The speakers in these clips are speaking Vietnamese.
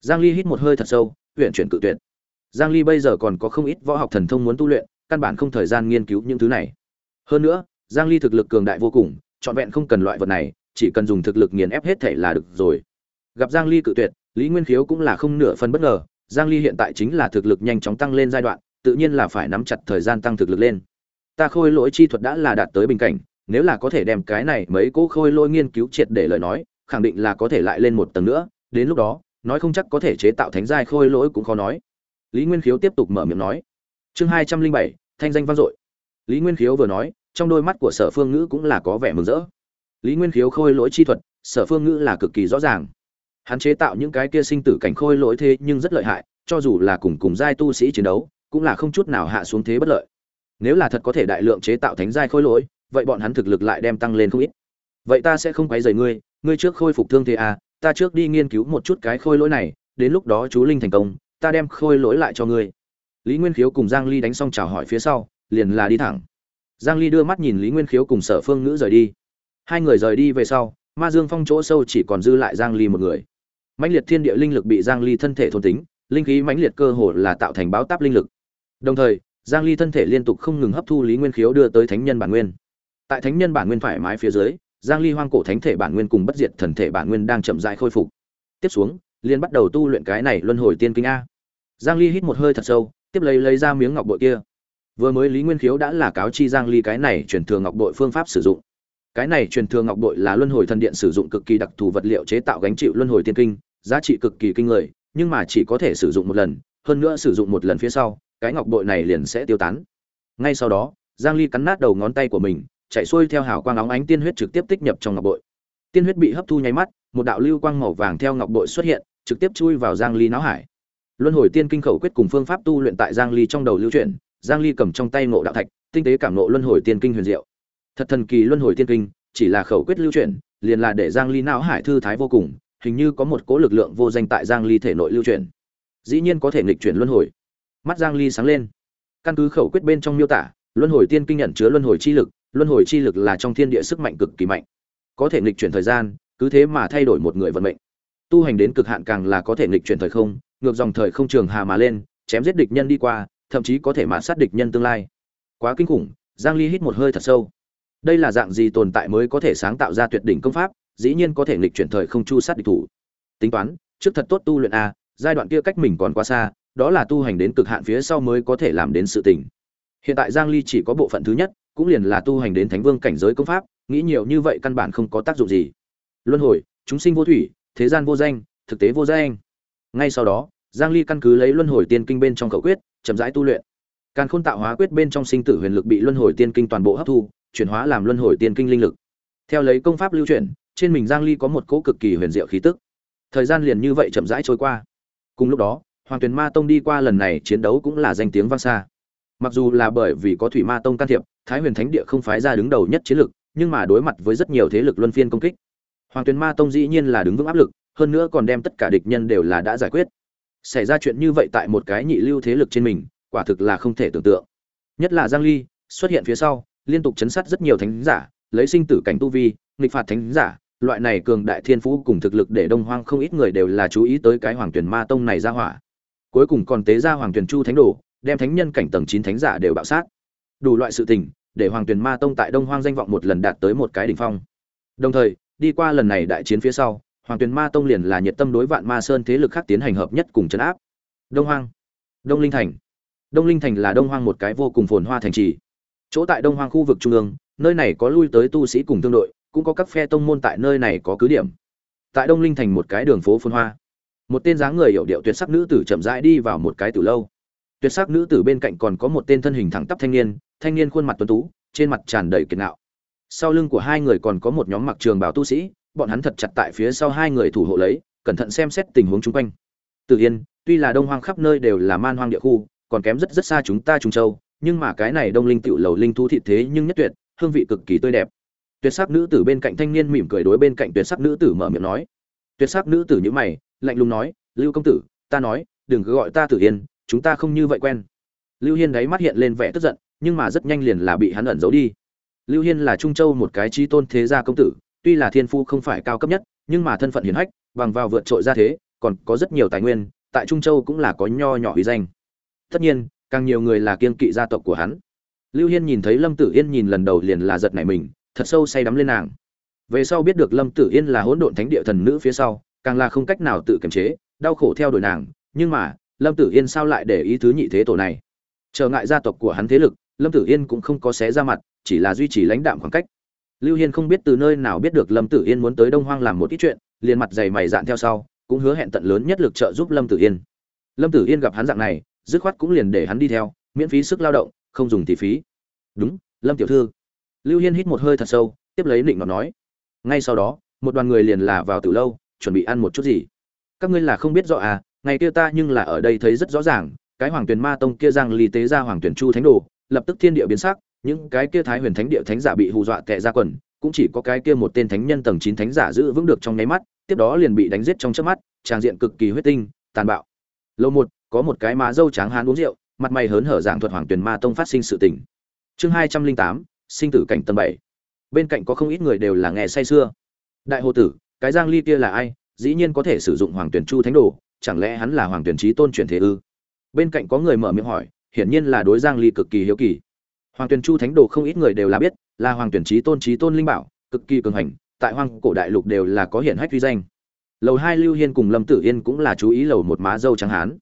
giang ly hít một hơi thật sâu, huyện chuyển cự tuyệt. Giang ly bây giờ còn có không ít võ học thần thông muốn tu luyện, căn bản không thời gian nghiên cứu những thứ này. Hơn nữa, giang ly thực lực cường đại vô cùng, trọn vẹn không cần loại vật này, chỉ cần dùng thực lực nghiền ép hết thể là được rồi. Gặp giang ly cự tuyệt, lý nguyên khiếu cũng là không nửa phần bất ngờ, giang ly hiện tại chính là thực lực nhanh chóng tăng lên giai đoạn, tự nhiên là phải nắm chặt thời gian tăng thực lực lên. Ta khôi lỗi chi thuật đã là đạt tới bình cảnh, nếu là có thể đem cái này mấy cỗ khôi lỗi nghiên cứu triệt để lời nói, khẳng định là có thể lại lên một tầng nữa, đến lúc đó nói không chắc có thể chế tạo thánh giai khôi lỗi cũng khó nói. Lý nguyên khiếu tiếp tục mở miệng nói. Chương hai trăm linh bảy, thanh danh vang dội. Lý nguyên khiếu vừa nói, trong đôi mắt của sở phương ngữ cũng là có vẻ mừng rỡ. Lý nguyên khiếu khôi lỗi chi thuật, sở phương ngữ là cực kỳ rõ ràng. Hắn chế tạo những cái kia sinh tử cảnh khôi lỗi thế nhưng rất lợi hại, cho dù là cùng cùng giai tu sĩ chiến đấu, cũng là không chút nào hạ xuống thế bất lợi. Nếu là thật có thể đại lượng chế tạo thánh giai khôi lỗi, vậy bọn hắn thực lực lại đem tăng lên không ít. Vậy ta sẽ không quấy rầy ngươi ngươi trước khôi phục thương thế à ta trước đi nghiên cứu một chút cái khôi lỗi này, đến lúc đó chú linh thành công, ta đem khôi lỗi lại cho ngươi. Lý nguyên khiếu cùng giang ly đánh xong chào hỏi phía sau, liền là đi thẳng. Giang ly đưa mắt nhìn lý nguyên khiếu cùng sở phương ngữ rời đi. Hai người rời đi về sau, ma dương phong chỗ sâu chỉ còn dư lại giang ly một người. Mãnh liệt thiên địa linh lực bị giang ly thân thể thôn tính, linh khí mãnh liệt cơ hồ là tạo thành báo táp linh lực. Đồng thời, giang ly thân thể liên tục không ngừng hấp thu lý nguyên khiếu đưa tới thánh nhân bản nguyên. Tại thánh nhân bản nguyên thoải mái phía dưới giang ly hoang cổ thánh thể bản nguyên cùng bất diệt thần thể bản nguyên đang chậm rãi khôi phục. Tiếp xuống liên bắt đầu tu luyện cái này luân hồi tiên kinh a. Giang ly hít một hơi thật sâu, tiếp lấy lấy ra miếng ngọc bội kia. Vừa mới lý nguyên khiếu đã là cáo chi giang ly cái này truyền thừa ngọc bội phương pháp sử dụng. Cái này truyền thừa ngọc bội là luân hồi thần điện sử dụng cực kỳ đặc thù vật liệu chế tạo gánh chịu luân hồi tiên kinh, giá trị cực kỳ kinh người, nhưng mà chỉ có thể sử dụng một lần, hơn nữa sử dụng một lần phía sau, cái ngọc bội này liền sẽ tiêu tán. Ngay sau đó, giang ly cắn nát đầu ngón tay của mình chạy xuôi theo hào quang óng ánh tiên huyết trực tiếp tích nhập trong ngọc bội. Tiên huyết bị hấp thu nháy mắt, một đạo lưu quang màu vàng theo ngọc bội xuất hiện, trực tiếp chui vào giang ly não hải. Luân hồi tiên kinh khẩu quyết cùng phương pháp tu luyện tại giang ly trong đầu lưu truyền giang ly cầm trong tay ngộ đạo thạch, tinh tế cảm ngộ luân hồi tiên kinh huyền diệu. Thật thần kỳ luân hồi tiên kinh, chỉ là khẩu quyết lưu truyền liền là để giang ly não hải thư thái vô cùng, hình như có một cỗ lực lượng vô danh tại giang ly thể nội lưu truyền dĩ nhiên có thể nghịch chuyển luân hồi. Mắt giang ly sáng lên. Căn cứ khẩu quyết bên trong miêu tả, luân hồi tiên kinh nhận chứa luân hồi chi lực luân hồi chi lực là trong thiên địa sức mạnh cực kỳ mạnh. Có thể nghịch chuyển thời gian, cứ thế mà thay đổi một người vận mệnh. Tu hành đến cực hạn càng là có thể nghịch chuyển thời không, ngược dòng thời không trường hà mà lên, chém giết địch nhân đi qua, thậm chí có thể mã sát địch nhân tương lai. Quá kinh khủng, giang ly hít một hơi thật sâu. Đây là dạng gì tồn tại mới có thể sáng tạo ra tuyệt đỉnh công pháp, dĩ nhiên có thể nghịch chuyển thời không chu sát địch thủ. Tính toán, trước thật tốt tu luyện a, giai đoạn kia cách mình còn quá xa, đó là tu hành đến cực hạn phía sau mới có thể làm đến sự tình. Hiện tại giang ly chỉ có bộ phận thứ nhất cũng liền là tu hành đến thánh vương cảnh giới công pháp, nghĩ nhiều như vậy căn bản không có tác dụng gì. Luân hồi, chúng sinh vô thủy, thế gian vô danh, thực tế vô danh. Ngay sau đó, giang ly căn cứ lấy luân hồi tiên kinh bên trong khẩu quyết, chậm rãi tu luyện. Càn khôn tạo hóa quyết bên trong sinh tử huyền lực bị luân hồi tiên kinh toàn bộ hấp thu, chuyển hóa làm luân hồi tiên kinh linh lực. Theo lấy công pháp lưu chuyển, trên mình giang ly có một cỗ cực kỳ huyền diệu khí tức. Thời gian liền như vậy chậm rãi trôi qua. Cùng lúc đó, hoàng tuyền ma tông đi qua lần này chiến đấu cũng là danh tiếng vang xa mặc dù là bởi vì có thủy ma tông can thiệp, thái huyền thánh địa không phái ra đứng đầu nhất chiến lực, nhưng mà đối mặt với rất nhiều thế lực luân phiên công kích. Hoàng tuyền ma tông dĩ nhiên là đứng vững áp lực, hơn nữa còn đem tất cả địch nhân đều là đã giải quyết. Xảy ra chuyện như vậy tại một cái nhị lưu thế lực trên mình, quả thực là không thể tưởng tượng. Nhất là giang ly, xuất hiện phía sau, liên tục chấn sát rất nhiều thánh giả, lấy sinh tử cảnh tu vi, nghịch phạt thánh giả, loại này cường đại thiên phú cùng thực lực để đông hoang không ít người đều là chú ý tới cái hoàng tuyển ma tông này ra hỏa. Cuối cùng còn tế ra hoàng tuyển chu thánh đồ đem thánh nhân cảnh tầng chín thánh giả đều bạo sát. Đủ loại sự tình, để hoàng tuyền ma tông tại đông hoang danh vọng một lần đạt tới một cái đỉnh phong. Đồng thời, đi qua lần này đại chiến phía sau, hoàng tuyền ma tông liền là nhiệt tâm đối vạn ma sơn thế lực khác tiến hành hợp nhất cùng chấn áp. Đông hoang, đông linh thành. Đông linh thành là đông hoang một cái vô cùng phồn hoa thành trì. Chỗ tại đông hoang khu vực trung ương, nơi này có lui tới tu sĩ cùng tương đội, cũng có các phe tông môn tại nơi này có cứ điểm. Tại đông linh thành một cái đường phố phồn hoa. Một tên dáng người hiểu điệu tuyệt sắc nữ tử chậm rãi đi vào một cái từ lâu tuyệt sắc nữ tử bên cạnh còn có một tên thân hình thẳng tắp thanh niên thanh niên khuôn mặt tuấn tú, trên mặt tràn đầy kiệt ngạo. Sau lưng của hai người còn có một nhóm mặc trường bảo tu sĩ, bọn hắn thật chặt tại phía sau hai người thủ hộ lấy, cẩn thận xem xét tình huống chung quanh. Tự yên, tuy là đông hoang khắp nơi đều là man hoang địa khu, còn kém rất rất xa chúng ta trung châu, nhưng mà cái này đông linh tựu lầu linh thu thị thế nhưng nhất tuyệt, hương vị cực kỳ tươi đẹp. Tuyệt sắc nữ tử bên cạnh thanh niên mỉm cười đối bên cạnh tuyệt sắc nữ tử mở miệng nói. Tuyệt sắc nữ tử như mày, lạnh lùng nói, lưu công tử, ta nói, đừng cứ gọi ta tử yên chúng ta không như vậy quen. Lưu hiên đáy mắt hiện lên vẻ tức giận, nhưng mà rất nhanh liền là bị hắn ẩn giấu đi. Lưu hiên là trung châu một cái trí tôn thế gia công tử, tuy là thiên phu không phải cao cấp nhất, nhưng mà thân phận hiển hách, bằng vào vượt trội ra thế, còn có rất nhiều tài nguyên, tại trung châu cũng là có nho nhỏ uy danh. Tất nhiên, càng nhiều người là kiên kỵ gia tộc của hắn. Lưu hiên nhìn thấy lâm tử yên nhìn lần đầu liền là giật nảy mình, thật sâu say đắm lên nàng. Về sau biết được lâm tử yên là hỗn độn thánh địa thần nữ phía sau, càng là không cách nào tự kiềm chế, đau khổ theo đuổi nàng, nhưng mà lâm tử yên sao lại để ý thứ nhị thế tổ này? Trở ngại gia tộc của hắn thế lực, lâm tử yên cũng không có xé ra mặt, chỉ là duy trì lãnh đạm khoảng cách. Lưu hiên không biết từ nơi nào biết được lâm tử yên muốn tới đông hoang làm một ít chuyện, liền mặt dày mày dạn theo sau, cũng hứa hẹn tận lớn nhất lực trợ giúp lâm tử yên. Lâm tử yên gặp hắn dạng này, dứt khoát cũng liền để hắn đi theo, miễn phí sức lao động, không dùng thì phí. Đúng, lâm tiểu thư. Lưu hiên hít một hơi thật sâu, tiếp lấy định nó nói. Ngay sau đó, một đoàn người liền là vào từ lâu, chuẩn bị ăn một chút gì. Các ngươi là không biết rõ à ngày kia ta nhưng là ở đây thấy rất rõ ràng cái hoàng tuyền ma tông kia giang ly tế ra hoàng tuyển chu thánh đồ lập tức thiên địa biến sắc những cái kia thái huyền thánh địa thánh giả bị hù dọa tệ ra quần cũng chỉ có cái kia một tên thánh nhân tầng 9 thánh giả giữ vững được trong nháy mắt tiếp đó liền bị đánh giết trong chớp mắt trang diện cực kỳ huyết tinh tàn bạo. Lâu một có một cái má dâu trắng hán uống rượu mặt mày hớn hở dạng thuật hoàng tuyền ma tông phát sinh sự tình. Chương 208, sinh tử cảnh tầng 7. bên cạnh có không ít người đều là nghe say xưa đại hồ tử cái giang ly kia là ai? Dĩ nhiên có thể sử dụng hoàng tuyển chu thánh đồ chẳng lẽ hắn là hoàng tuyển trí tôn chuyển thế ư? Bên cạnh có người mở miệng hỏi, hiển nhiên là đối giang ly cực kỳ hiếu kỳ. Hoàng tuyển chu thánh đồ không ít người đều là biết, là hoàng tuyển trí tôn trí tôn linh bảo, cực kỳ cường hành, tại hoang cổ đại lục đều là có hiển hách uy danh. Lầu hai lưu hiên cùng lâm tử yên cũng là chú ý lầu một má dâu trắng hán.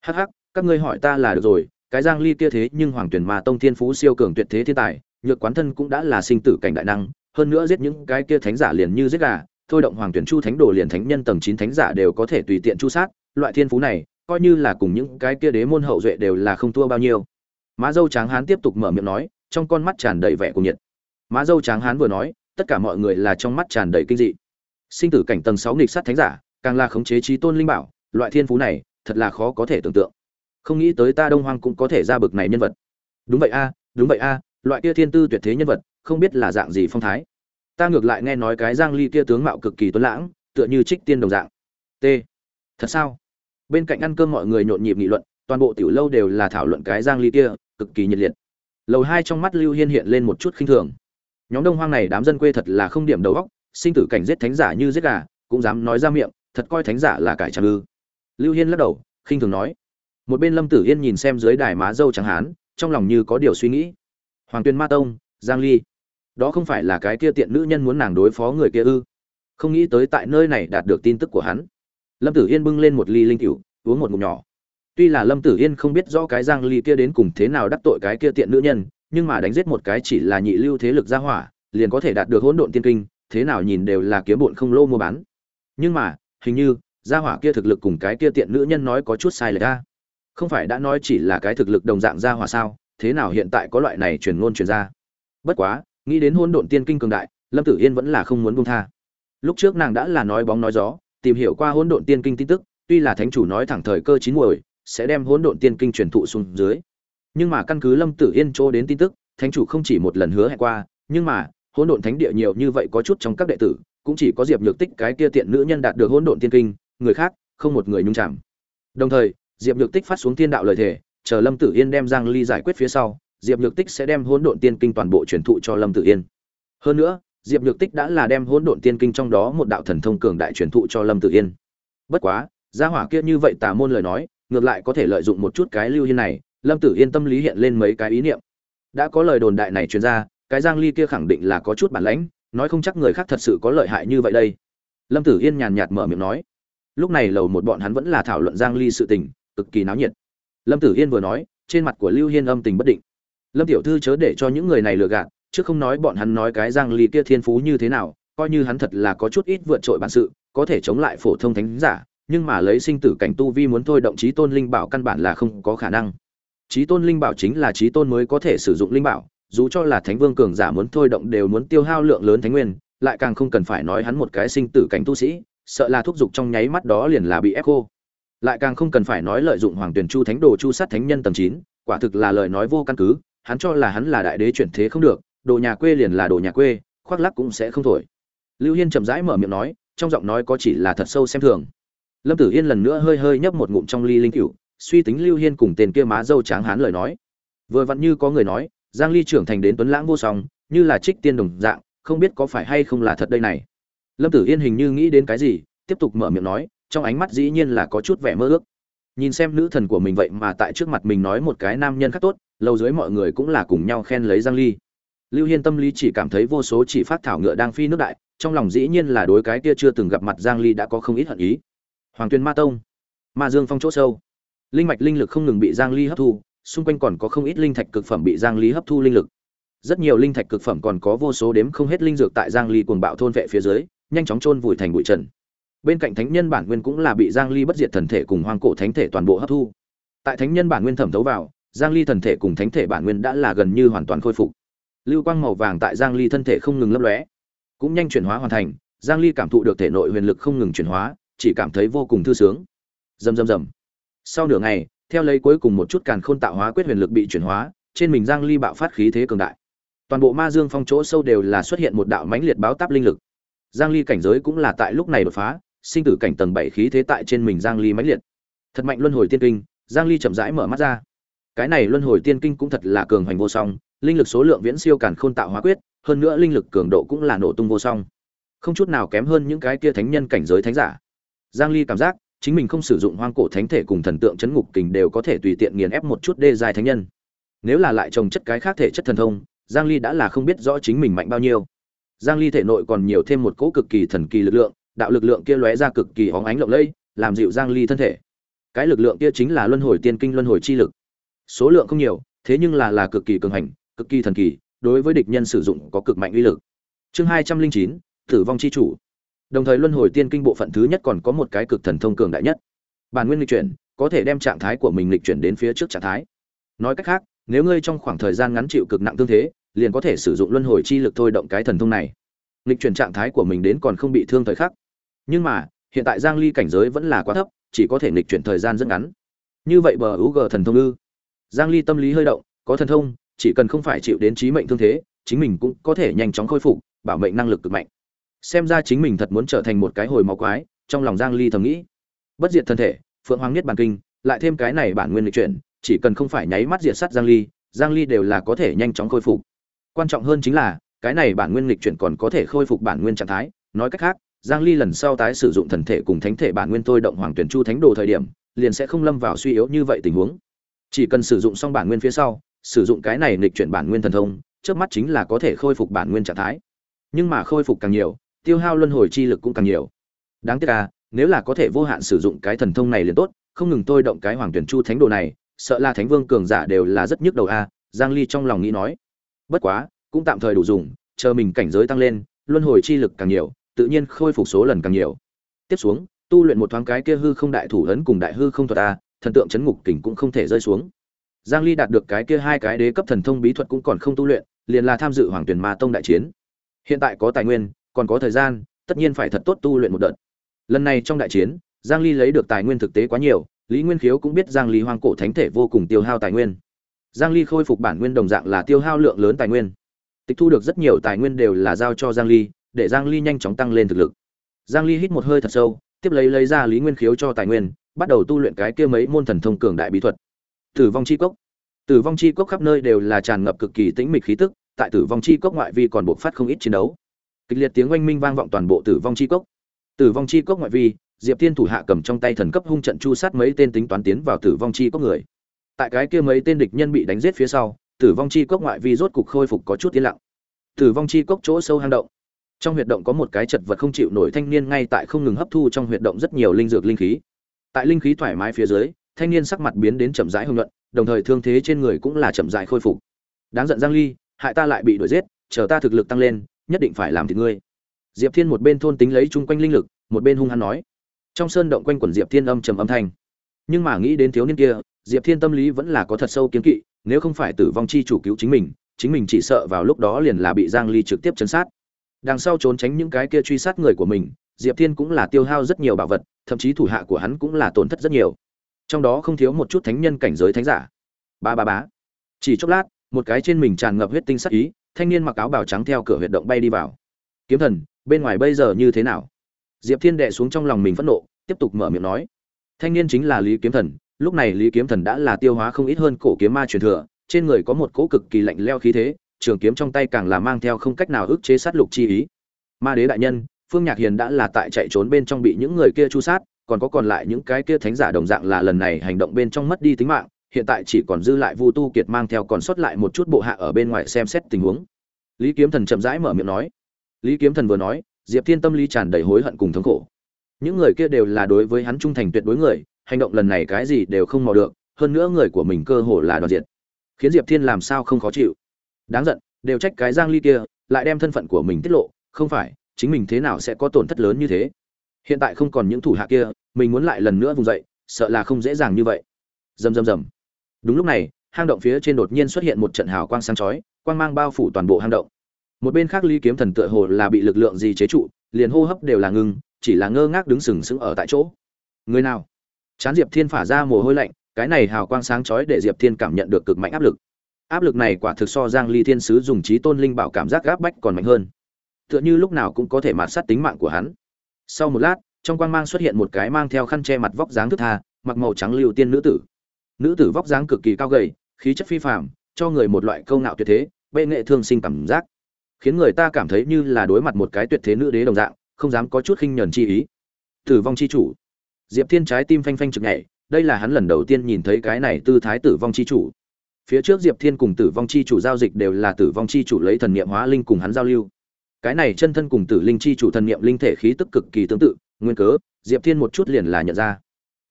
Hắc hắc, các ngươi hỏi ta là được rồi, cái giang ly kia thế nhưng hoàng tuyển mà tông thiên phú siêu cường tuyệt thế thiên tài, nhược quán thân cũng đã là sinh tử cảnh đại năng, hơn nữa giết những cái kia thánh giả liền như giết gà, thôi động hoàng tuyển chu thánh đồ liền thánh nhân tầng 9 thánh giả đều có thể tùy tiện chu sát loại thiên phú này, coi như là cùng những cái kia đế môn hậu duệ đều là không thua bao nhiêu. Má dâu tráng hán tiếp tục mở miệng nói, trong con mắt tràn đầy vẻ cuồng nhiệt. Má dâu tráng hán vừa nói, tất cả mọi người là trong mắt tràn đầy kinh dị. Sinh tử cảnh tầng sáu nghịch sát thánh giả, càng là khống chế trí tôn linh bảo, loại thiên phú này, thật là khó có thể tưởng tượng. Không nghĩ tới ta đông hoang cũng có thể ra bực này nhân vật. Đúng vậy a, đúng vậy a, loại kia thiên tư tuyệt thế nhân vật, không biết là dạng gì phong thái. Ta ngược lại nghe nói cái giang ly kia tướng mạo cực kỳ tuấn lãng, tựa như trích tiên đồng dạng. T thật sao? Bên cạnh ăn cơm mọi người nhộn nhịp nghị luận, toàn bộ tiểu lâu đều là thảo luận cái giang ly kia, cực kỳ nhiệt liệt. Lầu hai trong mắt lưu hiên hiện lên một chút khinh thường. Nhóm đông hoang này đám dân quê thật là không điểm đầu óc, sinh tử cảnh giết thánh giả như giết gà, cũng dám nói ra miệng, thật coi thánh giả là cải trang ư. Lưu hiên lắc đầu, khinh thường nói. Một bên lâm tử yên nhìn xem dưới đài má dâu trắng hán, trong lòng như có điều suy nghĩ. Hoàng tuyên ma tông, giang ly. Đó không phải là cái kia tiện nữ nhân muốn nàng đối phó người kia ư? Không nghĩ tới tại nơi này đạt được tin tức của hắn lâm tử yên bưng lên một ly linh cựu uống một ngụm nhỏ. Tuy là lâm tử yên không biết rõ cái giang ly kia đến cùng thế nào đắc tội cái kia tiện nữ nhân, nhưng mà đánh giết một cái chỉ là nhị lưu thế lực gia hỏa, liền có thể đạt được hỗn độn tiên kinh, thế nào nhìn đều là kiếm bộn không lô mua bán. Nhưng mà, hình như, gia hỏa kia thực lực cùng cái kia tiện nữ nhân nói có chút sai lệch ra không phải đã nói chỉ là cái thực lực đồng dạng gia hỏa sao, thế nào hiện tại có loại này truyền ngôn truyền ra. Bất quá, nghĩ đến hỗn độn tiên kinh cường đại, lâm tử yên vẫn là không muốn buông tha. Lúc trước nàng đã là nói bóng nói gió tìm hiểu qua hỗn độn tiên kinh tin tức, tuy là thánh chủ nói thẳng thời cơ chín muồi, sẽ đem hỗn độn tiên kinh truyền thụ xuống dưới. Nhưng mà căn cứ lâm tử yên chỗ đến tin tức, thánh chủ không chỉ một lần hứa hẹn qua, nhưng mà, hỗn độn thánh địa nhiều như vậy có chút trong các đệ tử, cũng chỉ có diệp nhược tích cái kia tiện nữ nhân đạt được hỗn độn tiên kinh, người khác, không một người nhúng chạm. Đồng thời, diệp nhược tích phát xuống tiên đạo lời thề, chờ lâm tử yên đem giang ly giải quyết phía sau, diệp nhược tích sẽ đem hỗn độn tiên kinh toàn bộ truyền thụ cho lâm tử yên. Hơn nữa diệp nhược tích đã là đem hỗn độn tiên kinh trong đó một đạo thần thông cường đại truyền thụ cho lâm tử yên. Bất quá, gia hỏa kia như vậy tà môn lời nói, ngược lại có thể lợi dụng một chút cái lưu hiên này, lâm tử yên tâm lý hiện lên mấy cái ý niệm. Đã có lời đồn đại này truyền ra, cái giang ly kia khẳng định là có chút bản lãnh, nói không chắc người khác thật sự có lợi hại như vậy đây. Lâm tử yên nhàn nhạt mở miệng nói. Lúc này lầu một bọn hắn vẫn là thảo luận giang ly sự tình, cực kỳ náo nhiệt. Lâm tử yên vừa nói, trên mặt của lưu hiên âm tình bất định. Lâm tiểu thư chớ để cho những người này lừa gạt chứ không nói bọn hắn nói cái giang ly kia thiên phú như thế nào, coi như hắn thật là có chút ít vượt trội bản sự, có thể chống lại phổ thông thánh giả, nhưng mà lấy sinh tử cảnh tu vi muốn thôi động chí tôn linh bảo căn bản là không có khả năng. Chí tôn linh bảo chính là chí tôn mới có thể sử dụng linh bảo, dù cho là thánh vương cường giả muốn thôi động đều muốn tiêu hao lượng lớn thánh nguyên, lại càng không cần phải nói hắn một cái sinh tử cảnh tu sĩ, sợ là thúc giục trong nháy mắt đó liền là bị ép cô lại càng không cần phải nói lợi dụng hoàng tuyển chu thánh đồ chu sát thánh nhân tầm chín, quả thực là lời nói vô căn cứ, hắn cho là hắn là đại đế chuyển thế không được đồ nhà quê liền là đồ nhà quê, khoác lắc cũng sẽ không thổi. Lưu hiên chậm rãi mở miệng nói, trong giọng nói có chỉ là thật sâu xem thường. Lâm tử yên lần nữa hơi hơi nhấp một ngụm trong ly linh cựu suy tính lưu hiên cùng tên kia má dâu tráng hán lời nói. Vừa vặn như có người nói, giang ly trưởng thành đến tuấn lãng vô song, như là trích tiên đồng dạng, không biết có phải hay không là thật đây này. Lâm tử yên hình như nghĩ đến cái gì, tiếp tục mở miệng nói, trong ánh mắt dĩ nhiên là có chút vẻ mơ ước. Nhìn xem nữ thần của mình vậy mà tại trước mặt mình nói một cái nam nhân khác tốt, lâu dưới mọi người cũng là cùng nhau khen lấy giang ly lưu hiên tâm lý chỉ cảm thấy vô số chỉ phát thảo ngựa đang phi nước đại, trong lòng dĩ nhiên là đối cái kia chưa từng gặp mặt giang ly đã có không ít hận ý. Hoàng Tuyên ma tông, ma dương phong chỗ sâu. Linh mạch linh lực không ngừng bị giang ly hấp thu, xung quanh còn có không ít linh thạch cực phẩm bị giang ly hấp thu linh lực. Rất nhiều linh thạch cực phẩm còn có vô số đếm không hết linh dược tại giang ly cuồng bạo thôn vệ phía dưới, nhanh chóng chôn vùi thành bụi trần. Bên cạnh thánh nhân bản nguyên cũng là bị giang ly bất diệt thần thể cùng hoang cổ thánh thể toàn bộ hấp thu. Tại thánh nhân bản nguyên thẩm thấu vào, giang ly thần thể cùng thánh thể bản nguyên đã là gần như hoàn toàn khôi phục lưu quang màu vàng tại giang ly thân thể không ngừng lấp lóe. Cũng nhanh chuyển hóa hoàn thành, giang ly cảm thụ được thể nội huyền lực không ngừng chuyển hóa, chỉ cảm thấy vô cùng thư sướng. Rầm rầm rầm. Sau nửa ngày, theo lấy cuối cùng một chút càn khôn tạo hóa quyết huyền lực bị chuyển hóa, trên mình giang ly bạo phát khí thế cường đại. Toàn bộ ma dương phong chỗ sâu đều là xuất hiện một đạo mãnh liệt báo táp linh lực. Giang ly cảnh giới cũng là tại lúc này đột phá, sinh tử cảnh tầng 7 khí thế tại trên mình giang ly mãnh liệt. Thật mạnh luân hồi tiên kinh, giang ly chậm rãi mở mắt ra cái này luân hồi tiên kinh cũng thật là cường hành vô song, linh lực số lượng viễn siêu càn khôn tạo hóa quyết, hơn nữa linh lực cường độ cũng là nổ tung vô song. Không chút nào kém hơn những cái kia thánh nhân cảnh giới thánh giả. Giang ly cảm giác, chính mình không sử dụng hoang cổ thánh thể cùng thần tượng chấn ngục kình đều có thể tùy tiện nghiền ép một chút đê dài thánh nhân. Nếu là lại trồng chất cái khác thể chất thần thông, giang ly đã là không biết rõ chính mình mạnh bao nhiêu. Giang ly thể nội còn nhiều thêm một cỗ cực kỳ thần kỳ lực lượng, đạo lực lượng kia lóe ra cực kỳ hóng ánh lộng lẫy, làm dịu giang ly thân thể. Cái lực lượng kia chính là luân hồi tiên kinh luân hồi chi lực số lượng không nhiều thế nhưng là là cực kỳ cường hành cực kỳ thần kỳ đối với địch nhân sử dụng có cực mạnh uy lực. Chương 209, tử vong chi chủ. Đồng thời luân hồi tiên kinh bộ phận thứ nhất còn có một cái cực thần thông cường đại nhất. Bản nguyên lịch chuyển có thể đem trạng thái của mình lịch chuyển đến phía trước trạng thái. Nói cách khác nếu ngươi trong khoảng thời gian ngắn chịu cực nặng tương thế liền có thể sử dụng luân hồi chi lực thôi động cái thần thông này. Lịch chuyển trạng thái của mình đến còn không bị thương thời khắc. Nhưng mà hiện tại giang ly cảnh giới vẫn là quá thấp chỉ có thể lịch chuyển thời gian rất ngắn. Như vậy bờ u g thần thông ư? Giang ly tâm lý hơi động, có thần thông, chỉ cần không phải chịu đến chí mệnh thương thế, chính mình cũng có thể nhanh chóng khôi phục, bảo mệnh năng lực cực mạnh. Xem ra chính mình thật muốn trở thành một cái hồi máu quái, trong lòng giang ly thầm nghĩ. Bất diệt thân thể, phượng hoàng Niết bàn kinh, lại thêm cái này bản nguyên lịch chuyển, chỉ cần không phải nháy mắt diệt sát giang ly giang ly đều là có thể nhanh chóng khôi phục. Quan trọng hơn chính là, cái này bản nguyên lịch chuyển còn có thể khôi phục bản nguyên trạng thái. Nói cách khác, giang ly lần sau tái sử dụng thần thể cùng thánh thể bản nguyên tôi động hoàng tuyển chu thánh đồ thời điểm, liền sẽ không lâm vào suy yếu như vậy tình huống chỉ cần sử dụng xong bản nguyên phía sau sử dụng cái này nghịch chuyển bản nguyên thần thông trước mắt chính là có thể khôi phục bản nguyên trạng thái. Nhưng mà khôi phục càng nhiều tiêu hao luân hồi chi lực cũng càng nhiều. Đáng tiếc à nếu là có thể vô hạn sử dụng cái thần thông này liền tốt không ngừng tôi động cái hoàng tuyển chu thánh đồ này sợ là thánh vương cường giả đều là rất nhức đầu a à, giang ly trong lòng nghĩ nói. Bất quá cũng tạm thời đủ dùng chờ mình cảnh giới tăng lên luân hồi chi lực càng nhiều tự nhiên khôi phục số lần càng nhiều. Tiếp xuống tu luyện một thoáng cái kia hư không đại thủ ấn cùng đại hư không thuật a thần tượng chấn ngục kình cũng không thể rơi xuống. Giang ly đạt được cái kia hai cái đế cấp thần thông bí thuật cũng còn không tu luyện, liền là tham dự hoàng tuyển ma tông đại chiến. Hiện tại có tài nguyên, còn có thời gian, tất nhiên phải thật tốt tu luyện một đợt. Lần này trong đại chiến, giang ly lấy được tài nguyên thực tế quá nhiều, lý nguyên khiếu cũng biết giang ly hoang cổ thánh thể vô cùng tiêu hao tài nguyên. Giang ly khôi phục bản nguyên đồng dạng là tiêu hao lượng lớn tài nguyên. Tịch thu được rất nhiều tài nguyên đều là giao cho giang ly, để giang ly nhanh chóng tăng lên thực lực. Giang ly hít một hơi thật sâu, tiếp lấy lấy ra lý nguyên khiếu cho tài nguyên bắt đầu tu luyện cái kia mấy môn thần thông cường đại bí thuật. Tử vong chi cốc. Tử vong chi cốc khắp nơi đều là tràn ngập cực kỳ tĩnh mịch khí tức, tại tử vong chi cốc ngoại vi còn buộc phát không ít chiến đấu. Kịch liệt tiếng oanh minh vang vọng toàn bộ tử vong chi cốc. Tử vong chi cốc ngoại vi, diệp thiên thủ hạ cầm trong tay thần cấp hung trận chu sát mấy tên tính toán tiến vào tử vong chi cốc người. Tại cái kia mấy tên địch nhân bị đánh giết phía sau, tử vong chi cốc ngoại vi rốt cục khôi phục có chút tiến lặng. Tử vong chi cốc chỗ sâu hang động. Trong huyệt động có một cái chật vật không chịu nổi thanh niên ngay tại không ngừng hấp thu trong huyệt động rất nhiều linh dược linh khí tại linh khí thoải mái phía dưới, thanh niên sắc mặt biến đến chậm rãi hưng luận đồng thời thương thế trên người cũng là chậm rãi khôi phục. Đáng giận giang ly, hại ta lại bị đuổi giết, chờ ta thực lực tăng lên, nhất định phải làm thịt ngươi. Diệp thiên một bên thôn tính lấy chung quanh linh lực, một bên hung hăng nói. Trong sơn động quanh quần diệp thiên âm trầm âm thanh. Nhưng mà nghĩ đến thiếu niên kia, diệp thiên tâm lý vẫn là có thật sâu kiến kỵ, nếu không phải tử vong chi chủ cứu chính mình chính mình chỉ sợ vào lúc đó liền là bị giang ly trực tiếp chấn sát. Đằng sau trốn tránh những cái kia truy sát người của mình diệp thiên cũng là tiêu hao rất nhiều bảo vật, thậm chí thủ hạ của hắn cũng là tổn thất rất nhiều. Trong đó không thiếu một chút thánh nhân cảnh giới thánh giả. Ba ba bá chỉ chốc lát, một cái trên mình tràn ngập huyết tinh sắc ý, thanh niên mặc áo bào trắng theo cửa huyệt động bay đi vào. Kiếm thần, bên ngoài bây giờ như thế nào? Diệp thiên đệ xuống trong lòng mình phẫn nộ, tiếp tục mở miệng nói. Thanh niên chính là lý kiếm thần, lúc này lý kiếm thần đã là tiêu hóa không ít hơn cổ kiếm ma truyền thừa, trên người có một cỗ cực kỳ lạnh lẽo khí thế, trường kiếm trong tay càng là mang theo không cách nào ức chế sát lục chi ý. Ma đế đại nhân phương nhạc hiền đã là tại chạy trốn bên trong bị những người kia chu sát, còn có còn lại những cái kia thánh giả đồng dạng là lần này hành động bên trong mất đi tính mạng, hiện tại chỉ còn dư lại vu tu kiệt mang theo còn sót lại một chút bộ hạ ở bên ngoài xem xét tình huống. Lý kiếm thần chậm rãi mở miệng nói. Lý kiếm thần vừa nói, diệp thiên tâm lý tràn đầy hối hận cùng thống khổ. Những người kia đều là đối với hắn trung thành tuyệt đối người, hành động lần này cái gì đều không mò được, hơn nữa người của mình cơ hồ là đoàn diệt. Khiến diệp thiên làm sao không khó chịu. Đáng giận, đều trách cái giang ly kia, lại đem thân phận của mình tiết lộ, không phải chính mình thế nào sẽ có tổn thất lớn như thế? Hiện tại không còn những thủ hạ kia, mình muốn lại lần nữa vùng dậy, sợ là không dễ dàng như vậy. Rầm rầm rầm. Đúng lúc này, hang động phía trên đột nhiên xuất hiện một trận hào quang sáng chói, quang mang bao phủ toàn bộ hang động. Một bên khác ly kiếm thần tựa hồ là bị lực lượng gì chế trụ, liền hô hấp đều là ngưng, chỉ là ngơ ngác đứng sừng sững ở tại chỗ. Người nào? Chán diệp thiên phả ra mồ hôi lạnh, cái này hào quang sáng chói để diệp thiên cảm nhận được cực mạnh áp lực. Áp lực này quả thực so giang ly thiên sứ dùng trí tôn linh bảo cảm giác gáp bách còn mạnh hơn tựa như lúc nào cũng có thể mạt sát tính mạng của hắn. Sau một lát, trong quang mang xuất hiện một cái mang theo khăn che mặt vóc dáng thức tha, mặc màu trắng lưu tiên nữ tử. Nữ tử vóc dáng cực kỳ cao gầy, khí chất phi phàm, cho người một loại câu nạo tuyệt thế, bệ nghệ thương sinh cảm giác. Khiến người ta cảm thấy như là đối mặt một cái tuyệt thế nữ đế đồng dạng, không dám có chút khinh nhẫn chi ý. Tử vong chi chủ. Diệp thiên trái tim phanh phanh trực nhảy, đây là hắn lần đầu tiên nhìn thấy cái này tư thái tử vong chi chủ. Phía trước diệp thiên cùng tử vong chi chủ giao dịch đều là tử vong chi chủ lấy thần niệm hóa linh cùng hắn giao lưu cái này chân thân cùng tử linh chi chủ thần niệm linh thể khí tức cực kỳ tương tự, nguyên cớ, diệp thiên một chút liền là nhận ra.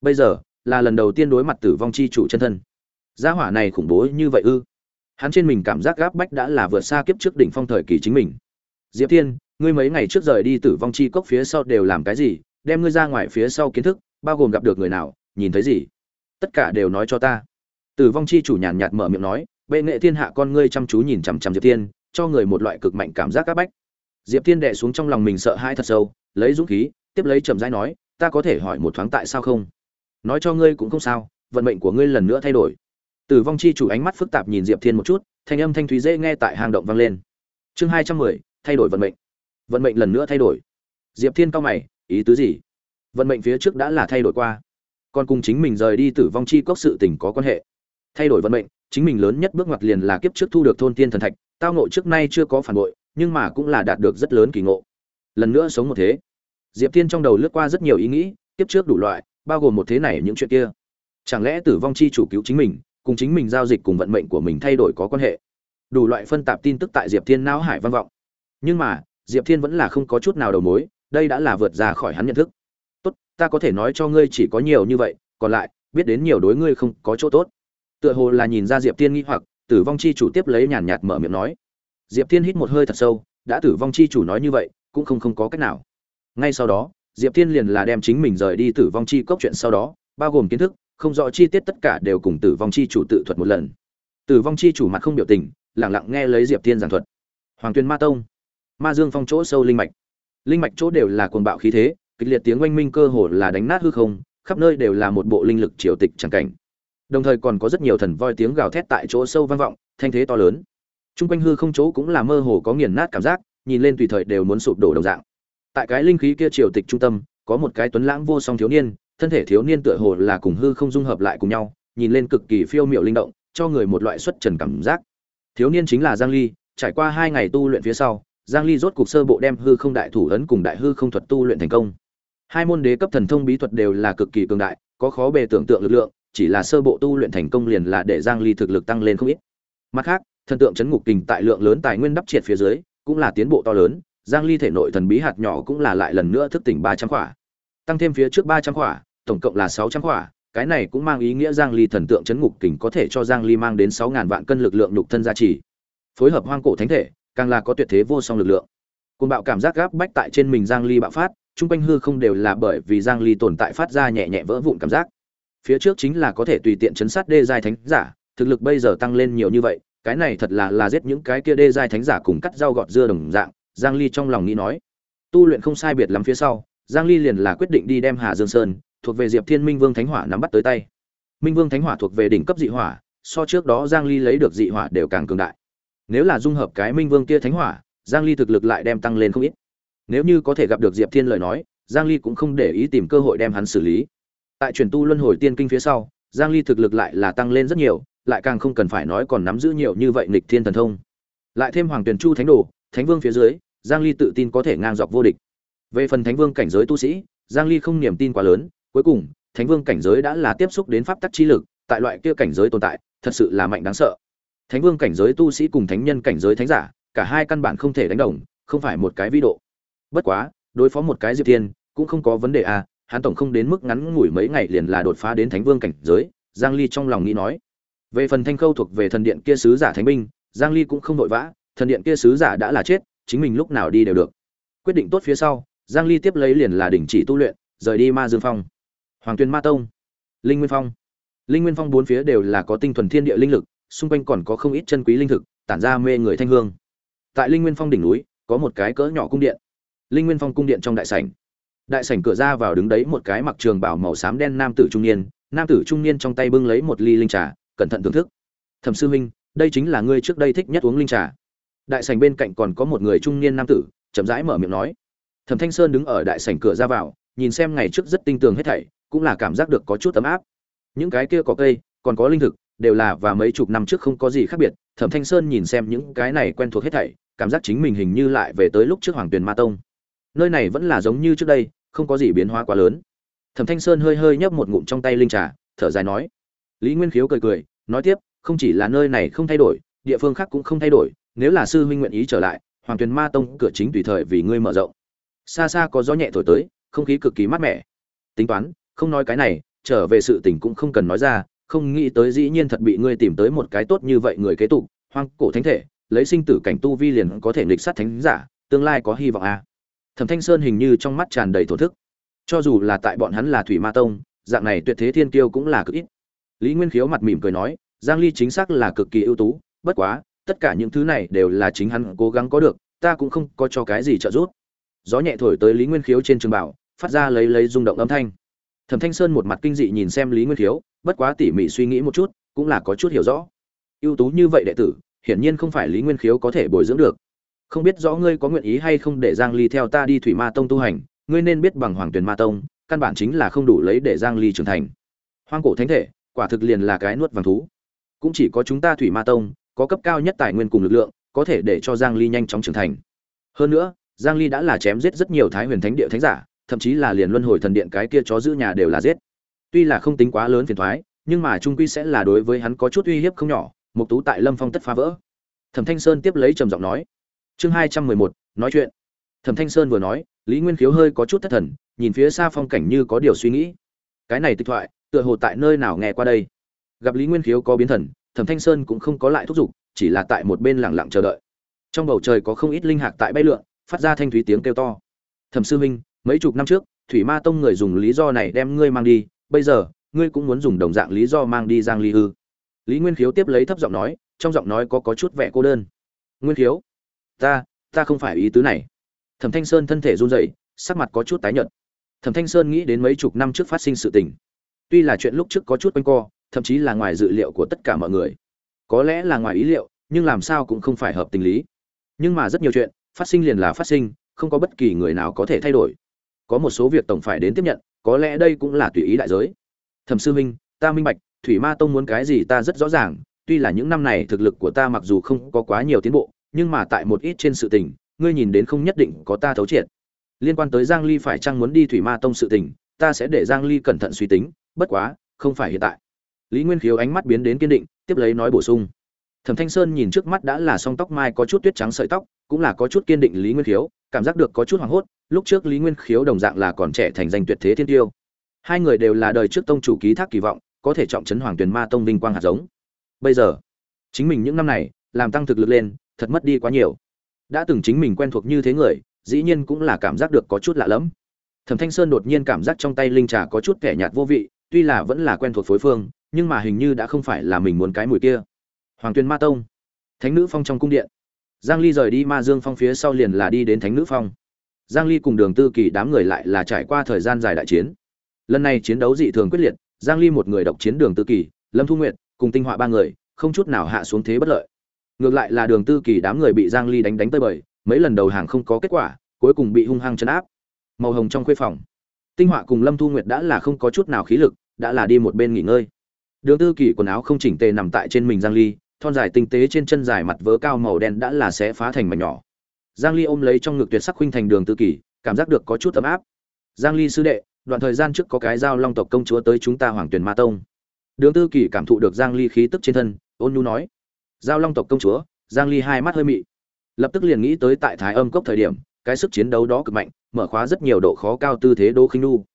Bây giờ, là lần đầu tiên đối mặt tử vong chi chủ chân thân. Gia hỏa này khủng bố như vậy ư? Hắn trên mình cảm giác gáp bách đã là vượt xa kiếp trước đỉnh phong thời kỳ chính mình. Diệp thiên, ngươi mấy ngày trước rời đi tử vong chi cốc phía sau đều làm cái gì? Đem ngươi ra ngoài phía sau kiến thức, bao gồm gặp được người nào, nhìn thấy gì? Tất cả đều nói cho ta. Tử vong chi chủ nhàn nhạt mở miệng nói, bệ nghệ thiên hạ con ngươi chăm chú nhìn chằm chằm diệp thiên, cho người một loại cực mạnh cảm giác áp bách diệp thiên đệ xuống trong lòng mình sợ hãi thật sâu, lấy dũng khí, tiếp lấy chậm rãi nói, ta có thể hỏi một thoáng tại sao không? Nói cho ngươi cũng không sao, vận mệnh của ngươi lần nữa thay đổi. Tử vong chi chủ ánh mắt phức tạp nhìn diệp thiên một chút, thanh âm thanh thúy dễ nghe tại hang động vang lên. Chương hai trăm mười, thay đổi vận mệnh. Vận mệnh lần nữa thay đổi. Diệp thiên cao mày, ý tứ gì? Vận mệnh phía trước đã là thay đổi qua. Còn cùng chính mình rời đi tử vong chi cốc sự tình có quan hệ. Thay đổi vận mệnh, chính mình lớn nhất bước ngoặt liền là kiếp trước thu được thôn tiên thần thạch, tao ngộ trước nay chưa có phản bội nhưng mà cũng là đạt được rất lớn kỳ ngộ. Lần nữa sống một thế. Diệp thiên trong đầu lướt qua rất nhiều ý nghĩ tiếp trước đủ loại, bao gồm một thế này những chuyện kia. Chẳng lẽ tử vong chi chủ cứu chính mình, cùng chính mình giao dịch cùng vận mệnh của mình thay đổi có quan hệ? Đủ loại phân tạp tin tức tại diệp thiên não hải văn vọng. Nhưng mà, diệp thiên vẫn là không có chút nào đầu mối, đây đã là vượt ra khỏi hắn nhận thức. Tốt, ta có thể nói cho ngươi chỉ có nhiều như vậy, còn lại, biết đến nhiều đối ngươi không có chỗ tốt. Tựa hồ là nhìn ra diệp thiên nghi hoặc, tử vong chi chủ tiếp lấy nhàn nhạt mở miệng nói diệp thiên hít một hơi thật sâu, đã tử vong chi chủ nói như vậy, cũng không không có cách nào. Ngay sau đó, diệp thiên liền là đem chính mình rời đi tử vong chi cốc chuyện sau đó, bao gồm kiến thức, không rõ chi tiết tất cả đều cùng tử vong chi chủ tự thuật một lần. Tử vong chi chủ mặt không biểu tình lặng lặng nghe lấy diệp thiên giảng thuật. Hoàng tuyền ma tông, ma dương phong chỗ sâu linh mạch. Linh mạch chỗ đều là cuồng bạo khí thế, kịch liệt tiếng oanh minh cơ hồ là đánh nát hư không, khắp nơi đều là một bộ linh lực triều tịch chẳng cảnh. Đồng thời còn có rất nhiều thần voi tiếng gào thét tại chỗ sâu vang vọng, thanh thế to lớn. Trung quanh hư không chỗ cũng là mơ hồ có nghiền nát cảm giác, nhìn lên tùy thời đều muốn sụp đổ đồng dạng. Tại cái linh khí kia triều tịch trung tâm, có một cái tuấn lãng vô song thiếu niên, thân thể thiếu niên tựa hồ là cùng hư không dung hợp lại cùng nhau, nhìn lên cực kỳ phiêu miệu linh động, cho người một loại xuất trần cảm giác. Thiếu niên chính là giang ly, trải qua hai ngày tu luyện phía sau, giang ly rốt cục sơ bộ đem hư không đại thủ ấn cùng đại hư không thuật tu luyện thành công. Hai môn đế cấp thần thông bí thuật đều là cực kỳ cường đại, có khó bề tưởng tượng lực lượng, chỉ là sơ bộ tu luyện thành công liền là để giang ly thực lực tăng lên không ít. Mặt khác thần tượng chấn ngục kình tại lượng lớn tài nguyên đắp triệt phía dưới, cũng là tiến bộ to lớn, giang ly thể nội thần bí hạt nhỏ cũng là lại lần nữa thức tỉnh 300 khỏa. Tăng thêm phía trước 300 khỏa, tổng cộng là 600 khỏa, cái này cũng mang ý nghĩa giang ly thần tượng chấn ngục kình có thể cho giang ly mang đến 6.000 vạn cân lực lượng nhục thân gia trì. Phối hợp hoang cổ thánh thể, càng là có tuyệt thế vô song lực lượng. Côn bạo cảm giác gáp bách tại trên mình giang ly bạo phát trung quanh hư không đều là bởi vì giang ly tồn tại phát ra nhẹ nhẹ vỡ vụn cảm giác. Phía trước chính là có thể tùy tiện chấn sát đê giai thánh giả, thực lực bây giờ tăng lên nhiều như vậy cái này thật là là giết những cái kia đê giai thánh giả cùng cắt rau gọt dưa đồng dạng, giang ly trong lòng nghĩ nói. Tu luyện không sai biệt lắm phía sau, giang ly liền là quyết định đi đem hà dương sơn, thuộc về diệp thiên minh vương thánh hỏa nắm bắt tới tay. Minh vương thánh hỏa thuộc về đỉnh cấp dị hỏa, so trước đó giang ly lấy được dị hỏa đều càng cường đại. Nếu là dung hợp cái minh vương kia thánh hỏa, giang ly thực lực lại đem tăng lên không ít. Nếu như có thể gặp được diệp thiên lời nói, giang ly cũng không để ý tìm cơ hội đem hắn xử lý. Tại truyền tu luân hồi tiên kinh phía sau, giang ly thực lực lại là tăng lên rất nhiều lại càng không cần phải nói còn nắm giữ nhiều như vậy nghịch thiên thần thông. Lại thêm hoàng tuyển chu thánh đồ, thánh vương phía dưới, giang ly tự tin có thể ngang dọc vô địch. Về phần thánh vương cảnh giới tu sĩ, giang ly không niềm tin quá lớn, cuối cùng, thánh vương cảnh giới đã là tiếp xúc đến pháp tắc chi lực, tại loại kia cảnh giới tồn tại, thật sự là mạnh đáng sợ. Thánh vương cảnh giới tu sĩ cùng thánh nhân cảnh giới thánh giả, cả hai căn bản không thể đánh đồng, không phải một cái vi độ. Bất quá, đối phó một cái diệp thiên, cũng không có vấn đề à hắn tổng không đến mức ngắn ngủi mấy ngày liền là đột phá đến thánh vương cảnh giới, giang ly trong lòng nghĩ nói về phần thanh khâu thuộc về thần điện kia sứ giả thánh binh, giang ly cũng không vội vã, thần điện kia sứ giả đã là chết, chính mình lúc nào đi đều được. Quyết định tốt phía sau, giang ly tiếp lấy liền là đình chỉ tu luyện, rời đi ma dương phong. Hoàng tuyên ma tông, linh nguyên phong. Linh nguyên phong bốn phía đều là có tinh thuần thiên địa linh lực, xung quanh còn có không ít chân quý linh thực, tản ra mê người thanh hương. Tại linh nguyên phong đỉnh núi, có một cái cỡ nhỏ cung điện. Linh nguyên phong cung điện trong đại sảnh. Đại sảnh cửa ra vào đứng đấy một cái mặc trường bảo màu xám đen nam tử trung niên, nam tử trung niên trong tay bưng lấy một ly linh trà cẩn thận thưởng thức. Thẩm sư huynh, đây chính là ngươi trước đây thích nhất uống linh trà. Đại sảnh bên cạnh còn có một người trung niên nam tử, chậm rãi mở miệng nói. Thẩm thanh sơn đứng ở đại sảnh cửa ra vào, nhìn xem ngày trước rất tinh tường hết thảy, cũng là cảm giác được có chút ấm áp. Những cái kia có cây, còn có linh thực, đều là và mấy chục năm trước không có gì khác biệt. Thẩm thanh sơn nhìn xem những cái này quen thuộc hết thảy, cảm giác chính mình hình như lại về tới lúc trước hoàng tuyền ma tông. Nơi này vẫn là giống như trước đây, không có gì biến hóa quá lớn. Thẩm thanh sơn hơi hơi nhấp một ngụm trong tay linh trà, thở dài nói lý nguyên khiếu cười cười, nói tiếp, không chỉ là nơi này không thay đổi, địa phương khác cũng không thay đổi, nếu là sư huynh nguyện ý trở lại, hoàng tuyền ma tông cửa chính tùy thời vì ngươi mở rộng. Xa xa có gió nhẹ thổi tới, không khí cực kỳ mát mẻ. Tính toán, không nói cái này, trở về sự tình cũng không cần nói ra, không nghĩ tới dĩ nhiên thật bị ngươi tìm tới một cái tốt như vậy người kế tục, hoang cổ thánh thể, lấy sinh tử cảnh tu vi liền có thể nghịch sát thánh giả, tương lai có hy vọng à. thẩm thanh sơn hình như trong mắt tràn đầy thổ thức. Cho dù là tại bọn hắn là thủy ma tông, dạng này tuyệt thế thiên kiêu cũng là cực ít lý nguyên khiếu mặt mỉm cười nói, giang ly chính xác là cực kỳ ưu tú, bất quá, tất cả những thứ này đều là chính hắn cố gắng có được, ta cũng không có cho cái gì trợ giúp. Gió nhẹ thổi tới lý nguyên khiếu trên trường bảo, phát ra lấy lấy rung động âm thanh. Thẩm thanh sơn một mặt kinh dị nhìn xem lý nguyên khiếu, bất quá tỉ mỉ suy nghĩ một chút, cũng là có chút hiểu rõ. Ưu tú như vậy đệ tử, hiển nhiên không phải lý nguyên khiếu có thể bồi dưỡng được. Không biết rõ ngươi có nguyện ý hay không để giang ly theo ta đi thủy ma tông tu hành, ngươi nên biết bằng hoàng Tuyển ma tông, căn bản chính là không đủ lấy để giang ly trưởng thành. Hoang cổ thánh thể quả thực liền là cái nuốt vàng thú. Cũng chỉ có chúng ta thủy ma tông, có cấp cao nhất tài nguyên cùng lực lượng, có thể để cho giang ly nhanh chóng trưởng thành. Hơn nữa, giang ly đã là chém giết rất nhiều thái huyền thánh địa thánh giả, thậm chí là liền luân hồi thần điện cái kia chó giữ nhà đều là giết. Tuy là không tính quá lớn phiền thoái nhưng mà trung quy sẽ là đối với hắn có chút uy hiếp không nhỏ, mục tú tại lâm phong tất phá vỡ. Thẩm thanh sơn tiếp lấy trầm giọng nói, chương hai trăm mười một, nói chuyện. Thẩm thanh sơn vừa nói, lý nguyên khiếu hơi có chút thất thần, nhìn phía xa phong cảnh như có điều suy nghĩ. Cái này tịch thoại tựa hồ tại nơi nào nghe qua đây. Gặp lý nguyên khiếu có biến thần, thẩm thanh sơn cũng không có lại thúc giục, chỉ là tại một bên lẳng lặng chờ đợi. Trong bầu trời có không ít linh hạc tại bay lượn, phát ra thanh thúy tiếng kêu to. Thẩm sư huynh, mấy chục năm trước, thủy ma tông người dùng lý do này đem ngươi mang đi, bây giờ, ngươi cũng muốn dùng đồng dạng lý do mang đi giang ly hư lý nguyên khiếu tiếp lấy thấp giọng nói, trong giọng nói có có chút vẻ cô đơn. Nguyên khiếu, ta ta không phải ý tứ này. Thẩm thanh sơn thân thể run rẩy, sắc mặt có chút tái nhợt. Thẩm thanh sơn nghĩ đến mấy chục năm trước phát sinh sự tình tuy là chuyện lúc trước có chút quanh co, thậm chí là ngoài dự liệu của tất cả mọi người. Có lẽ là ngoài ý liệu, nhưng làm sao cũng không phải hợp tình lý. Nhưng mà rất nhiều chuyện, phát sinh liền là phát sinh, không có bất kỳ người nào có thể thay đổi. Có một số việc tổng phải đến tiếp nhận, có lẽ đây cũng là tùy ý đại giới. Thẩm sư minh ta minh bạch, thủy ma tông muốn cái gì ta rất rõ ràng, tuy là những năm này thực lực của ta mặc dù không có quá nhiều tiến bộ, nhưng mà tại một ít trên sự tình, ngươi nhìn đến không nhất định có ta thấu triệt. Liên quan tới giang ly phải chăng muốn đi thủy ma tông sự tình, ta sẽ để giang ly cẩn thận suy tính bất quá, không phải hiện tại. Lý nguyên khiếu ánh mắt biến đến kiên định, tiếp lấy nói bổ sung. Thẩm thanh sơn nhìn trước mắt đã là song tóc mai có chút tuyết trắng sợi tóc, cũng là có chút kiên định lý nguyên khiếu, cảm giác được có chút hoảng hốt, lúc trước lý nguyên khiếu đồng dạng là còn trẻ thành danh tuyệt thế thiên tiêu. Hai người đều là đời trước tông chủ ký thác kỳ vọng, có thể trọng trấn hoàng tuyền ma tông vinh quang hạt giống. Bây giờ, chính mình những năm này, làm tăng thực lực lên, thật mất đi quá nhiều. Đã từng chính mình quen thuộc như thế người, dĩ nhiên cũng là cảm giác được có chút lạ lẫm. Thẩm thanh sơn đột nhiên cảm giác trong tay linh trà có chút kẻ nhạt vô vị tuy là vẫn là quen thuộc phối phương, nhưng mà hình như đã không phải là mình muốn cái mùi kia. Hoàng Tuyên ma tông. Thánh nữ phong trong cung điện. Giang ly rời đi ma dương phong phía sau liền là đi đến thánh nữ phong. Giang ly cùng đường tư kỳ đám người lại là trải qua thời gian dài đại chiến. Lần này chiến đấu dị thường quyết liệt, giang ly một người độc chiến đường tư kỳ, lâm thu nguyệt cùng tinh họa ba người, không chút nào hạ xuống thế bất lợi. Ngược lại là đường tư kỳ đám người bị giang ly đánh đánh tới bời, mấy lần đầu hàng không có kết quả, cuối cùng bị hung hăng chấn áp. Màu hồng trong khuê phòng tinh họa cùng lâm thu nguyệt đã là không có chút nào khí lực, đã là đi một bên nghỉ ngơi. Đường tư kỳ quần áo không chỉnh tề nằm tại trên mình giang ly, thon dài tinh tế trên chân dài mặt vớ cao màu đen đã là sẽ phá thành mảnh nhỏ. Giang ly ôm lấy trong ngực tuyệt sắc huynh thành đường tư kỳ, cảm giác được có chút ấm áp. Giang ly sư đệ, đoạn thời gian trước có cái giao long tộc công chúa tới chúng ta hoàng tuyền ma tông. Đường tư kỳ cảm thụ được giang ly khí tức trên thân, ôn nhu nói. Giao long tộc công chúa, giang ly hai mắt hơi mị. Lập tức liền nghĩ tới tại thái âm cốc thời điểm cái sức chiến đấu đó cực mạnh mở khóa rất nhiều độ khó cao tư thế đô khinh nu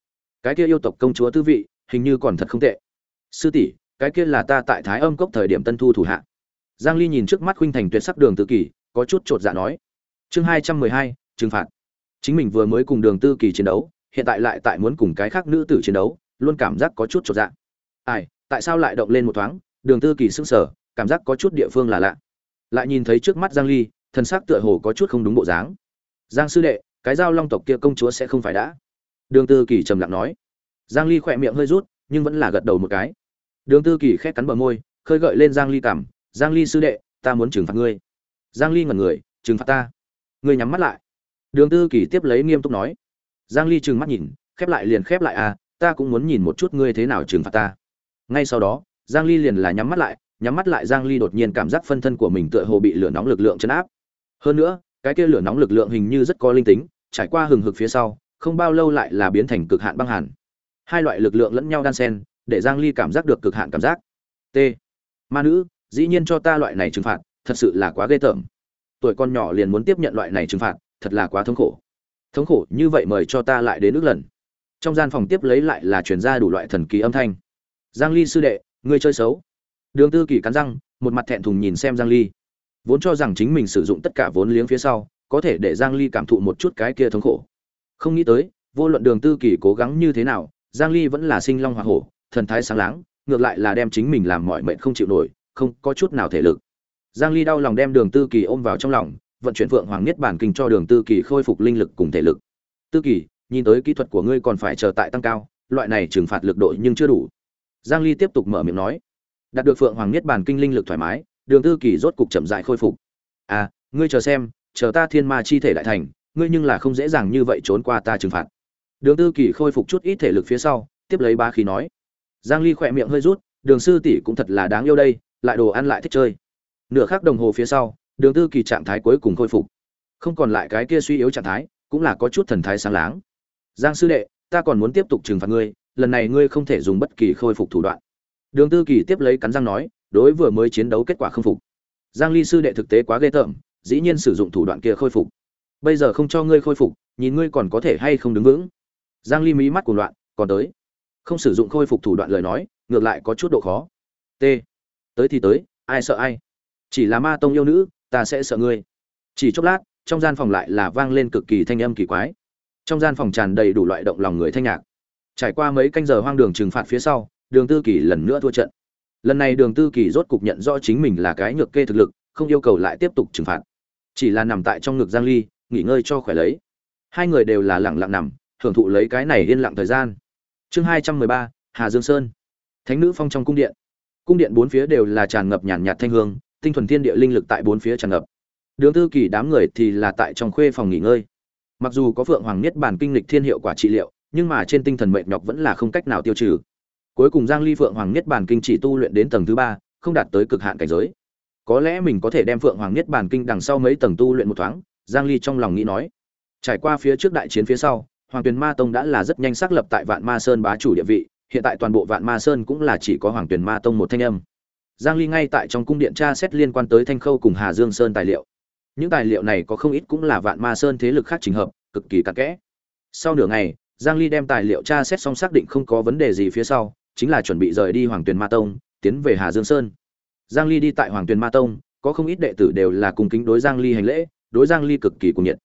cái kia yêu tộc công chúa tư vị hình như còn thật không tệ. Sư tỷ cái kia là ta tại thái âm cốc thời điểm tân thu thủ hạ. Giang ly nhìn trước mắt khuynh thành tuyệt sắc đường tư kỳ có chút trột dạ nói. Chương 212, trừng phạt. Chính mình vừa mới cùng đường tư kỳ chiến đấu hiện tại lại tại muốn cùng cái khác nữ tử chiến đấu luôn cảm giác có chút trột dạ. Ai tại sao lại động lên một thoáng? Đường tư kỳ sững sờ cảm giác có chút địa phương là lạ. Lại nhìn thấy trước mắt giang ly thân sắc tựa hồ có chút không đúng bộ dáng giang sư đệ, cái giao long tộc kia công chúa sẽ không phải đã. Đường tư kỳ trầm lặng nói. Giang ly khỏe miệng hơi rút, nhưng vẫn là gật đầu một cái. Đường tư kỳ khẽ cắn bờ môi, khơi gợi lên giang ly cảm. Giang ly sư đệ, ta muốn trừng phạt ngươi. Giang ly ngẩn người, trừng phạt ta. Ngươi nhắm mắt lại. Đường tư kỳ tiếp lấy nghiêm túc nói. Giang ly trừng mắt nhìn, khép lại liền khép lại à ta cũng muốn nhìn một chút ngươi thế nào trừng phạt ta. Ngay sau đó, giang ly liền là nhắm mắt lại, nhắm mắt lại giang ly đột nhiên cảm giác phân thân của mình tựa hồ bị lửa nóng lực lượng chấn áp. Hơn nữa cái kia lửa nóng lực lượng hình như rất có linh tính, trải qua hừng hực phía sau, không bao lâu lại là biến thành cực hạn băng hàn. Hai loại lực lượng lẫn nhau đan xen, để giang ly cảm giác được cực hạn cảm giác. T. Ma nữ, dĩ nhiên cho ta loại này trừng phạt, thật sự là quá ghê tởm. Tuổi con nhỏ liền muốn tiếp nhận loại này trừng phạt, thật là quá thống khổ. Thống khổ, như vậy mời cho ta lại đến nước lần. Trong gian phòng tiếp lấy lại là truyền ra đủ loại thần kỳ âm thanh. Giang ly sư đệ, ngươi chơi xấu. Đường tư kỳ cắn răng, một mặt thẹn thùng nhìn xem giang ly vốn cho rằng chính mình sử dụng tất cả vốn liếng phía sau, có thể để giang ly cảm thụ một chút cái kia thống khổ. Không nghĩ tới, vô luận đường tư kỳ cố gắng như thế nào, giang ly vẫn là sinh long hoa hổ, thần thái sáng láng, ngược lại là đem chính mình làm mọi mệnh không chịu nổi, không có chút nào thể lực. Giang ly đau lòng đem đường tư kỳ ôm vào trong lòng, vận chuyển phượng hoàng nhất bản kinh cho đường tư kỳ khôi phục linh lực cùng thể lực. Tư kỳ, nhìn tới kỹ thuật của ngươi còn phải chờ tại tăng cao, loại này trừng phạt lực độ nhưng chưa đủ. Giang ly tiếp tục mở miệng nói. Đạt được phượng hoàng nhất bản kinh linh lực thoải mái đường tư kỳ rốt cục chậm rãi khôi phục. À ngươi chờ xem, chờ ta thiên ma chi thể đại thành, ngươi nhưng là không dễ dàng như vậy trốn qua ta trừng phạt. Đường tư kỳ khôi phục chút ít thể lực phía sau, tiếp lấy ba khí nói. Giang ly khỏe miệng hơi rút, đường sư tỷ cũng thật là đáng yêu đây, lại đồ ăn lại thích chơi. Nửa khắc đồng hồ phía sau, đường tư kỳ trạng thái cuối cùng khôi phục. Không còn lại cái kia suy yếu trạng thái, cũng là có chút thần thái sáng láng. Giang sư đệ, ta còn muốn tiếp tục trừng phạt ngươi, lần này ngươi không thể dùng bất kỳ khôi phục thủ đoạn. Đường tư kỳ tiếp lấy cắn răng nói đối vừa mới chiến đấu kết quả không phục. Giang ly sư đệ thực tế quá ghê tởm, dĩ nhiên sử dụng thủ đoạn kia khôi phục. Bây giờ không cho ngươi khôi phục, nhìn ngươi còn có thể hay không đứng vững. Giang ly mí mắt cuồng loạn, còn tới. Không sử dụng khôi phục thủ đoạn lời nói, ngược lại có chút độ khó. T. Tới thì tới, ai sợ ai? Chỉ là ma tông yêu nữ, ta sẽ sợ ngươi. Chỉ chốc lát, trong gian phòng lại là vang lên cực kỳ thanh âm kỳ quái. Trong gian phòng tràn đầy đủ loại động lòng người thanh nhạc. Trải qua mấy canh giờ hoang đường trừng phạt phía sau, đường tư kỳ lần nữa thua trận lần này đường tư kỳ rốt cục nhận rõ chính mình là cái nhược kê thực lực không yêu cầu lại tiếp tục trừng phạt. Chỉ là nằm tại trong ngực giang ly nghỉ ngơi cho khỏe lấy. Hai người đều là lặng lặng nằm hưởng thụ lấy cái này yên lặng thời gian. Chương 213, hà dương sơn. Thánh nữ phong trong cung điện. Cung điện bốn phía đều là tràn ngập nhàn nhạt thanh hương tinh thuần thiên địa linh lực tại bốn phía tràn ngập. Đường tư kỳ đám người thì là tại trong khuê phòng nghỉ ngơi. Mặc dù có phượng hoàng niết bản kinh lịch thiên hiệu quả trị liệu nhưng mà trên tinh thần mệnh nhọc vẫn là không cách nào tiêu trừ cuối cùng giang ly phượng hoàng niết bản kinh chỉ tu luyện đến tầng thứ ba, không đạt tới cực hạn cảnh giới. Có lẽ mình có thể đem phượng hoàng niết bản kinh đằng sau mấy tầng tu luyện một thoáng, giang ly trong lòng nghĩ nói. Trải qua phía trước đại chiến phía sau, hoàng tuyền ma tông đã là rất nhanh xác lập tại vạn ma sơn bá chủ địa vị, hiện tại toàn bộ vạn ma sơn cũng là chỉ có hoàng tuyền ma tông một thanh âm. Giang ly ngay tại trong cung điện tra xét liên quan tới thanh khâu cùng hà dương sơn tài liệu. Những tài liệu này có không ít cũng là vạn ma sơn thế lực khác trình hợp, cực kỳ cặn kẽ. Sau nửa ngày, giang ly đem tài liệu tra xét xong xác định không có vấn đề gì phía sau chính là chuẩn bị rời đi hoàng tuyền ma tông, tiến về hà dương sơn. Giang ly đi tại hoàng tuyền ma tông, có không ít đệ tử đều là cùng kính đối giang ly hành lễ, đối giang ly cực kỳ cuồng nhiệt.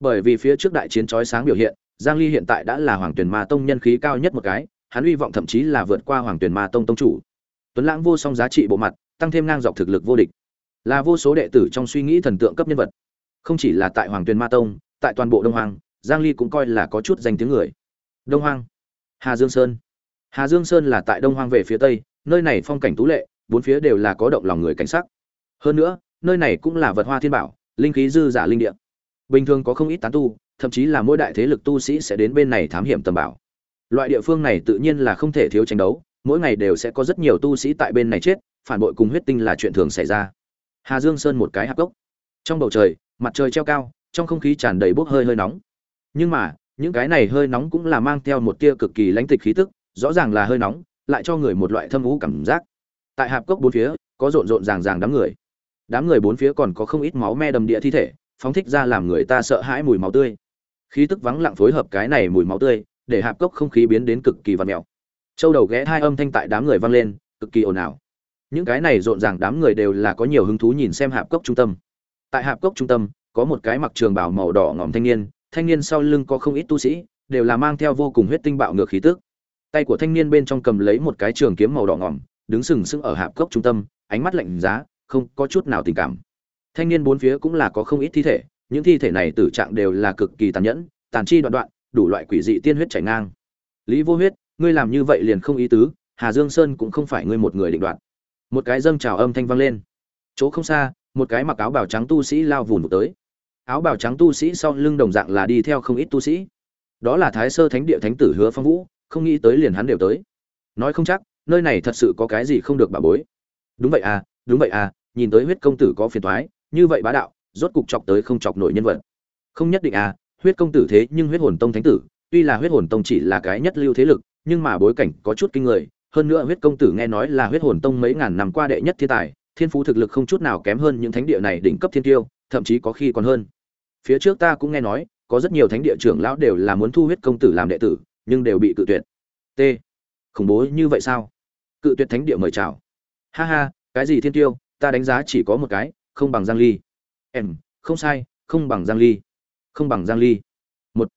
Bởi vì phía trước đại chiến chói sáng biểu hiện, giang ly hiện tại đã là hoàng tuyền ma tông nhân khí cao nhất một cái, hắn hy vọng thậm chí là vượt qua hoàng tuyền ma tông tông chủ. Tuấn lãng vô song giá trị bộ mặt, tăng thêm ngang dọc thực lực vô địch. Là vô số đệ tử trong suy nghĩ thần tượng cấp nhân vật. Không chỉ là tại hoàng tuyền ma tông, tại toàn bộ đông hoàng giang ly cũng coi là có chút danh tiếng người. Đông hoàng hà dương sơn hà dương sơn là tại đông Hoang về phía tây, nơi này phong cảnh tú lệ, bốn phía đều là có động lòng người cảnh sắc. Hơn nữa, nơi này cũng là vật hoa thiên bảo, linh khí dư giả linh địa. Bình thường có không ít tán tu, thậm chí là mỗi đại thế lực tu sĩ sẽ đến bên này thám hiểm tầm bảo. Loại địa phương này tự nhiên là không thể thiếu tranh đấu, mỗi ngày đều sẽ có rất nhiều tu sĩ tại bên này chết, phản bội cùng huyết tinh là chuyện thường xảy ra. Hà dương sơn một cái hạp gốc trong bầu trời, mặt trời treo cao, trong không khí tràn đầy bốc hơi hơi nóng. Nhưng mà, những cái này hơi nóng cũng là mang theo một tia cực kỳ lãnh tịch khí tức rõ ràng là hơi nóng, lại cho người một loại thâm ú cảm giác. Tại hạp cốc bốn phía, có rộn rộn ràng ràng đám người. Đám người bốn phía còn có không ít máu me đầm địa thi thể, phóng thích ra làm người ta sợ hãi mùi máu tươi. Khí tức vắng lặng phối hợp cái này mùi máu tươi, để hạp cốc không khí biến đến cực kỳ vằn mèo. Châu đầu ghé hai âm thanh tại đám người vang lên, cực kỳ ồn ào. Những cái này rộn ràng đám người đều là có nhiều hứng thú nhìn xem hạp cốc trung tâm. Tại hạp cốc trung tâm, có một cái mặc trường bảo màu đỏ ngỏm thanh niên thanh niên sau lưng có không ít tu sĩ, đều là mang theo vô cùng huyết tinh bạo ngược khí tức tay của thanh niên bên trong cầm lấy một cái trường kiếm màu đỏ ngỏm, đứng sừng sững ở hạp cốc trung tâm, ánh mắt lạnh giá, không có chút nào tình cảm. Thanh niên bốn phía cũng là có không ít thi thể, những thi thể này tử trạng đều là cực kỳ tàn nhẫn, tàn chi đoạn đoạn, đủ loại quỷ dị tiên huyết chảy ngang. Lý vô huyết, ngươi làm như vậy liền không ý tứ, hà dương sơn cũng không phải ngươi một người định đoạt. Một cái dâng trào âm thanh vang lên. Chỗ không xa, một cái mặc áo bào trắng tu sĩ lao vùn tới. Áo bào trắng tu sĩ sau lưng đồng dạng là đi theo không ít tu sĩ. Đó là thái sơ thánh địa thánh tử hứa phong vũ không nghĩ tới liền hắn đều tới. Nói không chắc, nơi này thật sự có cái gì không được bà bối. Đúng vậy à đúng vậy à nhìn tới huyết công tử có phiền thoái như vậy bá đạo, rốt cục chọc tới không chọc nổi nhân vật. Không nhất định à huyết công tử thế nhưng huyết hồn tông thánh tử, tuy là huyết hồn tông chỉ là cái nhất lưu thế lực, nhưng mà bối cảnh có chút kinh người, hơn nữa huyết công tử nghe nói là huyết hồn tông mấy ngàn năm qua đệ nhất thiên tài, thiên phú thực lực không chút nào kém hơn những thánh địa này đỉnh cấp thiên tiêu, thậm chí có khi còn hơn. Phía trước ta cũng nghe nói, có rất nhiều thánh địa trưởng lão đều là muốn thu huyết công tử làm đệ tử nhưng đều bị cự tuyệt. T. Khủng bố như vậy sao? Cự tuyệt thánh địa mời chào. Ha ha, cái gì thiên tiêu, ta đánh giá chỉ có một cái, không bằng giang ly. Em, không sai, không bằng giang ly. Không bằng giang ly. Một,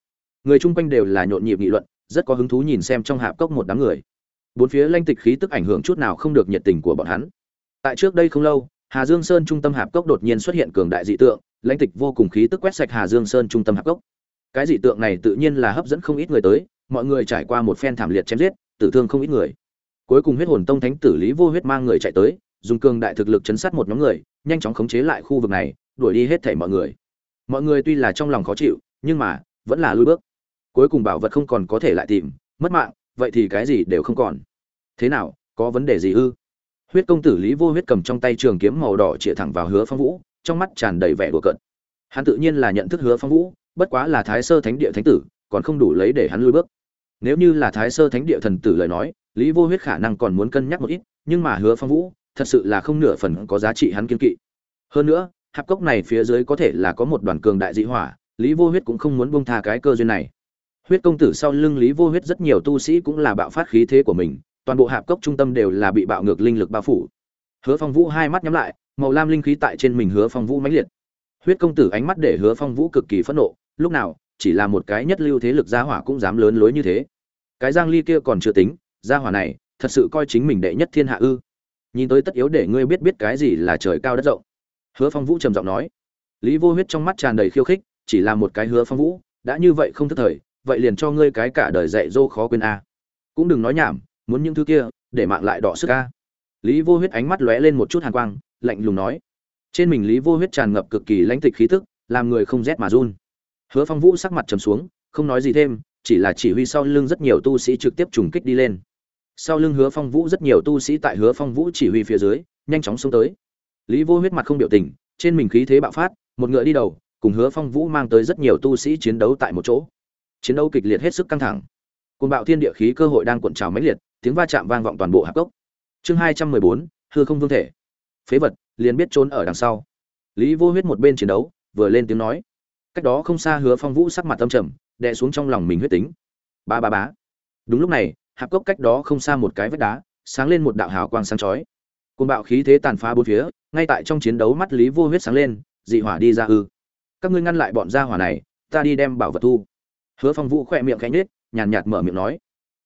người chung quanh đều là nhộn nhịp nghị luận, rất có hứng thú nhìn xem trong hạp cốc một đám người. Bốn phía lanh tịch khí tức ảnh hưởng chút nào không được nhiệt tình của bọn hắn. Tại trước đây không lâu, hà dương sơn trung tâm hạp cốc đột nhiên xuất hiện cường đại dị tượng, lãnh tịch vô cùng khí tức quét sạch hà dương sơn trung tâm hạp cốc. Cái dị tượng này tự nhiên là hấp dẫn không ít người tới mọi người trải qua một phen thảm liệt chém giết, tử thương không ít người. Cuối cùng huyết hồn tông thánh tử lý vô huyết mang người chạy tới, dùng cường đại thực lực chấn sát một nhóm người, nhanh chóng khống chế lại khu vực này, đuổi đi hết thảy mọi người. Mọi người tuy là trong lòng khó chịu, nhưng mà, vẫn là lui bước. Cuối cùng bảo vật không còn có thể lại tìm, mất mạng, vậy thì cái gì đều không còn. Thế nào, có vấn đề gì ư? Huyết công tử lý vô huyết cầm trong tay trường kiếm màu đỏ chĩa thẳng vào hứa phong vũ, trong mắt tràn đầy vẻ đùa cợt. Hắn tự nhiên là nhận thức hứa phong vũ, bất quá là thái sơ thánh địa thánh tử, còn không đủ lấy để hắn lui bước nếu như là thái sơ thánh địa thần tử lời nói, lý vô huyết khả năng còn muốn cân nhắc một ít, nhưng mà hứa phong vũ, thật sự là không nửa phần có giá trị hắn kiên kỵ. Hơn nữa, hạp cốc này phía dưới có thể là có một đoàn cường đại dị hỏa, lý vô huyết cũng không muốn bông tha cái cơ duyên này. Huyết công tử sau lưng lý vô huyết rất nhiều tu sĩ cũng là bạo phát khí thế của mình, toàn bộ hạp cốc trung tâm đều là bị bạo ngược linh lực bao phủ. Hứa phong vũ hai mắt nhắm lại, màu lam linh khí tại trên mình hứa phong vũ mãnh liệt. Huyết công tử ánh mắt để hứa phong vũ cực kỳ phẫn nộ, lúc nào chỉ là một cái nhất lưu thế lực gia hỏa cũng dám lớn lối như thế. Cái giang ly kia còn chưa tính, gia hỏa này, thật sự coi chính mình đệ nhất thiên hạ ư. Nhìn tới tất yếu để ngươi biết biết cái gì là trời cao đất rộng. Hứa phong vũ trầm giọng nói. Lý vô huyết trong mắt tràn đầy khiêu khích, chỉ là một cái hứa phong vũ, đã như vậy không thức thời, vậy liền cho ngươi cái cả đời dạy dô khó quên a. Cũng đừng nói nhảm, muốn những thứ kia, để mạng lại đỏ sức a. Lý vô huyết ánh mắt lóe lên một chút hàn quang, lạnh lùng nói. Trên mình lý vô huyết tràn ngập cực kỳ lãnh tịch khí tức, làm người không rét mà run hứa phong vũ sắc mặt trầm xuống, không nói gì thêm, chỉ là chỉ huy sau lưng rất nhiều tu sĩ trực tiếp trùng kích đi lên. Sau lưng hứa phong vũ rất nhiều tu sĩ tại hứa phong vũ chỉ huy phía dưới, nhanh chóng xuống tới. Lý vô huyết mặt không biểu tình, trên mình khí thế bạo phát, một ngựa đi đầu, cùng hứa phong vũ mang tới rất nhiều tu sĩ chiến đấu tại một chỗ. Chiến đấu kịch liệt hết sức căng thẳng. Côn bạo thiên địa khí cơ hội đang cuộn trào mãnh liệt, tiếng va chạm vang vọng toàn bộ hạp cốc. Chương hai trăm mười bốn, hư không vương thể. Phế vật, liền biết trốn ở đằng sau. Lý vô huyết một bên chiến đấu, vừa lên tiếng nói cách đó không xa hứa phong vũ sắc mặt tâm trầm, đè xuống trong lòng mình huyết tính. Ba ba bá đúng lúc này, hạp cốc cách đó không xa một cái vách đá, sáng lên một đạo hào quang sáng chói. Côn bạo khí thế tàn phá bốn phía, ngay tại trong chiến đấu mắt lý vô huyết sáng lên, dị hỏa đi ra ư. Các ngươi ngăn lại bọn gia hỏa này, ta đi đem bảo vật thu. Hứa phong vũ khỏe miệng khẽ nhếch, nhàn nhạt mở miệng nói.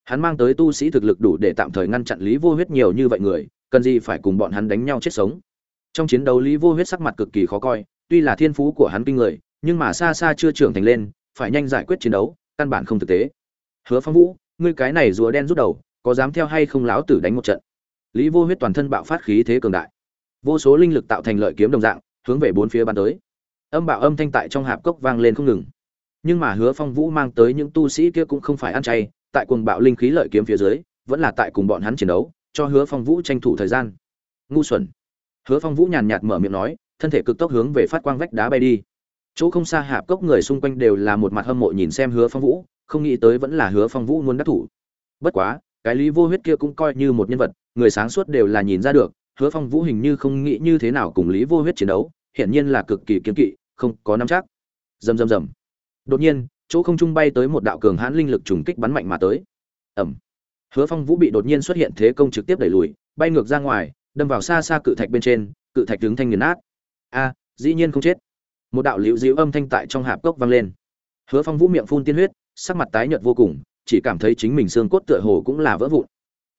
Hắn mang tới tu sĩ thực lực đủ để tạm thời ngăn chặn lý vô huyết nhiều như vậy người, cần gì phải cùng bọn hắn đánh nhau chết sống. Trong chiến đấu lý vô huyết sắc mặt cực kỳ khó coi, tuy là thiên phú của hắn kinh người nhưng mà xa xa chưa trưởng thành lên, phải nhanh giải quyết chiến đấu, căn bản không thực tế. Hứa phong vũ, ngươi cái này rùa đen rút đầu, có dám theo hay không láo tử đánh một trận? Lý vô huyết toàn thân bạo phát khí thế cường đại. Vô số linh lực tạo thành lợi kiếm đồng dạng, hướng về bốn phía bắn tới. Âm bạo âm thanh tại trong hạp cốc vang lên không ngừng. Nhưng mà hứa phong vũ mang tới những tu sĩ kia cũng không phải ăn chay, tại cuồng bạo linh khí lợi kiếm phía dưới, vẫn là tại cùng bọn hắn chiến đấu, cho hứa phong vũ tranh thủ thời gian. Ngu xuẩn. Hứa phong vũ nhàn nhạt mở miệng nói, thân thể cực tốc hướng về phát quang vách đá bay đi chỗ không xa hạp cốc người xung quanh đều là một mặt hâm mộ nhìn xem hứa phong vũ, không nghĩ tới vẫn là hứa phong vũ muốn đắc thủ. Bất quá, cái lý vô huyết kia cũng coi như một nhân vật, người sáng suốt đều là nhìn ra được, hứa phong vũ hình như không nghĩ như thế nào cùng lý vô huyết chiến đấu, hiển nhiên là cực kỳ kiếm kỵ, không có nắm chắc. Rầm rầm rầm. Đột nhiên, chỗ không trung bay tới một đạo cường hãn linh lực trùng kích bắn mạnh mà tới. Ẩm hứa phong vũ bị đột nhiên xuất hiện thế công trực tiếp đẩy lùi, bay ngược ra ngoài, đâm vào xa xa cự thạch bên trên, cự thạch đứng thanh nghiền nát. A, dĩ nhiên không chết một đạo liễu diễu âm thanh tại trong hạp cốc vang lên. Hứa phong vũ miệng phun tiên huyết, sắc mặt tái nhợt vô cùng, chỉ cảm thấy chính mình xương cốt tựa hồ cũng là vỡ vụn.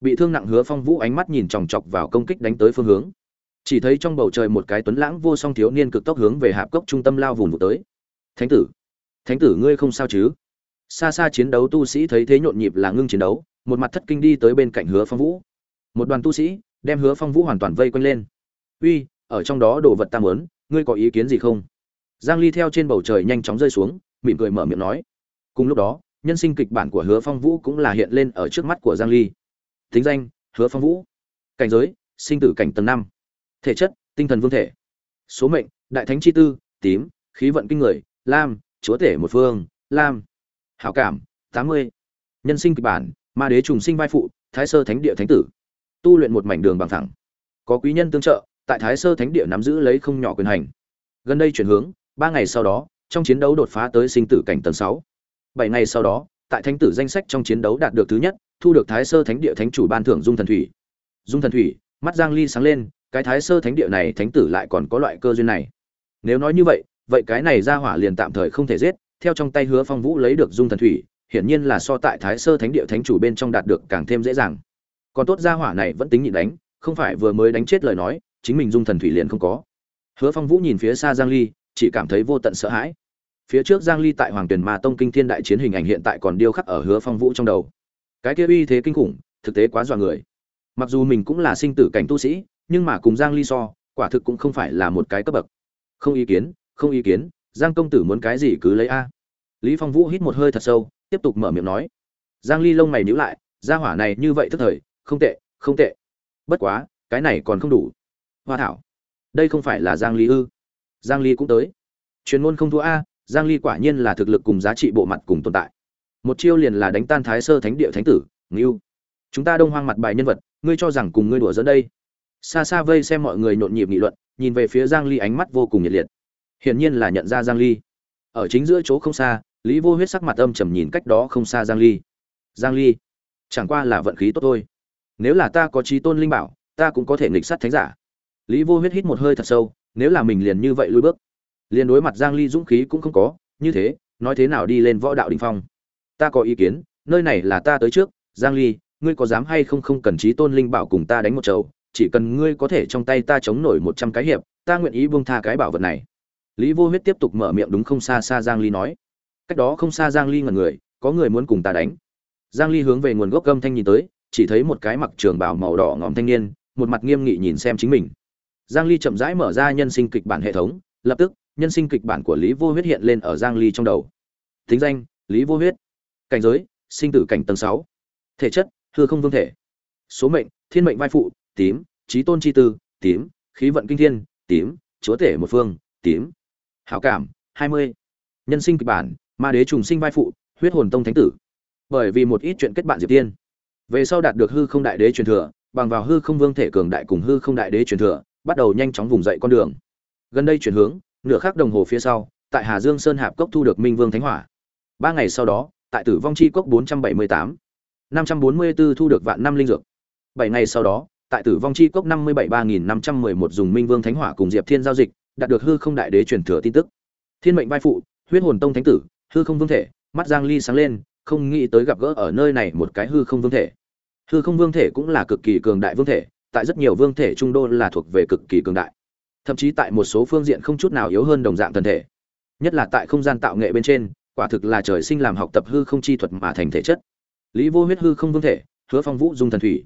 Bị thương nặng hứa phong vũ ánh mắt nhìn chòng chọc vào công kích đánh tới phương hướng. Chỉ thấy trong bầu trời một cái tuấn lãng vô song thiếu niên cực tốc hướng về hạp cốc trung tâm lao vùng vụ tới. Thánh tử thánh tử ngươi không sao chứ? Xa xa chiến đấu tu sĩ thấy thế nhộn nhịp là ngưng chiến đấu, một mặt thất kinh đi tới bên cạnh hứa phong vũ. Một đoàn tu sĩ đem hứa phong vũ hoàn toàn vây quanh lên. Uy, ở trong đó đồ vật ta mớn ngươi có ý kiến gì không? Giang ly theo trên bầu trời nhanh chóng rơi xuống, mỉm cười mở miệng nói. Cùng lúc đó, nhân sinh kịch bản của hứa phong vũ cũng là hiện lên ở trước mắt của giang ly. Thính danh, hứa phong vũ. Cảnh giới, sinh tử cảnh tầng năm. Thể chất, tinh thần vương thể. Số mệnh, đại thánh chi tư, tím, khí vận kinh người, lam, chúa tể một phương, lam. Hảo cảm, tám mươi. Nhân sinh kịch bản, ma đế trùng sinh vai phụ, thái sơ thánh địa thánh tử. Tu luyện một mảnh đường bằng thẳng. Có quý nhân tương trợ, tại thái sơ thánh địa nắm giữ lấy không nhỏ quyền hành. Gần đây chuyển hướng ba ngày sau đó, trong chiến đấu đột phá tới sinh tử cảnh tầng sáu. Bảy ngày sau đó, tại thánh tử danh sách trong chiến đấu đạt được thứ nhất, thu được thái sơ thánh địa thánh chủ ban thưởng dung thần thủy. Dung thần thủy, mắt giang ly sáng lên, cái thái sơ thánh địa này thánh tử lại còn có loại cơ duyên này. Nếu nói như vậy vậy cái này ra hỏa liền tạm thời không thể giết, theo trong tay hứa phong vũ lấy được dung thần thủy, hiển nhiên là so tại thái sơ thánh địa thánh chủ bên trong đạt được càng thêm dễ dàng. Còn tốt ra hỏa này vẫn tính nhịn đánh, không phải vừa mới đánh chết lời nói, chính mình dung thần thủy liền không có. Hứa phong vũ nhìn phía xa giang ly chỉ cảm thấy vô tận sợ hãi. Phía trước giang ly tại hoàng tuyển ma tông kinh thiên đại chiến hình ảnh hiện tại còn điêu khắc ở hứa phong vũ trong đầu. Cái kia uy thế kinh khủng, thực tế quá dọa người. Mặc dù mình cũng là sinh tử cảnh tu sĩ, nhưng mà cùng giang ly so, quả thực cũng không phải là một cái cấp bậc. Không ý kiến, không ý kiến, giang công tử muốn cái gì cứ lấy a. Lý phong vũ hít một hơi thật sâu, tiếp tục mở miệng nói. Giang ly lông mày nhíu lại, gia hỏa này như vậy tức thời, không tệ không tệ. Bất quá, cái này còn không đủ. Hoa thảo, đây không phải là giang ly ư? Giang ly cũng tới. Truyền ngôn không thua a, giang ly quả nhiên là thực lực cùng giá trị bộ mặt cùng tồn tại. Một chiêu liền là đánh tan thái sơ thánh địa thánh tử, ngưu. Chúng ta đông hoang mặt bài nhân vật, ngươi cho rằng cùng ngươi đùa dẫn đây? Xa xa vây xem mọi người nhộn nhịp nghị luận, nhìn về phía giang ly ánh mắt vô cùng nhiệt liệt. Hiển nhiên là nhận ra giang ly. Ở chính giữa chỗ không xa, lý vô huyết sắc mặt âm trầm nhìn cách đó không xa giang ly. Giang ly, chẳng qua là vận khí tốt thôi. Nếu là ta có trí tôn linh bảo, ta cũng có thể nghịch sát thánh giả. Lý vô huyết hít một hơi thật sâu nếu là mình liền như vậy lùi bước. Liền đối mặt giang ly dũng khí cũng không có, như thế, nói thế nào đi lên võ đạo đỉnh phong? Ta có ý kiến, nơi này là ta tới trước, giang ly, ngươi có dám hay không không cần trí tôn linh bảo cùng ta đánh một chầu, chỉ cần ngươi có thể trong tay ta chống nổi 100 cái hiệp, ta nguyện ý buông tha cái bảo vật này. Lý vô huyết tiếp tục mở miệng đúng không xa xa giang ly nói. Cách đó không xa giang ly ngẩn người, có người muốn cùng ta đánh. Giang ly hướng về nguồn gốc âm thanh nhìn tới, chỉ thấy một cái mặc trường bào màu đỏ ngòm thanh niên, một mặt nghiêm nghị nhìn xem chính mình giang ly chậm rãi mở ra nhân sinh kịch bản hệ thống, lập tức, nhân sinh kịch bản của lý vô huyết hiện lên ở giang ly trong đầu. Tính danh, lý vô huyết. Cảnh giới, sinh tử cảnh tầng 6. thể chất, hư không vương thể. Số mệnh, thiên mệnh vai phụ, tím, trí tôn chi tư, tím, khí vận kinh thiên, tím, chúa tể một phương, tím. Hảo cảm 20. nhân sinh kịch bản, ma đế trùng sinh vai phụ, huyết hồn tông thánh tử. Bởi vì một ít chuyện kết bạn diệp tiên. Về sau đạt được hư không đại đế truyền thừa, bằng vào hư không vương thể cường đại cùng hư không đại đế truyền thừa bắt đầu nhanh chóng vùng dậy con đường. Gần đây chuyển hướng, nửa khắc đồng hồ phía sau, tại hà dương sơn hạp cốc thu được minh vương thánh hỏa. Ba ngày sau đó, tại tử vong chi cốc bốn trăm bảy mươi tám, năm trăm bốn mươi b thu được vạn năm linh dược. Bảy ngày sau đó, tại tử vong chi cốc năm mươi bảy ba nghìn năm trăm mười một dùng minh vương thánh hỏa cùng diệp thiên giao dịch, đạt được hư không đại đế truyền thừa tin tức. Thiên mệnh vai phụ, huyết hồn tông thánh tử, hư không vương thể, mắt giang ly sáng lên, không nghĩ tới gặp gỡ ở nơi này một cái hư không vương thể. Hư không vương thể cũng là cực kỳ cường đại vương thể tại rất nhiều vương thể trung đô là thuộc về cực kỳ cường đại. Thậm chí tại một số phương diện không chút nào yếu hơn đồng dạng thân thể. Nhất là tại không gian tạo nghệ bên trên, quả thực là trời sinh làm học tập hư không chi thuật mà thành thể chất. Lý vô huyết hư không vương thể, hứa phong vũ dung thần thủy.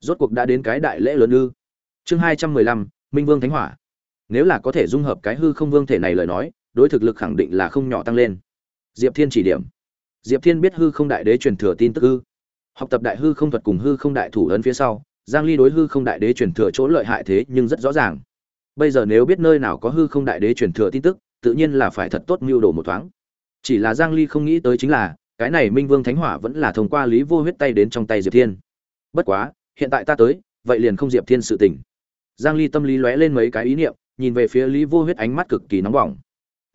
Rốt cuộc đã đến cái đại lễ lớn ư? Chương hai trăm mười lăm, minh vương thánh hỏa. Nếu là có thể dung hợp cái hư không vương thể này lời nói, đối thực lực khẳng định là không nhỏ tăng lên. Diệp thiên chỉ điểm. Diệp thiên biết hư không đại đế truyền thừa tin tức ư? Học tập đại hư không thuật cùng hư không đại thủ ấn phía sau giang ly đối hư không đại đế truyền thừa chỗ lợi hại thế nhưng rất rõ ràng. Bây giờ nếu biết nơi nào có hư không đại đế truyền thừa tin tức, tự nhiên là phải thật tốt mưu đồ một thoáng. Chỉ là giang ly không nghĩ tới chính là, cái này minh vương thánh hỏa vẫn là thông qua lý vô huyết tay đến trong tay diệp thiên. Bất quá, hiện tại ta tới, vậy liền không diệp thiên sự tình. Giang ly tâm lý lóe lên mấy cái ý niệm, nhìn về phía lý vô huyết ánh mắt cực kỳ nóng bỏng.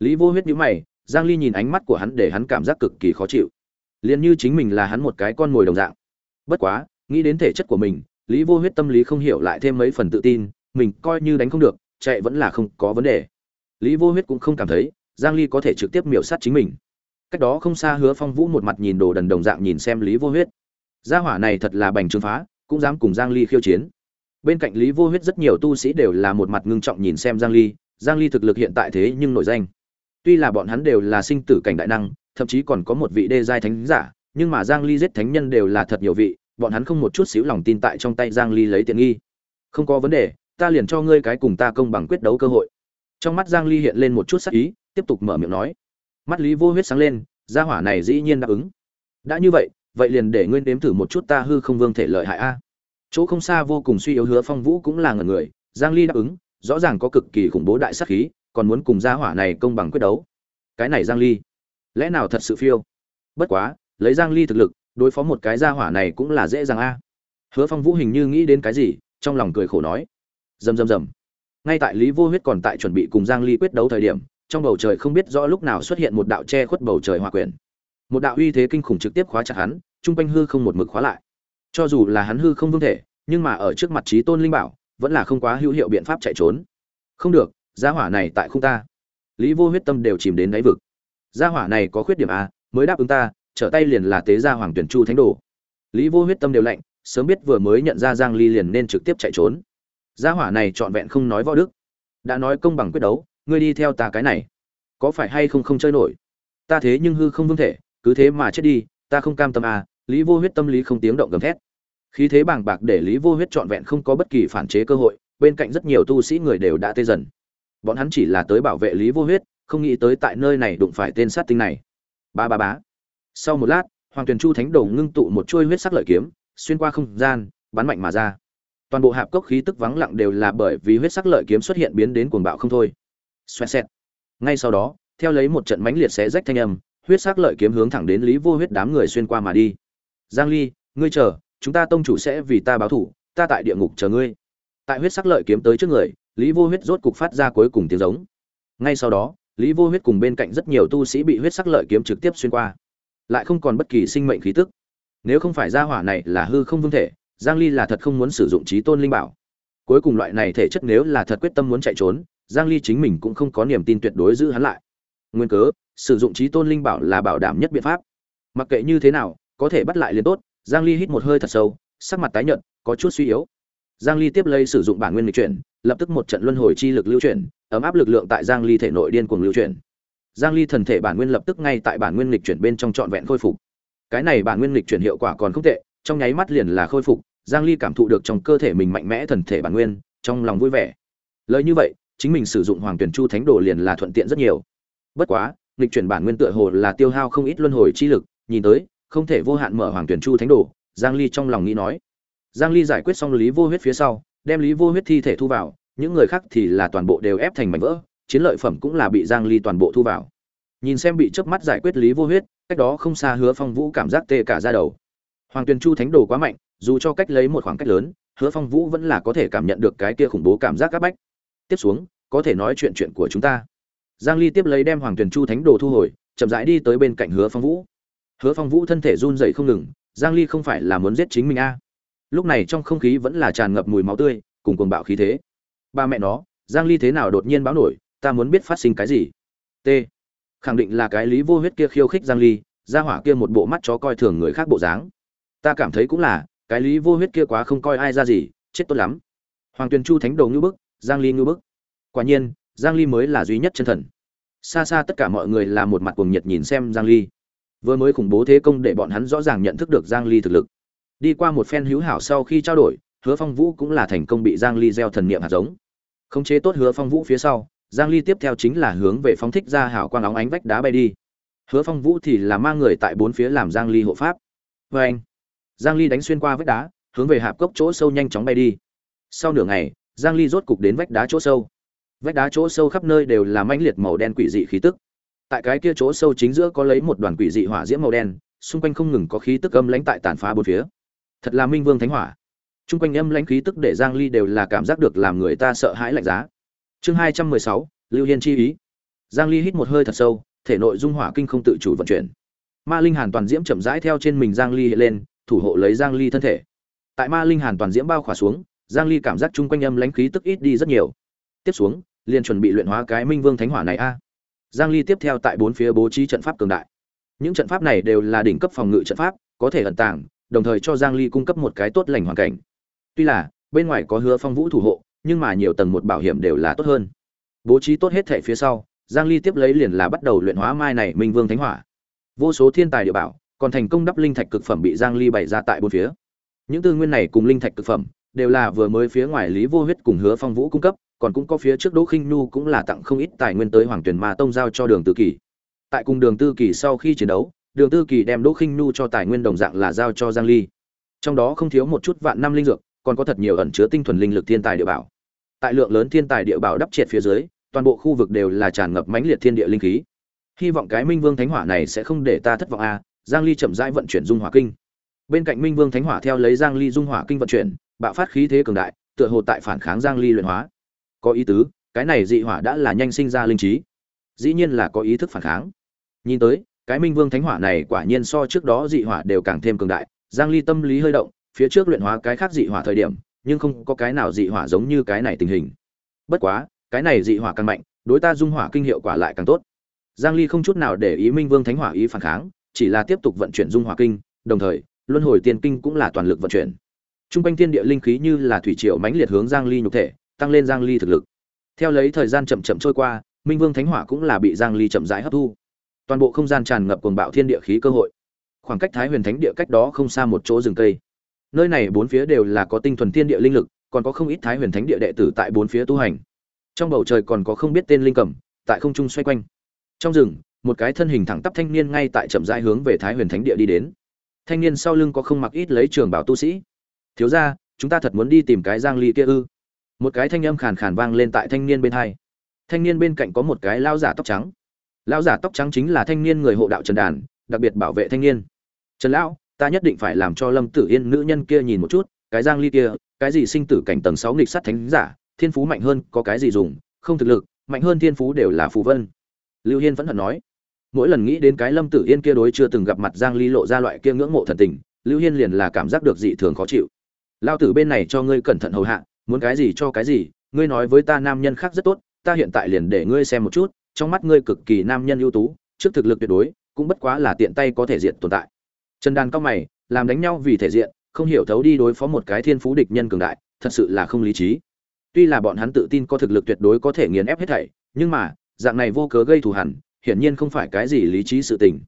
Lý vô huyết nhíu mày, giang ly nhìn ánh mắt của hắn để hắn cảm giác cực kỳ khó chịu. Liền như chính mình là hắn một cái con mồi đồng dạng. Bất quá, nghĩ đến thể chất của mình lý vô huyết tâm lý không hiểu lại thêm mấy phần tự tin, mình coi như đánh không được, chạy vẫn là không có vấn đề. Lý vô huyết cũng không cảm thấy, giang ly có thể trực tiếp miểu sát chính mình. Cách đó không xa hứa phong vũ một mặt nhìn đồ đần đồng dạng nhìn xem lý vô huyết. Gia hỏa này thật là bành trướng phá, cũng dám cùng giang ly khiêu chiến. Bên cạnh lý vô huyết rất nhiều tu sĩ đều là một mặt ngưng trọng nhìn xem giang ly giang ly thực lực hiện tại thế nhưng nổi danh. Tuy là bọn hắn đều là sinh tử cảnh đại năng, thậm chí còn có một vị đê giai thánh giả, nhưng mà giang ly giết thánh nhân đều là thật nhiều vị bọn hắn không một chút xíu lòng tin tại trong tay giang ly lấy tiện nghi. Không có vấn đề, ta liền cho ngươi cái cùng ta công bằng quyết đấu cơ hội. Trong mắt giang ly hiện lên một chút sắc ý, tiếp tục mở miệng nói. Mắt lý vô huyết sáng lên, gia hỏa này dĩ nhiên đáp ứng. Đã như vậy vậy liền để ngươi nếm thử một chút ta hư không vương thể lợi hại a. Chỗ không xa vô cùng suy yếu hứa phong vũ cũng là ngần người, giang ly đáp ứng, rõ ràng có cực kỳ khủng bố đại sát khí, còn muốn cùng gia hỏa này công bằng quyết đấu. Cái này giang ly, lẽ nào thật sự phiêu? Bất quá, lấy giang ly thực lực đối phó một cái gia hỏa này cũng là dễ dàng a. Hứa phong vũ hình như nghĩ đến cái gì, trong lòng cười khổ nói. Rầm rầm rầm. Ngay tại lý vô huyết còn tại chuẩn bị cùng giang ly quyết đấu thời điểm, trong bầu trời không biết rõ lúc nào xuất hiện một đạo che khuất bầu trời hòa quyển. Một đạo uy thế kinh khủng trực tiếp khóa chặt hắn, trung quanh hư không một mực khóa lại. Cho dù là hắn hư không vương thể, nhưng mà ở trước mặt trí tôn linh bảo, vẫn là không quá hữu hiệu biện pháp chạy trốn. Không được, gia hỏa này tại không ta. Lý vô huyết tâm đều chìm đến đáy vực. Gia hỏa này có khuyết điểm a, mới đáp ứng ta trở tay liền là tế gia hoàng tuyển chu thánh đồ. Lý vô huyết tâm đều lạnh, sớm biết vừa mới nhận ra giang ly liền nên trực tiếp chạy trốn. Gia hỏa này trọn vẹn không nói võ đức. Đã nói công bằng quyết đấu, ngươi đi theo ta cái này. Có phải hay không không chơi nổi? Ta thế nhưng hư không vương thể, cứ thế mà chết đi, ta không cam tâm à lý vô huyết tâm lý không tiếng động gầm thét. Khí thế bàng bạc để lý vô huyết trọn vẹn không có bất kỳ phản chế cơ hội, bên cạnh rất nhiều tu sĩ người đều đã tê dần. Bọn hắn chỉ là tới bảo vệ lý vô huyết, không nghĩ tới tại nơi này đụng phải tên sát tinh này. Ba ba bá sau một lát, hoàng tuyền chu thánh đồ ngưng tụ một chuôi huyết sắc lợi kiếm, xuyên qua không gian, bắn mạnh mà ra. Toàn bộ hạp cốc khí tức vắng lặng đều là bởi vì huyết sắc lợi kiếm xuất hiện biến đến cuồng bạo không thôi. Xoẹt xẹt. Ngay sau đó, theo lấy một trận mãnh liệt xé rách thanh âm, huyết sắc lợi kiếm hướng thẳng đến lý vô huyết đám người xuyên qua mà đi. Giang ly, ngươi chờ, chúng ta tông chủ sẽ vì ta báo thủ, ta tại địa ngục chờ ngươi. Tại huyết sắc lợi kiếm tới trước người, lý vô huyết rốt cục phát ra cuối cùng tiếng giống. Ngay sau đó, lý vô huyết cùng bên cạnh rất nhiều tu sĩ bị huyết sắc lợi kiếm trực tiếp xuyên qua lại không còn bất kỳ sinh mệnh khí tức. Nếu không phải gia hỏa này là hư không vương thể, giang ly là thật không muốn sử dụng trí tôn linh bảo. Cuối cùng loại này thể chất nếu là thật quyết tâm muốn chạy trốn, giang ly chính mình cũng không có niềm tin tuyệt đối giữ hắn lại. Nguyên cớ, sử dụng trí tôn linh bảo là bảo đảm nhất biện pháp. Mặc kệ như thế nào, có thể bắt lại liền tốt, giang ly hít một hơi thật sâu, sắc mặt tái nhợt, có chút suy yếu. Giang ly tiếp lấy sử dụng bản nguyên lịch chuyển, lập tức một trận luân hồi chi lực lưu chuyển, ấm áp lực lượng tại giang ly thể nội điên cuồng lưu chuyển giang ly thần thể bản nguyên lập tức ngay tại bản nguyên lịch chuyển bên trong trọn vẹn khôi phục. Cái này bản nguyên lịch chuyển hiệu quả còn không tệ, trong nháy mắt liền là khôi phục, giang ly cảm thụ được trong cơ thể mình mạnh mẽ thần thể bản nguyên, trong lòng vui vẻ. Lời như vậy, chính mình sử dụng hoàng tuyển chu thánh đồ liền là thuận tiện rất nhiều. Bất quá lịch chuyển bản nguyên tựa hồ là tiêu hao không ít luân hồi chi lực, nhìn tới, không thể vô hạn mở hoàng tuyển chu thánh đồ, giang ly trong lòng nghĩ nói. Giang ly giải quyết xong lý vô huyết phía sau, đem lý vô huyết thi thể thu vào, những người khác thì là toàn bộ đều ép thành mảnh vỡ chiến lợi phẩm cũng là bị giang ly toàn bộ thu vào. Nhìn xem bị chớp mắt giải quyết lý vô huyết, cách đó không xa hứa phong vũ cảm giác tê cả da đầu. Hoàng Tuyền chu thánh đồ quá mạnh, dù cho cách lấy một khoảng cách lớn, hứa phong vũ vẫn là có thể cảm nhận được cái kia khủng bố cảm giác các bách. Tiếp xuống, có thể nói chuyện chuyện của chúng ta. Giang ly tiếp lấy đem hoàng Tuyền chu thánh đồ thu hồi, chậm rãi đi tới bên cạnh hứa phong vũ. Hứa phong vũ thân thể run rẩy không ngừng, giang ly không phải là muốn giết chính mình a. Lúc này trong không khí vẫn là tràn ngập mùi máu tươi, cùng cuồng bạo khí thế. Ba mẹ nó, giang ly thế nào đột nhiên báo nổi ta muốn biết phát sinh cái gì? T. Khẳng định là cái lý vô huyết kia khiêu khích giang ly ra hỏa kia một bộ mắt chó coi thường người khác bộ dáng. Ta cảm thấy cũng là, cái lý vô huyết kia quá không coi ai ra gì, chết tốt lắm. Hoàng tuyền chu thánh đồ ngưu bức, giang ly ngưu bức. Quả nhiên, giang ly mới là duy nhất chân thần. Xa xa tất cả mọi người là một mặt cuồng nhiệt nhìn xem giang ly. Vừa mới khủng bố thế công để bọn hắn rõ ràng nhận thức được giang ly thực lực. Đi qua một phen hữu hảo sau khi trao đổi, hứa phong vũ cũng là thành công bị giang ly gieo thần niệm hạt giống. Khống chế tốt hứa phong vũ phía sau giang ly tiếp theo chính là hướng về phóng thích ra hào quang óng ánh vách đá bay đi. Hứa phong vũ thì là mang người tại bốn phía làm giang ly hộ pháp. Và anh, giang ly đánh xuyên qua vách đá, hướng về hạp cốc chỗ sâu nhanh chóng bay đi. Sau nửa ngày, giang ly rốt cục đến vách đá chỗ sâu. Vách đá chỗ sâu khắp nơi đều là mãnh liệt màu đen quỷ dị khí tức. Tại cái kia chỗ sâu chính giữa có lấy một đoàn quỷ dị hỏa diễm màu đen, xung quanh không ngừng có khí tức âm lãnh tại tàn phá bốn phía. Thật là minh vương thánh hỏa. Xung quanh âm lãnh khí tức để giang ly đều là cảm giác được làm người ta sợ hãi lạnh giá chương 216, lưu hiên chi ý. Giang ly hít một hơi thật sâu thể nội dung hỏa kinh không tự chủ vận chuyển. Ma linh hàn toàn diễm chậm rãi theo trên mình giang ly hiện lên thủ hộ lấy giang ly thân thể. Tại ma linh hàn toàn diễm bao khỏa xuống giang ly cảm giác chung quanh âm lãnh khí tức ít đi rất nhiều. Tiếp xuống liền chuẩn bị luyện hóa cái minh vương thánh hỏa này a. Giang ly tiếp theo tại bốn phía bố trí trận pháp cường đại. Những trận pháp này đều là đỉnh cấp phòng ngự trận pháp có thể ẩn tàng đồng thời cho giang ly cung cấp một cái tốt lành hoàn cảnh. Tuy là bên ngoài có hứa phong vũ thủ hộ nhưng mà nhiều tầng một bảo hiểm đều là tốt hơn. Bố trí tốt hết thể phía sau, giang ly tiếp lấy liền là bắt đầu luyện hóa mai này minh vương thánh hỏa. Vô số thiên tài địa bảo, còn thành công đắp linh thạch cực phẩm bị giang ly bày ra tại bốn phía. Những tư nguyên này cùng linh thạch cực phẩm, đều là vừa mới phía ngoài lý vô huyết cùng hứa phong vũ cung cấp, còn cũng có phía trước đỗ khinh nu cũng là tặng không ít tài nguyên tới hoàng tuyển ma tông giao cho đường tư kỳ. Tại cùng đường tư kỳ sau khi chiến đấu, đường tư kỳ đem đỗ khinh nu cho tài nguyên đồng dạng là giao cho giang ly. Trong đó không thiếu một chút vạn năm linh dược còn có thật nhiều ẩn chứa tinh thuần linh lực thiên tài địa bảo. Tại lượng lớn thiên tài địa bảo đắp triệt phía dưới, toàn bộ khu vực đều là tràn ngập mãnh liệt thiên địa linh khí. Hy vọng cái minh vương thánh hỏa này sẽ không để ta thất vọng a giang ly chậm rãi vận chuyển dung hỏa kinh. Bên cạnh minh vương thánh hỏa theo lấy giang ly dung hỏa kinh vận chuyển, bạo phát khí thế cường đại, tựa hồ tại phản kháng giang ly luyện hóa. Có ý tứ, cái này dị hỏa đã là nhanh sinh ra linh trí. Dĩ nhiên là có ý thức phản kháng. Nhìn tới, cái minh vương thánh hỏa này quả nhiên so trước đó dị hỏa đều càng thêm cường đại, giang ly tâm lý hơi động phía trước luyện hóa cái khác dị hỏa thời điểm, nhưng không có cái nào dị hỏa giống như cái này tình hình. Bất quá, cái này dị hỏa càng mạnh, đối ta dung hỏa kinh hiệu quả lại càng tốt. Giang ly không chút nào để ý minh vương thánh hỏa ý phản kháng, chỉ là tiếp tục vận chuyển dung hỏa kinh, đồng thời, luân hồi tiên kinh cũng là toàn lực vận chuyển. Trung quanh thiên địa linh khí như là thủy triều mãnh liệt hướng giang ly nhục thể, tăng lên giang ly thực lực. Theo lấy thời gian chậm chậm trôi qua, minh vương thánh hỏa cũng là bị giang ly chậm rãi hấp thu. Toàn bộ không gian tràn ngập cuồng bạo thiên địa khí cơ hội. Khoảng cách thái huyền thánh địa cách đó không xa một chỗ rừng cây nơi này bốn phía đều là có tinh thuần thiên địa linh lực, còn có không ít thái huyền thánh địa đệ tử tại bốn phía tu hành. Trong bầu trời còn có không biết tên linh cầm, tại không trung xoay quanh. Trong rừng, một cái thân hình thẳng tắp thanh niên ngay tại chậm rãi hướng về thái huyền thánh địa đi đến. Thanh niên sau lưng có không mặc ít lấy trường bảo tu sĩ. Thiếu ra chúng ta thật muốn đi tìm cái giang ly kia ư? Một cái thanh âm khàn khàn vang lên tại thanh niên bên hai. Thanh niên bên cạnh có một cái lao giả tóc trắng. Lao giả tóc trắng chính là thanh niên người hộ đạo trần đàn, đặc biệt bảo vệ thanh niên. Trần lão ta nhất định phải làm cho lâm tử yên nữ nhân kia nhìn một chút, cái giang ly kia, cái gì sinh tử cảnh tầng sáu nghịch sát thánh giả, thiên phú mạnh hơn có cái gì dùng, không thực lực, mạnh hơn thiên phú đều là phù vân. Lưu hiên vẫn hận nói. Mỗi lần nghĩ đến cái lâm tử yên kia đối chưa từng gặp mặt giang ly lộ ra loại kia ngưỡng mộ thần tình, lưu hiên liền là cảm giác được dị thường khó chịu. Lao tử bên này cho ngươi cẩn thận hầu hạ, muốn cái gì cho cái gì, ngươi nói với ta nam nhân khác rất tốt, ta hiện tại liền để ngươi xem một chút, trong mắt ngươi cực kỳ nam nhân ưu tú, trước thực lực tuyệt đối, cũng bất quá là tiện tay có thể diện tồn tại trần đàn cao mày, làm đánh nhau vì thể diện, không hiểu thấu đi đối phó một cái thiên phú địch nhân cường đại, thật sự là không lý trí. Tuy là bọn hắn tự tin có thực lực tuyệt đối có thể nghiền ép hết thảy, nhưng mà, dạng này vô cớ gây thù hẳn hiển nhiên không phải cái gì lý trí sự tình.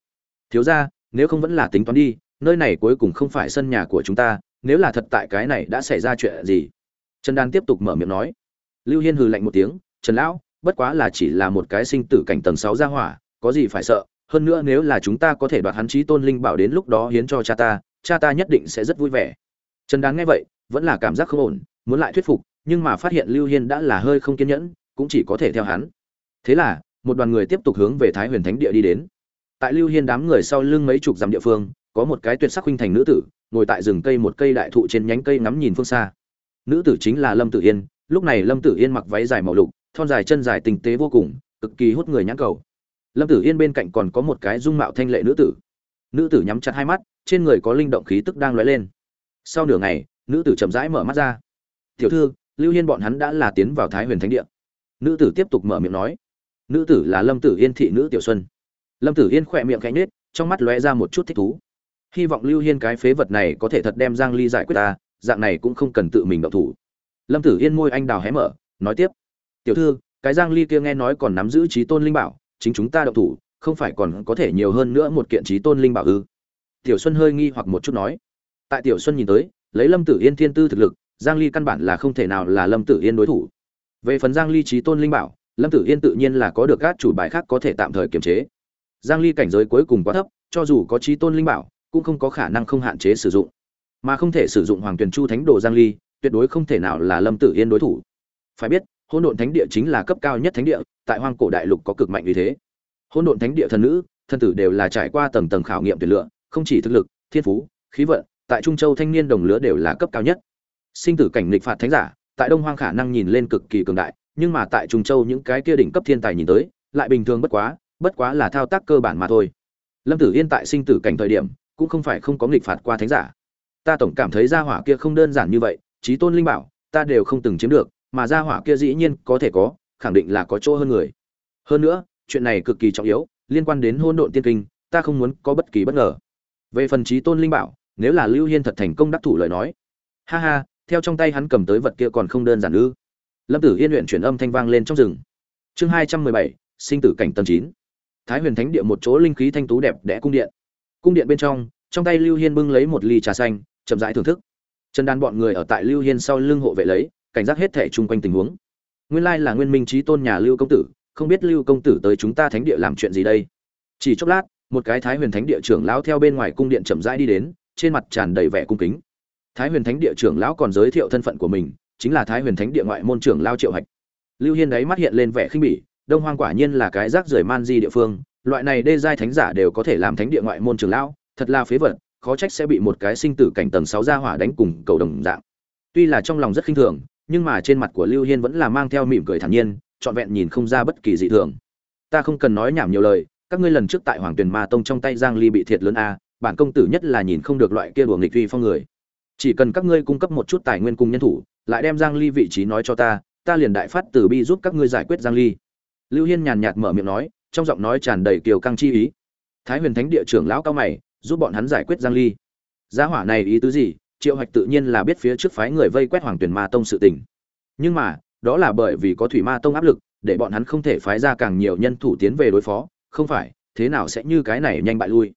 Thiếu ra nếu không vẫn là tính toán đi, nơi này cuối cùng không phải sân nhà của chúng ta, nếu là thật tại cái này đã xảy ra chuyện gì? Trần đan tiếp tục mở miệng nói. Lưu hiên hừ lạnh một tiếng, trần lão, bất quá là chỉ là một cái sinh tử cảnh tầng sáu gia hỏa, có gì phải sợ? Hơn nữa nếu là chúng ta có thể đoạt hắn chí tôn linh bảo đến lúc đó hiến cho cha ta cha ta nhất định sẽ rất vui vẻ. Trần đáng nghe vậy, vẫn là cảm giác không ổn, muốn lại thuyết phục, nhưng mà phát hiện lưu hiên đã là hơi không kiên nhẫn, cũng chỉ có thể theo hắn. Thế là, một đoàn người tiếp tục hướng về thái huyền thánh địa đi đến. Tại lưu hiên đám người sau lưng mấy chục dặm địa phương, có một cái tuyệt sắc huynh thành nữ tử, ngồi tại rừng cây một cây đại thụ trên nhánh cây ngắm nhìn phương xa. Nữ tử chính là lâm tử yên, lúc này lâm tử yên mặc váy dài màu lục, thon dài chân dài tinh tế vô cùng, cực kỳ hút người nhãn cầu lâm tử yên bên cạnh còn có một cái dung mạo thanh lệ nữ tử. Nữ tử nhắm chặt hai mắt, trên người có linh động khí tức đang lóe lên. Sau nửa ngày, nữ tử chậm rãi mở mắt ra. Tiểu thư, lưu hiên bọn hắn đã là tiến vào thái huyền thánh địa. Nữ tử tiếp tục mở miệng nói. Nữ tử là lâm tử yên thị nữ tiểu xuân. Lâm tử yên khỏe miệng cánh nết trong mắt lóe ra một chút thích thú. Hy vọng lưu hiên cái phế vật này có thể thật đem giang ly giải quyết ta, dạng này cũng không cần tự mình động thủ. Lâm tử yên môi anh đào hé mở, nói tiếp. Tiểu thư, cái giang ly kia nghe nói còn nắm giữ trí tôn linh bảo chính chúng ta động thủ, không phải còn có thể nhiều hơn nữa một kiện trí tôn linh bảo ư? Tiểu xuân hơi nghi hoặc một chút nói. Tại tiểu xuân nhìn tới, lấy lâm tử yên thiên tư thực lực, giang ly căn bản là không thể nào là lâm tử yên đối thủ. Về phần giang ly trí tôn linh bảo, lâm tử yên tự nhiên là có được các chủ bài khác có thể tạm thời kiềm chế. Giang ly cảnh giới cuối cùng quá thấp, cho dù có trí tôn linh bảo, cũng không có khả năng không hạn chế sử dụng. Mà không thể sử dụng hoàng tuyền chu thánh đồ giang ly, tuyệt đối không thể nào là lâm tử yên đối thủ. Phải biết hỗn độn thánh địa chính là cấp cao nhất thánh địa, tại hoang cổ đại lục có cực mạnh như thế. Hỗn độn thánh địa thần nữ thân tử đều là trải qua tầng tầng khảo nghiệm tuyển lựa, không chỉ thực lực, thiên phú, khí vận, tại trung châu thanh niên đồng lứa đều là cấp cao nhất. Sinh tử cảnh nghịch phạt thánh giả, tại đông hoang khả năng nhìn lên cực kỳ cường đại, nhưng mà tại trung châu những cái kia đỉnh cấp thiên tài nhìn tới, lại bình thường bất quá bất quá là thao tác cơ bản mà thôi. Lâm tử yên tại sinh tử cảnh thời điểm, cũng không phải không có nghịch phạt qua thánh giả. Ta tổng cảm thấy gia hỏa kia không đơn giản như vậy trí tôn linh bảo, ta đều không từng chiếm được mà gia hỏa kia dĩ nhiên có thể có, khẳng định là có chỗ hơn người. Hơn nữa, chuyện này cực kỳ trọng yếu, liên quan đến hôn độn tiên kinh, ta không muốn có bất kỳ bất ngờ. Về phần trí tôn linh bảo, nếu là lưu hiên thật thành công đắc thủ lời nói. Ha ha, theo trong tay hắn cầm tới vật kia còn không đơn giản ư? Lâm tử yên luyện chuyển âm thanh vang lên trong rừng. Chương hai trăm mười bảy, sinh tử cảnh tầng chín. Thái huyền thánh địa một chỗ linh khí thanh tú đẹp đẽ cung điện. Cung điện bên trong trong tay lưu hiên bưng lấy một ly trà xanh, chậm rãi thưởng thức. Trần đan bọn người ở tại lưu hiên sau lưng hộ vệ lấy cảnh giác hết thảy chung quanh tình huống. Nguyên lai là nguyên minh trí tôn nhà lưu công tử, không biết lưu công tử tới chúng ta thánh địa làm chuyện gì đây? Chỉ chốc lát, một cái thái huyền thánh địa trưởng lão theo bên ngoài cung điện chậm rãi đi đến, trên mặt tràn đầy vẻ cung kính. Thái huyền thánh địa trưởng lão còn giới thiệu thân phận của mình, chính là thái huyền thánh địa ngoại môn trưởng lão triệu hạch. Lưu hiên đấy mắt hiện lên vẻ khinh bỉ, đông hoang quả nhiên là cái rác rưởi man di địa phương, loại này đê giai thánh giả đều có thể làm thánh địa ngoại môn trưởng lão, thật là phế vật, khó trách sẽ bị một cái sinh tử cảnh tầng sáu gia hỏa đánh cùng cầu đồng dạng. Tuy là trong lòng rất khinh thường nhưng mà trên mặt của lưu hiên vẫn là mang theo mỉm cười thản nhiên, trọn vẹn nhìn không ra bất kỳ dị thường. Ta không cần nói nhảm nhiều lời, các ngươi lần trước tại hoàng tuyền ma tông trong tay giang ly bị thiệt lớn a, bản công tử nhất là nhìn không được loại kia đùa nghịch uy phong người. Chỉ cần các ngươi cung cấp một chút tài nguyên cùng nhân thủ, lại đem giang ly vị trí nói cho ta ta liền đại phát từ bi giúp các ngươi giải quyết giang ly. Lưu hiên nhàn nhạt mở miệng nói, trong giọng nói tràn đầy kiều căng chi ý. Thái huyền thánh địa trưởng lão cao mày, giúp bọn hắn giải quyết giang ly. Giá hỏa này ý tứ gì? Triệu hoạch tự nhiên là biết phía trước phái người vây quét hoàng tuyển ma tông sự tình. Nhưng mà, đó là bởi vì có thủy ma tông áp lực, để bọn hắn không thể phái ra càng nhiều nhân thủ tiến về đối phó, không phải, thế nào sẽ như cái này nhanh bại lui.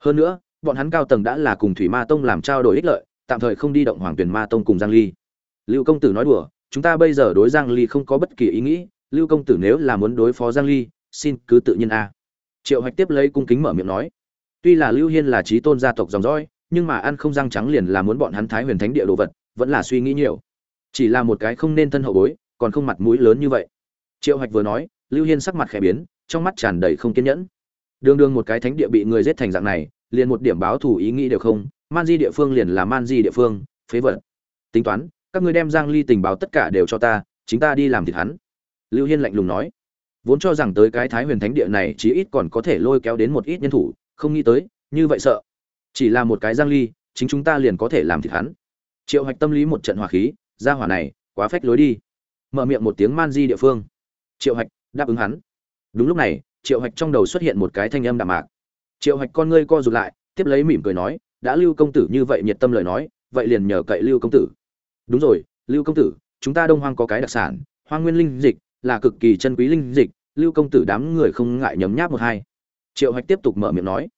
Hơn nữa, bọn hắn cao tầng đã là cùng thủy ma tông làm trao đổi ích lợi, tạm thời không đi động hoàng tuyển ma tông cùng giang ly. Lưu công tử nói đùa, chúng ta bây giờ đối giang ly không có bất kỳ ý nghĩ, lưu công tử nếu là muốn đối phó giang ly, xin cứ tự nhiên a. Triệu hoạch tiếp lấy cung kính mở miệng nói. Tuy là lưu hiên là trí tôn gia tộc dòng dõi nhưng mà ăn không răng trắng liền là muốn bọn hắn thái huyền thánh địa đồ vật, vẫn là suy nghĩ nhiều. Chỉ là một cái không nên thân hậu bối, còn không mặt mũi lớn như vậy. Triệu hoạch vừa nói, lưu hiên sắc mặt khẽ biến, trong mắt tràn đầy không kiên nhẫn. Đương đương một cái thánh địa bị người giết thành dạng này, liền một điểm báo thù ý nghĩ đều không, man di địa phương liền là man di địa phương, phế vật. Tính toán, các ngươi đem giang ly tình báo tất cả đều cho ta, chính ta đi làm thịt hắn. Lưu hiên lạnh lùng nói. Vốn cho rằng tới cái thái huyền thánh địa này chí ít còn có thể lôi kéo đến một ít nhân thủ, không nghĩ tới, như vậy sợ chỉ là một cái giang ly, chính chúng ta liền có thể làm thịt hắn. Triệu hoạch tâm lý một trận hỏa khí, ra hỏa này, quá phách lối đi. Mở miệng một tiếng man di địa phương. Triệu hoạch đáp ứng hắn. Đúng lúc này, triệu hoạch trong đầu xuất hiện một cái thanh âm đạm mạc. Triệu hoạch con ngươi co rụt lại, tiếp lấy mỉm cười nói, đã lưu công tử như vậy nhiệt tâm lời nói, vậy liền nhờ cậy lưu công tử. Đúng rồi, lưu công tử, chúng ta đông hoang có cái đặc sản, hoang nguyên linh dịch, là cực kỳ chân quý linh dịch, lưu công tử đám người không ngại nhấm nháp một hai. Triệu hoạch tiếp tục mở miệng nói.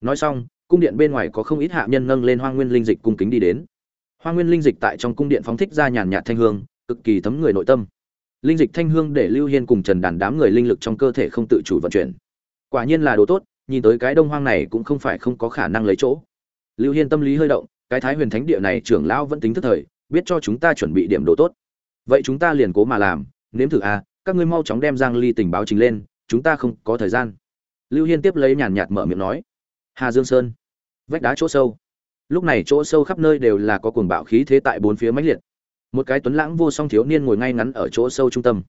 Nói xong cung điện bên ngoài có không ít hạ nhân nâng lên Hoa nguyên linh dịch cung kính đi đến. Hoa nguyên linh dịch tại trong cung điện phóng thích ra nhàn nhạt thanh hương, cực kỳ thấm người nội tâm. Linh dịch thanh hương để lưu hiên cùng trần đàn đám người linh lực trong cơ thể không tự chủ vận chuyển. Quả nhiên là đồ tốt, nhìn tới cái đông hoang này cũng không phải không có khả năng lấy chỗ. Lưu hiên tâm lý hơi động, cái thái huyền thánh địa này trưởng lão vẫn tính thức thời, biết cho chúng ta chuẩn bị điểm đồ tốt. Vậy chúng ta liền cố mà làm, nếm thử à các ngươi mau chóng đem giang ly tình báo trình lên, chúng ta không có thời gian. Lưu hiên tiếp lấy nhàn nhạt mở miệng nói hà dương sơn. Vách đá chỗ sâu. Lúc này chỗ sâu khắp nơi đều là có cuồng bạo khí thế tại bốn phía mãnh liệt. Một cái tuấn lãng vô song thiếu niên ngồi ngay ngắn ở chỗ sâu trung tâm.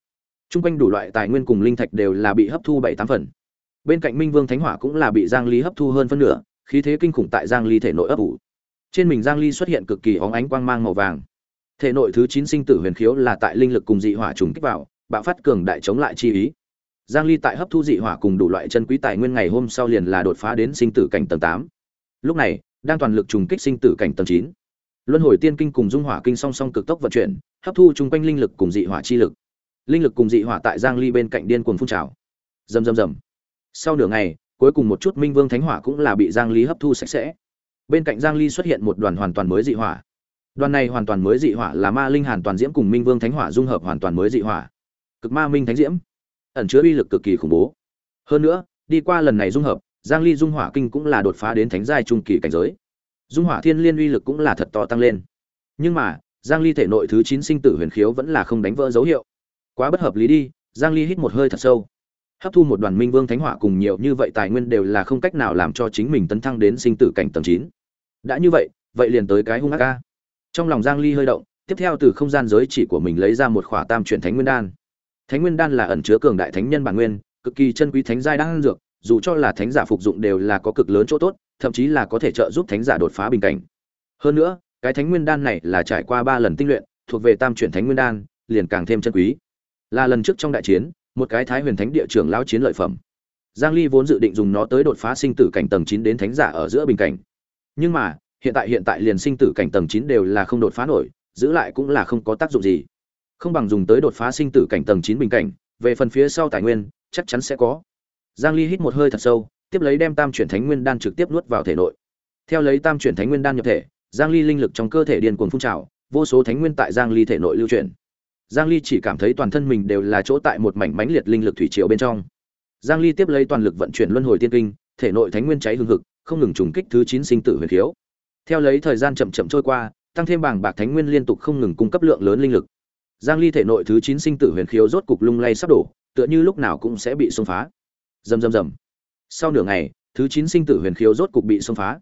Trung quanh đủ loại tài nguyên cùng linh thạch đều là bị hấp thu bảy tám phần. Bên cạnh minh vương thánh hỏa cũng là bị giang ly hấp thu hơn phân nửa, khí thế kinh khủng tại giang ly thể nội ấp ủ. Trên mình giang ly xuất hiện cực kỳ óng ánh quang mang màu vàng. Thể nội thứ chín sinh tử huyền khiếu là tại linh lực cùng dị hỏa trùng kích vào, bạo phát cường đại chống lại chi ý giang ly tại hấp thu dị hỏa cùng đủ loại chân quý tài nguyên ngày hôm sau liền là đột phá đến sinh tử cảnh tầng 8. lúc này, đang toàn lực trùng kích sinh tử cảnh tầng 9. luân hồi tiên kinh cùng dung hỏa kinh song song cực tốc vận chuyển, hấp thu chung quanh linh lực cùng dị hỏa chi lực. Linh lực cùng dị hỏa tại giang ly bên cạnh điên cuồng phun trào. Rầm rầm rầm. Sau nửa ngày, cuối cùng một chút minh vương thánh hỏa cũng là bị giang ly hấp thu sạch sẽ. Bên cạnh giang ly xuất hiện một đoàn hoàn toàn mới dị hỏa. Đoàn này hoàn toàn mới dị hỏa là ma linh hàn toàn diễm cùng minh vương thánh hỏa dung hợp hoàn toàn mới dị hỏa. Cực ma minh thánh diễm ẩn chứa uy lực cực kỳ khủng bố. Hơn nữa, đi qua lần này dung hợp, giang ly dung hỏa kinh cũng là đột phá đến thánh giai trung kỳ cảnh giới. Dung hỏa thiên liên uy lực cũng là thật to tăng lên. Nhưng mà, giang ly thể nội thứ 9 sinh tử huyền khiếu vẫn là không đánh vỡ dấu hiệu. Quá bất hợp lý đi, giang ly hít một hơi thật sâu. Hấp thu một đoàn minh vương thánh hỏa cùng nhiều như vậy tài nguyên đều là không cách nào làm cho chính mình tấn thăng đến sinh tử cảnh tầng 9. đã như vậy vậy liền tới cái hung ác ca. Trong lòng giang ly hơi động, tiếp theo từ không gian giới chỉ của mình lấy ra một khỏa tam chuyển thánh nguyên đan thánh nguyên đan là ẩn chứa cường đại thánh nhân bản nguyên, cực kỳ chân quý thánh giai đan dược, dù cho là thánh giả phục dụng đều là có cực lớn chỗ tốt, thậm chí là có thể trợ giúp thánh giả đột phá bình cảnh. Hơn nữa, cái thánh nguyên đan này là trải qua ba lần tinh luyện, thuộc về tam chuyển thánh nguyên đan, liền càng thêm chân quý. Là lần trước trong đại chiến, một cái thái huyền thánh địa trưởng lão chiến lợi phẩm. Giang ly vốn dự định dùng nó tới đột phá sinh tử cảnh tầng 9 đến thánh giả ở giữa bình cảnh. Nhưng mà, hiện tại hiện tại liền sinh tử cảnh tầng 9 đều là không đột phá nổi, giữ lại cũng là không có tác dụng gì không bằng dùng tới đột phá sinh tử cảnh tầng 9 bình cảnh, về phần phía sau tài nguyên, chắc chắn sẽ có. Giang ly hít một hơi thật sâu, tiếp lấy đem tam chuyển thánh nguyên đan trực tiếp nuốt vào thể nội. Theo lấy tam chuyển thánh nguyên đan nhập thể, giang ly linh lực trong cơ thể điên cuồng phun trào, vô số thánh nguyên tại giang ly thể nội lưu chuyển. Giang ly chỉ cảm thấy toàn thân mình đều là chỗ tại một mảnh mãnh liệt linh lực thủy triều bên trong. Giang ly tiếp lấy toàn lực vận chuyển luân hồi tiên kinh, thể nội thánh nguyên cháy hừng hực, không ngừng trùng kích thứ 9 sinh tử huyền thiếu. theo lấy thời gian chậm chậm trôi qua, tăng thêm bảng bạc thánh nguyên liên tục không ngừng cung cấp lượng lớn linh lực giang ly thể nội thứ 9 sinh tử huyền khiếu rốt cục lung lay sắp đổ tựa như lúc nào cũng sẽ bị xông phá. Rầm rầm rầm. Sau nửa ngày thứ 9 sinh tử huyền khiếu rốt cục bị xông phá.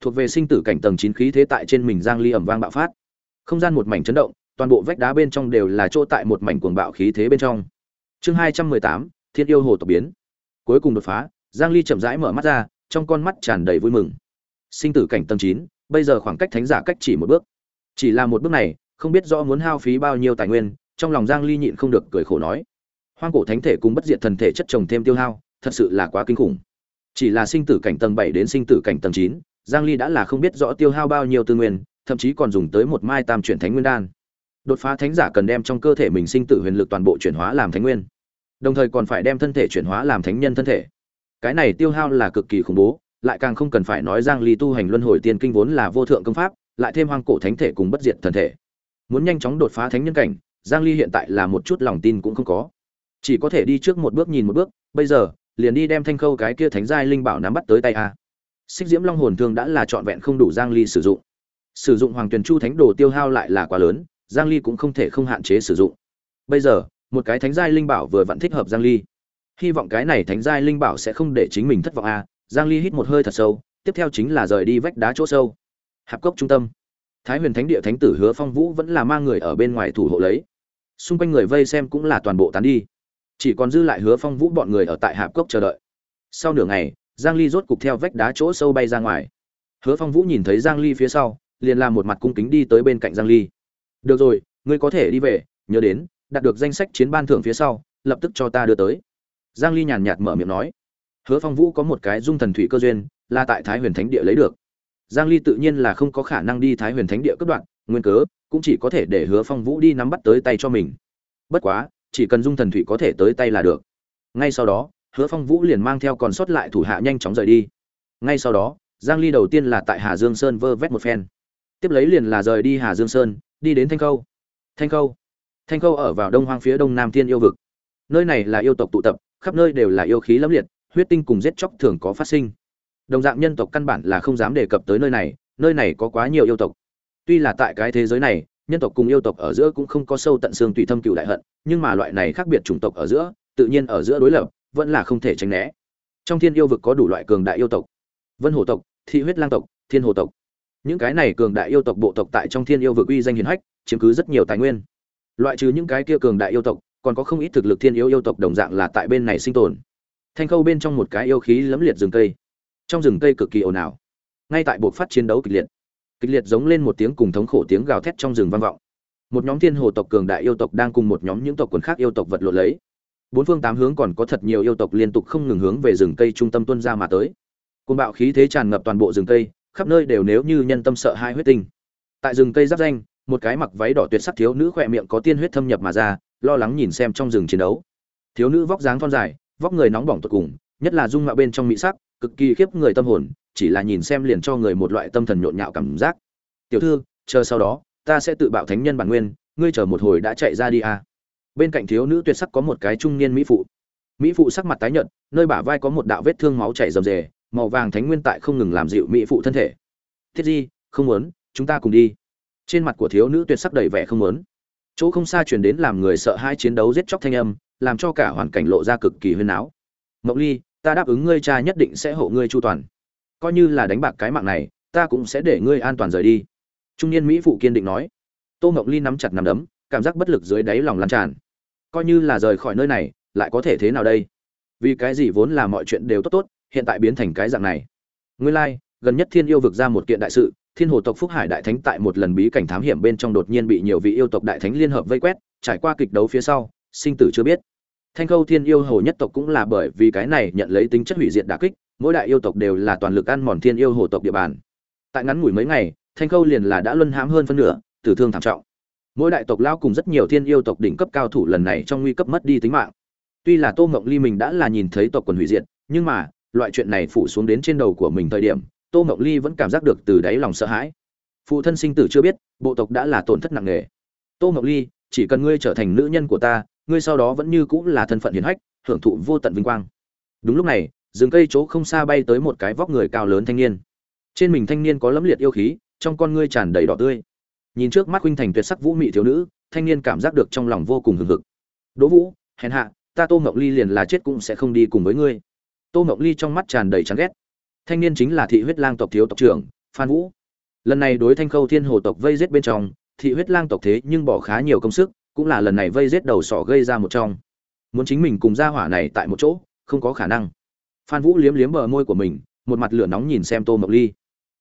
Thuộc về sinh tử cảnh tầng 9 khí thế tại trên mình giang ly ầm vang bạo phát. Không gian một mảnh chấn động toàn bộ vách đá bên trong đều là chỗ tại một mảnh cuồng bạo khí thế bên trong. Chương 218, thiên yêu hồ tộc biến. Cuối cùng đột phá giang ly chậm rãi mở mắt ra trong con mắt tràn đầy vui mừng. Sinh tử cảnh tầng 9, bây giờ khoảng cách thánh giả cách chỉ một bước. Chỉ là một bước này không biết rõ muốn hao phí bao nhiêu tài nguyên trong lòng giang ly nhịn không được cười khổ nói. Hoang cổ thánh thể cùng bất diệt thần thể chất trồng thêm tiêu hao thật sự là quá kinh khủng. Chỉ là sinh tử cảnh tầng 7 đến sinh tử cảnh tầng 9, giang ly đã là không biết rõ tiêu hao bao nhiêu tư nguyên thậm chí còn dùng tới một mai tam chuyển thánh nguyên đan. Đột phá thánh giả cần đem trong cơ thể mình sinh tử huyền lực toàn bộ chuyển hóa làm thánh nguyên. Đồng thời còn phải đem thân thể chuyển hóa làm thánh nhân thân thể. Cái này tiêu hao là cực kỳ khủng bố lại càng không cần phải nói Giang Ly tu hành luân hồi tiên kinh vốn là vô thượng công pháp, lại thêm hoang cổ thánh thể cùng bất diệt thần thể. Muốn nhanh chóng đột phá thánh nhân cảnh, Giang Ly hiện tại là một chút lòng tin cũng không có. Chỉ có thể đi trước một bước nhìn một bước, bây giờ, liền đi đem thanh khâu cái kia thánh giai linh bảo nắm bắt tới tay a. Xích Diễm Long hồn thương đã là trọn vẹn không đủ Giang Ly sử dụng. Sử dụng Hoàng Tuyền Chu Thánh Đồ tiêu hao lại là quá lớn, Giang Ly cũng không thể không hạn chế sử dụng. Bây giờ, một cái thánh giai linh bảo vừa vặn thích hợp Giang Ly. Hy vọng cái này thánh giai linh bảo sẽ không để chính mình thất vọng a. Giang Ly hít một hơi thật sâu, tiếp theo chính là rời đi vách đá chỗ sâu hạp cốc trung tâm thái huyền thánh địa thánh tử hứa phong vũ vẫn là mang người ở bên ngoài thủ hộ lấy. Xung quanh người vây xem cũng là toàn bộ tán đi. Chỉ còn dư lại hứa phong vũ bọn người ở tại hạp cốc chờ đợi. Sau nửa ngày, giang ly rốt cục theo vách đá chỗ sâu bay ra ngoài. Hứa phong vũ nhìn thấy giang ly phía sau, liền làm một mặt cung kính đi tới bên cạnh giang ly. Được rồi, ngươi có thể đi về, nhớ đến, đạt được danh sách chiến ban thưởng phía sau, lập tức cho ta đưa tới. Giang ly nhàn nhạt mở miệng nói. Hứa phong vũ có một cái dung thần thủy cơ duyên, là tại Thái Huyền Thánh địa lấy được. Giang Ly tự nhiên là không có khả năng đi Thái Huyền Thánh địa cấp đoạn, nguyên cớ cũng chỉ có thể để Hứa Phong Vũ đi nắm bắt tới tay cho mình. Bất quá, chỉ cần Dung Thần Thủy có thể tới tay là được. Ngay sau đó, Hứa Phong Vũ liền mang theo còn sót lại thủ hạ nhanh chóng rời đi. Ngay sau đó, Giang Ly đầu tiên là tại Hà Dương Sơn vơ vét một phen. Tiếp lấy liền là rời đi Hà Dương Sơn, đi đến Thanh Câu. Thanh Câu, Thanh Câu ở vào đông hoang phía đông nam thiên yêu vực. Nơi này là yêu tộc tụ tập, khắp nơi đều là yêu khí lẫm liệt, huyết tinh cùng giết chóc thường có phát sinh đồng dạng nhân tộc căn bản là không dám đề cập tới nơi này nơi này có quá nhiều yêu tộc. Tuy là tại cái thế giới này, nhân tộc cùng yêu tộc ở giữa cũng không có sâu tận xương tùy thâm cựu đại hận, nhưng mà loại này khác biệt chủng tộc ở giữa, tự nhiên ở giữa đối lập, vẫn là không thể tránh né. Trong thiên yêu vực có đủ loại cường đại yêu tộc. Vân hồ tộc, thị huyết lang tộc, thiên hồ tộc. Những cái này cường đại yêu tộc bộ tộc tại trong thiên yêu vực uy danh hiền hách, chiếm cứ rất nhiều tài nguyên. Loại trừ những cái kia cường đại yêu tộc, còn có không ít thực lực thiên yêu yêu tộc đồng dạng là tại bên này sinh tồn. Thanh khâu bên trong một cái yêu khí lẫm liệt rừng cây trong rừng cây cực kỳ ồn ào. Ngay tại buộc phát chiến đấu kịch liệt kịch liệt giống lên một tiếng cùng thống khổ tiếng gào thét trong rừng vang vọng. Một nhóm thiên hồ tộc cường đại yêu tộc đang cùng một nhóm những tộc quần khác yêu tộc vật lộn lấy. Bốn phương tám hướng còn có thật nhiều yêu tộc liên tục không ngừng hướng về rừng cây trung tâm tuân ra mà tới. Côn bạo khí thế tràn ngập toàn bộ rừng cây, khắp nơi đều nếu như nhân tâm sợ hai huyết tinh. Tại rừng cây giáp danh, một cái mặc váy đỏ tuyệt sắc thiếu nữ khỏe miệng có tiên huyết thâm nhập mà ra, lo lắng nhìn xem trong rừng chiến đấu. Thiếu nữ vóc dáng thon dài, vóc người nóng bỏng tột cùng, nhất là dung mạo bên trong mỹ sắc cực kỳ khiếp người tâm hồn, chỉ là nhìn xem liền cho người một loại tâm thần nhộn nhạo cảm giác. Tiểu thư, chờ sau đó, ta sẽ tự bạo thánh nhân bản nguyên, ngươi chờ một hồi đã chạy ra đi à. bên cạnh thiếu nữ tuyệt sắc có một cái trung niên mỹ phụ. Mỹ phụ sắc mặt tái nhợt, nơi bả vai có một đạo vết thương máu chảy rầm rề, màu vàng thánh nguyên tại không ngừng làm dịu mỹ phụ thân thể. Thiết di, không muốn, chúng ta cùng đi. Trên mặt của thiếu nữ tuyệt sắc đầy vẻ không muốn. Chỗ không xa chuyển đến làm người sợ hai chiến đấu giết chóc thanh âm, làm cho cả hoàn cảnh lộ ra cực kỳ huyên áo mộng ly ta đáp ứng ngươi cha nhất định sẽ hộ ngươi chu toàn. Coi như là đánh bạc cái mạng này ta cũng sẽ để ngươi an toàn rời đi. Trung niên mỹ phụ kiên định nói. Tô ngọc ly nắm chặt nắm đấm cảm giác bất lực dưới đáy lòng lan tràn. Coi như là rời khỏi nơi này lại có thể thế nào đây? Vì cái gì vốn là mọi chuyện đều tốt tốt hiện tại biến thành cái dạng này? Nguyên lai、like, gần nhất thiên yêu vực ra một kiện đại sự thiên hồ tộc phúc hải đại thánh tại một lần bí cảnh thám hiểm bên trong đột nhiên bị nhiều vị yêu tộc đại thánh liên hợp vây quét trải qua kịch đấu phía sau sinh tử chưa biết thanh khâu thiên yêu hồ nhất tộc cũng là bởi vì cái này nhận lấy tính chất hủy diệt đả kích, mỗi đại yêu tộc đều là toàn lực ăn mòn thiên yêu hồ tộc địa bàn. Tại ngắn ngủi mấy ngày, thanh khâu liền là đã luân hãm hơn phân nửa, tử thương thảm trọng. Mỗi đại tộc lao cùng rất nhiều thiên yêu tộc đỉnh cấp cao thủ lần này trong nguy cấp mất đi tính mạng. Tuy là tô Ngộng ly mình đã là nhìn thấy tộc quần hủy diệt, nhưng mà, loại chuyện này phủ xuống đến trên đầu của mình thời điểm, tô Ngộng ly vẫn cảm giác được từ đáy lòng sợ hãi. Phụ thân sinh tử chưa biết, bộ tộc đã là tổn thất nặng nề. Tô ngọc ly, chỉ cần ngươi trở thành nữ nhân của ta ngươi sau đó vẫn như cũng là thân phận hiền hách, hưởng thụ vô tận vinh quang. Đúng lúc này, rừng cây chỗ không xa bay tới một cái vóc người cao lớn thanh niên. Trên mình thanh niên có lẫm liệt yêu khí, trong con ngươi tràn đầy đỏ tươi. Nhìn trước mắt huynh thành tuyệt sắc vũ mị thiếu nữ, thanh niên cảm giác được trong lòng vô cùng hừng hực. Đỗ vũ, hèn hạ, ta tô ngọc ly liền là chết cũng sẽ không đi cùng với ngươi. Tô ngọc ly trong mắt tràn đầy chán ghét. Thanh niên chính là thị huyết lang tộc thiếu tộc trưởng, phan vũ. Lần này đối thanh khâu thiên hồ tộc vây giết bên trong, thị huyết lang tộc thế nhưng bỏ khá nhiều công sức cũng là lần này vây giết đầu sỏ gây ra một trong. Muốn chính mình cùng gia hỏa này tại một chỗ, không có khả năng. Phan vũ liếm liếm bờ môi của mình, một mặt lửa nóng nhìn xem tô mộng ly.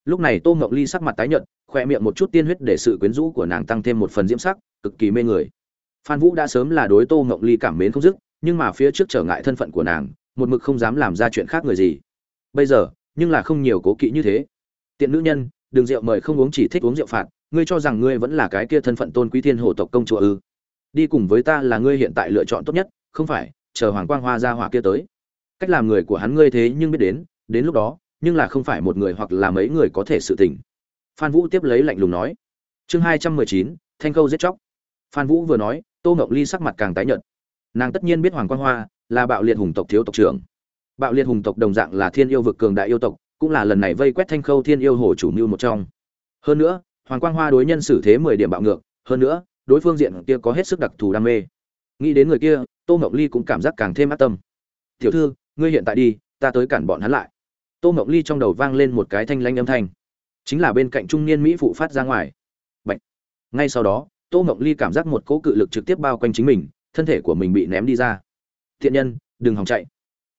Lúc này tô mộng ly sắc mặt tái nhợt, khoe miệng một chút tiên huyết để sự quyến rũ của nàng tăng thêm một phần diễm sắc, cực kỳ mê người. Phan vũ đã sớm là đối tô mộng ly cảm mến không dứt, nhưng mà phía trước trở ngại thân phận của nàng, một mực không dám làm ra chuyện khác người gì. Bây giờ, nhưng là không nhiều cố kỵ như thế. Tiện nữ nhân, đừng rượu mời không uống chỉ thích uống rượu phạt, ngươi cho rằng ngươi vẫn là cái kia thân phận tôn quý thiên hồ tộc công chúa ư? Đi cùng với ta là ngươi hiện tại lựa chọn tốt nhất, không phải, chờ hoàng quang hoa ra hỏa kia tới. Cách làm người của hắn ngươi thế nhưng biết đến đến lúc đó, nhưng là không phải một người hoặc là mấy người có thể sự tình. Phan vũ tiếp lấy lạnh lùng nói. Chương hai trăm mười chín, thanh câu giết chóc. Phan vũ vừa nói, tô ngọc ly sắc mặt càng tái nhợt. Nàng tất nhiên biết hoàng quang hoa là bạo liệt hùng tộc thiếu tộc trưởng. Bạo liệt hùng tộc đồng dạng là thiên yêu vực cường đại yêu tộc, cũng là lần này vây quét thanh khâu thiên yêu hồ chủ mưu một trong. Hơn nữa, hoàng quang hoa đối nhân xử thế mười điểm bạo ngược, hơn nữa đối phương diện kia có hết sức đặc thù đam mê. Nghĩ đến người kia, tô ngọc ly cũng cảm giác càng thêm ác tâm. Tiểu thư, ngươi hiện tại đi, ta tới cản bọn hắn lại. Tô ngọc ly trong đầu vang lên một cái thanh lanh âm thanh. Chính là bên cạnh trung niên mỹ phụ phát ra ngoài. Bạch. ngay sau đó, tô ngọc ly cảm giác một cỗ cự lực trực tiếp bao quanh chính mình, thân thể của mình bị ném đi ra. Thiện nhân, đừng hòng chạy.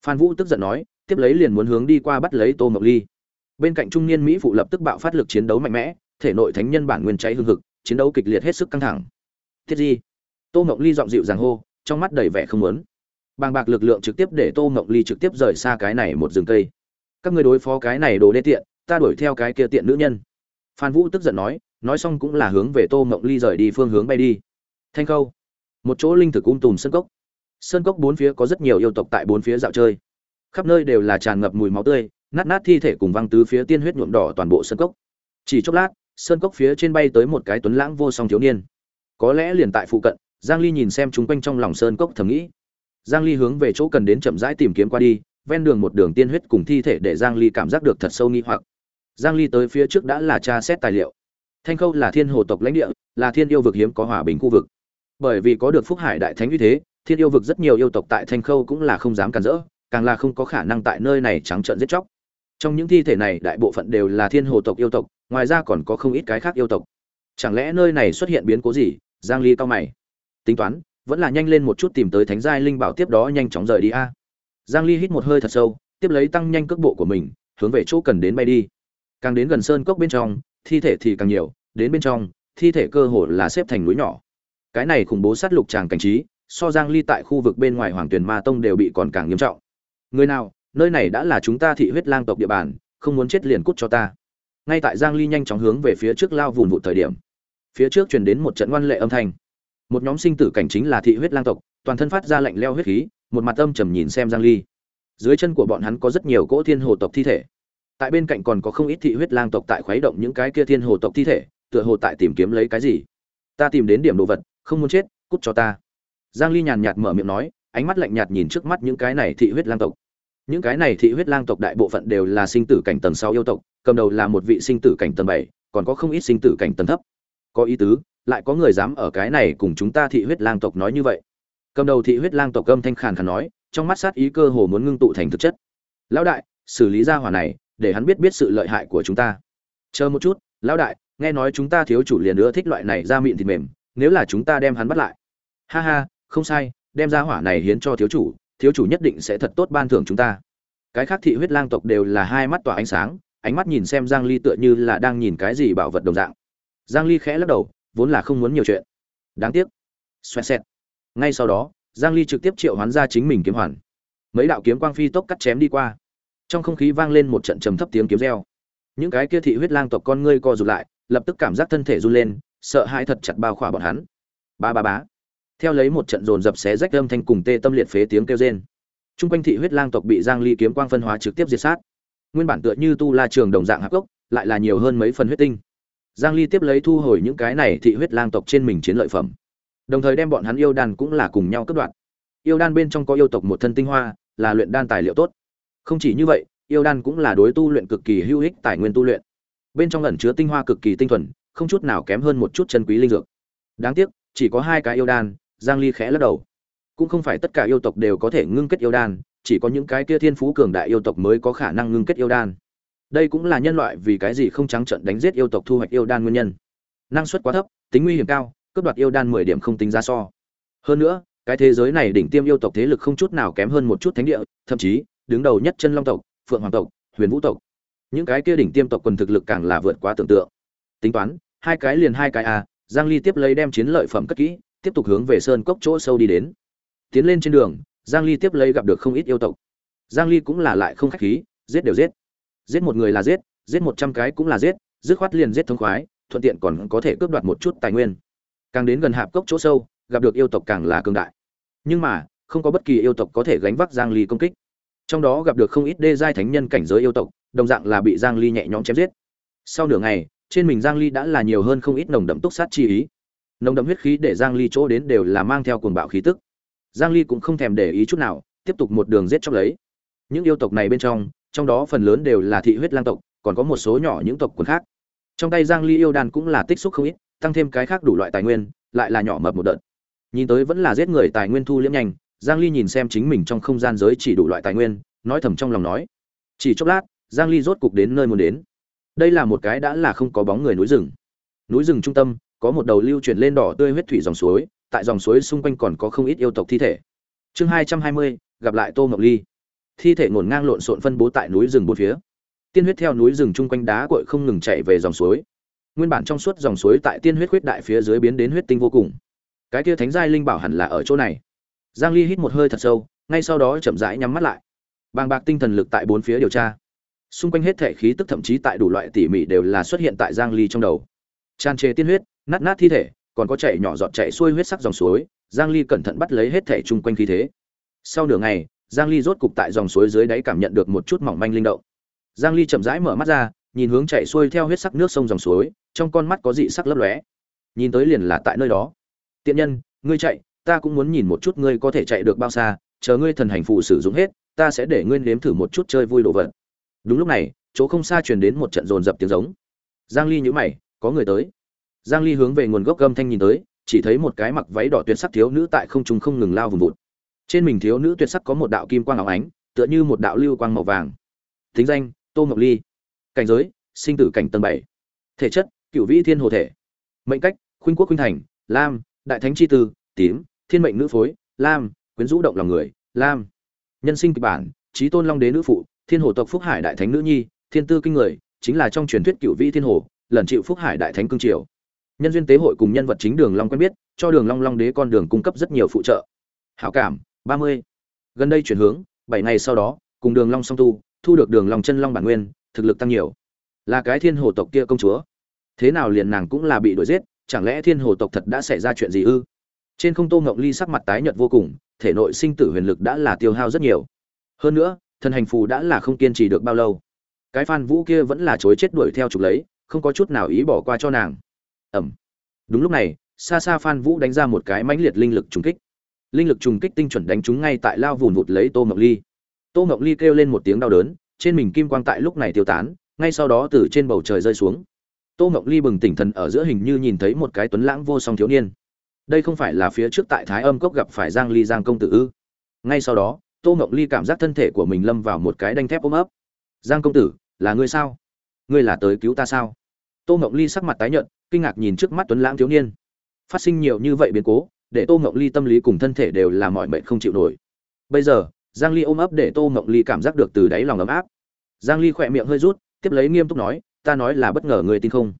Phan vũ tức giận nói, tiếp lấy liền muốn hướng đi qua bắt lấy tô ngọc ly. Bên cạnh trung niên mỹ phụ lập tức bạo phát lực chiến đấu mạnh mẽ, thể nội thánh nhân bản nguyên cháy hương hực, chiến đấu kịch liệt hết sức căng thẳng thiết di. Tô mộng ly giọng dịu dàng hô, trong mắt đầy vẻ không muốn. Bàng bạc lực lượng trực tiếp để tô mộng ly trực tiếp rời xa cái này một rừng cây. Các người đối phó cái này đồ đê tiện, ta đuổi theo cái kia tiện nữ nhân. Phan vũ tức giận nói nói xong cũng là hướng về tô mộng ly rời đi phương hướng bay đi. Thanh khâu. Một chỗ linh thực ung um tùm sân cốc. Sân cốc bốn phía có rất nhiều yêu tộc tại bốn phía dạo chơi. Khắp nơi đều là tràn ngập mùi máu tươi, nát nát thi thể cùng văng tứ phía tiên huyết nhuộm đỏ toàn bộ sân cốc. Chỉ chốc lát sân cốc phía trên bay tới một cái tuấn lãng vô song thiếu niên có lẽ liền tại phụ cận, giang ly nhìn xem chúng quanh trong lòng sơn cốc thầm nghĩ. Giang ly hướng về chỗ cần đến chậm rãi tìm kiếm qua đi, ven đường một đường tiên huyết cùng thi thể để giang ly cảm giác được thật sâu nghi hoặc. Giang ly tới phía trước đã là tra xét tài liệu. Thanh khâu là thiên hồ tộc lãnh địa, là thiên yêu vực hiếm có hòa bình khu vực. Bởi vì có được phúc hải đại thánh uy thế, thiên yêu vực rất nhiều yêu tộc tại thanh khâu cũng là không dám cản rỡ, càng là không có khả năng tại nơi này trắng trợn giết chóc. Trong những thi thể này, đại bộ phận đều là thiên hồ tộc yêu tộc, ngoài ra còn có không ít cái khác yêu tộc. Chẳng lẽ nơi này xuất hiện biến cố gì? Giang ly cao mày. Tính toán, vẫn là nhanh lên một chút tìm tới thánh giai linh bảo tiếp đó nhanh chóng rời đi a. Giang ly hít một hơi thật sâu, tiếp lấy tăng nhanh cước bộ của mình, hướng về chỗ cần đến bay đi. Càng đến gần sơn cốc bên trong, thi thể thì càng nhiều, đến bên trong, thi thể cơ hồ là xếp thành núi nhỏ. Cái này khủng bố sát lục tràng cảnh trí, so giang ly tại khu vực bên ngoài hoàng tuyền ma tông đều bị còn càng nghiêm trọng. Người nào, nơi này đã là chúng ta thị huyết lang tộc địa bàn, không muốn chết liền cút cho ta. Ngay tại giang ly nhanh chóng hướng về phía trước lao vùn vụt thời điểm phía trước truyền đến một trận ngoan lệ âm thanh. Một nhóm sinh tử cảnh chính là thị huyết lang tộc toàn thân phát ra lạnh leo huyết khí một mặt âm trầm nhìn xem giang ly. Dưới chân của bọn hắn có rất nhiều cỗ thiên hồ tộc thi thể. Tại bên cạnh còn có không ít thị huyết lang tộc tại khuấy động những cái kia thiên hồ tộc thi thể tựa hồ tại tìm kiếm lấy cái gì. Ta tìm đến điểm đồ vật không muốn chết cút cho ta. Giang ly nhàn nhạt mở miệng nói ánh mắt lạnh nhạt nhìn trước mắt những cái này thị huyết lang tộc. Những cái này thị huyết lang tộc đại bộ phận đều là sinh tử cảnh tầng 6 yêu tộc cầm đầu là một vị sinh tử cảnh tầng 7, còn có không ít sinh tử cảnh tầng thấp có ý tứ, lại có người dám ở cái này cùng chúng ta thị huyết lang tộc nói như vậy. Cầm đầu thị huyết lang tộc âm thanh khàn khàn nói, trong mắt sát ý cơ hồ muốn ngưng tụ thành thực chất. Lão đại, xử lý ra hỏa này, để hắn biết biết sự lợi hại của chúng ta. Chờ một chút, lão đại, nghe nói chúng ta thiếu chủ liền nữa thích loại này ra miệng thịt mềm, nếu là chúng ta đem hắn bắt lại. Ha ha, không sai, đem ra hỏa này hiến cho thiếu chủ thiếu chủ nhất định sẽ thật tốt ban thưởng chúng ta. Cái khác thị huyết lang tộc đều là hai mắt tỏa ánh sáng, ánh mắt nhìn xem giang ly tựa như là đang nhìn cái gì bảo vật đồng dạng giang ly khẽ lắc đầu, vốn là không muốn nhiều chuyện. Đáng tiếc. Xoẹt xẹt. Ngay sau đó, giang ly trực tiếp triệu hoán ra chính mình kiếm hoàn. Mấy đạo kiếm quang phi tốc cắt chém đi qua. Trong không khí vang lên một trận trầm thấp tiếng kiếm reo. Những cái kia thị huyết lang tộc con ngươi co rụt lại, lập tức cảm giác thân thể run lên, sợ hãi thật chặt bao khỏa bọn hắn. Ba ba bá theo lấy một trận dồn dập xé rách âm thanh cùng tê tâm liệt phế tiếng kêu rên. Trung quanh thị huyết lang tộc bị giang ly kiếm quang phân hóa trực tiếp diệt sát. Nguyên bản tựa như tu la trường đồng dạng hạp gốc, lại là nhiều hơn mấy phần huyết tinh giang ly tiếp lấy thu hồi những cái này thị huyết lang tộc trên mình chiến lợi phẩm. Đồng thời đem bọn hắn yêu đan cũng là cùng nhau cất đoạn yêu đan bên trong có yêu tộc một thân tinh hoa, là luyện đan tài liệu tốt. Không chỉ như vậy, yêu đan cũng là đối tu luyện cực kỳ hữu ích tài nguyên tu luyện. Bên trong ẩn chứa tinh hoa cực kỳ tinh thuần, không chút nào kém hơn một chút chân quý linh dược. Đáng tiếc, chỉ có hai cái yêu đan, giang ly khẽ lắc đầu. Cũng không phải tất cả yêu tộc đều có thể ngưng kết yêu đan, chỉ có những cái kia thiên phú cường đại yêu tộc mới có khả năng ngưng kết yêu đan đây cũng là nhân loại vì cái gì không trắng trợn đánh giết yêu tộc thu hoạch yêu đan nguyên nhân. Năng suất quá thấp tính nguy hiểm cao cướp đoạt yêu đan 10 điểm không tính ra so. Hơn nữa cái thế giới này đỉnh tiêm yêu tộc thế lực không chút nào kém hơn một chút thánh địa thậm chí đứng đầu nhất chân long tộc phượng hoàng tộc huyền vũ tộc. Những cái kia đỉnh tiêm tộc quần thực lực càng là vượt quá tưởng tượng. Tính toán hai cái liền hai cái a à, giang ly tiếp lấy đem chiến lợi phẩm cất kỹ tiếp tục hướng về sơn cốc chỗ sâu đi đến. Tiến lên trên đường giang ly tiếp lấy gặp được không ít yêu tộc. Giang ly cũng là lại không khách khí giết đều giết giết một người là giết giết một trăm cái cũng là giết, dứt khoát liền giết thông khoái, thuận tiện còn có thể cướp đoạt một chút tài nguyên. Càng đến gần hạp cốc chỗ sâu, gặp được yêu tộc càng là cường đại. Nhưng mà, không có bất kỳ yêu tộc có thể gánh vác giang ly công kích. Trong đó gặp được không ít đê giai thánh nhân cảnh giới yêu tộc, đồng dạng là bị giang ly nhẹ nhõm chém giết. Sau nửa ngày, trên mình giang ly đã là nhiều hơn không ít nồng đậm túc sát chi ý. Nồng đậm huyết khí để giang ly chỗ đến đều là mang theo cuồng bạo khí tức. Giang ly cũng không thèm để ý chút nào, tiếp tục một đường giết chóc lấy. Những yêu tộc này bên trong trong đó phần lớn đều là thị huyết lang tộc còn có một số nhỏ những tộc quần khác. Trong tay giang ly yêu đàn cũng là tích xúc không ít tăng thêm cái khác đủ loại tài nguyên lại là nhỏ mập một đợt. Nhìn tới vẫn là giết người tài nguyên thu liễm nhanh giang ly nhìn xem chính mình trong không gian giới chỉ đủ loại tài nguyên nói thầm trong lòng nói chỉ chốc lát giang ly rốt cục đến nơi muốn đến. Đây là một cái đã là không có bóng người núi rừng. Núi rừng trung tâm có một đầu lưu chuyển lên đỏ tươi huyết thủy dòng suối tại dòng suối xung quanh còn có không ít yêu tộc thi thể. Chương 220, gặp lại tô ngọc ly thi thể ngổn ngang lộn xộn phân bố tại núi rừng bốn phía. Tiên huyết theo núi rừng chung quanh đá cội không ngừng chạy về dòng suối. Nguyên bản trong suốt dòng suối tại tiên huyết huyết đại phía dưới biến đến huyết tinh vô cùng. Cái kia thánh giai linh bảo hẳn là ở chỗ này. Giang ly hít một hơi thật sâu, ngay sau đó chậm rãi nhắm mắt lại. Bàng bạc tinh thần lực tại bốn phía điều tra. Xung quanh hết thể khí tức thậm chí tại đủ loại tỉ mỉ đều là xuất hiện tại giang ly trong đầu. Tràn trề tiên huyết, nát nát thi thể, còn có chảy nhỏ giọt chảy xuôi huyết sắc dòng suối, giang ly cẩn thận bắt lấy hết thể chung quanh khí thế. Sau nửa ngày giang ly rốt cục tại dòng suối dưới đáy cảm nhận được một chút mỏng manh linh động. Giang ly chậm rãi mở mắt ra, nhìn hướng chảy xuôi theo huyết sắc nước sông dòng suối, trong con mắt có dị sắc lấp lóe. Nhìn tới liền là tại nơi đó. Tiện nhân, ngươi chạy, ta cũng muốn nhìn một chút ngươi có thể chạy được bao xa, chờ ngươi thần hành phụ sử dụng hết, ta sẽ để ngươi nếm thử một chút chơi vui đồ vật. Đúng lúc này, chỗ không xa truyền đến một trận rồn rập tiếng giống. Giang ly nhíu mày, có người tới. Giang ly hướng về nguồn gốc âm thanh nhìn tới, chỉ thấy một cái mặc váy đỏ tuyệt sắc thiếu nữ tại không trung không ngừng lao vùng vụt trên mình thiếu nữ tuyệt sắc có một đạo kim quang áo ánh tựa như một đạo lưu quang màu vàng. Thính danh tô ngọc ly. Cảnh giới sinh tử cảnh tầng bảy, thể chất cửu vĩ thiên hồ thể. Mệnh cách khuynh quốc khuynh thành lam đại thánh chi tư tím thiên mệnh nữ phối lam quyến rũ động lòng người lam. Nhân sinh kịch bản trí tôn long đế nữ phụ thiên hồ tộc phúc hải đại thánh nữ nhi thiên tư kinh người chính là trong truyền thuyết cựu vĩ thiên hồ lần chịu phúc hải đại thánh cương triều. Nhân duyên tế hội cùng nhân vật chính đường long quen biết cho đường long long đế con đường cung cấp rất nhiều phụ trợ. Hảo cảm ba mươi. Gần đây chuyển hướng, bảy ngày sau đó, cùng đường long song tu, thu được đường long chân long bản nguyên, thực lực tăng nhiều. Là cái thiên hồ tộc kia công chúa. Thế nào liền nàng cũng là bị đuổi giết, chẳng lẽ thiên hồ tộc thật đã xảy ra chuyện gì ư? Trên không tô ngọc ly sắc mặt tái nhợt vô cùng, thể nội sinh tử huyền lực đã là tiêu hao rất nhiều. Hơn nữa, thần hành phù đã là không kiên trì được bao lâu. Cái phan vũ kia vẫn là chối chết đuổi theo trục lấy, không có chút nào ý bỏ qua cho nàng. Ầm đúng lúc này, xa xa phan vũ đánh ra một cái mãnh liệt linh lực trùng kích linh lực trùng kích tinh chuẩn đánh trúng ngay tại lao vùn vụt lấy tô ngọc ly. Tô ngọc ly kêu lên một tiếng đau đớn, trên mình kim quang tại lúc này tiêu tán, ngay sau đó từ trên bầu trời rơi xuống. Tô ngọc ly bừng tỉnh thần ở giữa hình như nhìn thấy một cái tuấn lãng vô song thiếu niên. Đây không phải là phía trước tại thái âm cốc gặp phải giang ly giang công tử ư? Ngay sau đó, tô ngọc ly cảm giác thân thể của mình lâm vào một cái đanh thép ôm ấp. Giang công tử, là ngươi sao? Ngươi là tới cứu ta sao? Tô ngọc ly sắc mặt tái nhợt, kinh ngạc nhìn trước mắt tuấn lãng thiếu niên. Phát sinh nhiều như vậy biến cố để tô ngộng ly tâm lý cùng thân thể đều là mọi mệnh không chịu nổi. Bây giờ, giang ly ôm ấp để tô ngộng ly cảm giác được từ đáy lòng ấm áp. Giang ly khỏe miệng hơi rút, tiếp lấy nghiêm túc nói, ta nói là bất ngờ người tin không?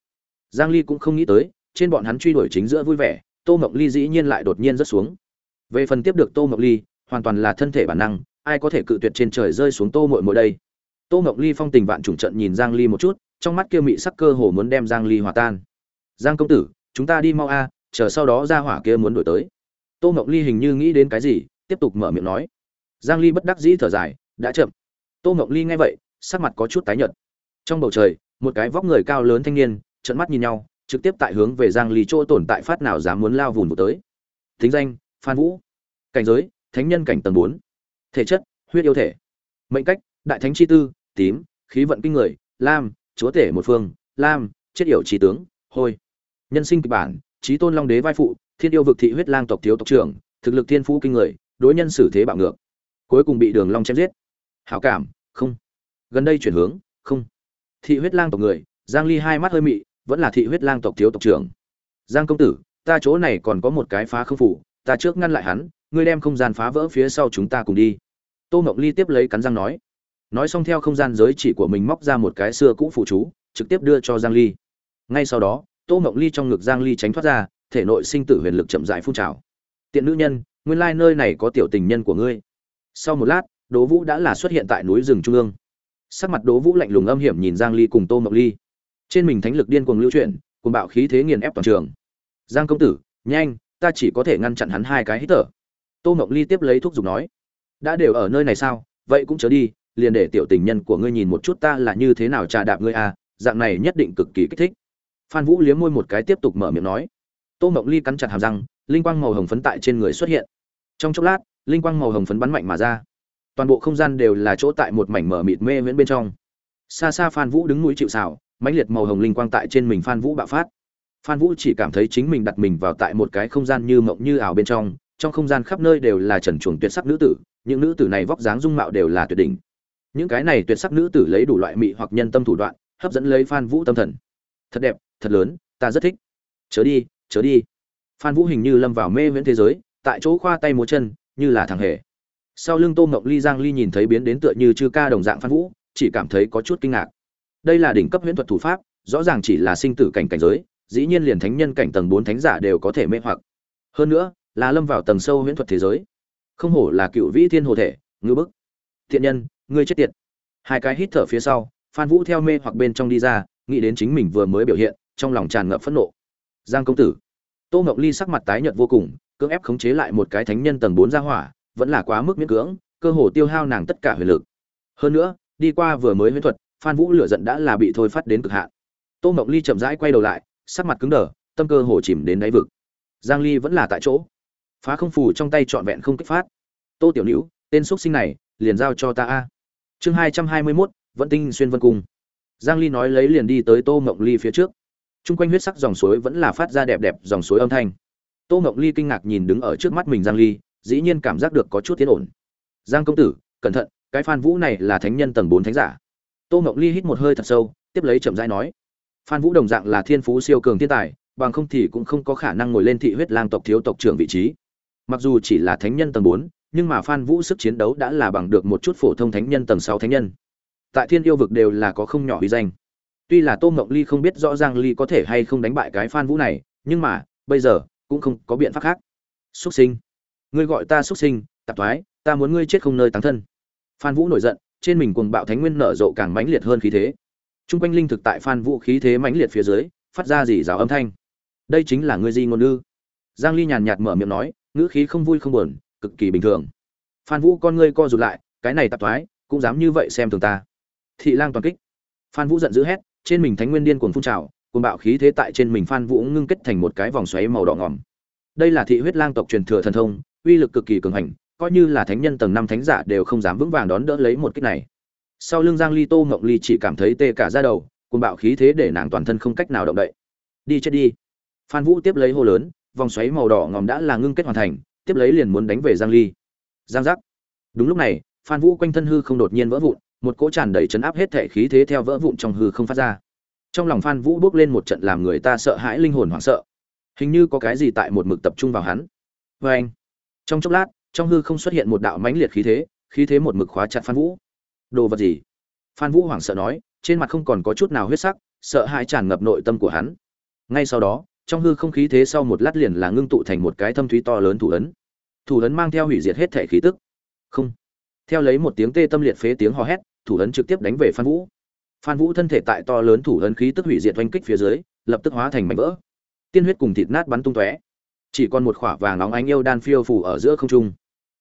Giang ly cũng không nghĩ tới, trên bọn hắn truy đuổi chính giữa vui vẻ, tô ngộng ly dĩ nhiên lại đột nhiên rất xuống. Về phần tiếp được tô ngộng ly, hoàn toàn là thân thể bản năng, ai có thể cự tuyệt trên trời rơi xuống tô muội muội đây? Tô ngộng ly phong tình vạn trùng trận nhìn giang ly một chút, trong mắt kia mị sắc cơ hồ muốn đem giang ly hòa tan. Giang công tử, chúng ta đi mau a chờ sau đó ra hỏa kia muốn đổi tới. Tô ngọc ly hình như nghĩ đến cái gì, tiếp tục mở miệng nói. Giang ly bất đắc dĩ thở dài, đã chậm. Tô ngọc ly nghe vậy, sắc mặt có chút tái nhợt. Trong bầu trời, một cái vóc người cao lớn thanh niên, trợn mắt nhìn nhau, trực tiếp tại hướng về giang ly chỗ tồn tại phát nào dám muốn lao vùn vụ tới. Thính danh, phan vũ. Cảnh giới, thánh nhân cảnh tầng 4. thể chất, huyết yêu thể. Mệnh cách, đại thánh chi tư, tím, khí vận kinh người, lam, chúa tể một phương, lam, chết yểu trí tướng, hôi. Nhân sinh kịch bản trí tôn long đế vai phụ, thiên yêu vực thị huyết lang tộc thiếu tộc trưởng, thực lực thiên phú kinh người, đối nhân xử thế bạo ngược. Cuối cùng bị đường long chém giết. Hảo cảm, không. Gần đây chuyển hướng, không. Thị huyết lang tộc người, giang ly hai mắt hơi mị, vẫn là thị huyết lang tộc thiếu tộc trưởng. Giang công tử, ta chỗ này còn có một cái phá không phủ, ta trước ngăn lại hắn, ngươi đem không gian phá vỡ phía sau chúng ta cùng đi. Tô ngọc ly tiếp lấy cắn răng nói. Nói xong theo không gian giới chỉ của mình móc ra một cái xưa cũ phụ chú, trực tiếp đưa cho giang ly. Ngay sau đó tô ngọc ly trong ngực giang ly tránh thoát ra, thể nội sinh tử huyền lực chậm rãi phun trào. Tiện nữ nhân, nguyên lai nơi này có tiểu tình nhân của ngươi. Sau một lát, đỗ vũ đã là xuất hiện tại núi rừng trung ương. Sắc mặt đỗ vũ lạnh lùng âm hiểm nhìn giang ly cùng tô ngọc ly. Trên mình thánh lực điên cuồng lưu chuyển cùng bạo khí thế nghiền ép toàn trường. Giang công tử, nhanh, ta chỉ có thể ngăn chặn hắn hai cái hít thở. Tô ngọc ly tiếp lấy thuốc dùng nói. Đã đều ở nơi này sao? Vậy cũng chớ đi, liền để tiểu tình nhân của ngươi nhìn một chút ta là như thế nào trà đạp ngươi à dạng này nhất định cực kỳ kích thích phan vũ liếm môi một cái tiếp tục mở miệng nói. Tô Mộng ly cắn chặt hàm răng, linh quang màu hồng phấn tại trên người xuất hiện. Trong chốc lát, linh quang màu hồng phấn bắn mạnh mà ra. Toàn bộ không gian đều là chỗ tại một mảnh mở mịt mê viễn bên trong. Xa xa phan vũ đứng núi chịu xào mãnh liệt màu hồng linh quang tại trên mình phan vũ bạo phát. Phan vũ chỉ cảm thấy chính mình đặt mình vào tại một cái không gian như mộng như ảo bên trong trong không gian khắp nơi đều là trần chuồng tuyệt sắc nữ tử, những nữ tử này vóc dáng dung mạo đều là tuyệt đỉnh. Những cái này tuyệt sắc nữ tử lấy đủ loại mị hoặc nhân tâm thủ đoạn, hấp dẫn lấy phan vũ tâm thần. Thật đẹp thật lớn, ta rất thích. Chớ đi chớ đi. Phan vũ hình như lâm vào mê viễn thế giới, tại chỗ khoa tay múa chân, như là thằng hề. Sau lưng tô ngọc ly, giang ly nhìn thấy biến đến tựa như chư ca đồng dạng phan vũ, chỉ cảm thấy có chút kinh ngạc. Đây là đỉnh cấp huyễn thuật thủ pháp, rõ ràng chỉ là sinh tử cảnh cảnh giới, dĩ nhiên liền thánh nhân cảnh tầng 4 thánh giả đều có thể mê hoặc. Hơn nữa, là lâm vào tầng sâu huyễn thuật thế giới. Không hổ là cựu vĩ thiên hồ thể, ngư bức. Thiện nhân, ngươi chết tiệt. Hai cái hít thở phía sau, phan vũ theo mê hoặc bên trong đi ra, nghĩ đến chính mình vừa mới biểu hiện trong lòng tràn ngập phẫn nộ. Giang công tử tô ngọc ly sắc mặt tái nhợt vô cùng cưỡng ép khống chế lại một cái thánh nhân tầng bốn ra hỏa vẫn là quá mức miễn cưỡng cơ hồ tiêu hao nàng tất cả huyền lực. Hơn nữa đi qua vừa mới huyễn thuật phan vũ lửa giận đã là bị thôi phát đến cực hạn. Tô ngọc ly chậm rãi quay đầu lại sắc mặt cứng đờ tâm cơ hồ chìm đến đáy vực. Giang ly vẫn là tại chỗ. Phá không phù trong tay trọn vẹn không kích phát. Tô tiểu nữ tên xuất sinh này liền giao cho ta a. Chương hai trăm hai mươi 221, vẫn tinh xuyên vân cung. Giang ly nói lấy liền đi tới tô ngọc ly phía trước. Trung quanh huyết sắc dòng suối vẫn là phát ra đẹp đẹp dòng suối âm thanh. Tô Ngọc Ly kinh ngạc nhìn đứng ở trước mắt mình Giang Ly, dĩ nhiên cảm giác được có chút tiến ổn. Giang công tử, cẩn thận, cái Phan Vũ này là thánh nhân tầng 4 thánh giả. Tô Ngọc Ly hít một hơi thật sâu, tiếp lấy chậm rãi nói: Phan Vũ đồng dạng là thiên phú siêu cường thiên tài, bằng không thì cũng không có khả năng ngồi lên thị huyết lang tộc thiếu tộc trưởng vị trí. Mặc dù chỉ là thánh nhân tầng 4, nhưng mà Phan Vũ sức chiến đấu đã là bằng được một chút phổ thông thánh nhân tầng 6 thánh nhân. Tại Thiên yêu vực đều là có không nhỏ uy danh. Tuy là Tô Mộng Ly không biết rõ ràng Ly có thể hay không đánh bại cái Phan Vũ này, nhưng mà, bây giờ cũng không có biện pháp khác. Xuất sinh, ngươi gọi ta xuất sinh, tạp thoái, ta muốn ngươi chết không nơi táng thân. Phan Vũ nổi giận, trên mình cuồng bạo thánh nguyên nở rộ càng mãnh liệt hơn khí thế. Trung quanh linh thực tại Phan Vũ khí thế mãnh liệt phía dưới, phát ra rỉ rào âm thanh. Đây chính là ngươi Di ngôn ư? Giang Ly nhàn nhạt mở miệng nói, ngữ khí không vui không buồn, cực kỳ bình thường. Phan Vũ con ngươi co rụt lại, cái này tạp thoái, cũng dám như vậy xem thường ta. Thị lang toàn kích. Phan Vũ giận dữ hét, trên mình thánh nguyên điên cuồng phun trào, cuồng bạo khí thế tại trên mình Phan Vũ ngưng kết thành một cái vòng xoáy màu đỏ ngòm. Đây là thị huyết lang tộc truyền thừa thần thông, uy lực cực kỳ cường hành, coi như là thánh nhân tầng năm thánh giả đều không dám vững vàng đón đỡ lấy một kích này. Sau lưng Giang Ly Tô ngọc Ly chỉ cảm thấy tê cả da đầu, cuồng bạo khí thế để nàng toàn thân không cách nào động đậy đi chết đi phan vũ tiếp lấy hô lớn vòng xoáy màu đỏ ngòm đã là ngưng kết hoàn thành tiếp lấy liền muốn đánh về giang ly giang giác đúng lúc này phan vũ quanh thân hư không đột nhiên vỡ vụn một cỗ tràn đầy chấn áp hết thể khí thế theo vỡ vụn trong hư không phát ra. Trong lòng phan vũ bước lên một trận làm người ta sợ hãi linh hồn hoảng sợ. Hình như có cái gì tại một mực tập trung vào hắn. Vê anh, trong chốc lát, trong hư không xuất hiện một đạo mãnh liệt khí thế khí thế một mực khóa chặt phan vũ. Đồ vật gì? Phan vũ hoảng sợ nói, trên mặt không còn có chút nào huyết sắc, sợ hãi tràn ngập nội tâm của hắn. Ngay sau đó, trong hư không khí thế sau một lát liền là ngưng tụ thành một cái thâm thúy to lớn thủ ấn. Thủ ấn mang theo hủy diệt hết thể khí tức. Không. Theo lấy một tiếng tê tâm liệt phế tiếng hò hét thủ ấn trực tiếp đánh về phan vũ. Phan vũ thân thể tại to lớn thủ ấn khí tức hủy diệt oanh kích phía dưới, lập tức hóa thành mảnh vỡ. Tiên huyết cùng thịt nát bắn tung tóe. Chỉ còn một khỏa vàng nóng ánh yêu đan phiêu phủ ở giữa không trung.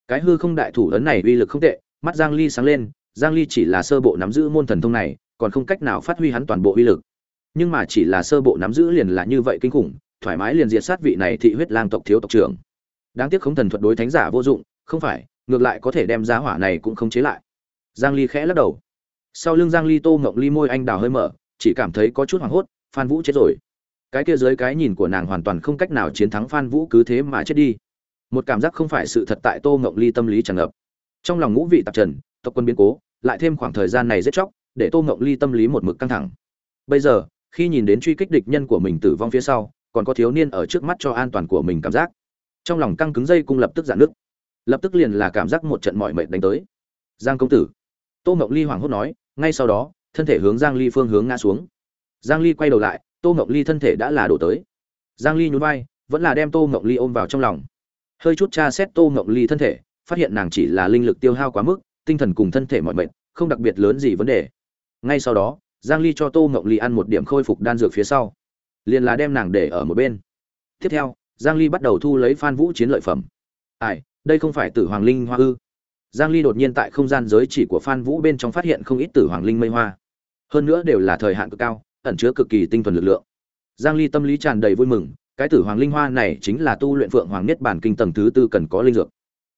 Cái hư không đại thủ ấn này uy lực không tệ, mắt giang ly sáng lên, giang ly chỉ là sơ bộ nắm giữ môn thần thông này, còn không cách nào phát huy hắn toàn bộ uy lực. Nhưng mà chỉ là sơ bộ nắm giữ liền là như vậy kinh khủng, thoải mái liền diệt sát vị này thị huyết lang tộc thiếu tộc trưởng. Đáng tiếc không thần thuật đối thánh giả vô dụng, không phải, ngược lại có thể đem giá hỏa này cũng không chế lại giang ly khẽ lắc đầu. Sau lưng giang ly tô ngộng ly môi anh đào hơi mở, chỉ cảm thấy có chút hoảng hốt, phan vũ chết rồi. Cái kia dưới cái nhìn của nàng hoàn toàn không cách nào chiến thắng phan vũ cứ thế mà chết đi. Một cảm giác không phải sự thật tại tô ngộng ly tâm lý tràn ngập. Trong lòng ngũ vị tạp trần, tộc quân biến cố, lại thêm khoảng thời gian này rất chóc, để tô ngộng ly tâm lý một mực căng thẳng. Bây giờ, khi nhìn đến truy kích địch nhân của mình tử vong phía sau, còn có thiếu niên ở trước mắt cho an toàn của mình cảm giác. Trong lòng căng cứng dây cung lập tức giãn nước lập tức liền là cảm giác một trận mọi mệt đánh tới. Giang công tử tô ngọc ly hoảng hốt nói, ngay sau đó, thân thể hướng giang ly phương hướng ngã xuống. Giang ly quay đầu lại, tô ngọc ly thân thể đã là đổ tới. Giang ly nhún vai, vẫn là đem tô ngọc ly ôm vào trong lòng. Hơi chút tra xét tô ngọc ly thân thể, phát hiện nàng chỉ là linh lực tiêu hao quá mức, tinh thần cùng thân thể mọi mệt, không đặc biệt lớn gì vấn đề. Ngay sau đó, giang ly cho tô ngọc ly ăn một điểm khôi phục đan dược phía sau. Liền là đem nàng để ở một bên. Tiếp theo, giang ly bắt đầu thu lấy phan vũ chiến lợi phẩm. Ai, đây không phải tử hoàng linh hoa ư? Giang ly đột nhiên tại không gian giới chỉ của phan vũ bên trong phát hiện không ít tử hoàng linh mây hoa. Hơn nữa đều là thời hạn cực cao, ẩn chứa cực kỳ tinh thuần lực lượng. Giang ly tâm lý tràn đầy vui mừng, cái tử hoàng linh hoa này chính là tu luyện phượng hoàng nhất bản kinh tầng thứ tư cần có linh dược.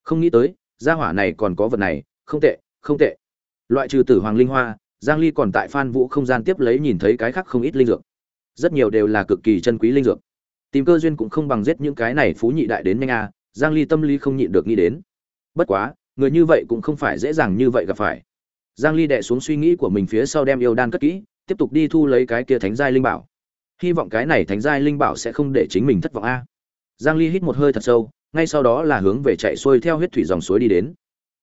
Không nghĩ tới, gia hỏa này còn có vật này, không tệ không tệ. Loại trừ tử hoàng linh hoa, giang ly còn tại phan vũ không gian tiếp lấy nhìn thấy cái khác không ít linh dược. Rất nhiều đều là cực kỳ chân quý linh dược. Tìm cơ duyên cũng không bằng giết những cái này phú nhị đại đến nhanh a giang ly tâm lý không nhịn được nghĩ đến. Bất quá người như vậy cũng không phải dễ dàng như vậy gặp phải. Giang ly đệ xuống suy nghĩ của mình phía sau đem yêu đan cất kỹ, tiếp tục đi thu lấy cái kia thánh giai linh bảo. Hy vọng cái này thánh giai linh bảo sẽ không để chính mình thất vọng a. Giang ly hít một hơi thật sâu, ngay sau đó là hướng về chạy xuôi theo huyết thủy dòng suối đi đến.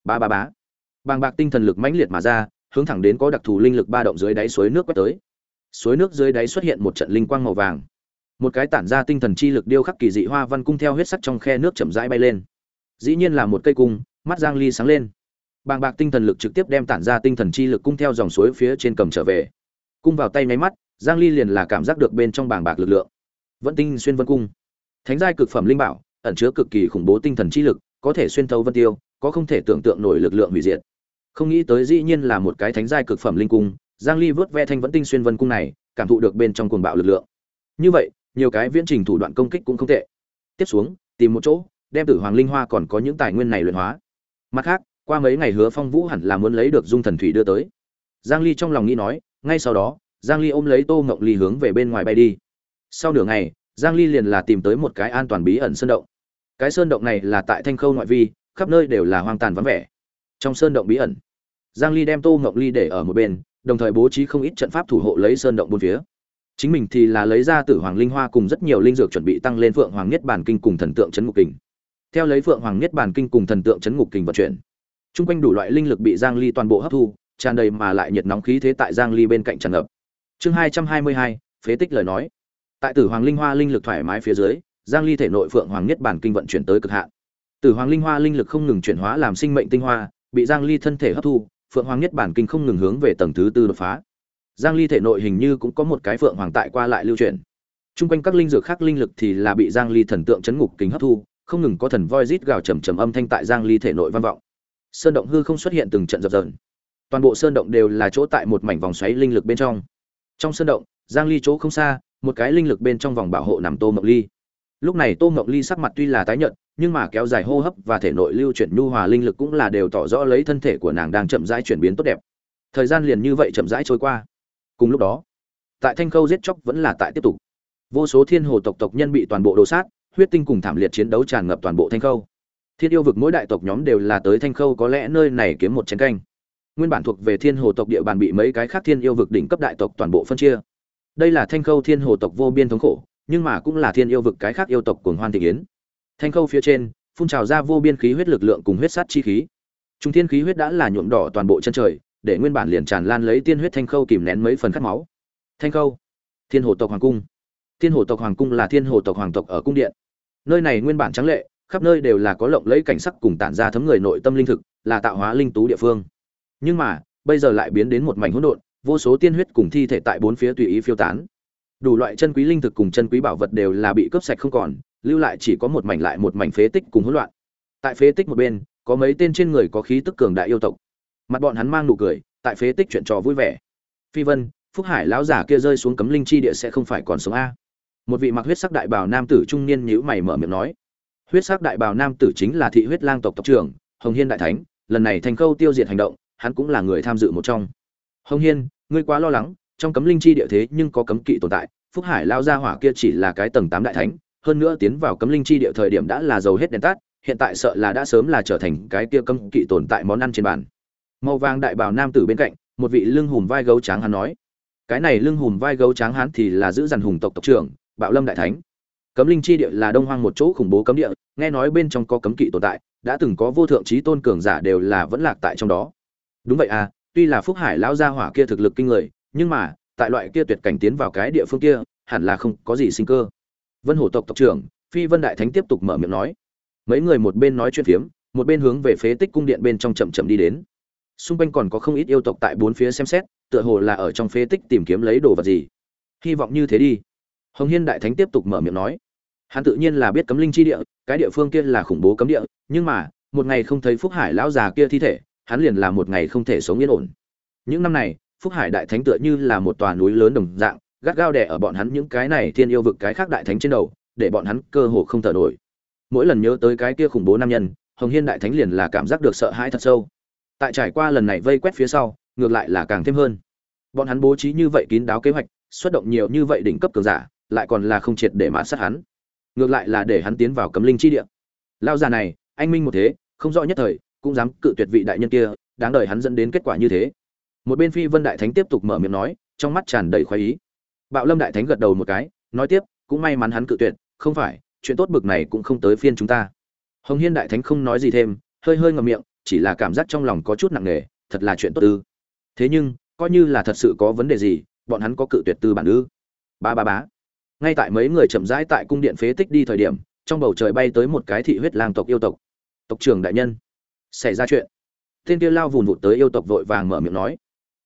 Ba ba bá bàng bạc tinh thần lực mãnh liệt mà ra, hướng thẳng đến có đặc thù linh lực ba động dưới đáy suối nước quét tới. Suối nước dưới đáy xuất hiện một trận linh quang màu vàng. Một cái tản ra tinh thần chi lực điêu khắc kỳ dị hoa văn cung theo huyết sắc trong khe nước chậm rãi bay lên. Dĩ nhiên là một cây cung mắt giang ly sáng lên. Bàng bạc tinh thần lực trực tiếp đem tản ra tinh thần chi lực cung theo dòng suối phía trên cầm trở về. Cung vào tay máy mắt, giang ly liền là cảm giác được bên trong bàng bạc lực lượng. Vẫn tinh xuyên vân cung. Thánh giai cực phẩm linh bảo, ẩn chứa cực kỳ khủng bố tinh thần chi lực, có thể xuyên thấu vân tiêu, có không thể tưởng tượng nổi lực lượng hủy diệt. Không nghĩ tới dĩ nhiên là một cái thánh giai cực phẩm linh cung, giang ly vớt ve thanh vẫn tinh xuyên vân cung này, cảm thụ được bên trong cuồng bạo lực lượng. Như vậy, nhiều cái viễn trình thủ đoạn công kích cũng không tệ. Tiếp xuống, tìm một chỗ, đem tử hoàng linh hoa còn có những tài nguyên này luyện hóa mặt khác, qua mấy ngày hứa phong vũ hẳn là muốn lấy được dung thần thủy đưa tới. Giang ly trong lòng nghĩ nói, ngay sau đó, giang ly ôm lấy tô ngọc ly hướng về bên ngoài bay đi. Sau nửa ngày, giang ly liền là tìm tới một cái an toàn bí ẩn sơn động. Cái sơn động này là tại thanh khâu ngoại vi, khắp nơi đều là hoang tàn vắng vẻ. Trong sơn động bí ẩn, giang ly đem tô ngọc ly để ở một bên, đồng thời bố trí không ít trận pháp thủ hộ lấy sơn động bốn phía. Chính mình thì là lấy ra tử hoàng linh hoa cùng rất nhiều linh dược chuẩn bị tăng lên phượng hoàng nhất bản kinh cùng thần tượng chấn ngục kình theo lấy phượng hoàng nhất bản kinh cùng thần tượng chấn ngục kình vận chuyển. Chung quanh đủ loại linh lực bị giang ly toàn bộ hấp thu tràn đầy mà lại nhiệt nóng khí thế tại giang ly bên cạnh tràn ngập. Chương 222, phế tích lời nói. Tại tử hoàng linh hoa linh lực thoải mái phía dưới giang ly thể nội phượng hoàng nhất bản kinh vận chuyển tới cực hạn. Tử hoàng linh hoa linh lực không ngừng chuyển hóa làm sinh mệnh tinh hoa bị giang ly thân thể hấp thu phượng hoàng nhất bản kinh không ngừng hướng về tầng thứ tư đột phá. Giang ly thể nội hình như cũng có một cái phượng hoàng tại qua lại lưu chuyển. Trung quanh các linh dược khác linh lực thì là bị Giang Ly thần tượng chấn ngục kính hấp thu, không ngừng có thần voi rít gào trầm trầm âm thanh tại Giang Ly thể nội vang vọng. Sơn động hư không xuất hiện từng trận dập dờn. Toàn bộ sơn động đều là chỗ tại một mảnh vòng xoáy linh lực bên trong. Trong sơn động, Giang Ly chỗ không xa, một cái linh lực bên trong vòng bảo hộ nằm Tô Mộng Ly. Lúc này Tô Mộng Ly sắc mặt tuy là tái nhợt, nhưng mà kéo dài hô hấp và thể nội lưu chuyển nhu hòa linh lực cũng là đều tỏ rõ lấy thân thể của nàng đang chậm rãi chuyển biến tốt đẹp. Thời gian liền như vậy chậm rãi trôi qua cùng lúc đó tại thanh khâu giết chóc vẫn là tại tiếp tục vô số thiên hồ tộc tộc nhân bị toàn bộ đồ sát huyết tinh cùng thảm liệt chiến đấu tràn ngập toàn bộ thanh khâu. Thiên yêu vực mỗi đại tộc nhóm đều là tới thanh khâu có lẽ nơi này kiếm một chén canh. Nguyên bản thuộc về thiên hồ tộc địa bàn bị mấy cái khác thiên yêu vực đỉnh cấp đại tộc toàn bộ phân chia. Đây là thanh khâu thiên hồ tộc vô biên thống khổ, nhưng mà cũng là thiên yêu vực cái khác yêu tộc cuồng hoan thị yến thanh khâu phía trên, phun trào ra vô biên khí huyết lực lượng cùng huyết sát chi khí. Trung thiên khí huyết đã là nhuộm đỏ toàn bộ chân trời, để nguyên bản liền tràn lan lấy tiên huyết thanh khâu kìm nén mấy phần cắt máu. Thanh khâu, thiên hồ tộc hoàng cung thiên hồ tộc hoàng cung là thiên hồ tộc hoàng tộc ở cung điện. Nơi này nguyên bản trắng lệ, khắp nơi đều là có lộng lẫy cảnh sắc cùng tản ra thấm người nội tâm linh thực, là tạo hóa linh tú địa phương. Nhưng mà, bây giờ lại biến đến một mảnh hỗn độn, vô số tiên huyết cùng thi thể tại bốn phía tùy ý phiêu tán. Đủ loại chân quý linh thực cùng chân quý bảo vật đều là bị cướp sạch không còn, lưu lại chỉ có một mảnh lại một mảnh phế tích cùng hỗn loạn. Tại phế tích một bên, có mấy tên trên người có khí tức cường đại yêu tộc. Mặt bọn hắn mang nụ cười, tại phế tích chuyện trò vui vẻ. Phi vân, phúc hải lão giả kia rơi xuống cấm linh chi địa sẽ không phải còn sống a? Một vị mặc huyết sắc đại bào nam tử trung niên nhíu mày mở miệng nói, huyết sắc đại bào nam tử chính là thị huyết lang tộc tộc trưởng, hồng hiên đại thánh, lần này thành khâu tiêu diệt hành động, hắn cũng là người tham dự một trong. Hồng hiên, ngươi quá lo lắng, trong cấm linh chi địa thế nhưng có cấm kỵ tồn tại, phúc hải lao ra hỏa kia chỉ là cái tầng tám đại thánh, hơn nữa tiến vào cấm linh chi địa thời điểm đã là dầu hết đèn tắt, hiện tại sợ là đã sớm là trở thành cái kia cấm kỵ tồn tại món ăn trên bàn. Màu vàng đại bào nam tử bên cạnh, một vị lưng hùm vai gấu trắng hắn nói, cái này lưng hùm vai gấu trắng hắn thì là giữ dằn hùng tộc tộc trưởng bạo lâm đại thánh. Cấm linh chi địa là đông hoang một chỗ khủng bố cấm địa, nghe nói bên trong có cấm kỵ tồn tại, đã từng có vô thượng trí tôn cường giả đều là vẫn lạc tại trong đó. Đúng vậy à tuy là phúc hải lão gia hỏa kia thực lực kinh người, nhưng mà, tại loại kia tuyệt cảnh tiến vào cái địa phương kia, hẳn là không có gì sinh cơ. Vân hổ tộc tộc trưởng, phi vân đại thánh tiếp tục mở miệng nói. Mấy người một bên nói chuyện phiếm, một bên hướng về phế tích cung điện bên trong chậm chậm đi đến. Xung quanh còn có không ít yêu tộc tại bốn phía xem xét, tựa hồ là ở trong phế tích tìm kiếm lấy đồ vật gì. Hy vọng như thế đi hồng hiên đại thánh tiếp tục mở miệng nói, hắn tự nhiên là biết cấm linh chi địa, cái địa phương kia là khủng bố cấm địa, nhưng mà, một ngày không thấy phúc hải lão già kia thi thể, hắn liền là một ngày không thể sống yên ổn. Những năm này, phúc hải đại thánh tựa như là một tòa núi lớn đồng dạng, gắt gao đè ở bọn hắn những cái này thiên yêu vực cái khác đại thánh trên đầu, để bọn hắn cơ hồ không thở nổi. Mỗi lần nhớ tới cái kia khủng bố nam nhân, hồng hiên đại thánh liền là cảm giác được sợ hãi thật sâu. Tại trải qua lần này vây quét phía sau, ngược lại là càng thêm hơn. Bọn hắn bố trí như vậy kín đáo kế hoạch, xuất động nhiều như vậy đỉnh cấp cường giả lại còn là không triệt để mã sát hắn. Ngược lại là để hắn tiến vào cấm linh chi địa. Lao già này, anh minh một thế, không rõ nhất thời, cũng dám cự tuyệt vị đại nhân kia, đáng đời hắn dẫn đến kết quả như thế. Một bên phi vân đại thánh tiếp tục mở miệng nói, trong mắt tràn đầy khoái ý. Bạo lâm đại thánh gật đầu một cái, nói tiếp, cũng may mắn hắn cự tuyệt, không phải, chuyện tốt bực này cũng không tới phiên chúng ta. Hồng hiên đại thánh không nói gì thêm, hơi hơi ngậm miệng, chỉ là cảm giác trong lòng có chút nặng nề, thật là chuyện tốt ư. Thế nhưng, coi như là thật sự có vấn đề gì, bọn hắn có cự tuyệt tư bản ư? Ba ba bá ngay tại mấy người chậm rãi tại cung điện phế tích đi thời điểm, trong bầu trời bay tới một cái thị huyết lang tộc yêu tộc. Tộc trưởng đại nhân, xảy ra chuyện. Tên kia lao vùn vụt tới yêu tộc vội vàng mở miệng nói.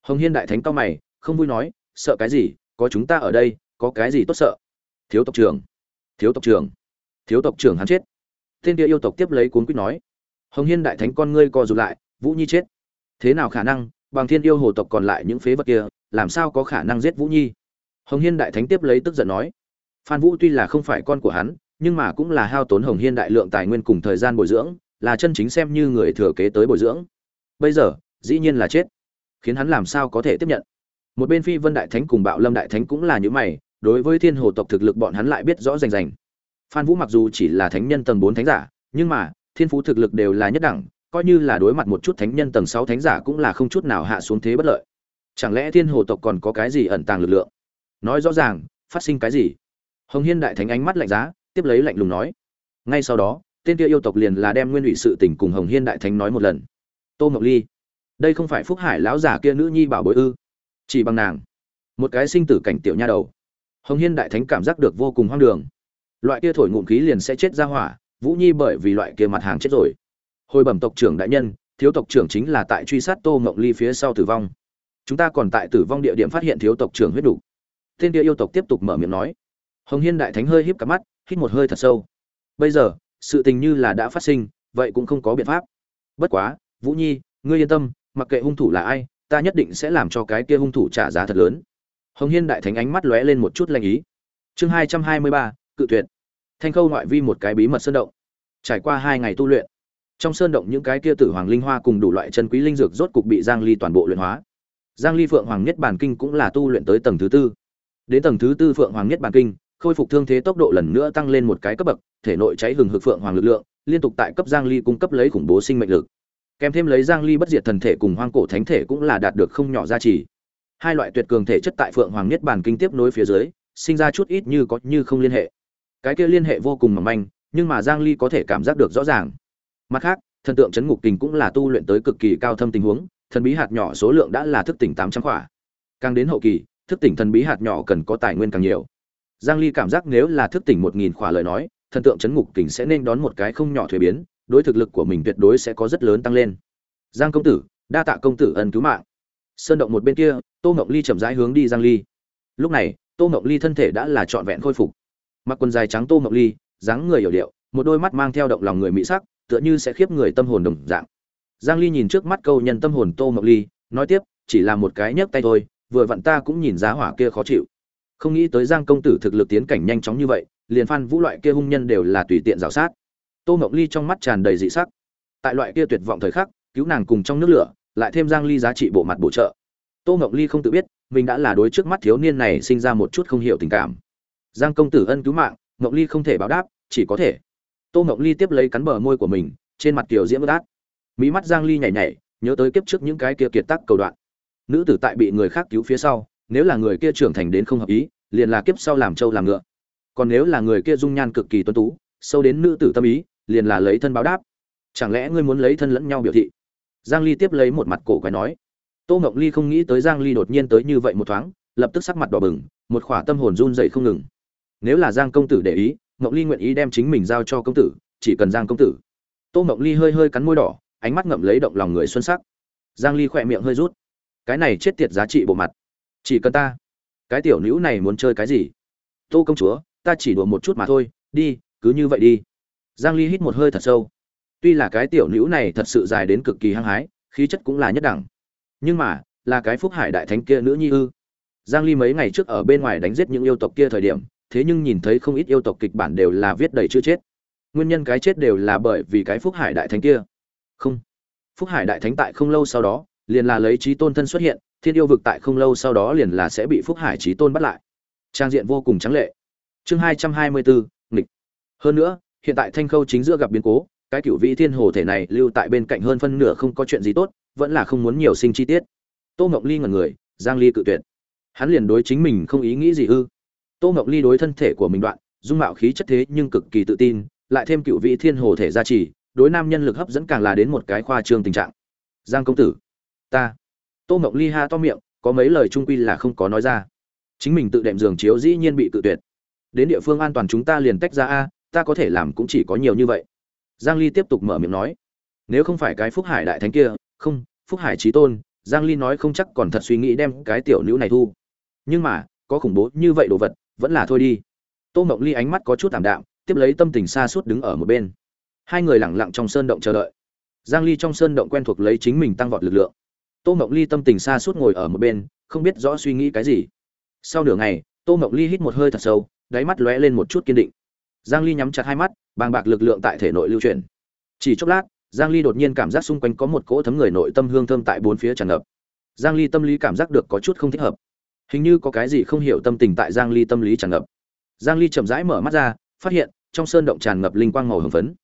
Hồng hiên đại thánh cao mày, không vui nói, sợ cái gì, có chúng ta ở đây, có cái gì tốt sợ? Thiếu tộc trưởng, thiếu tộc trưởng, thiếu tộc trưởng hắn chết. Tên kia yêu tộc tiếp lấy cuốn quýt nói. Hồng hiên đại thánh con ngươi co rụt lại, vũ nhi chết. Thế nào khả năng, bằng thiên yêu hồ tộc còn lại những phế vật kia, làm sao có khả năng giết vũ nhi? Hồng hiên đại thánh tiếp lấy tức giận nói phan vũ tuy là không phải con của hắn, nhưng mà cũng là hao tốn hồng hiên đại lượng tài nguyên cùng thời gian bồi dưỡng, là chân chính xem như người thừa kế tới bồi dưỡng. Bây giờ, dĩ nhiên là chết. Khiến hắn làm sao có thể tiếp nhận? Một bên phi vân đại thánh cùng bạo lâm đại thánh cũng là những mày, đối với thiên hồ tộc thực lực bọn hắn lại biết rõ rành rành. Phan vũ mặc dù chỉ là thánh nhân tầng bốn thánh giả, nhưng mà, thiên phú thực lực đều là nhất đẳng, coi như là đối mặt một chút thánh nhân tầng sáu thánh giả cũng là không chút nào hạ xuống thế bất lợi. Chẳng lẽ thiên hồ tộc còn có cái gì ẩn tàng lực lượng? Nói rõ ràng, phát sinh cái gì? Hồng hiên đại thánh ánh mắt lạnh giá, tiếp lấy lạnh lùng nói. Ngay sau đó, tên kia yêu tộc liền là đem nguyên ủy sự tình cùng hồng hiên đại thánh nói một lần. Tô ngọc ly, đây không phải phúc hải lão giả kia nữ nhi bảo bối ư? Chỉ bằng nàng, một cái sinh tử cảnh tiểu nha đầu. Hồng hiên đại thánh cảm giác được vô cùng hoang đường. Loại kia thổi ngụm khí liền sẽ chết ra hỏa, vũ nhi bởi vì loại kia mặt hàng chết rồi. Hồi bẩm tộc trưởng đại nhân, thiếu tộc trưởng chính là tại truy sát tô ngọc ly phía sau tử vong. Chúng ta còn tại tử vong địa điểm phát hiện thiếu tộc trưởng huyết đủ. Tên kia yêu tộc tiếp tục mở miệng nói hồng hiên đại thánh hơi híp cặp mắt, hít một hơi thật sâu. Bây giờ, sự tình như là đã phát sinh, vậy cũng không có biện pháp. Bất quá, vũ nhi, ngươi yên tâm, mặc kệ hung thủ là ai, ta nhất định sẽ làm cho cái kia hung thủ trả giá thật lớn. Hồng hiên đại thánh ánh mắt lóe lên một chút lanh ý. Chương hai trăm hai mươi ba, cự tuyệt. Thanh khâu ngoại vi một cái bí mật sơn động. Trải qua hai ngày tu luyện, trong sơn động những cái kia tử hoàng linh hoa cùng đủ loại chân quý linh dược rốt cục bị giang ly toàn bộ luyện hóa. Giang ly phượng hoàng nhất bản kinh cũng là tu luyện tới tầng thứ tư. Đến tầng thứ tư phượng hoàng nhất bản kinh khôi phục thương thế tốc độ lần nữa tăng lên một cái cấp bậc, thể nội cháy hừng hực phượng hoàng lực lượng, liên tục tại cấp giang ly cung cấp lấy khủng bố sinh mệnh lực. Kèm thêm lấy giang ly bất diệt thần thể cùng hoang cổ thánh thể cũng là đạt được không nhỏ giá trị. Hai loại tuyệt cường thể chất tại phượng hoàng nhất bản kinh tiếp nối phía dưới, sinh ra chút ít như có như không liên hệ. Cái kia liên hệ vô cùng mỏng manh, nhưng mà giang ly có thể cảm giác được rõ ràng. Mặt khác, thần tượng chấn ngục kình cũng là tu luyện tới cực kỳ cao thâm tình huống, thần bí hạt nhỏ số lượng đã là thức tỉnh 800 khỏa. Càng đến hậu kỳ, thức tỉnh thần bí hạt nhỏ cần có tài nguyên càng nhiều giang ly cảm giác nếu là thức tỉnh 1000 khỏa lời nói, thần tượng chấn ngục kình sẽ nên đón một cái không nhỏ thuế biến, đối thực lực của mình tuyệt đối sẽ có rất lớn tăng lên. Giang công tử, đa tạ công tử ân cứu mạng. Sơn động một bên kia, tô ngọc ly chậm rãi hướng đi giang ly. Lúc này, tô ngọc ly thân thể đã là trọn vẹn khôi phục. Mặc quần dài trắng tô ngọc ly, dáng người hiểu điệu, một đôi mắt mang theo động lòng người mỹ sắc, tựa như sẽ khiếp người tâm hồn đồng dạng. Giang ly nhìn trước mắt câu nhân tâm hồn tô ngọc ly, nói tiếp, chỉ là một cái nhấc tay thôi, vừa vặn ta cũng nhìn giá hỏa kia khó chịu không nghĩ tới giang công tử thực lực tiến cảnh nhanh chóng như vậy, liền phan vũ loại kia hung nhân đều là tùy tiện rào sát. Tô ngọc ly trong mắt tràn đầy dị sắc. Tại loại kia tuyệt vọng thời khắc, cứu nàng cùng trong nước lửa, lại thêm giang ly giá trị bộ mặt bổ trợ. Tô ngọc ly không tự biết, mình đã là đối trước mắt thiếu niên này sinh ra một chút không hiểu tình cảm. Giang công tử ân cứu mạng ngọc ly không thể báo đáp, chỉ có thể. Tô ngọc ly tiếp lấy cắn bờ môi của mình, trên mặt tiểu diễm bất át. Mỹ mắt giang ly nhảy nhảy, nhớ tới kiếp trước những cái kia kiệt tác cầu đoạn. Nữ tử tại bị người khác cứu phía sau nếu là người kia trưởng thành đến không hợp ý, liền là kiếp sau làm trâu làm ngựa. Còn nếu là người kia dung nhan cực kỳ tuấn tú, sâu đến nữ tử tâm ý, liền là lấy thân báo đáp. Chẳng lẽ ngươi muốn lấy thân lẫn nhau biểu thị? Giang ly tiếp lấy một mặt cổ quái nói. Tô ngọc ly không nghĩ tới giang ly đột nhiên tới như vậy một thoáng, lập tức sắc mặt đỏ bừng, một khỏa tâm hồn run dậy không ngừng. Nếu là giang công tử để ý, ngọc ly nguyện ý đem chính mình giao cho công tử, chỉ cần giang công tử. Tô ngọc ly hơi hơi cắn môi đỏ, ánh mắt ngậm lấy động lòng người xuân sắc. Giang ly khỏe miệng hơi rút. Cái này chết tiệt giá trị bộ mặt chỉ cần ta. Cái tiểu nữ này muốn chơi cái gì? Tô công chúa, ta chỉ đùa một chút mà thôi, đi, cứ như vậy đi. Giang ly hít một hơi thật sâu. Tuy là cái tiểu nữ này thật sự dài đến cực kỳ hăng hái, khí chất cũng là nhất đẳng. Nhưng mà, là cái phúc hải đại thánh kia nữ nhi ư. Giang ly mấy ngày trước ở bên ngoài đánh giết những yêu tộc kia thời điểm, thế nhưng nhìn thấy không ít yêu tộc kịch bản đều là viết đầy chữ chết. Nguyên nhân cái chết đều là bởi vì cái phúc hải đại thánh kia. Không. Phúc hải đại thánh tại không lâu sau đó, liền là lấy trí tôn thân xuất hiện thiên yêu vực tại không lâu sau đó liền là sẽ bị phúc hải trí tôn bắt lại. Trang diện vô cùng trắng lệ. Chương hai trăm hai mươi bốn nghịch. Hơn nữa, hiện tại thanh khâu chính giữa gặp biến cố, cái cựu vị thiên hồ thể này lưu tại bên cạnh hơn phân nửa không có chuyện gì tốt, vẫn là không muốn nhiều sinh chi tiết. Tô ngọc ly ngẩn người, giang ly cự tuyệt. Hắn liền đối chính mình không ý nghĩ gì ư? Tô ngọc ly đối thân thể của mình đoạn, dung mạo khí chất thế nhưng cực kỳ tự tin, lại thêm cựu vị thiên hồ thể gia trì, đối nam nhân lực hấp dẫn càng là đến một cái khoa trương tình trạng. Giang công tử, ta tô ngọc ly ha to miệng, có mấy lời trung quy là không có nói ra. Chính mình tự đệm giường chiếu dĩ nhiên bị tự tuyệt. Đến địa phương an toàn chúng ta liền tách ra a, ta có thể làm cũng chỉ có nhiều như vậy. Giang ly tiếp tục mở miệng nói. Nếu không phải cái phúc hải đại thánh kia, không, phúc hải trí tôn, giang ly nói không chắc còn thật suy nghĩ đem cái tiểu nữ này thu. Nhưng mà, có khủng bố như vậy đồ vật, vẫn là thôi đi. Tô mộng ly ánh mắt có chút tạm đạm, tiếp lấy tâm tình xa suốt đứng ở một bên. Hai người lặng lặng trong sơn động chờ đợi. Giang ly trong sơn động quen thuộc lấy chính mình tăng vọt lực lượng tô mộng ly tâm tình xa suốt ngồi ở một bên, không biết rõ suy nghĩ cái gì. Sau nửa ngày, tô mộng ly hít một hơi thật sâu, đáy mắt lóe lên một chút kiên định. Giang ly nhắm chặt hai mắt, bàng bạc lực lượng tại thể nội lưu chuyển. Chỉ chốc lát, giang ly đột nhiên cảm giác xung quanh có một cỗ thấm người nội tâm hương thơm tại bốn phía tràn ngập. Giang ly tâm lý cảm giác được có chút không thích hợp. Hình như có cái gì không hiểu tâm tình tại giang ly tâm lý tràn ngập. Giang ly chậm rãi mở mắt ra, phát hiện trong sơn động tràn ngập linh quang màu hồng phấn.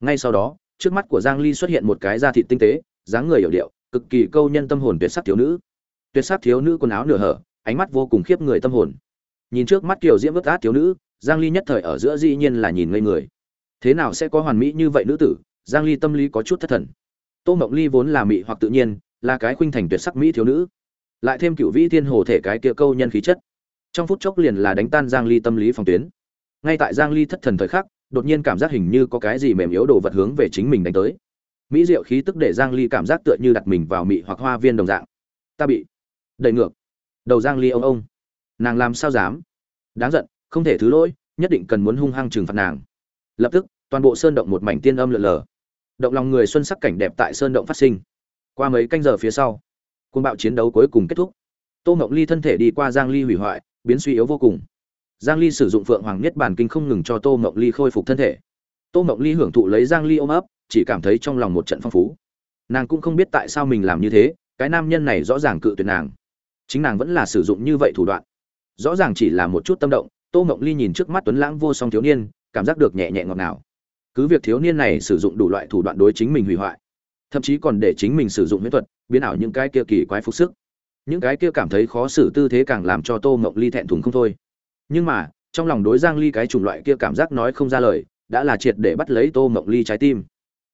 Ngay sau đó, trước mắt của giang ly xuất hiện một cái da thịt tinh tế, dáng người hiểu điệu cực kỳ câu nhân tâm hồn tuyệt sắc thiếu nữ. Tuyệt sắc thiếu nữ quần áo nửa hở, ánh mắt vô cùng khiếp người tâm hồn. Nhìn trước mắt kiều diễm vớt át thiếu nữ, giang ly nhất thời ở giữa dĩ nhiên là nhìn ngây người. Thế nào sẽ có hoàn mỹ như vậy nữ tử? Giang ly tâm lý có chút thất thần. Tô mộng ly vốn là mỹ hoặc tự nhiên, là cái khuynh thành tuyệt sắc mỹ thiếu nữ. Lại thêm cựu vĩ thiên hồ thể cái kia câu nhân khí chất. Trong phút chốc liền là đánh tan giang ly tâm lý phòng tuyến. Ngay tại giang ly thất thần thời khắc, đột nhiên cảm giác hình như có cái gì mềm yếu đồ vật hướng về chính mình đánh tới mỹ diệu khí tức để giang ly cảm giác tựa như đặt mình vào mị hoặc hoa viên đồng dạng. Ta bị đẩy ngược. Đầu giang ly ông ông. Nàng làm sao dám? Đáng giận, không thể thứ lỗi, nhất định cần muốn hung hăng trừng phạt nàng. Lập tức, toàn bộ sơn động một mảnh tiên âm lượn lờ. Động lòng người xuân sắc cảnh đẹp tại sơn động phát sinh. Qua mấy canh giờ phía sau côn bạo chiến đấu cuối cùng kết thúc. Tô ngọc ly thân thể đi qua giang ly hủy hoại, biến suy yếu vô cùng. Giang ly sử dụng phượng hoàng nhất bản kinh không ngừng cho tô ngọc ly khôi phục thân thể. Tô ngọc ly hưởng thụ lấy giang ly ôm ấp chỉ cảm thấy trong lòng một trận phong phú. Nàng cũng không biết tại sao mình làm như thế, cái nam nhân này rõ ràng cự tuyệt nàng. Chính nàng vẫn là sử dụng như vậy thủ đoạn. Rõ ràng chỉ là một chút tâm động, tô mộng ly nhìn trước mắt tuấn lãng vô song thiếu niên, cảm giác được nhẹ nhẹ ngọt ngào. Cứ việc thiếu niên này sử dụng đủ loại thủ đoạn đối chính mình hủy hoại, thậm chí còn để chính mình sử dụng mỹ thuật, biến ảo những cái kia kỳ quái phục sức. Những cái kia cảm thấy khó xử tư thế càng làm cho tô mộng ly thẹn thùng không thôi. Nhưng mà, trong lòng đối giang ly cái chủng loại kia cảm giác nói không ra lời, đã là triệt để bắt lấy tô mộng ly trái tim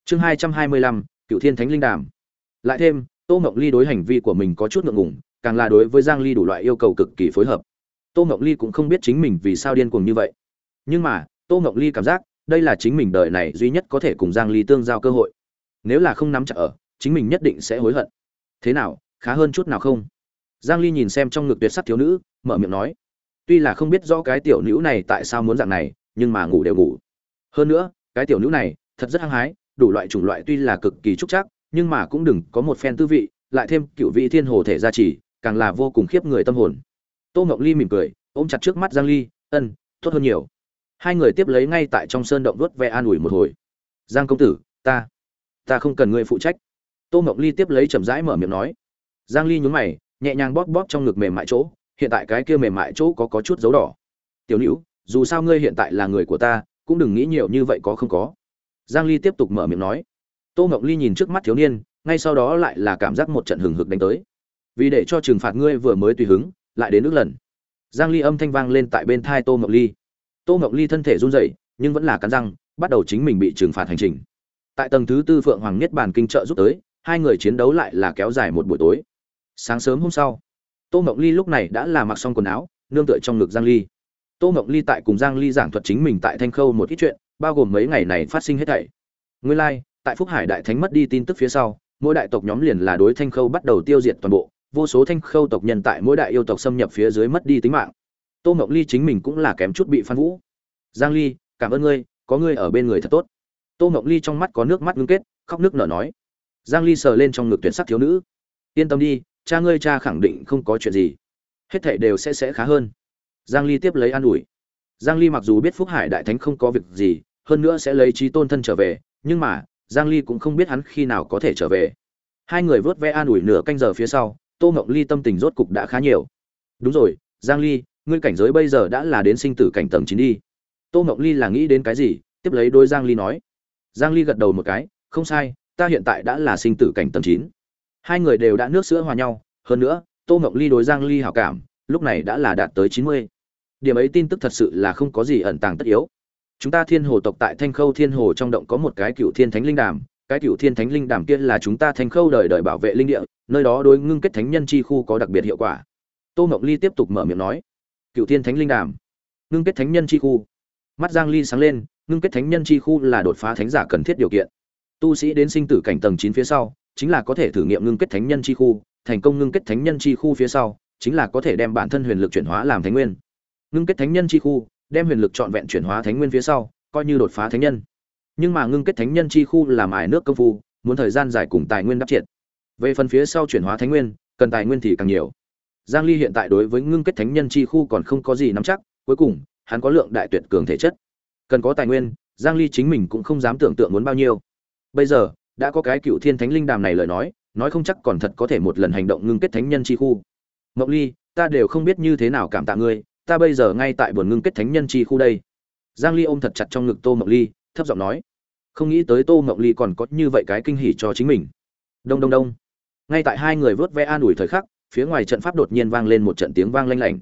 chương 225, cựu thiên thánh linh đàm. Lại thêm tô mộng ly đối hành vi của mình có chút ngượng ngùng càng là đối với giang ly đủ loại yêu cầu cực kỳ phối hợp. Tô mộng ly cũng không biết chính mình vì sao điên cuồng như vậy. Nhưng mà tô mộng ly cảm giác đây là chính mình đời này duy nhất có thể cùng giang ly tương giao cơ hội. Nếu là không nắm chặt ở chính mình nhất định sẽ hối hận. Thế nào khá hơn chút nào không? Giang ly nhìn xem trong ngực tuyệt sắc thiếu nữ mở miệng nói tuy là không biết rõ cái tiểu nữ này tại sao muốn dạng này nhưng mà ngủ đều ngủ. Hơn nữa cái tiểu nữ này thật rất hăng hái đủ loại chủng loại tuy là cực kỳ trúc chắc, nhưng mà cũng đừng có một phen tư vị, lại thêm cựu vị thiên hồ thể gia trì, càng là vô cùng khiếp người tâm hồn. Tô ngọc ly mỉm cười, ôm chặt trước mắt giang ly, ân, tốt hơn nhiều. Hai người tiếp lấy ngay tại trong sơn động vuốt ve an ủi một hồi. Giang công tử, ta ta không cần ngươi phụ trách. Tô ngọc ly tiếp lấy chậm rãi mở miệng nói. Giang ly nhún mày, nhẹ nhàng bóp bóp trong ngực mềm mại chỗ, hiện tại cái kia mềm mại chỗ có có chút dấu đỏ. Tiểu nữ dù sao ngươi hiện tại là người của ta, cũng đừng nghĩ nhiều như vậy có không có giang ly tiếp tục mở miệng nói. Tô ngọc ly nhìn trước mắt thiếu niên, ngay sau đó lại là cảm giác một trận hừng hực đánh tới. Vì để cho trừng phạt ngươi vừa mới tùy hứng, lại đến nước lần. Giang ly âm thanh vang lên tại bên thai tô ngọc ly. Tô ngọc ly thân thể run rẩy, nhưng vẫn là cắn răng, bắt đầu chính mình bị trừng phạt hành trình. Tại tầng thứ tư phượng hoàng nhất bản kinh trợ giúp tới, hai người chiến đấu lại là kéo dài một buổi tối. Sáng sớm hôm sau, tô ngọc ly lúc này đã là mặc xong quần áo, nương tựa trong ngực giang ly. Tô ngọc ly tại cùng giang ly giảng thuật chính mình tại thanh khâu một ít chuyện bao gồm mấy ngày này phát sinh hết thảy. Nguyên lai like, tại phúc hải đại thánh mất đi tin tức phía sau mỗi đại tộc nhóm liền là đối thanh khâu bắt đầu tiêu diệt toàn bộ vô số thanh khâu tộc nhân tại mỗi đại yêu tộc xâm nhập phía dưới mất đi tính mạng. Tô ngọc ly chính mình cũng là kém chút bị phan vũ. Giang ly cảm ơn ngươi có ngươi ở bên người thật tốt. Tô ngọc ly trong mắt có nước mắt ngưng kết khóc nước nở nói. Giang ly sờ lên trong ngực tuyển sắc thiếu nữ. Yên tâm đi cha ngươi cha khẳng định không có chuyện gì. Hết thảy đều sẽ sẽ khá hơn. Giang ly tiếp lấy an ủi giang ly mặc dù biết phúc hải đại thánh không có việc gì, hơn nữa sẽ lấy trí tôn thân trở về, nhưng mà, giang ly cũng không biết hắn khi nào có thể trở về hai người vớt ve an ủi nửa canh giờ phía sau, tô ngọc ly tâm tình rốt cục đã khá nhiều đúng rồi, giang ly, ngươi cảnh giới bây giờ đã là đến sinh tử cảnh tầng 9 đi tô ngọc ly là nghĩ đến cái gì, tiếp lấy đôi giang ly nói giang ly gật đầu một cái, không sai, ta hiện tại đã là sinh tử cảnh tầng 9. hai người đều đã nước sữa hòa nhau, hơn nữa, tô ngọc ly đối giang ly hảo cảm, lúc này đã là đạt tới 90 điểm ấy tin tức thật sự là không có gì ẩn tàng tất yếu. Chúng ta thiên hồ tộc tại thanh khâu thiên hồ trong động có một cái cựu thiên thánh linh đàm. Cái cựu thiên thánh linh đàm kia là chúng ta thanh khâu đời đời bảo vệ linh địa, nơi đó đối ngưng kết thánh nhân chi khu có đặc biệt hiệu quả. Tô mộng ly tiếp tục mở miệng nói cựu thiên thánh linh đàm, ngưng kết thánh nhân chi khu. Mắt giang ly sáng lên, ngưng kết thánh nhân chi khu là đột phá thánh giả cần thiết điều kiện. Tu sĩ đến sinh tử cảnh tầng 9 phía sau, chính là có thể thử nghiệm ngưng kết thánh nhân chi khu, thành công ngưng kết thánh nhân chi khu phía sau, chính là có thể đem bản thân huyền lực chuyển hóa làm thánh nguyên ngưng kết thánh nhân chi khu, đem huyền lực trọn vẹn chuyển hóa thánh nguyên phía sau, coi như đột phá thánh nhân. Nhưng mà ngưng kết thánh nhân chi khu làm ải nước công phu, muốn thời gian dài cùng tài nguyên đắp triệt. Về phần phía sau chuyển hóa thánh nguyên, cần tài nguyên thì càng nhiều. Giang ly hiện tại đối với ngưng kết thánh nhân chi khu còn không có gì nắm chắc, cuối cùng, hắn có lượng đại tuyệt cường thể chất. Cần có tài nguyên, giang ly chính mình cũng không dám tưởng tượng muốn bao nhiêu. Bây giờ, đã có cái cựu thiên thánh linh đàm này lời nói nói không chắc còn thật có thể một lần hành động ngưng kết thánh nhân chi khu. Ngọc ly, ta đều không biết như thế nào cảm tạ ngươi ta bây giờ ngay tại buồn ngưng kết thánh nhân chi khu đây. Giang ly ôm thật chặt trong ngực tô mộng ly, thấp giọng nói. Không nghĩ tới tô mộng ly còn có như vậy cái kinh hỉ cho chính mình. Đông đông đông. Ngay tại hai người vớt ve an ủi thời khắc, phía ngoài trận pháp đột nhiên vang lên một trận tiếng vang lanh lảnh.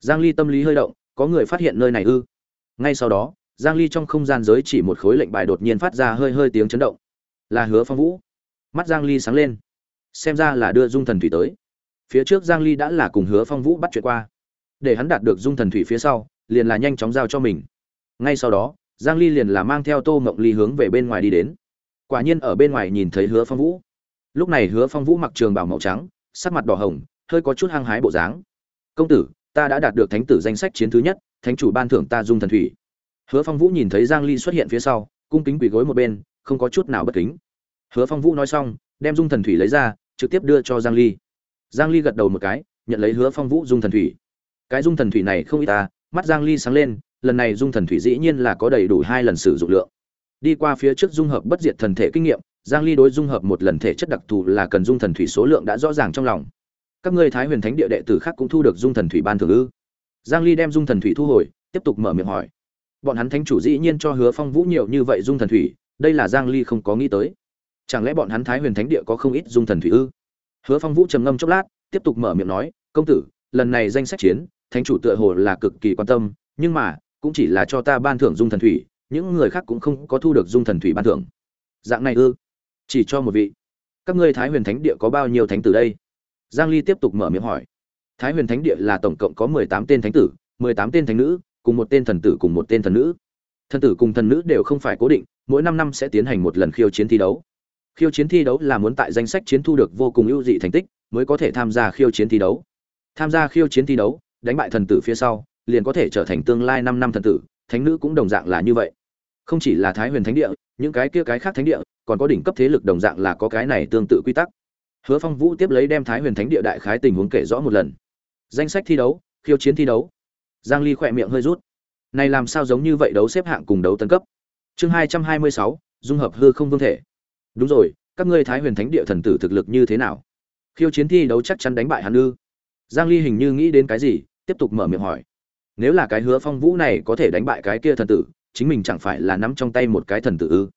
Giang ly tâm lý hơi động, có người phát hiện nơi này ư? Ngay sau đó, giang ly trong không gian giới chỉ một khối lệnh bài đột nhiên phát ra hơi hơi tiếng chấn động. Là hứa phong vũ. Mắt giang ly sáng lên. Xem ra là đưa dung thần thủy tới. Phía trước giang ly đã là cùng hứa phong vũ bắt chuyện qua để hắn đạt được dung thần thủy phía sau, liền là nhanh chóng giao cho mình. Ngay sau đó, giang ly liền là mang theo tô ngộng ly hướng về bên ngoài đi đến. Quả nhiên ở bên ngoài nhìn thấy hứa phong vũ. Lúc này hứa phong vũ mặc trường bào màu trắng, sắc mặt đỏ hồng, hơi có chút hăng hái bộ dáng. Công tử, ta đã đạt được thánh tử danh sách chiến thứ nhất, thánh chủ ban thưởng ta dung thần thủy. Hứa phong vũ nhìn thấy giang ly xuất hiện phía sau, cung kính quỳ gối một bên, không có chút nào bất kính. Hứa phong vũ nói xong, đem dung thần thủy lấy ra, trực tiếp đưa cho giang ly. Giang ly gật đầu một cái, nhận lấy hứa phong vũ dung thần thủy cái dung thần thủy này không ít ta, mắt giang ly sáng lên, lần này dung thần thủy dĩ nhiên là có đầy đủ hai lần sử dụng lượng. Đi qua phía trước dung hợp bất diệt thần thể kinh nghiệm, giang ly đối dung hợp một lần thể chất đặc thù là cần dung thần thủy số lượng đã rõ ràng trong lòng. Các ngươi thái huyền thánh địa đệ tử khác cũng thu được dung thần thủy ban thưởng ư? Giang ly đem dung thần thủy thu hồi, tiếp tục mở miệng hỏi. Bọn hắn thánh chủ dĩ nhiên cho hứa phong vũ nhiều như vậy dung thần thủy, đây là giang ly không có nghĩ tới. Chẳng lẽ bọn hắn thái huyền thánh địa có không ít dung thần thủy ư? Hứa phong vũ trầm ngâm chốc lát, tiếp tục mở miệng nói, công tử, lần này danh sách chiến thánh chủ tựa hồ là cực kỳ quan tâm, nhưng mà, cũng chỉ là cho ta ban thưởng dung thần thủy, những người khác cũng không có thu được dung thần thủy ban thưởng. Dạng này ư? Chỉ cho một vị. Các ngươi thái huyền thánh địa có bao nhiêu thánh tử đây? Giang ly tiếp tục mở miệng hỏi. Thái huyền thánh địa là tổng cộng có 18 tên thánh tử 18 tên thánh nữ, cùng một tên thần tử cùng một tên thần nữ. Thần tử cùng thần nữ đều không phải cố định, mỗi 5 năm sẽ tiến hành một lần khiêu chiến thi đấu. Khiêu chiến thi đấu là muốn tại danh sách chiến thu được vô cùng ưu dị thành tích, mới có thể tham gia khiêu chiến thi đấu. Tham gia khiêu chiến thi đấu đánh bại thần tử phía sau liền có thể trở thành tương lai 5 năm thần tử thánh nữ cũng đồng dạng là như vậy. Không chỉ là thái huyền thánh địa những cái kia cái khác thánh địa còn có đỉnh cấp thế lực đồng dạng là có cái này tương tự quy tắc. Hứa phong vũ tiếp lấy đem thái huyền thánh địa đại khái tình huống kể rõ một lần. Danh sách thi đấu khiêu chiến thi đấu. Giang ly khỏe miệng hơi rút. Này làm sao giống như vậy đấu xếp hạng cùng đấu tấn cấp? Chương 226, dung hợp hư không vương thể. Đúng rồi các ngươi thái huyền thánh địa thần tử thực lực như thế nào? Khiêu chiến thi đấu chắc chắn đánh bại hắn ư? Giang ly hình như nghĩ đến cái gì, tiếp tục mở miệng hỏi. Nếu là cái hứa phong vũ này có thể đánh bại cái kia thần tử, chính mình chẳng phải là nắm trong tay một cái thần tử ư?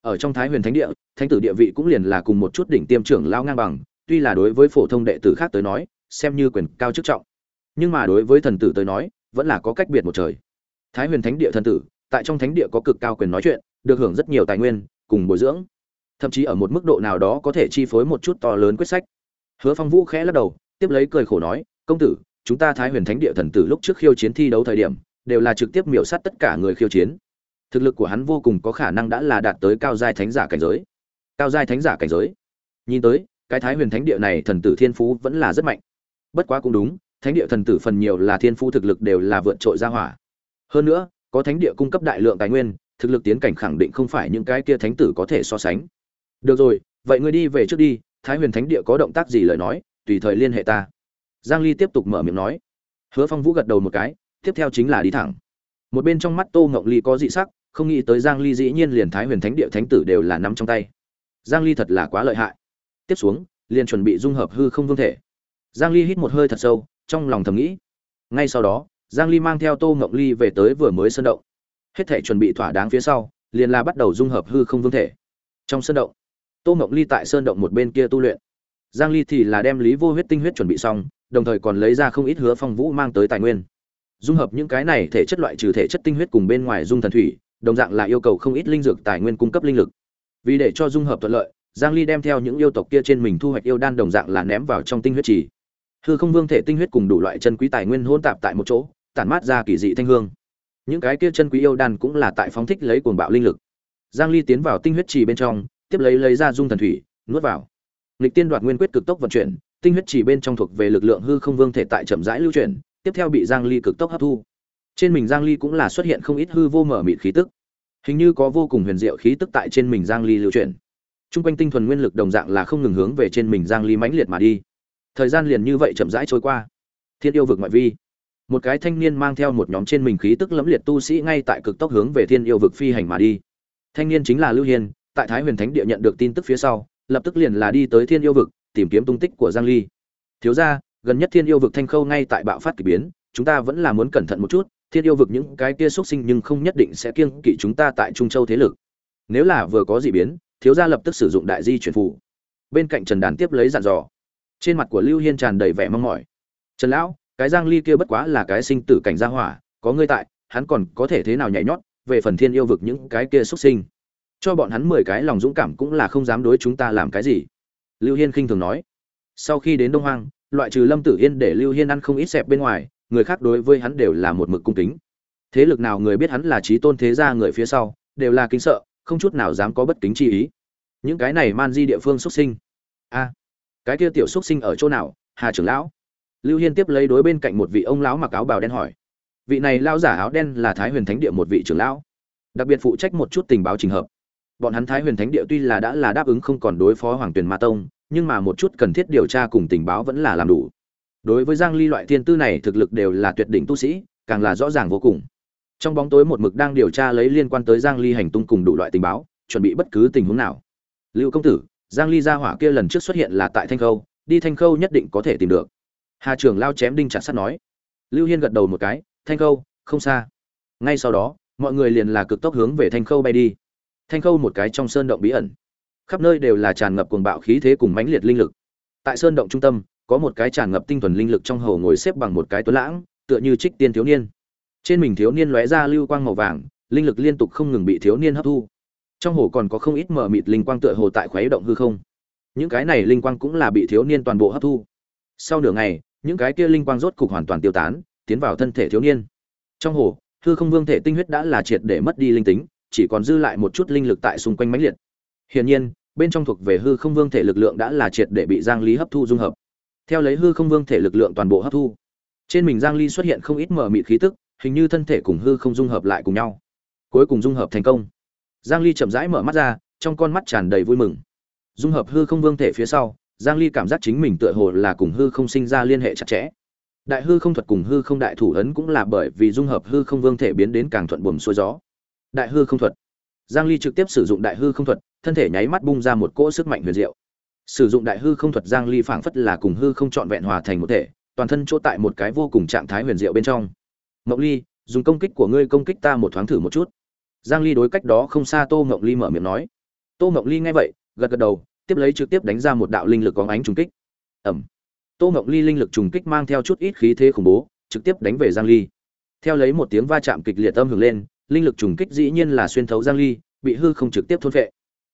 Ở trong thái huyền thánh địa, thánh tử địa vị cũng liền là cùng một chút đỉnh tiêm trưởng lao ngang bằng, tuy là đối với phổ thông đệ tử khác tới nói, xem như quyền cao chức trọng. Nhưng mà đối với thần tử tới nói, vẫn là có cách biệt một trời. Thái huyền thánh địa thần tử, tại trong thánh địa có cực cao quyền nói chuyện, được hưởng rất nhiều tài nguyên, cùng bồi dưỡng. Thậm chí ở một mức độ nào đó có thể chi phối một chút to lớn quyết sách. Hứa phong vũ khẽ lắc đầu tiếp lấy cười khổ nói, công tử, chúng ta thái huyền thánh địa thần tử lúc trước khiêu chiến thi đấu thời điểm, đều là trực tiếp miểu sát tất cả người khiêu chiến. Thực lực của hắn vô cùng có khả năng đã là đạt tới cao giai thánh giả cảnh giới. Cao giai thánh giả cảnh giới? Nhìn tới, cái thái huyền thánh địa này thần tử thiên phú vẫn là rất mạnh. Bất quá cũng đúng, thánh địa thần tử phần nhiều là thiên phú thực lực đều là vượt trội ra hỏa. Hơn nữa, có thánh địa cung cấp đại lượng tài nguyên, thực lực tiến cảnh khẳng định không phải những cái kia thánh tử có thể so sánh. Được rồi, vậy ngươi đi về trước đi, thái huyền thánh địa có động tác gì lời nói? Tùy thời liên hệ ta. Giang ly tiếp tục mở miệng nói. Hứa phong vũ gật đầu một cái, tiếp theo chính là đi thẳng. Một bên trong mắt tô ngọc ly có dị sắc, không nghĩ tới giang ly dĩ nhiên liền thái huyền thánh địa thánh tử đều là nắm trong tay. Giang ly thật là quá lợi hại. Tiếp xuống, liền chuẩn bị dung hợp hư không vương thể. Giang ly hít một hơi thật sâu, trong lòng thầm nghĩ. Ngay sau đó, giang ly mang theo tô ngọc ly về tới vừa mới sơn động. Hết thể chuẩn bị thỏa đáng phía sau, liền là bắt đầu dung hợp hư không vương thể. Trong sơn động, tô ngọc ly tại sơn động một bên kia tu luyện giang ly thì là đem lý vô huyết tinh huyết chuẩn bị xong, đồng thời còn lấy ra không ít hứa phong vũ mang tới tài nguyên. Dung hợp những cái này thể chất loại trừ thể chất tinh huyết cùng bên ngoài dung thần thủy, đồng dạng là yêu cầu không ít linh dược tài nguyên cung cấp linh lực. Vì để cho dung hợp thuận lợi, giang ly đem theo những yêu tộc kia trên mình thu hoạch yêu đan đồng dạng là ném vào trong tinh huyết trì. Hư không vương thể tinh huyết cùng đủ loại chân quý tài nguyên hỗn tạp tại một chỗ, tản mát ra kỳ dị thanh hương. Những cái kia chân quý yêu đan cũng là tại phóng thích lấy cuồng bạo linh lực. Giang ly tiến vào tinh huyết trì bên trong, tiếp lấy lấy ra dung thần thủy, nuốt vào lịch tiên đoạt nguyên quyết cực tốc vận chuyển, tinh huyết chỉ bên trong thuộc về lực lượng hư không vương thể tại chậm rãi lưu chuyển, tiếp theo bị giang ly cực tốc hấp thu. Trên mình giang ly cũng là xuất hiện không ít hư vô mở mịt khí tức. Hình như có vô cùng huyền diệu khí tức tại trên mình giang ly lưu chuyển. Trung quanh tinh thuần nguyên lực đồng dạng là không ngừng hướng về trên mình giang ly mãnh liệt mà đi. Thời gian liền như vậy chậm rãi trôi qua. Thiên yêu vực ngoại vi. Một cái thanh niên mang theo một nhóm trên mình khí tức lẫm liệt tu sĩ ngay tại cực tốc hướng về thiên yêu vực phi hành mà đi. Thanh niên chính là lưu hiên, tại thái huyền thánh địa nhận được tin tức phía sau lập tức liền là đi tới thiên yêu vực, tìm kiếm tung tích của giang ly. Thiếu gia, gần nhất thiên yêu vực thanh khâu ngay tại bạo phát kỳ biến, chúng ta vẫn là muốn cẩn thận một chút, thiên yêu vực những cái kia xuất sinh nhưng không nhất định sẽ kiêng kỵ chúng ta tại trung châu thế lực. Nếu là vừa có dị biến, thiếu gia lập tức sử dụng đại di chuyển phù. Bên cạnh trần đàn tiếp lấy dặn dò. Trên mặt của lưu hiên tràn đầy vẻ mong mỏi. Trần lão, cái giang ly kia bất quá là cái sinh tử cảnh gia hỏa, có ngươi tại, hắn còn có thể thế nào nhảy nhót về phần thiên yêu vực những cái kia xuất sinh? Cho bọn hắn 10 cái lòng dũng cảm cũng là không dám đối chúng ta làm cái gì. Lưu hiên khinh thường nói. Sau khi đến đông hoang, loại trừ lâm tử yên để lưu hiên ăn không ít xẹp bên ngoài, người khác đối với hắn đều là một mực cung kính. Thế lực nào người biết hắn là trí tôn thế gia người phía sau, đều là kính sợ, không chút nào dám có bất kính chi ý. Những cái này man di địa phương xuất sinh. A, cái kia tiểu xuất sinh ở chỗ nào, hà trưởng lão? Lưu hiên tiếp lấy đối bên cạnh một vị ông lão mặc áo bào đen hỏi. Vị này lao giả áo đen là thái huyền thánh địa một vị trưởng lão. Đặc biệt phụ trách một chút tình báo trình hợp bọn hắn thái huyền thánh địa tuy là đã là đáp ứng không còn đối phó hoàng tuyền ma tông, nhưng mà một chút cần thiết điều tra cùng tình báo vẫn là làm đủ. Đối với giang ly loại thiên tư này, thực lực đều là tuyệt đỉnh tu sĩ, càng là rõ ràng vô cùng. Trong bóng tối một mực đang điều tra lấy liên quan tới giang ly hành tung cùng đủ loại tình báo, chuẩn bị bất cứ tình huống nào. Lưu công tử, giang ly gia hỏa kia lần trước xuất hiện là tại thanh khâu, đi thanh khâu nhất định có thể tìm được. Hà trưởng lao chém đinh chặt sắt nói. Lưu hiên gật đầu một cái, thanh khâu, không xa. Ngay sau đó, mọi người liền là cực tốc hướng về thanh khâu bay đi thanh khâu một cái trong sơn động bí ẩn. Khắp nơi đều là tràn ngập cuồng bạo khí thế cùng mãnh liệt linh lực. Tại sơn động trung tâm, có một cái tràn ngập tinh thuần linh lực trong hầu ngồi xếp bằng một cái tuấn lãng, tựa như trích tiên thiếu niên. Trên mình thiếu niên lóe ra lưu quang màu vàng, linh lực liên tục không ngừng bị thiếu niên hấp thu. Trong hồ còn có không ít mở mịt linh quang tựa hồ tại khuấy động hư không. Những cái này linh quang cũng là bị thiếu niên toàn bộ hấp thu. Sau nửa ngày, những cái kia linh quang rốt cục hoàn toàn tiêu tán, tiến vào thân thể thiếu niên. Trong hồ, hư không vương thể tinh huyết đã là triệt để mất đi linh tính chỉ còn dư lại một chút linh lực tại xung quanh mãnh liệt. Hiển nhiên, bên trong thuộc về hư không vương thể lực lượng đã là triệt để bị giang Ly hấp thu dung hợp. Theo lấy hư không vương thể lực lượng toàn bộ hấp thu, trên mình giang ly xuất hiện không ít mở mịt khí tức, hình như thân thể cùng hư không dung hợp lại cùng nhau. Cuối cùng dung hợp thành công. Giang ly chậm rãi mở mắt ra, trong con mắt tràn đầy vui mừng. Dung hợp hư không vương thể phía sau, giang ly cảm giác chính mình tựa hồ là cùng hư không sinh ra liên hệ chặt chẽ. Đại hư không thuật cùng hư không đại thủ ấn cũng là bởi vì dung hợp hư không vương thể biến đến càng thuận buồm xuôi gió đại hư không thuật. Giang ly trực tiếp sử dụng đại hư không thuật, thân thể nháy mắt bung ra một cỗ sức mạnh huyền diệu. Sử dụng đại hư không thuật, giang ly phảng phất là cùng hư không trọn vẹn hòa thành một thể, toàn thân chỗ tại một cái vô cùng trạng thái huyền diệu bên trong. Mộng ly, dùng công kích của ngươi công kích ta một thoáng thử một chút. Giang ly đối cách đó không xa tô mộng ly mở miệng nói. Tô mộng ly nghe vậy, gật gật đầu, tiếp lấy trực tiếp đánh ra một đạo linh lực có ánh trùng kích. Ẩm. Tô mộng ly linh lực trùng kích mang theo chút ít khí thế khủng bố, trực tiếp đánh về giang ly. Theo lấy một tiếng va chạm kịch liệt âm hưởng lên linh lực trùng kích dĩ nhiên là xuyên thấu giang ly bị hư không trực tiếp thôn phệ.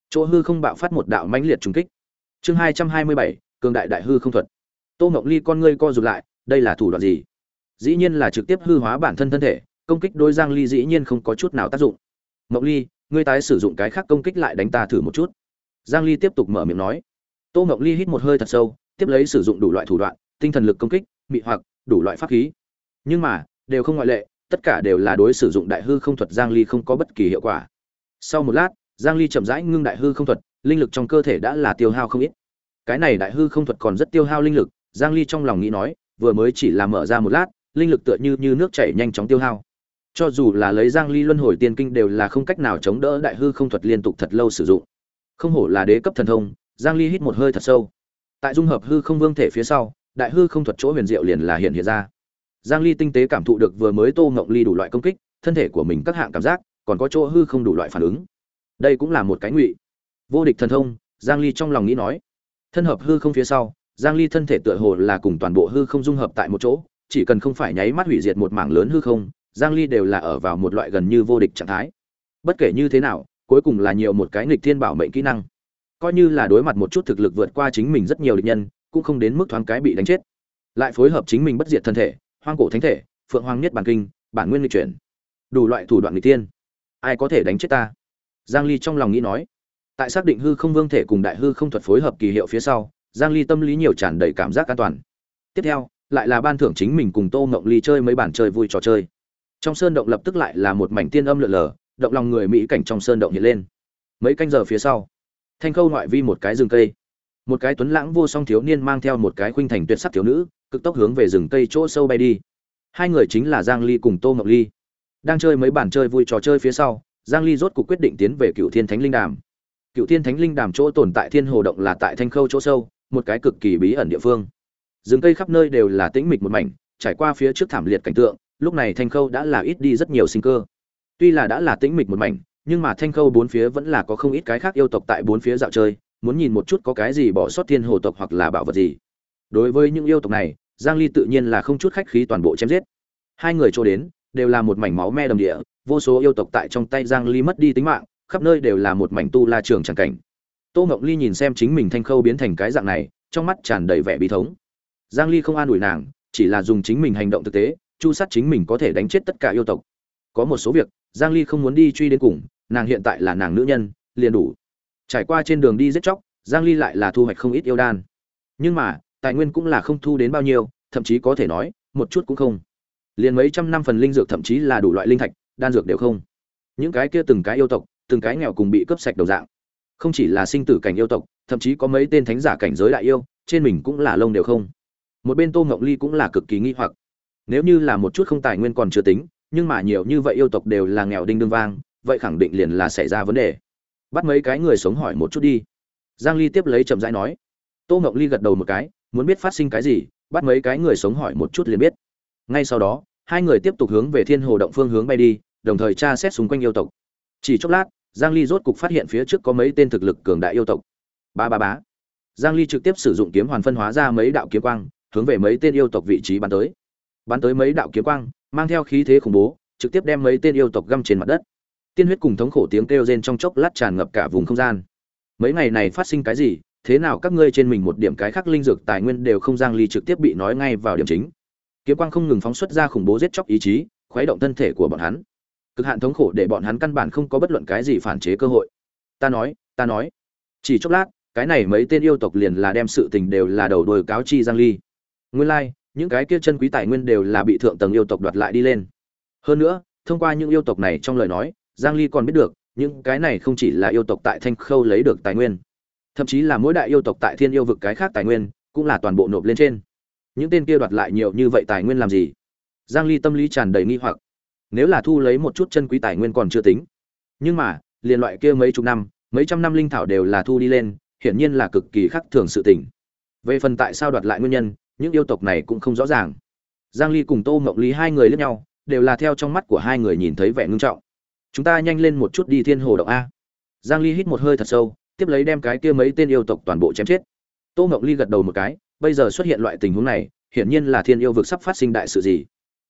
Chỗ hư không bạo phát một đạo mãnh liệt trùng kích. Chương 227, cường đại đại hư không thuật. Tô Ngọc ly con ngươi co rụt lại đây là thủ đoạn gì? Dĩ nhiên là trực tiếp hư hóa bản thân thân thể công kích đối giang ly dĩ nhiên không có chút nào tác dụng. Ngọc ly ngươi tái sử dụng cái khác công kích lại đánh ta thử một chút. Giang ly tiếp tục mở miệng nói. Tô Ngọc ly hít một hơi thật sâu tiếp lấy sử dụng đủ loại thủ đoạn tinh thần lực công kích mị hoặc đủ loại pháp khí. Nhưng mà đều không ngoại lệ tất cả đều là đối sử dụng đại hư không thuật giang ly không có bất kỳ hiệu quả. Sau một lát, giang ly chậm rãi ngưng đại hư không thuật, linh lực trong cơ thể đã là tiêu hao không ít. Cái này đại hư không thuật còn rất tiêu hao linh lực, giang ly trong lòng nghĩ nói, vừa mới chỉ là mở ra một lát, linh lực tựa như như nước chảy nhanh chóng tiêu hao. Cho dù là lấy giang ly luân hồi tiên kinh đều là không cách nào chống đỡ đại hư không thuật liên tục thật lâu sử dụng. Không hổ là đế cấp thần thông, giang ly hít một hơi thật sâu. Tại dung hợp hư không vương thể phía sau, đại hư không thuật chỗ huyền diệu liền là hiện hiện ra giang ly tinh tế cảm thụ được vừa mới tô ngộng ly đủ loại công kích, thân thể của mình các hạng cảm giác, còn có chỗ hư không đủ loại phản ứng. Đây cũng là một cái ngụy. Vô địch thần thông, giang ly trong lòng nghĩ nói. Thân hợp hư không phía sau, giang ly thân thể tựa hồ là cùng toàn bộ hư không dung hợp tại một chỗ, chỉ cần không phải nháy mắt hủy diệt một mảng lớn hư không, giang ly đều là ở vào một loại gần như vô địch trạng thái. Bất kể như thế nào, cuối cùng là nhiều một cái nghịch thiên bảo mệnh kỹ năng. Coi như là đối mặt một chút thực lực vượt qua chính mình rất nhiều địch nhân, cũng không đến mức thoáng cái bị đánh chết. Lại phối hợp chính mình bất diệt thân thể hoang cổ thánh thể, phượng hoàng nhất bản kinh, bản nguyên lịch chuyển. Đủ loại thủ đoạn nghịch tiên. ai có thể đánh chết ta? Giang ly trong lòng nghĩ nói. Tại xác định hư không vương thể cùng đại hư không thuật phối hợp kỳ hiệu phía sau, giang ly tâm lý nhiều tràn đầy cảm giác an toàn. Tiếp theo, lại là ban thưởng chính mình cùng tô ngộng ly chơi mấy bản chơi vui trò chơi. Trong sơn động lập tức lại là một mảnh tiên âm lượn lờ, động lòng người mỹ cảnh trong sơn động hiện lên. Mấy canh giờ phía sau, thanh khâu ngoại vi một cái rừng cây. Một cái tuấn lãng vô song thiếu niên mang theo một cái khuynh thành tuyệt sắc thiếu nữ cực tốc hướng về rừng cây chỗ sâu bay đi. Hai người chính là giang ly cùng tô ngọc ly. Đang chơi mấy bản chơi vui trò chơi phía sau, giang ly rốt cuộc quyết định tiến về cựu thiên thánh linh đàm. Cựu thiên thánh linh đàm chỗ tồn tại thiên hồ động là tại thanh khâu chỗ sâu, một cái cực kỳ bí ẩn địa phương. Rừng cây khắp nơi đều là tĩnh mịch một mảnh, trải qua phía trước thảm liệt cảnh tượng, lúc này thanh khâu đã là ít đi rất nhiều sinh cơ. Tuy là đã là tĩnh mịch một mảnh, nhưng mà thanh khâu bốn phía vẫn là có không ít cái khác yêu tộc tại bốn phía dạo chơi, muốn nhìn một chút có cái gì bỏ sót thiên hồ tộc hoặc là bảo vật gì. Đối với những yêu tộc này giang ly tự nhiên là không chút khách khí toàn bộ chém giết. Hai người cho đến, đều là một mảnh máu me đầm địa, vô số yêu tộc tại trong tay giang ly mất đi tính mạng, khắp nơi đều là một mảnh tu la trường chẳng cảnh. Tô ngọc ly nhìn xem chính mình thanh khâu biến thành cái dạng này, trong mắt tràn đầy vẻ bi thống. Giang ly không an ủi nàng, chỉ là dùng chính mình hành động thực tế, chu sát chính mình có thể đánh chết tất cả yêu tộc. Có một số việc, giang ly không muốn đi truy đến cùng, nàng hiện tại là nàng nữ nhân, liền đủ. Trải qua trên đường đi giết chóc, giang ly lại là thu hoạch không ít yêu đan. Nhưng mà tài nguyên cũng là không thu đến bao nhiêu, thậm chí có thể nói, một chút cũng không. Liền mấy trăm năm phần linh dược thậm chí là đủ loại linh thạch, đan dược đều không. Những cái kia từng cái yêu tộc, từng cái nghèo cùng bị cướp sạch đầu dạng. Không chỉ là sinh tử cảnh yêu tộc, thậm chí có mấy tên thánh giả cảnh giới đại yêu, trên mình cũng là lông đều không. Một bên tô ngọc ly cũng là cực kỳ nghi hoặc. Nếu như là một chút không tài nguyên còn chưa tính, nhưng mà nhiều như vậy yêu tộc đều là nghèo đinh đương vang, vậy khẳng định liền là xảy ra vấn đề. Bắt mấy cái người sống hỏi một chút đi. Giang ly tiếp lấy chậm rãi nói. Tô ngọc ly gật đầu một cái muốn biết phát sinh cái gì, bắt mấy cái người sống hỏi một chút liền biết. Ngay sau đó, hai người tiếp tục hướng về thiên hồ động phương hướng bay đi, đồng thời tra xét xung quanh yêu tộc. Chỉ chốc lát, giang ly rốt cục phát hiện phía trước có mấy tên thực lực cường đại yêu tộc. Ba ba bá giang ly trực tiếp sử dụng kiếm hoàn phân hóa ra mấy đạo kiếm quang, hướng về mấy tên yêu tộc vị trí bắn tới. Bắn tới mấy đạo kiếm quang, mang theo khí thế khủng bố, trực tiếp đem mấy tên yêu tộc găm trên mặt đất. Tiên huyết cùng thống khổ tiếng kêu rên trong chốc lát tràn ngập cả vùng không gian. Mấy ngày này phát sinh cái gì thế nào các ngươi trên mình một điểm cái khác linh dược tài nguyên đều không giang ly trực tiếp bị nói ngay vào điểm chính. Kiếm quang không ngừng phóng xuất ra khủng bố giết chóc ý chí khuấy động thân thể của bọn hắn. Cực hạn thống khổ để bọn hắn căn bản không có bất luận cái gì phản chế cơ hội. Ta nói ta nói. Chỉ chốc lát cái này mấy tên yêu tộc liền là đem sự tình đều là đầu đuôi cáo chi giang ly. Nguyên lai like, những cái kia chân quý tài nguyên đều là bị thượng tầng yêu tộc đoạt lại đi lên. Hơn nữa thông qua những yêu tộc này trong lời nói giang ly còn biết được những cái này không chỉ là yêu tộc tại thanh khâu lấy được tài nguyên thậm chí là mỗi đại yêu tộc tại thiên yêu vực cái khác tài nguyên cũng là toàn bộ nộp lên trên. Những tên kia đoạt lại nhiều như vậy tài nguyên làm gì? Giang ly tâm lý tràn đầy nghi hoặc. Nếu là thu lấy một chút chân quý tài nguyên còn chưa tính. Nhưng mà, liền loại kia mấy chục năm, mấy trăm năm linh thảo đều là thu đi lên, hiển nhiên là cực kỳ khắc thường sự tình. Về phần tại sao đoạt lại nguyên nhân, những yêu tộc này cũng không rõ ràng. Giang ly cùng tô ngọc lý hai người lẫn nhau, đều là theo trong mắt của hai người nhìn thấy vẻ ngưng trọng. Chúng ta nhanh lên một chút đi thiên hồ động a. Giang ly hít một hơi thật sâu tiếp lấy đem cái kia mấy tên yêu tộc toàn bộ chém chết. Tô ngọc ly gật đầu một cái, bây giờ xuất hiện loại tình huống này, hiển nhiên là thiên yêu vực sắp phát sinh đại sự gì.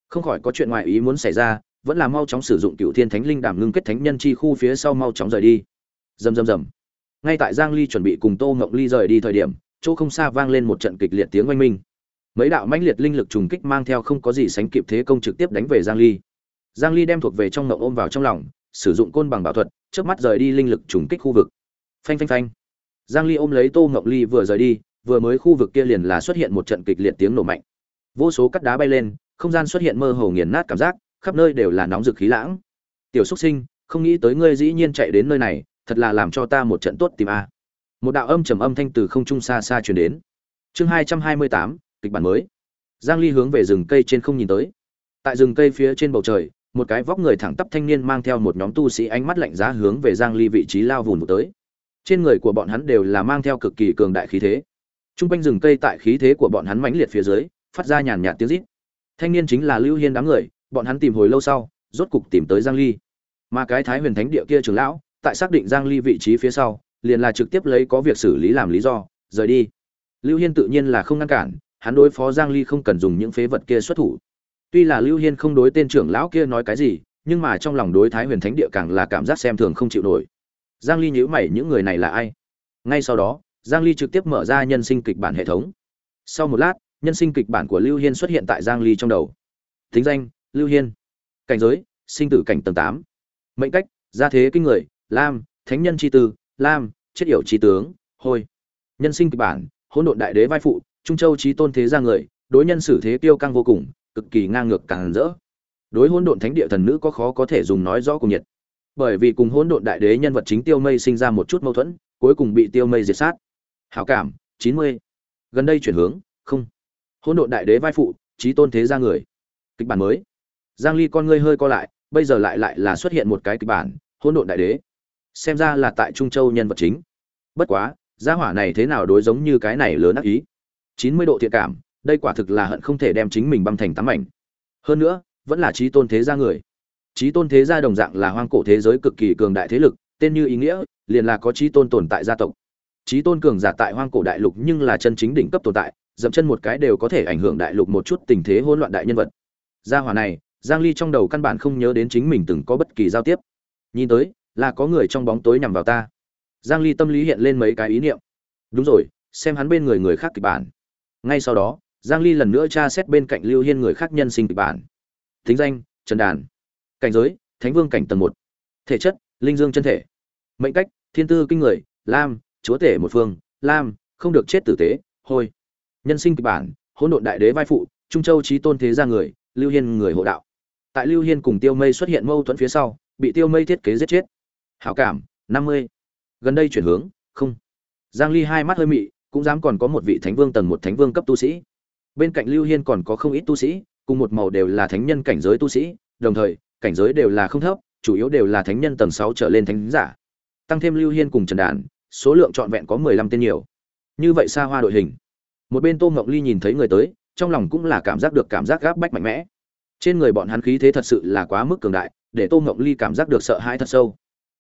Không khỏi có chuyện ngoại ý muốn xảy ra, vẫn là mau chóng sử dụng cựu thiên thánh linh đảm ngưng kết thánh nhân chi khu phía sau mau chóng rời đi. Rầm rầm rầm. Ngay tại giang ly chuẩn bị cùng tô ngọc ly rời đi thời điểm, chỗ không xa vang lên một trận kịch liệt tiếng oanh minh. Mấy đạo mãnh liệt linh lực trùng kích mang theo không có gì sánh kịp thế công trực tiếp đánh về giang ly. Giang ly đem thuộc về trong ngực ôm vào trong lòng, sử dụng côn bằng bảo thuật trước mắt rời đi linh lực trùng kích khu vực phanh phanh phanh. Giang ly ôm lấy tô ngọc ly vừa rời đi, vừa mới khu vực kia liền là xuất hiện một trận kịch liệt tiếng nổ mạnh. Vô số cắt đá bay lên, không gian xuất hiện mơ hồ nghiền nát cảm giác, khắp nơi đều là nóng rực khí lãng. Tiểu xuất sinh, không nghĩ tới ngươi dĩ nhiên chạy đến nơi này, thật là làm cho ta một trận tốt tìm a. Một đạo âm trầm âm thanh từ không trung xa xa truyền đến. Chương hai trăm hai mươi tám, kịch bản mới. Giang ly hướng về rừng cây trên không nhìn tới. Tại rừng cây phía trên bầu trời, một cái vóc người thẳng tắp thanh niên mang theo một nhóm tu sĩ ánh mắt lạnh giá hướng về giang ly vị trí lao vùn một tới trên người của bọn hắn đều là mang theo cực kỳ cường đại khí thế. Trung quanh rừng cây tại khí thế của bọn hắn mãnh liệt phía dưới, phát ra nhàn nhạt tiếng rít. Thanh niên chính là lưu hiên đám người, bọn hắn tìm hồi lâu sau, rốt cục tìm tới giang ly. Mà cái thái huyền thánh địa kia trưởng lão, tại xác định giang ly vị trí phía sau, liền là trực tiếp lấy có việc xử lý làm lý do, rời đi. Lưu hiên tự nhiên là không ngăn cản, hắn đối phó giang ly không cần dùng những phế vật kia xuất thủ. Tuy là lưu hiên không đối tên trưởng lão kia nói cái gì, nhưng mà trong lòng đối thái huyền thánh địa càng là cảm giác xem thường không chịu nổi giang ly nhíu mày, những người này là ai? Ngay sau đó, giang ly trực tiếp mở ra nhân sinh kịch bản hệ thống. Sau một lát, nhân sinh kịch bản của lưu hiên xuất hiện tại giang ly trong đầu. Thính danh, lưu hiên. Cảnh giới, sinh tử cảnh tầng 8. mệnh cách, gia thế kinh người, lam, thánh nhân chi tư, lam, chết yểu chi tướng, hôi. Nhân sinh kịch bản, hỗn độn đại đế vai phụ, trung châu trí tôn thế gia người, đối nhân xử thế tiêu căng vô cùng, cực kỳ ngang ngược càng rỡ. Đối hỗn độn thánh địa thần nữ có khó có thể dùng nói rõ cùng nhiệt bởi vì cùng hỗn độn đại đế nhân vật chính tiêu mây sinh ra một chút mâu thuẫn, cuối cùng bị tiêu mây diệt sát. Hảo cảm, chín mươi. Gần đây chuyển hướng, không. Hỗn độn đại đế vai phụ, trí tôn thế gia người. Kịch bản mới. Giang ly con ngươi hơi co lại, bây giờ lại lại là xuất hiện một cái kịch bản, hỗn độn đại đế. Xem ra là tại trung châu nhân vật chính. Bất quá, gia hỏa này thế nào đối giống như cái này lớn ác ý? chín mươi độ thiện cảm, đây quả thực là hận không thể đem chính mình băm thành tám mảnh. Hơn nữa, vẫn là trí tôn thế gia người trí tôn thế gia đồng dạng là hoang cổ thế giới cực kỳ cường đại thế lực, tên như ý nghĩa, liền là có trí tôn tồn tại gia tộc. Trí tôn cường giả tại hoang cổ đại lục nhưng là chân chính đỉnh cấp tồn tại, dậm chân một cái đều có thể ảnh hưởng đại lục một chút tình thế hỗn loạn đại nhân vật. Gia hỏa này, giang ly trong đầu căn bản không nhớ đến chính mình từng có bất kỳ giao tiếp. Nhìn tới, là có người trong bóng tối nhằm vào ta. Giang ly tâm lý hiện lên mấy cái ý niệm. Đúng rồi, xem hắn bên người người khác kịch bản. Ngay sau đó, giang ly lần nữa tra xét bên cạnh lưu hiên người khác nhân sinh kịch bản. Thính danh, trần đàn cảnh giới, thánh vương cảnh tầng một. Thể chất, linh dương chân thể. Mệnh cách, thiên tư kinh người, lam, chúa tể một phương, lam, không được chết tử tế, hôi. Nhân sinh kịch bản, hỗn độn đại đế vai phụ, trung châu trí tôn thế gia người, lưu hiên người hộ đạo. Tại lưu hiên cùng tiêu mây xuất hiện mâu thuẫn phía sau, bị tiêu mây thiết kế giết chết. Hảo cảm, năm mươi. Gần đây chuyển hướng, không. Giang ly hai mắt hơi mị, cũng dám còn có một vị thánh vương tầng một thánh vương cấp tu sĩ. Bên cạnh lưu hiên còn có không ít tu sĩ, cùng một màu đều là thánh nhân cảnh giới tu sĩ, đồng thời cảnh giới đều là không thấp, chủ yếu đều là thánh nhân tầng 6 trở lên thánh giả. Tăng thêm lưu hiên cùng trần đàn, số lượng trọn vẹn có 15 tên nhiều. Như vậy xa hoa đội hình. Một bên tô ngọc ly nhìn thấy người tới, trong lòng cũng là cảm giác được cảm giác gáp bách mạnh mẽ. Trên người bọn hắn khí thế thật sự là quá mức cường đại, để tô ngọc ly cảm giác được sợ hãi thật sâu.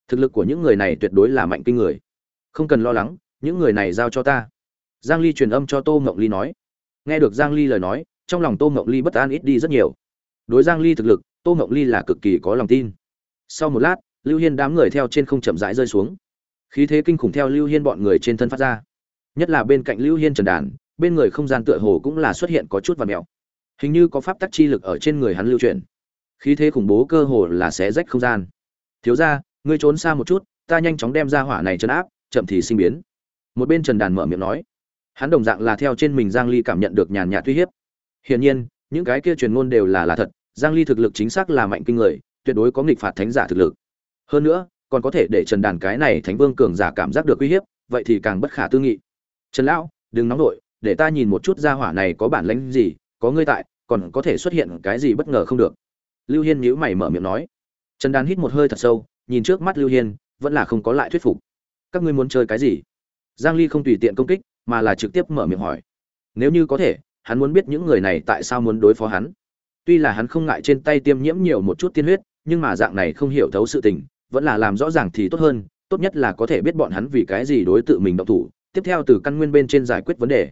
Thực lực của những người này tuyệt đối là mạnh kinh người. Không cần lo lắng, những người này giao cho ta. Giang ly truyền âm cho tô ngọc ly nói. Nghe được giang ly lời nói, trong lòng tô ngọc ly bất an ít đi rất nhiều. Đối giang ly thực lực tô ngọc ly là cực kỳ có lòng tin. Sau một lát, lưu hiên đám người theo trên không chậm rãi rơi xuống. Khí thế kinh khủng theo lưu hiên bọn người trên thân phát ra. Nhất là bên cạnh lưu hiên trần đàn, bên người không gian tựa hồ cũng là xuất hiện có chút và mèo. Hình như có pháp tắc chi lực ở trên người hắn lưu truyền. khí thế khủng bố cơ hồ là xé rách không gian. Thiếu ra ngươi trốn xa một chút, ta nhanh chóng đem ra hỏa này chấn áp, chậm thì sinh biến. Một bên trần đàn mở miệng nói. Hắn đồng dạng là theo trên mình giang ly cảm nhận được nhàn nhạt uy hiếp. Hiển nhiên, những cái kia truyền ngôn đều là là thật giang ly thực lực chính xác là mạnh kinh người, tuyệt đối có nghịch phạt thánh giả thực lực. Hơn nữa, còn có thể để trần đàn cái này thánh vương cường giả cảm giác được uy hiếp, vậy thì càng bất khả tư nghị. Trần lão, đừng nóng nổi để ta nhìn một chút gia hỏa này có bản lĩnh gì, có ngươi tại, còn có thể xuất hiện cái gì bất ngờ không được. Lưu hiên nhíu mày mở miệng nói. Trần đàn hít một hơi thật sâu, nhìn trước mắt lưu hiên, vẫn là không có lại thuyết phục. Các ngươi muốn chơi cái gì? Giang ly không tùy tiện công kích, mà là trực tiếp mở miệng hỏi. Nếu như có thể, hắn muốn biết những người này tại sao muốn đối phó hắn tuy là hắn không ngại trên tay tiêm nhiễm nhiều một chút tiên huyết, nhưng mà dạng này không hiểu thấu sự tình, vẫn là làm rõ ràng thì tốt hơn, tốt nhất là có thể biết bọn hắn vì cái gì đối tự mình động thủ. Tiếp theo từ căn nguyên bên trên giải quyết vấn đề.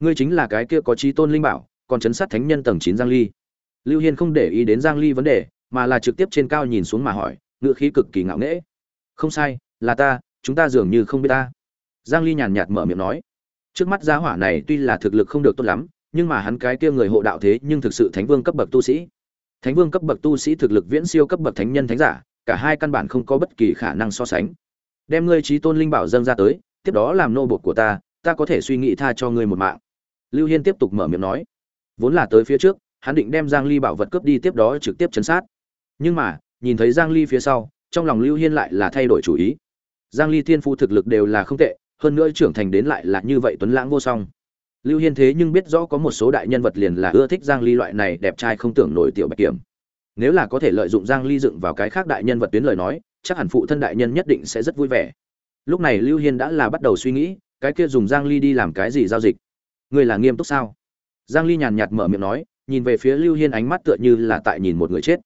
Ngươi chính là cái kia có trí tôn linh bảo, còn chấn sát thánh nhân tầng chín giang ly. Lưu hiên không để ý đến giang ly vấn đề, mà là trực tiếp trên cao nhìn xuống mà hỏi ngựa khí cực kỳ ngạo nghễ. Không sai, là ta, chúng ta dường như không biết ta. Giang ly nhàn nhạt mở miệng nói. Trước mắt gia hỏa này tuy là thực lực không được tốt lắm nhưng mà hắn cái kia người hộ đạo thế nhưng thực sự thánh vương cấp bậc tu sĩ. Thánh vương cấp bậc tu sĩ thực lực viễn siêu cấp bậc thánh nhân thánh giả, cả hai căn bản không có bất kỳ khả năng so sánh. Đem ngươi trí tôn linh bảo dâng ra tới, tiếp đó làm nô bột của ta ta có thể suy nghĩ tha cho ngươi một mạng. Lưu hiên tiếp tục mở miệng nói. Vốn là tới phía trước, hắn định đem giang ly bảo vật cướp đi tiếp đó trực tiếp chấn sát. Nhưng mà, nhìn thấy giang ly phía sau, trong lòng lưu hiên lại là thay đổi chủ ý. Giang ly thiên phu thực lực đều là không tệ, hơn nữa trưởng thành đến lại là như vậy tuấn lãng vô song lưu hiên thế nhưng biết rõ có một số đại nhân vật liền là ưa thích giang ly loại này đẹp trai không tưởng nổi tiểu bạch kiểm. Nếu là có thể lợi dụng giang ly dựng vào cái khác đại nhân vật tuyến lời nói, chắc hẳn phụ thân đại nhân nhất định sẽ rất vui vẻ. Lúc này lưu hiên đã là bắt đầu suy nghĩ, cái kia dùng giang ly đi làm cái gì giao dịch? Người là nghiêm túc sao? Giang ly nhàn nhạt mở miệng nói, nhìn về phía lưu hiên ánh mắt tựa như là tại nhìn một người chết.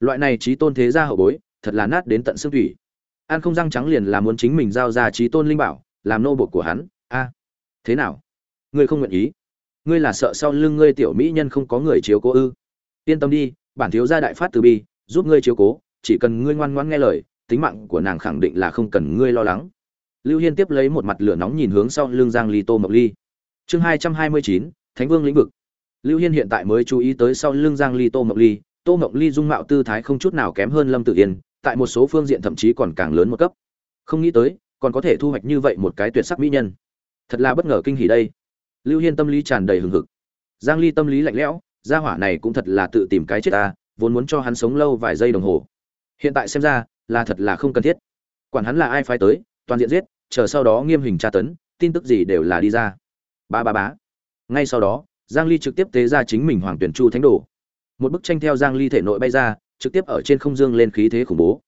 Loại này trí tôn thế gia hậu bối, thật là nát đến tận xương thủy. An không răng trắng liền là muốn chính mình giao ra trí tôn linh bảo, làm nô bột của hắn. A, thế nào? Ngươi không nguyện ý. Ngươi là sợ sau lưng ngươi tiểu mỹ nhân không có người chiếu cố ư? Yên tâm đi, bản thiếu gia đại phát từ bi, giúp ngươi chiếu cố, chỉ cần ngươi ngoan ngoãn nghe lời, tính mạng của nàng khẳng định là không cần ngươi lo lắng. Lưu hiên tiếp lấy một mặt lửa nóng nhìn hướng sau lưng giang ly tô mộc ly. Chương hai trăm hai mươi chín, thánh vương lĩnh vực. Lưu hiên hiện tại mới chú ý tới sau lưng giang ly tô mộc ly. Tô mộc ly dung mạo tư thái không chút nào kém hơn lâm tử yên, tại một số phương diện thậm chí còn càng lớn một cấp. Không nghĩ tới, còn có thể thu hoạch như vậy một cái tuyệt sắc mỹ nhân. Thật là bất ngờ kinh hỉ đây lưu hiên tâm lý tràn đầy hừng hực. Giang ly tâm lý lạnh lẽo, gia hỏa này cũng thật là tự tìm cái chết ta, vốn muốn cho hắn sống lâu vài giây đồng hồ. Hiện tại xem ra, là thật là không cần thiết. Quản hắn là ai phái tới, toàn diện giết, chờ sau đó nghiêm hình tra tấn, tin tức gì đều là đi ra. Ba ba bá ngay sau đó, giang ly trực tiếp tế ra chính mình hoàng tuyển chu thánh đồ. Một bức tranh theo giang ly thể nội bay ra, trực tiếp ở trên không dương lên khí thế khủng bố.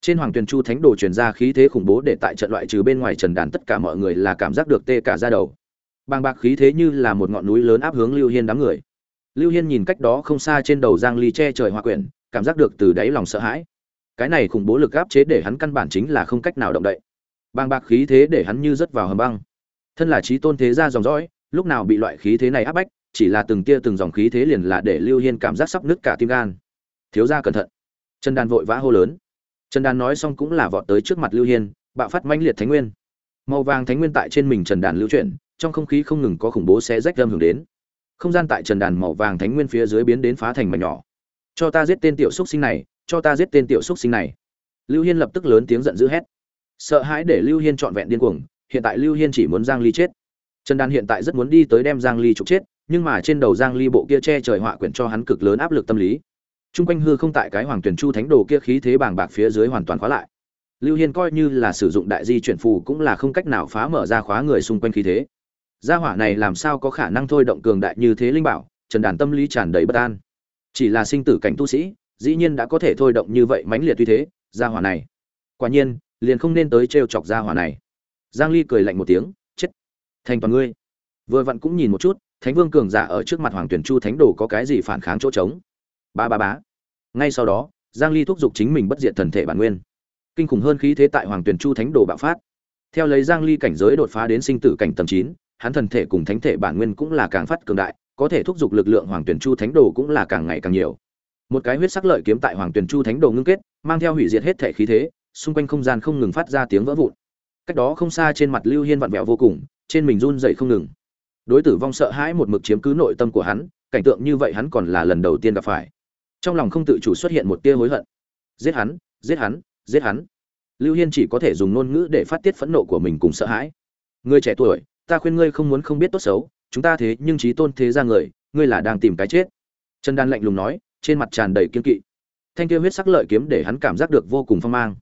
Trên hoàng tuyển chu thánh đồ truyền ra khí thế khủng bố để tại trận loại trừ bên ngoài trần đàn tất cả mọi người là cảm giác được tê cả da đầu bàng bạc khí thế như là một ngọn núi lớn áp hướng lưu hiên đám người. Lưu hiên nhìn cách đó không xa trên đầu giang ly che trời hoa quyển, cảm giác được từ đáy lòng sợ hãi. Cái này khủng bố lực áp chế để hắn căn bản chính là không cách nào động đậy. Bàng bạc khí thế để hắn như rớt vào hầm băng. Thân là trí tôn thế gia dòng dõi, lúc nào bị loại khí thế này áp bách, chỉ là từng tia từng dòng khí thế liền là để lưu hiên cảm giác sắp nứt cả tim gan. Thiếu gia cẩn thận. Trần Đan vội vã hô lớn. Trần Đan nói xong cũng là vọt tới trước mặt lưu hiên, bạo phát mãnh liệt thánh nguyên. Màu vàng thánh nguyên tại trên mình trần đàn lưu chuyển trong không khí không ngừng có khủng bố xé rách âm hưởng đến. Không gian tại trần đàn màu vàng thánh nguyên phía dưới biến đến phá thành mảnh nhỏ. Cho ta giết tên tiểu xúc sinh này, cho ta giết tên tiểu xúc sinh này. Lưu hiên lập tức lớn tiếng giận dữ hét. Sợ hãi để lưu hiên trọn vẹn điên cuồng, hiện tại lưu hiên chỉ muốn giang ly chết. Trần đàn hiện tại rất muốn đi tới đem giang ly trục chết, nhưng mà trên đầu giang ly bộ kia che trời họa quyển cho hắn cực lớn áp lực tâm lý. Trung quanh hư không tại cái hoàng tuyển chu thánh đồ kia khí thế bàng bạc phía dưới hoàn toàn khóa lại. Lưu hiên coi như là sử dụng đại di chuyển phù cũng là không cách nào phá mở ra khóa người xung quanh khí thế gia hỏa này làm sao có khả năng thôi động cường đại như thế linh bảo trần đàn tâm lý tràn đầy bất an. Chỉ là sinh tử cảnh tu sĩ dĩ nhiên đã có thể thôi động như vậy mãnh liệt như thế gia hỏa này. Quả nhiên liền không nên tới trêu chọc gia hỏa này. Giang ly cười lạnh một tiếng chết! Thành toàn ngươi. Vừa vặn cũng nhìn một chút thánh vương cường giả ở trước mặt hoàng tuyển chu thánh đồ có cái gì phản kháng chỗ trống? Ba ba bá ngay sau đó giang ly thúc giục chính mình bất diệt thần thể bản nguyên. Kinh khủng hơn khí thế tại hoàng tuyển chu thánh đồ bạo phát. Theo lấy giang ly cảnh giới đột phá đến sinh tử cảnh tầng 9, hắn thần thể cùng thánh thể bản nguyên cũng là càng phát cường đại, có thể thúc giục lực lượng hoàng tuyển chu thánh đồ cũng là càng ngày càng nhiều. Một cái huyết sắc lợi kiếm tại hoàng tuyển chu thánh đồ ngưng kết, mang theo hủy diệt hết thể khí thế, xung quanh không gian không ngừng phát ra tiếng vỡ vụn. Cách đó không xa trên mặt lưu hiên vặn vẹo vô cùng, trên mình run rẩy không ngừng. Đối tử vong sợ hãi một mực chiếm cứ nội tâm của hắn, cảnh tượng như vậy hắn còn là lần đầu tiên gặp phải. Trong lòng không tự chủ xuất hiện một tia hối hận. Giết hắn giết hắn giết hắn. Lưu hiên chỉ có thể dùng ngôn ngữ để phát tiết phẫn nộ của mình cùng sợ hãi. Người trẻ tuổi ta khuyên ngươi không muốn không biết tốt xấu, chúng ta thế nhưng trí tôn thế ra người, ngươi là đang tìm cái chết. Trần đan lạnh lùng nói, trên mặt tràn đầy kiên kỵ. Thanh kia huyết sắc lợi kiếm để hắn cảm giác được vô cùng phong mang.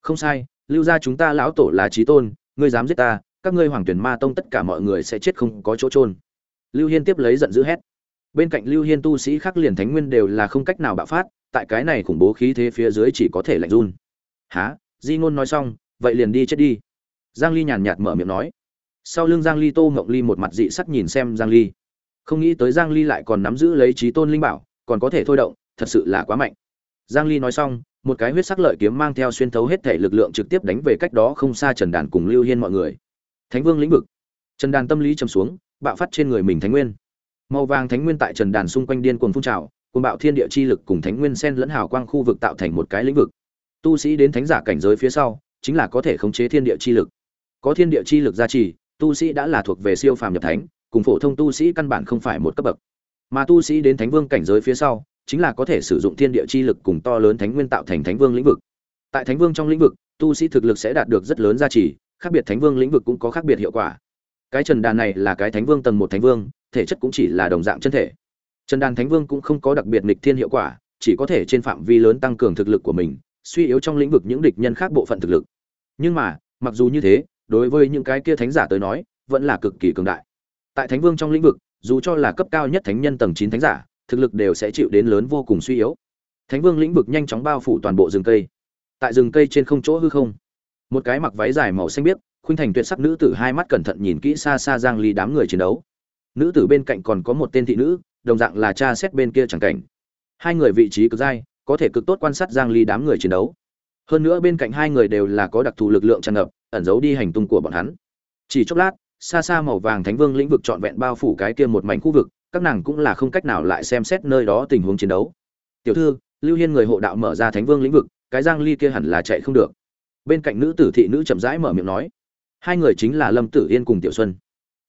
Không sai, lưu ra chúng ta lão tổ là trí tôn, ngươi dám giết ta, các ngươi hoàng tuyển ma tông tất cả mọi người sẽ chết không có chỗ trôn lưu hiên tiếp lấy giận dữ hét. Bên cạnh lưu hiên tu sĩ khác liền thánh nguyên đều là không cách nào bạo phát, tại cái này khủng bố khí thế phía dưới chỉ có thể lạnh run. Há di ngôn nói xong, vậy liền đi chết đi. Giang ly nhàn nhạt mở miệng nói sau lưng giang ly, tô ngộng ly một mặt dị sắc nhìn xem giang ly. Không nghĩ tới giang ly lại còn nắm giữ lấy trí tôn linh bảo, còn có thể thôi động, thật sự là quá mạnh. Giang ly nói xong, một cái huyết sắc lợi kiếm mang theo xuyên thấu hết thể lực lượng trực tiếp đánh về cách đó không xa trần đàn cùng lưu hiên mọi người. Thánh vương lĩnh vực. Trần đàn tâm lý trầm xuống, bạo phát trên người mình thánh nguyên. Màu vàng thánh nguyên tại trần đàn xung quanh điên cuồng phun trào, cuồng bạo thiên địa chi lực cùng thánh nguyên sen lẫn hào quang khu vực tạo thành một cái lĩnh vực. Tu sĩ đến thánh giả cảnh giới phía sau, chính là có thể khống chế thiên địa chi lực. Có thiên địa chi lực gia trì tu sĩ đã là thuộc về siêu phàm nhập thánh, cùng phổ thông tu sĩ căn bản không phải một cấp bậc. Mà tu sĩ đến thánh vương cảnh giới phía sau, chính là có thể sử dụng thiên địa chi lực cùng to lớn thánh nguyên tạo thành thánh vương lĩnh vực. Tại thánh vương trong lĩnh vực, tu sĩ thực lực sẽ đạt được rất lớn gia trì, khác biệt thánh vương lĩnh vực cũng có khác biệt hiệu quả. Cái trần đàn này là cái thánh vương tầng một thánh vương, thể chất cũng chỉ là đồng dạng chân thể. Trần đàn thánh vương cũng không có đặc biệt nghịch thiên hiệu quả, chỉ có thể trên phạm vi lớn tăng cường thực lực của mình, suy yếu trong lĩnh vực những địch nhân khác bộ phận thực lực. Nhưng mà, mặc dù như thế đối với những cái kia thánh giả tới nói, vẫn là cực kỳ cường đại. Tại thánh vương trong lĩnh vực, dù cho là cấp cao nhất thánh nhân tầng chín thánh giả, thực lực đều sẽ chịu đến lớn vô cùng suy yếu. Thánh vương lĩnh vực nhanh chóng bao phủ toàn bộ rừng cây. Tại rừng cây trên không chỗ hư không, một cái mặc váy dài màu xanh biếc, khuynh thành tuyệt sắc nữ tử hai mắt cẩn thận nhìn kỹ xa xa giang ly đám người chiến đấu. Nữ tử bên cạnh còn có một tên thị nữ, đồng dạng là cha xét bên kia chẳng cảnh. Hai người vị trí cực dai, có thể cực tốt quan sát giang ly đám người chiến đấu. Hơn nữa bên cạnh hai người đều là có đặc thù lực lượng tràn ngập ẩn giấu đi hành tung của bọn hắn. Chỉ chốc lát, xa xa màu vàng thánh vương lĩnh vực trọn vẹn bao phủ cái kia một mảnh khu vực, các nàng cũng là không cách nào lại xem xét nơi đó tình huống chiến đấu. Tiểu thư, lưu hiên người hộ đạo mở ra thánh vương lĩnh vực, cái giang ly kia hẳn là chạy không được. Bên cạnh nữ tử thị nữ chậm rãi mở miệng nói, hai người chính là lâm tử yên cùng tiểu xuân.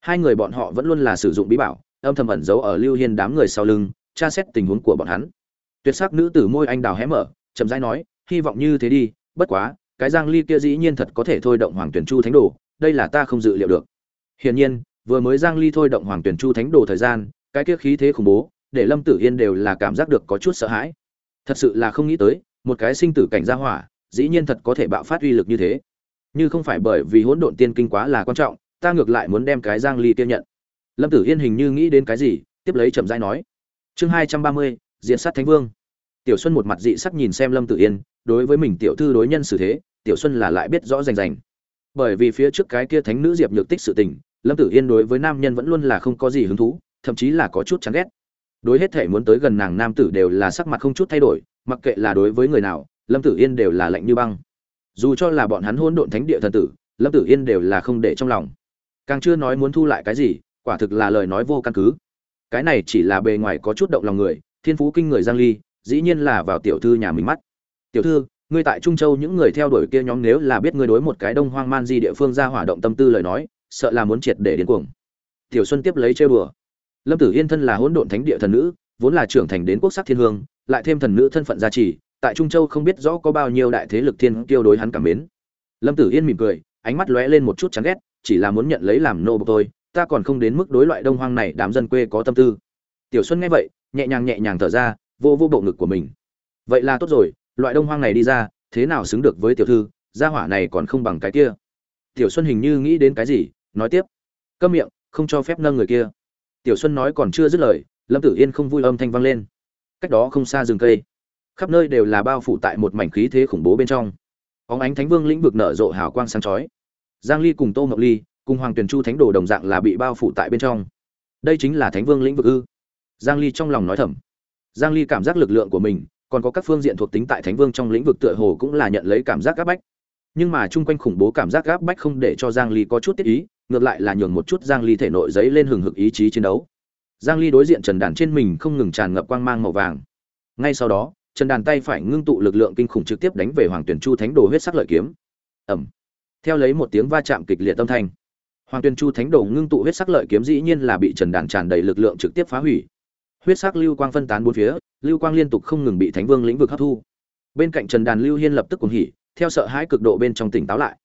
Hai người bọn họ vẫn luôn là sử dụng bí bảo, âm thầm ẩn giấu ở lưu hiên đám người sau lưng, tra xét tình huống của bọn hắn. Tuyệt sắc nữ tử môi anh đào hé mở, chậm rãi nói, hy vọng như thế đi, bất quá cái giang ly kia dĩ nhiên thật có thể thôi động hoàng tuyển chu thánh đồ, đây là ta không dự liệu được. Hiển nhiên, vừa mới giang ly thôi động hoàng tuyển chu thánh đồ thời gian, cái kia khí thế khủng bố, để lâm tử yên đều là cảm giác được có chút sợ hãi. Thật sự là không nghĩ tới, một cái sinh tử cảnh gia hỏa, dĩ nhiên thật có thể bạo phát uy lực như thế. Như không phải bởi vì hỗn độn tiên kinh quá là quan trọng, ta ngược lại muốn đem cái giang ly kia nhận. Lâm tử yên hình như nghĩ đến cái gì, tiếp lấy chậm rãi nói. Chương hai trăm ba mươi diện sát thánh vương tiểu xuân một mặt dị sắc nhìn xem lâm tử yên, đối với mình tiểu thư đối nhân xử thế, tiểu xuân là lại biết rõ rành rành. Bởi vì phía trước cái kia thánh nữ diệp nhược tích sự tình, lâm tử yên đối với nam nhân vẫn luôn là không có gì hứng thú, thậm chí là có chút chán ghét. Đối hết thể muốn tới gần nàng nam tử đều là sắc mặt không chút thay đổi, mặc kệ là đối với người nào, lâm tử yên đều là lạnh như băng. Dù cho là bọn hắn hôn độn thánh địa thần tử, lâm tử yên đều là không để trong lòng. Càng chưa nói muốn thu lại cái gì, quả thực là lời nói vô căn cứ. Cái này chỉ là bề ngoài có chút động lòng người, thiên phú kinh người giang ly dĩ nhiên là vào tiểu thư nhà mình mắt. Tiểu thư, ngươi tại trung châu những người theo đuổi kia nhóm nếu là biết ngươi đối một cái đông hoang man di địa phương ra hỏa động tâm tư lời nói, sợ là muốn triệt để điên cuồng. Tiểu xuân tiếp lấy chơi bừa lâm tử yên thân là hỗn độn thánh địa thần nữ, vốn là trưởng thành đến quốc sắc thiên hương, lại thêm thần nữ thân phận gia trì, tại trung châu không biết rõ có bao nhiêu đại thế lực thiên tiêu đối hắn cảm mến. Lâm tử yên mỉm cười, ánh mắt lóe lên một chút chán ghét, chỉ là muốn nhận lấy làm nô bộc thôi, ta còn không đến mức đối loại đông hoang này đám dân quê có tâm tư. Tiểu xuân nghe vậy, nhẹ nhàng nhẹ nhàng thở ra vô vô bộ ngực của mình. Vậy là tốt rồi, loại đông hoang này đi ra, thế nào xứng được với tiểu thư, gia hỏa này còn không bằng cái kia. Tiểu xuân hình như nghĩ đến cái gì, nói tiếp. Câm miệng, không cho phép nâng người kia. Tiểu xuân nói còn chưa dứt lời, lâm tử yên không vui âm thanh vang lên. Cách đó không xa rừng cây. Khắp nơi đều là bao phủ tại một mảnh khí thế khủng bố bên trong. Óng ánh thánh vương lĩnh vực nở rộ hào quang sáng chói. Giang ly cùng tô ngọc ly, cùng hoàng tuyền chu thánh đồ đồng dạng là bị bao phủ tại bên trong. Đây chính là thánh vương lĩnh vực ư? Giang ly trong lòng nói thầm giang ly cảm giác lực lượng của mình, còn có các phương diện thuộc tính tại thánh vương trong lĩnh vực tựa hồ cũng là nhận lấy cảm giác áp bách. Nhưng mà chung quanh khủng bố cảm giác áp bách không để cho giang ly có chút tiết ý, ngược lại là nhường một chút giang ly thể nội giấy lên hừng hực ý chí chiến đấu. Giang ly đối diện trần đàn trên mình không ngừng tràn ngập quang mang màu vàng. Ngay sau đó, trần đàn tay phải ngưng tụ lực lượng kinh khủng trực tiếp đánh về hoàng tuyển chu thánh đồ huyết sắc lợi kiếm. Ẩm theo lấy một tiếng va chạm kịch liệt tâm thanh, hoàng tuyển chu thánh đồ ngưng tụ huyết sắc lợi kiếm dĩ nhiên là bị trần đàn tràn đầy lực lượng trực tiếp phá hủy huyết sắc lưu quang phân tán bốn phía, lưu quang liên tục không ngừng bị thánh vương lĩnh vực hấp thu. Bên cạnh trần đàn lưu hiên lập tức cuồng hỉ, theo sợ hãi cực độ bên trong tỉnh táo lại.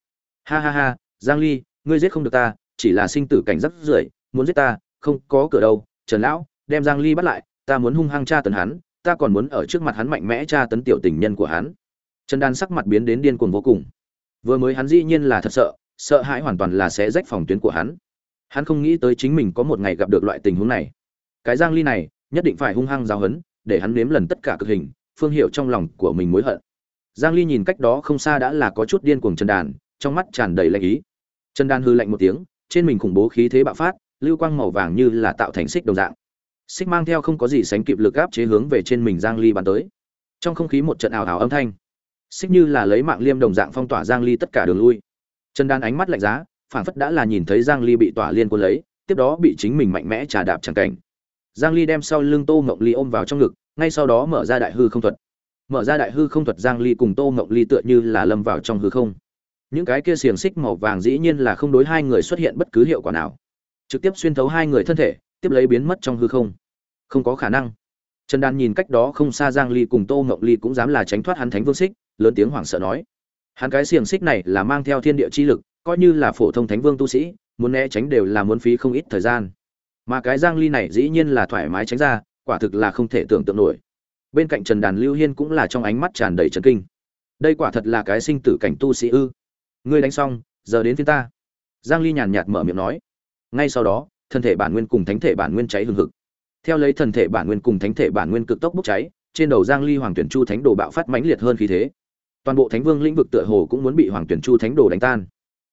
Ha ha ha, giang ly, ngươi giết không được ta, chỉ là sinh tử cảnh rất rưởi, muốn giết ta, không có cửa đâu. Trần lão, đem giang ly bắt lại, ta muốn hung hăng tra tấn hắn, ta còn muốn ở trước mặt hắn mạnh mẽ tra tấn tiểu tình nhân của hắn. Trần đan sắc mặt biến đến điên cuồng vô cùng. Vừa mới hắn dĩ nhiên là thật sợ sợ hãi hoàn toàn là sẽ rách phòng tuyến của hắn. Hắn không nghĩ tới chính mình có một ngày gặp được loại tình huống này. Cái giang ly này nhất định phải hung hăng giáo hấn để hắn nếm lần tất cả cực hình, phương hiệu trong lòng của mình mối hận. Giang ly nhìn cách đó không xa đã là có chút điên cuồng trần đàn, trong mắt tràn đầy lạnh ý. Trần Đàn hư lạnh một tiếng, trên mình khủng bố khí thế bạo phát, lưu quang màu vàng như là tạo thành xích đồng dạng. Xích mang theo không có gì sánh kịp lực áp chế hướng về trên mình giang ly bắn tới. Trong không khí một trận ảo ảo âm thanh, xích như là lấy mạng liêm đồng dạng phong tỏa giang ly tất cả đường lui. Trần đan ánh mắt lạnh giá, phảng phất đã là nhìn thấy giang ly bị tỏa liên quân lấy, tiếp đó bị chính mình mạnh mẽ trà đạp chẳng cảnh giang ly đem sau lưng tô ngọc ly ôm vào trong ngực, ngay sau đó mở ra đại hư không thuật. Mở ra đại hư không thuật, giang ly cùng tô ngọc ly tựa như là lâm vào trong hư không. Những cái kia xiềng xích màu vàng dĩ nhiên là không đối hai người xuất hiện bất cứ hiệu quả nào. Trực tiếp xuyên thấu hai người thân thể, tiếp lấy biến mất trong hư không. Không có khả năng. Trần đan nhìn cách đó không xa giang ly cùng tô ngọc ly cũng dám là tránh thoát hắn thánh vương xích, lớn tiếng hoảng sợ nói. Hắn cái xiềng xích này là mang theo thiên địa chi lực, coi như là phổ thông thánh vương tu sĩ, muốn né tránh đều là muốn phí không ít thời gian mà cái giang ly này dĩ nhiên là thoải mái tránh ra, quả thực là không thể tưởng tượng nổi. Bên cạnh trần đàn lưu hiên cũng là trong ánh mắt tràn đầy trấn kinh. Đây quả thật là cái sinh tử cảnh tu sĩ ư? Ngươi đánh xong, giờ đến phía ta. Giang ly nhàn nhạt mở miệng nói. Ngay sau đó, thân thể bản nguyên cùng thánh thể bản nguyên cháy hừng hực. Theo lấy thần thể bản nguyên cùng thánh thể bản nguyên cực tốc bốc cháy, trên đầu giang ly hoàng tuyển chu thánh đồ bạo phát mãnh liệt hơn khí thế. Toàn bộ thánh vương lĩnh vực tựa hồ cũng muốn bị hoàng tuyển chu thánh đồ đánh tan.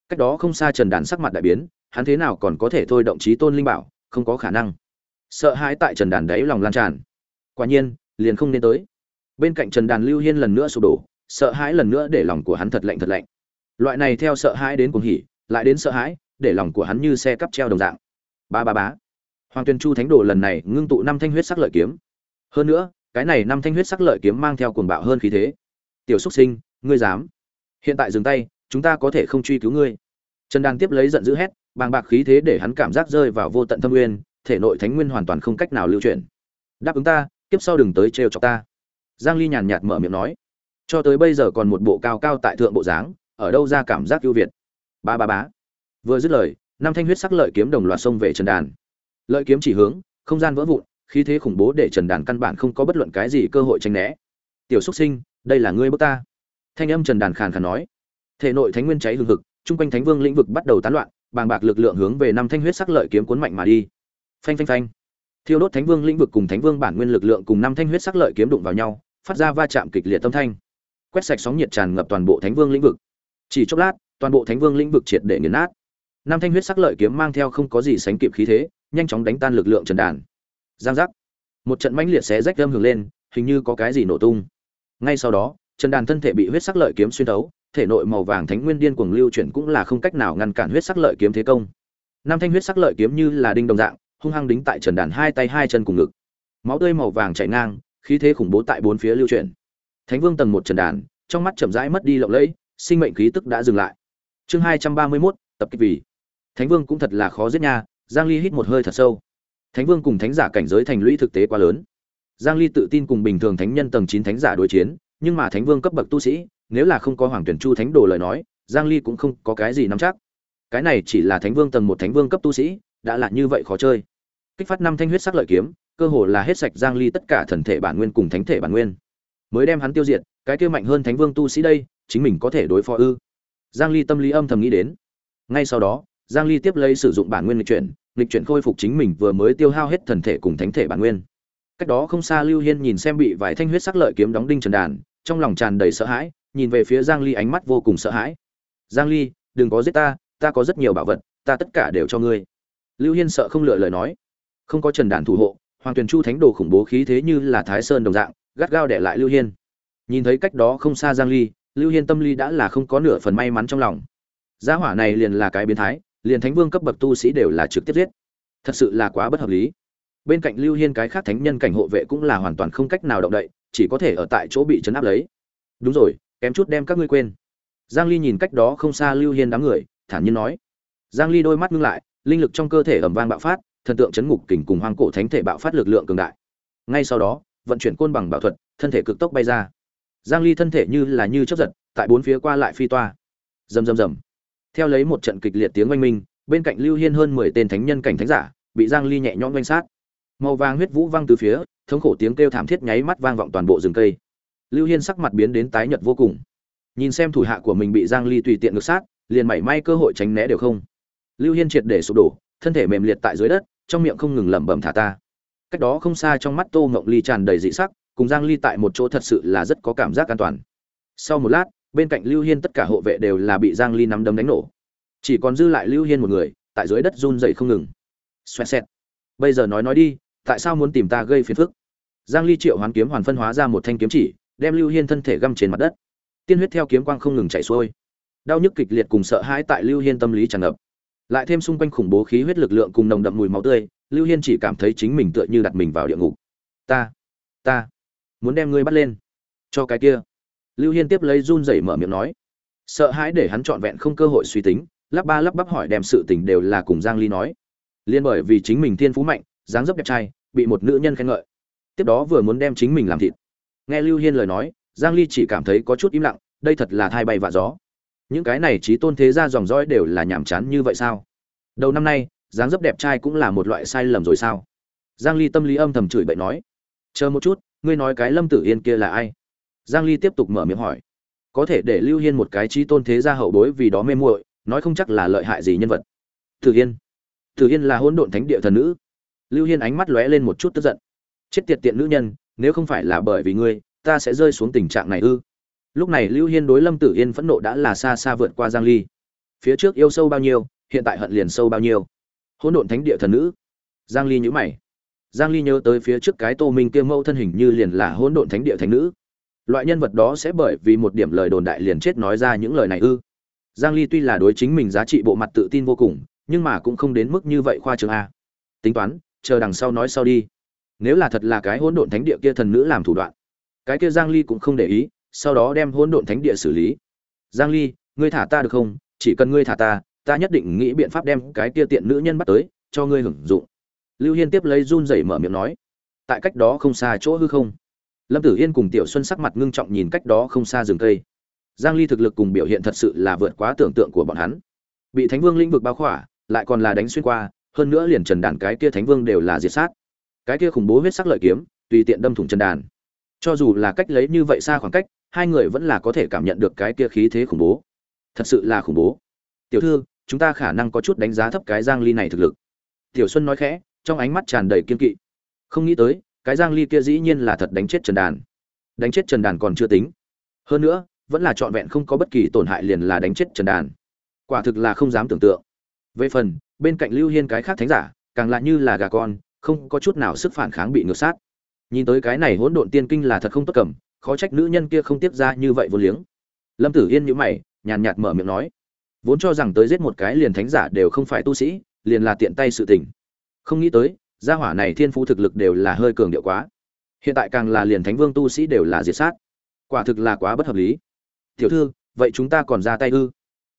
Cách đó không xa trần đàn sắc mặt đại biến, hắn thế nào còn có thể thôi động chí tôn linh bảo không có khả năng. Sợ hãi tại trần đàn đáy lòng lan tràn. Quả nhiên, liền không nên tới. Bên cạnh trần đàn lưu hiên lần nữa sụp đổ, sợ hãi lần nữa để lòng của hắn thật lạnh thật lạnh. Loại này theo sợ hãi đến cuồng hỉ, lại đến sợ hãi, để lòng của hắn như xe cắp treo đồng dạng. Ba ba bá hoàng tuyền chu thánh đồ lần này ngưng tụ năm thanh huyết sắc lợi kiếm. Hơn nữa, cái này năm thanh huyết sắc lợi kiếm mang theo cuồng bạo hơn khí thế. Tiểu xúc sinh, ngươi dám. Hiện tại dừng tay, chúng ta có thể không truy cứu ngươi. Trần đàn tiếp lấy giận dữ hét bàng bạc khí thế để hắn cảm giác rơi vào vô tận thâm nguyên, thể nội thánh nguyên hoàn toàn không cách nào lưu chuyển. Đáp ứng ta tiếp sau đừng tới trêu chọc ta. Giang ly nhàn nhạt mở miệng nói. Cho tới bây giờ còn một bộ cao cao tại thượng bộ dáng, ở đâu ra cảm giác ưu việt? Ba ba bá vừa dứt lời, năm thanh huyết sắc lợi kiếm đồng loạt xông về trần đàn. Lợi kiếm chỉ hướng, không gian vỡ vụn, khí thế khủng bố để trần đàn căn bản không có bất luận cái gì cơ hội tránh né. Tiểu xuất sinh, đây là ngươi bước ta. Thanh âm trần đàn khàn khàn nói. Thể nội thánh nguyên cháy hừng hực, chung quanh thánh vương lĩnh vực bắt đầu tán loạn bàng bạc lực lượng hướng về năm thanh huyết sắc lợi kiếm cuốn mạnh mà đi. Phanh phanh phanh. Thiêu đốt thánh vương lĩnh vực cùng thánh vương bản nguyên lực lượng cùng năm thanh huyết sắc lợi kiếm đụng vào nhau, phát ra va chạm kịch liệt tâm thanh. Quét sạch sóng nhiệt tràn ngập toàn bộ thánh vương lĩnh vực. Chỉ chốc lát, toàn bộ thánh vương lĩnh vực triệt để nghiền nát. Năm thanh huyết sắc lợi kiếm mang theo không có gì sánh kịp khí thế, nhanh chóng đánh tan lực lượng trần đàn. Giang giác. Một trận mãnh liệt xé rách âm hưởng lên, hình như có cái gì nổ tung. Ngay sau đó, trần đàn thân thể bị huyết sắc lợi kiếm xuyên thấu thể nội màu vàng thánh nguyên điên cuồng lưu chuyển cũng là không cách nào ngăn cản huyết sắc lợi kiếm thế công. Năm thanh huyết sắc lợi kiếm như là đinh đồng dạng, hung hăng đính tại trần đàn hai tay hai chân cùng ngực. Máu tươi màu vàng chảy ngang, khí thế khủng bố tại bốn phía lưu chuyển. Thánh vương tầng một trần đàn, trong mắt chậm rãi mất đi lộng lẫy, sinh mệnh khí tức đã dừng lại. Chương hai trăm ba mươi mốt, tập kích vì. Thánh vương cũng thật là khó giết nha, giang ly hít một hơi thật sâu. Thánh vương cùng thánh giả cảnh giới thành lũy thực tế quá lớn. Giang ly tự tin cùng bình thường thánh nhân tầng 9 thánh giả đối chiến, nhưng mà thánh vương cấp bậc tu sĩ nếu là không có hoàng tuyển chu thánh đồ lời nói, giang ly cũng không có cái gì nắm chắc. Cái này chỉ là thánh vương tầng một, thánh vương cấp tu sĩ, đã là như vậy khó chơi. Kích phát năm thanh huyết sắc lợi kiếm, cơ hồ là hết sạch giang ly tất cả thần thể bản nguyên cùng thánh thể bản nguyên. Mới đem hắn tiêu diệt, cái kia mạnh hơn thánh vương tu sĩ đây, chính mình có thể đối phó ư? Giang ly tâm lý âm thầm nghĩ đến. Ngay sau đó, giang ly tiếp lấy sử dụng bản nguyên lịch chuyển lịch chuyển khôi phục chính mình vừa mới tiêu hao hết thần thể cùng thánh thể bản nguyên. Cách đó không xa lưu hiên nhìn xem bị vài thanh huyết sắc lợi kiếm đóng đinh trần đàn, trong lòng tràn đầy sợ hãi nhìn về phía giang ly ánh mắt vô cùng sợ hãi. Giang ly, đừng có giết ta ta có rất nhiều bảo vật, ta tất cả đều cho ngươi. Lưu hiên sợ không lựa lời nói. Không có trần đản thủ hộ, hoàng tuyền chu thánh đồ khủng bố khí thế như là thái sơn đồng dạng, gắt gao để lại lưu hiên. Nhìn thấy cách đó không xa giang ly, lưu hiên tâm lý đã là không có nửa phần may mắn trong lòng. Gia hỏa này liền là cái biến thái, liền thánh vương cấp bậc tu sĩ đều là trực tiếp giết. Thật sự là quá bất hợp lý. Bên cạnh lưu hiên cái khác thánh nhân cảnh hộ vệ cũng là hoàn toàn không cách nào động đậy, chỉ có thể ở tại chỗ bị chấn áp lấy. Đúng rồi kém chút đem các ngươi quên. Giang ly nhìn cách đó không xa lưu hiên đám người, thản nhiên nói. Giang ly đôi mắt ngưng lại, linh lực trong cơ thể ầm vang bạo phát, thần tượng chấn ngục kình cùng hoang cổ thánh thể bạo phát lực lượng cường đại. Ngay sau đó, vận chuyển côn bằng bảo thuật, thân thể cực tốc bay ra. Giang ly thân thể như là như chớp giật, tại bốn phía qua lại phi toa. Rầm rầm rầm. Theo lấy một trận kịch liệt tiếng oanh minh, bên cạnh lưu hiên hơn 10 tên thánh nhân cảnh thánh giả, bị giang ly nhẹ nhõm oanh sát. Màu vàng huyết vũ vang từ phía, thống khổ tiếng kêu thảm thiết nháy mắt vang vọng toàn bộ rừng cây lưu hiên sắc mặt biến đến tái nhợt vô cùng. Nhìn xem thủ hạ của mình bị giang ly tùy tiện ngược sát, liền mảy may cơ hội tránh né đều không. Lưu hiên triệt để sụp đổ, thân thể mềm liệt tại dưới đất, trong miệng không ngừng lẩm bẩm thả ta. Cách đó không xa trong mắt tô ngộng ly tràn đầy dị sắc, cùng giang ly tại một chỗ thật sự là rất có cảm giác an toàn. Sau một lát, bên cạnh lưu hiên tất cả hộ vệ đều là bị giang ly nắm đấm đánh nổ. Chỉ còn dư lại lưu hiên một người, tại dưới đất run rẩy không ngừng. Xoẹt xẹt. Bây giờ nói nói đi, tại sao muốn tìm ta gây phiền phức? Giang ly triệu hoán kiếm hoàn phân hóa ra một thanh kiếm chỉ đem lưu hiên thân thể găm trên mặt đất. Tiên huyết theo kiếm quang không ngừng chảy xuôi. Đau nhức kịch liệt cùng sợ hãi tại lưu hiên tâm lý tràn ngập. Lại thêm xung quanh khủng bố khí huyết lực lượng cùng nồng đậm mùi máu tươi, lưu hiên chỉ cảm thấy chính mình tựa như đặt mình vào địa ngục. Ta ta muốn đem ngươi bắt lên. Cho cái kia. Lưu hiên tiếp lấy run rẩy mở miệng nói. Sợ hãi để hắn trọn vẹn không cơ hội suy tính, lắp ba lắp bắp hỏi đem sự tình đều là cùng giang ly nói. Liên bởi vì chính mình thiên phú mạnh, dáng dấp đẹp trai, bị một nữ nhân khen ngợi. Tiếp đó vừa muốn đem chính mình làm thịt nghe lưu hiên lời nói, giang ly chỉ cảm thấy có chút im lặng, đây thật là thai bay vạ gió. Những cái này trí tôn thế gia dòng dõi đều là nhảm chán như vậy sao? Đầu năm nay, dáng dấp đẹp trai cũng là một loại sai lầm rồi sao? Giang ly tâm lý âm thầm chửi bậy nói, chờ một chút, ngươi nói cái lâm tử yên kia là ai? Giang ly tiếp tục mở miệng hỏi, có thể để lưu hiên một cái trí tôn thế gia hậu bối vì đó mê muội, nói không chắc là lợi hại gì nhân vật. Tử yên? Tử yên là hỗn độn thánh địa thần nữ. Lưu hiên ánh mắt lóe lên một chút tức giận. Chết tiệt tiện nữ nhân nếu không phải là bởi vì ngươi, ta sẽ rơi xuống tình trạng này ư. Lúc này lưu hiên đối lâm tử yên phẫn nộ đã là xa xa vượt qua giang ly. Phía trước yêu sâu bao nhiêu, hiện tại hận liền sâu bao nhiêu. Hỗn độn thánh địa thần nữ. Giang ly nhíu mày. Giang ly nhớ tới phía trước cái tô minh kia mâu thân hình như liền là hỗn độn thánh địa thánh nữ. Loại nhân vật đó sẽ bởi vì một điểm lời đồn đại liền chết nói ra những lời này ư. Giang ly tuy là đối chính mình giá trị bộ mặt tự tin vô cùng, nhưng mà cũng không đến mức như vậy khoa trương a. Tính toán, chờ đằng sau nói sau đi nếu là thật là cái hỗn độn thánh địa kia thần nữ làm thủ đoạn, cái kia giang ly cũng không để ý, sau đó đem hỗn độn thánh địa xử lý. Giang ly, ngươi thả ta được không? Chỉ cần ngươi thả ta ta nhất định nghĩ biện pháp đem cái kia tiện nữ nhân bắt tới, cho ngươi hưởng dụng. Lưu hiên tiếp lấy run rẩy mở miệng nói, tại cách đó không xa chỗ hư không. Lâm tử yên cùng tiểu xuân sắc mặt ngưng trọng nhìn cách đó không xa rừng cây. Giang ly thực lực cùng biểu hiện thật sự là vượt quá tưởng tượng của bọn hắn. Bị thánh vương lĩnh vực bao khỏa, lại còn là đánh xuyên qua, hơn nữa liền trần đàn cái kia thánh vương đều là diệt sát cái kia khủng bố huyết sắc lợi kiếm, tùy tiện đâm thủng chân đàn. Cho dù là cách lấy như vậy xa khoảng cách, hai người vẫn là có thể cảm nhận được cái kia khí thế khủng bố. Thật sự là khủng bố. Tiểu thư, chúng ta khả năng có chút đánh giá thấp cái giang ly này thực lực. Tiểu xuân nói khẽ, trong ánh mắt tràn đầy kiên kỵ. Không nghĩ tới, cái giang ly kia dĩ nhiên là thật đánh chết trần đàn. Đánh chết trần đàn còn chưa tính. Hơn nữa, vẫn là trọn vẹn không có bất kỳ tổn hại liền là đánh chết trần đàn. Quả thực là không dám tưởng tượng. Về phần, bên cạnh lưu hiên cái khác thánh giả, càng lại như là gà con không có chút nào sức phản kháng bị ngược sát. Nhìn tới cái này hỗn độn tiên kinh là thật không tốt cầm, khó trách nữ nhân kia không tiếp ra như vậy vô liếng. Lâm tử yên nhữ mày, nhàn nhạt mở miệng nói, vốn cho rằng tới giết một cái liền thánh giả đều không phải tu sĩ, liền là tiện tay sự tình. Không nghĩ tới, gia hỏa này thiên phú thực lực đều là hơi cường điệu quá. Hiện tại càng là liền thánh vương tu sĩ đều là diệt sát. Quả thực là quá bất hợp lý. Tiểu thư, vậy chúng ta còn ra tay ư?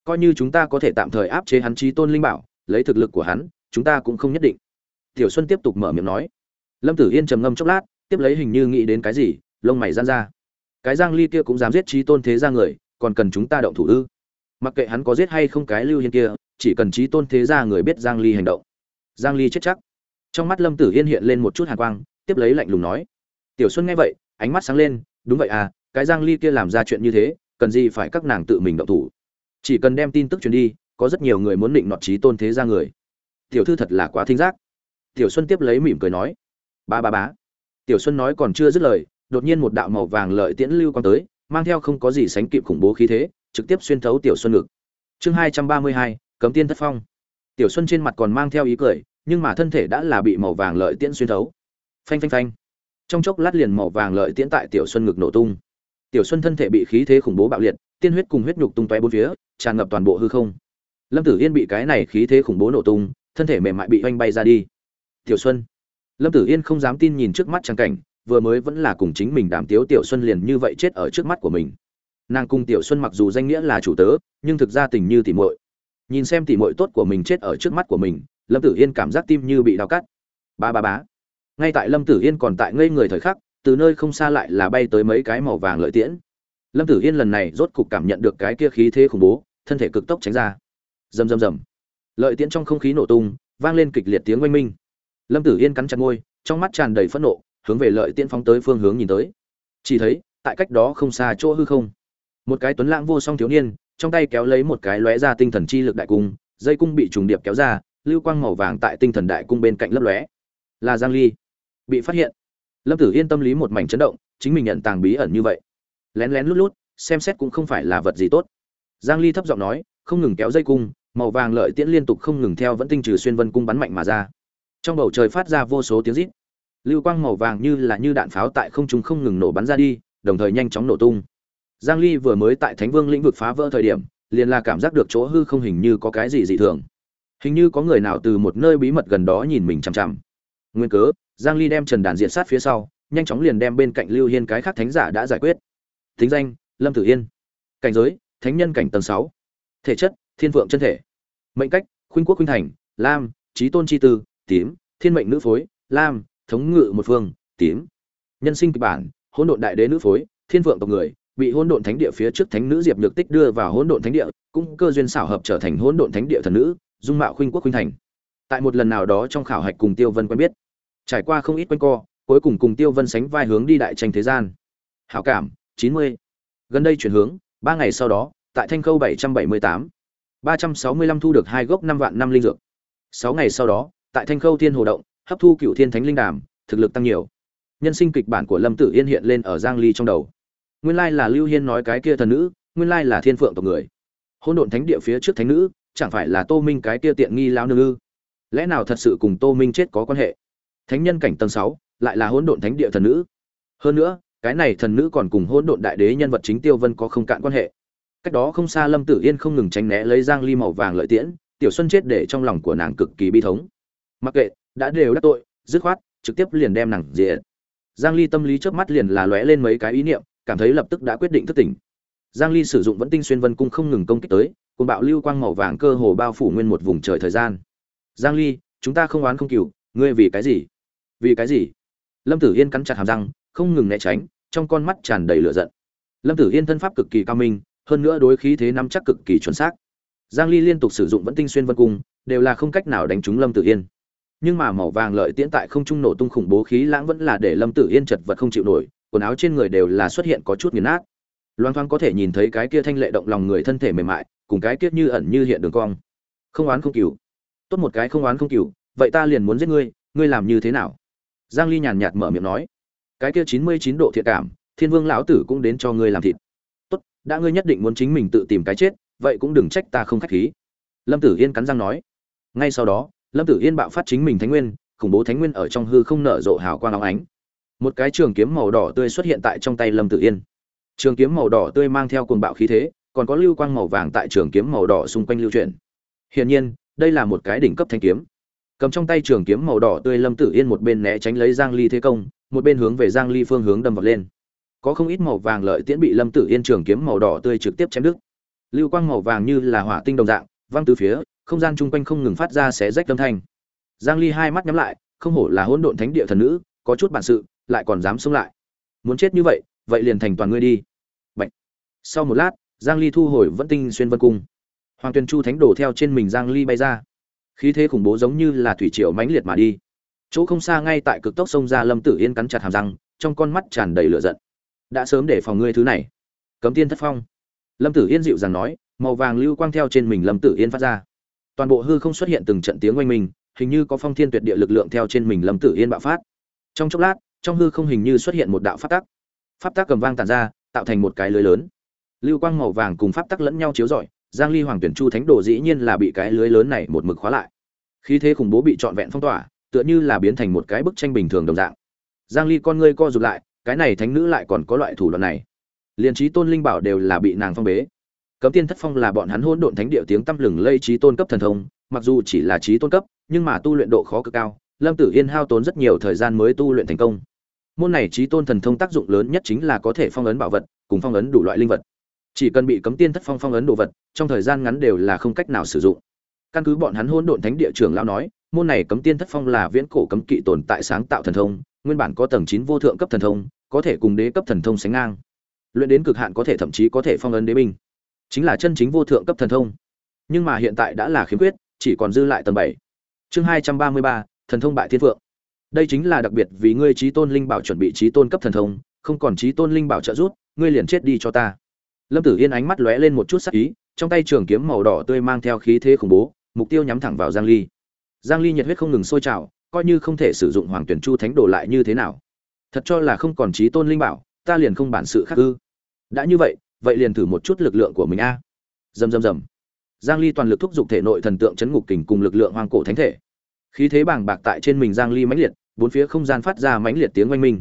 Coi như chúng ta có thể tạm thời áp chế hắn trí tôn linh bảo, lấy thực lực của hắn, chúng ta cũng không nhất định tiểu xuân tiếp tục mở miệng nói. Lâm tử yên trầm ngâm chốc lát, tiếp lấy hình như nghĩ đến cái gì, lông mày giãn ra. Cái giang ly kia cũng dám giết trí tôn thế gia người, còn cần chúng ta động thủ ư? Mặc kệ hắn có giết hay không cái lưu hiên kia, chỉ cần trí tôn thế gia người biết giang ly hành động. Giang ly chết chắc. Trong mắt lâm tử yên hiện lên một chút hàn quang, tiếp lấy lạnh lùng nói. Tiểu xuân nghe vậy, ánh mắt sáng lên, đúng vậy à cái giang ly kia làm ra chuyện như thế, cần gì phải các nàng tự mình động thủ? Chỉ cần đem tin tức truyền đi, có rất nhiều người muốn định nọt trí tôn thế gia người. Tiểu thư thật là quá thính giác tiểu xuân tiếp lấy mỉm cười nói, ba ba bá tiểu xuân nói còn chưa dứt lời, đột nhiên một đạo màu vàng lợi tiễn lưu quang tới, mang theo không có gì sánh kịp khủng bố khí thế, trực tiếp xuyên thấu tiểu xuân ngực. Chương hai trăm ba mươi hai, cấm tiên thất phong. Tiểu xuân trên mặt còn mang theo ý cười, nhưng mà thân thể đã là bị màu vàng lợi tiễn xuyên thấu. Phanh phanh phanh. Trong chốc lát liền màu vàng lợi tiễn tại tiểu xuân ngực nổ tung. Tiểu xuân thân thể bị khí thế khủng bố bạo liệt, tiên huyết cùng huyết nhục tung tóe bốn phía, tràn ngập toàn bộ hư không. Lâm tử yên bị cái này khí thế khủng bố nổ tung, thân thể mềm mại bị oanh bay ra đi tiểu xuân. Lâm tử yên không dám tin nhìn trước mắt trang cảnh, vừa mới vẫn là cùng chính mình đàm tiếu tiểu xuân liền như vậy chết ở trước mắt của mình. Nàng cùng tiểu xuân mặc dù danh nghĩa là chủ tớ, nhưng thực ra tình như tỉ muội. Nhìn xem tỉ muội tốt của mình chết ở trước mắt của mình, lâm tử yên cảm giác tim như bị đau cắt. Ba ba bá ngay tại lâm tử yên còn tại ngây người thời khắc, từ nơi không xa lại là bay tới mấy cái màu vàng lợi tiễn. Lâm tử yên lần này rốt cục cảm nhận được cái kia khí thế khủng bố, thân thể cực tốc tránh ra. Rầm rầm rầm. Lợi tiễn trong không khí nổ tung, vang lên kịch liệt tiếng oanh minh lâm tử yên cắn chặt môi, trong mắt tràn đầy phẫn nộ, hướng về lợi tiễn phóng tới phương hướng nhìn tới. Chỉ thấy, tại cách đó không xa chỗ hư không, một cái tuấn lãng vô song thiếu niên, trong tay kéo lấy một cái lóe ra tinh thần chi lực đại cung, dây cung bị trùng điệp kéo ra, lưu quang màu vàng tại tinh thần đại cung bên cạnh lấp lóe. Là giang ly. Bị phát hiện. Lâm tử yên tâm lý một mảnh chấn động, chính mình nhận tàng bí ẩn như vậy. Lén lén lút lút, xem xét cũng không phải là vật gì tốt. Giang ly thấp giọng nói, không ngừng kéo dây cung, màu vàng lợi tiễn liên tục không ngừng theo vẫn tinh trừ xuyên vân cung bắn mạnh mà ra trong bầu trời phát ra vô số tiếng rít. Lưu quang màu vàng như là như đạn pháo tại không trung không ngừng nổ bắn ra đi, đồng thời nhanh chóng nổ tung. Giang ly vừa mới tại thánh vương lĩnh vực phá vỡ thời điểm, liền là cảm giác được chỗ hư không hình như có cái gì dị thường. Hình như có người nào từ một nơi bí mật gần đó nhìn mình chằm chằm. Nguyên cớ, giang ly đem trần đàn diện sát phía sau, nhanh chóng liền đem bên cạnh lưu hiên cái khác thánh giả đã giải quyết. Thính danh, lâm tử yên. Cảnh giới, thánh nhân cảnh tầng 6. thể chất, thiên vượng chân thể. Mệnh cách, khuynh quốc khuynh thành, lam trí tôn chi tư tím, thiên mệnh nữ phối, lam, thống ngự một phương, tím. Nhân sinh kịch bản, hỗn độn đại đế nữ phối, thiên vượng tộc người, bị hỗn độn thánh địa phía trước thánh nữ diệp nhược tích đưa vào hỗn độn thánh địa, cũng cơ duyên xảo hợp trở thành hỗn độn thánh địa thần nữ, dung mạo khuynh quốc khuynh thành. Tại một lần nào đó trong khảo hạch cùng tiêu vân quen biết, trải qua không ít quanh co, cuối cùng cùng tiêu vân sánh vai hướng đi đại tranh thế gian. Hảo cảm, chín mươi. Gần đây chuyển hướng, ba ngày sau đó, tại thanh khâu bảy trăm bảy mươi tám, ba trăm sáu mươi lăm thu được hai gốc năm vạn năm linh dược. Sáu ngày sau đó tại thanh khâu thiên hồ động, hấp thu cựu thiên thánh linh đàm, thực lực tăng nhiều. Nhân sinh kịch bản của lâm tử yên hiện lên ở giang ly trong đầu. Nguyên lai là lưu hiên nói cái kia thần nữ, nguyên lai là thiên phượng tộc người. Hỗn độn thánh địa phía trước thánh nữ, chẳng phải là tô minh cái kia tiện nghi lao nương ư? Lẽ nào thật sự cùng tô minh chết có quan hệ? Thánh nhân cảnh tầng sáu, lại là hỗn độn thánh địa thần nữ. Hơn nữa, cái này thần nữ còn cùng hỗn độn đại đế nhân vật chính tiêu vân có không cạn quan hệ. Cách đó không xa lâm tử yên không ngừng tránh né lấy giang ly màu vàng lợi tiễn, tiểu xuân chết để trong lòng của nàng cực kỳ bi thống mặc kệ, đã đều đắc tội, dứt khoát, trực tiếp liền đem nàng diệt. Giang ly tâm lý trước mắt liền là lóe lên mấy cái ý niệm, cảm thấy lập tức đã quyết định thức tỉnh. Giang ly sử dụng vẫn tinh xuyên vân cung không ngừng công kích tới, cùng bạo lưu quang màu vàng cơ hồ bao phủ nguyên một vùng trời thời gian. Giang ly, chúng ta không oán không cừu, ngươi vì cái gì? Vì cái gì? Lâm tử yên cắn chặt hàm răng, không ngừng né tránh, trong con mắt tràn đầy lửa giận. Lâm tử yên thân pháp cực kỳ cao minh, hơn nữa đối khí thế nắm chắc cực kỳ chuẩn xác. Giang ly liên tục sử dụng vẫn tinh xuyên vân cung, đều là không cách nào đánh trúng lâm tử yên nhưng mà màu vàng lợi tiễn tại không trung nổ tung khủng bố khí lãng vẫn là để lâm tử yên chật vật không chịu nổi, quần áo trên người đều là xuất hiện có chút nghiền nát. Loang thoang có thể nhìn thấy cái kia thanh lệ động lòng người thân thể mềm mại, cùng cái kiết như ẩn như hiện đường cong. Không oán không cừu. Tốt một cái không oán không cừu, vậy ta liền muốn giết ngươi ngươi làm như thế nào? Giang ly nhàn nhạt mở miệng nói. Cái kia 99 độ thiện cảm, thiên vương lão tử cũng đến cho ngươi làm thịt. Tốt, đã ngươi nhất định muốn chính mình tự tìm cái chết, vậy cũng đừng trách ta không khách khí. Lâm tử yên cắn răng nói. Ngay sau đó lâm tử yên bạo phát chính mình thánh nguyên, khủng bố thánh nguyên ở trong hư không nở rộ hào quang óng ánh. Một cái trường kiếm màu đỏ tươi xuất hiện tại trong tay lâm tử yên. Trường kiếm màu đỏ tươi mang theo cuồng bạo khí thế, còn có lưu quang màu vàng tại trường kiếm màu đỏ xung quanh lưu chuyển. Hiển nhiên, đây là một cái đỉnh cấp thanh kiếm. Cầm trong tay trường kiếm màu đỏ tươi lâm tử yên một bên né tránh lấy giang ly thế công, một bên hướng về giang ly phương hướng đâm vào lên. Có không ít màu vàng lợi tiễn bị lâm tử yên trường kiếm màu đỏ tươi trực tiếp chém đứt. Lưu quang màu vàng như là hỏa tinh đồng dạng, văng từ phía không gian chung quanh không ngừng phát ra xé rách âm thanh. Giang ly hai mắt nhắm lại, không hổ là hỗn độn thánh địa thần nữ, có chút bản sự, lại còn dám xông lại. Muốn chết như vậy vậy liền thành toàn ngươi đi. Bạch. sau một lát, giang ly thu hồi vẫn tinh xuyên vân cung. Hoàng tuyền chu thánh đổ theo trên mình giang ly bay ra. Khí thế khủng bố giống như là thủy triều mãnh liệt mà đi. Chỗ không xa ngay tại cực tốc sông ra lâm tử yên cắn chặt hàm răng, trong con mắt tràn đầy lửa giận. Đã sớm để phòng ngươi thứ này. Cấm tiên thất phong. Lâm tử yên dịu dàng nói, màu vàng lưu quang theo trên mình lâm tử yên phát ra toàn bộ hư không xuất hiện từng trận tiếng oanh mình hình như có phong thiên tuyệt địa lực lượng theo trên mình lâm tử yên bạo phát. Trong chốc lát, trong hư không hình như xuất hiện một đạo pháp tắc. Pháp tắc cầm vang tàn ra, tạo thành một cái lưới lớn. Lưu quang màu vàng cùng pháp tắc lẫn nhau chiếu rọi, giang ly hoàng tuyển chu thánh đồ dĩ nhiên là bị cái lưới lớn này một mực khóa lại. Khí thế khủng bố bị trọn vẹn phong tỏa, tựa như là biến thành một cái bức tranh bình thường đồng dạng. Giang ly con ngươi co rụt lại, cái này thánh nữ lại còn có loại thủ đoạn này. Liền trí tôn linh bảo đều là bị nàng phong bế cấm tiên thất phong là bọn hắn hỗn độn thánh địa tiếng tăm lừng lây trí tôn cấp thần thông, mặc dù chỉ là trí tôn cấp, nhưng mà tu luyện độ khó cực cao, lâm tử yên hao tốn rất nhiều thời gian mới tu luyện thành công. Môn này trí tôn thần thông tác dụng lớn nhất chính là có thể phong ấn bảo vật, cùng phong ấn đủ loại linh vật. Chỉ cần bị cấm tiên thất phong phong ấn đồ vật, trong thời gian ngắn đều là không cách nào sử dụng. Căn cứ bọn hắn hỗn độn thánh địa trưởng lão nói, môn này cấm tiên thất phong là viễn cổ cấm kỵ tồn tại sáng tạo thần thông, nguyên bản có tầng chín vô thượng cấp thần thông, có thể cùng đế cấp thần thông sánh ngang. Luyện đến cực hạn có thể thậm chí có thể phong ấn đế binh chính là chân chính vô thượng cấp thần thông. Nhưng mà hiện tại đã là khiếm khuyết, chỉ còn dư lại tầng bảy. Chương hai trăm ba mươi ba, thần thông bại thiên phượng. Đây chính là đặc biệt vì ngươi trí tôn linh bảo chuẩn bị trí tôn cấp thần thông, không còn trí tôn linh bảo trợ giúp, ngươi liền chết đi cho ta. Lâm tử yên ánh mắt lóe lên một chút sắc ý, trong tay trường kiếm màu đỏ tươi mang theo khí thế khủng bố, mục tiêu nhắm thẳng vào giang ly. Giang ly nhiệt huyết không ngừng sôi trào, coi như không thể sử dụng hoàng tuyển chu thánh đồ lại như thế nào? Thật cho là không còn trí tôn linh bảo, ta liền không bản sự khác ư? Đã như vậy vậy liền thử một chút lực lượng của mình a. Dầm dầm dầm giang ly toàn lực thúc giục thể nội thần tượng chấn ngục kình cùng lực lượng hoang cổ thánh thể. Khí thế bàng bạc tại trên mình giang ly mãnh liệt, bốn phía không gian phát ra mãnh liệt tiếng oanh minh.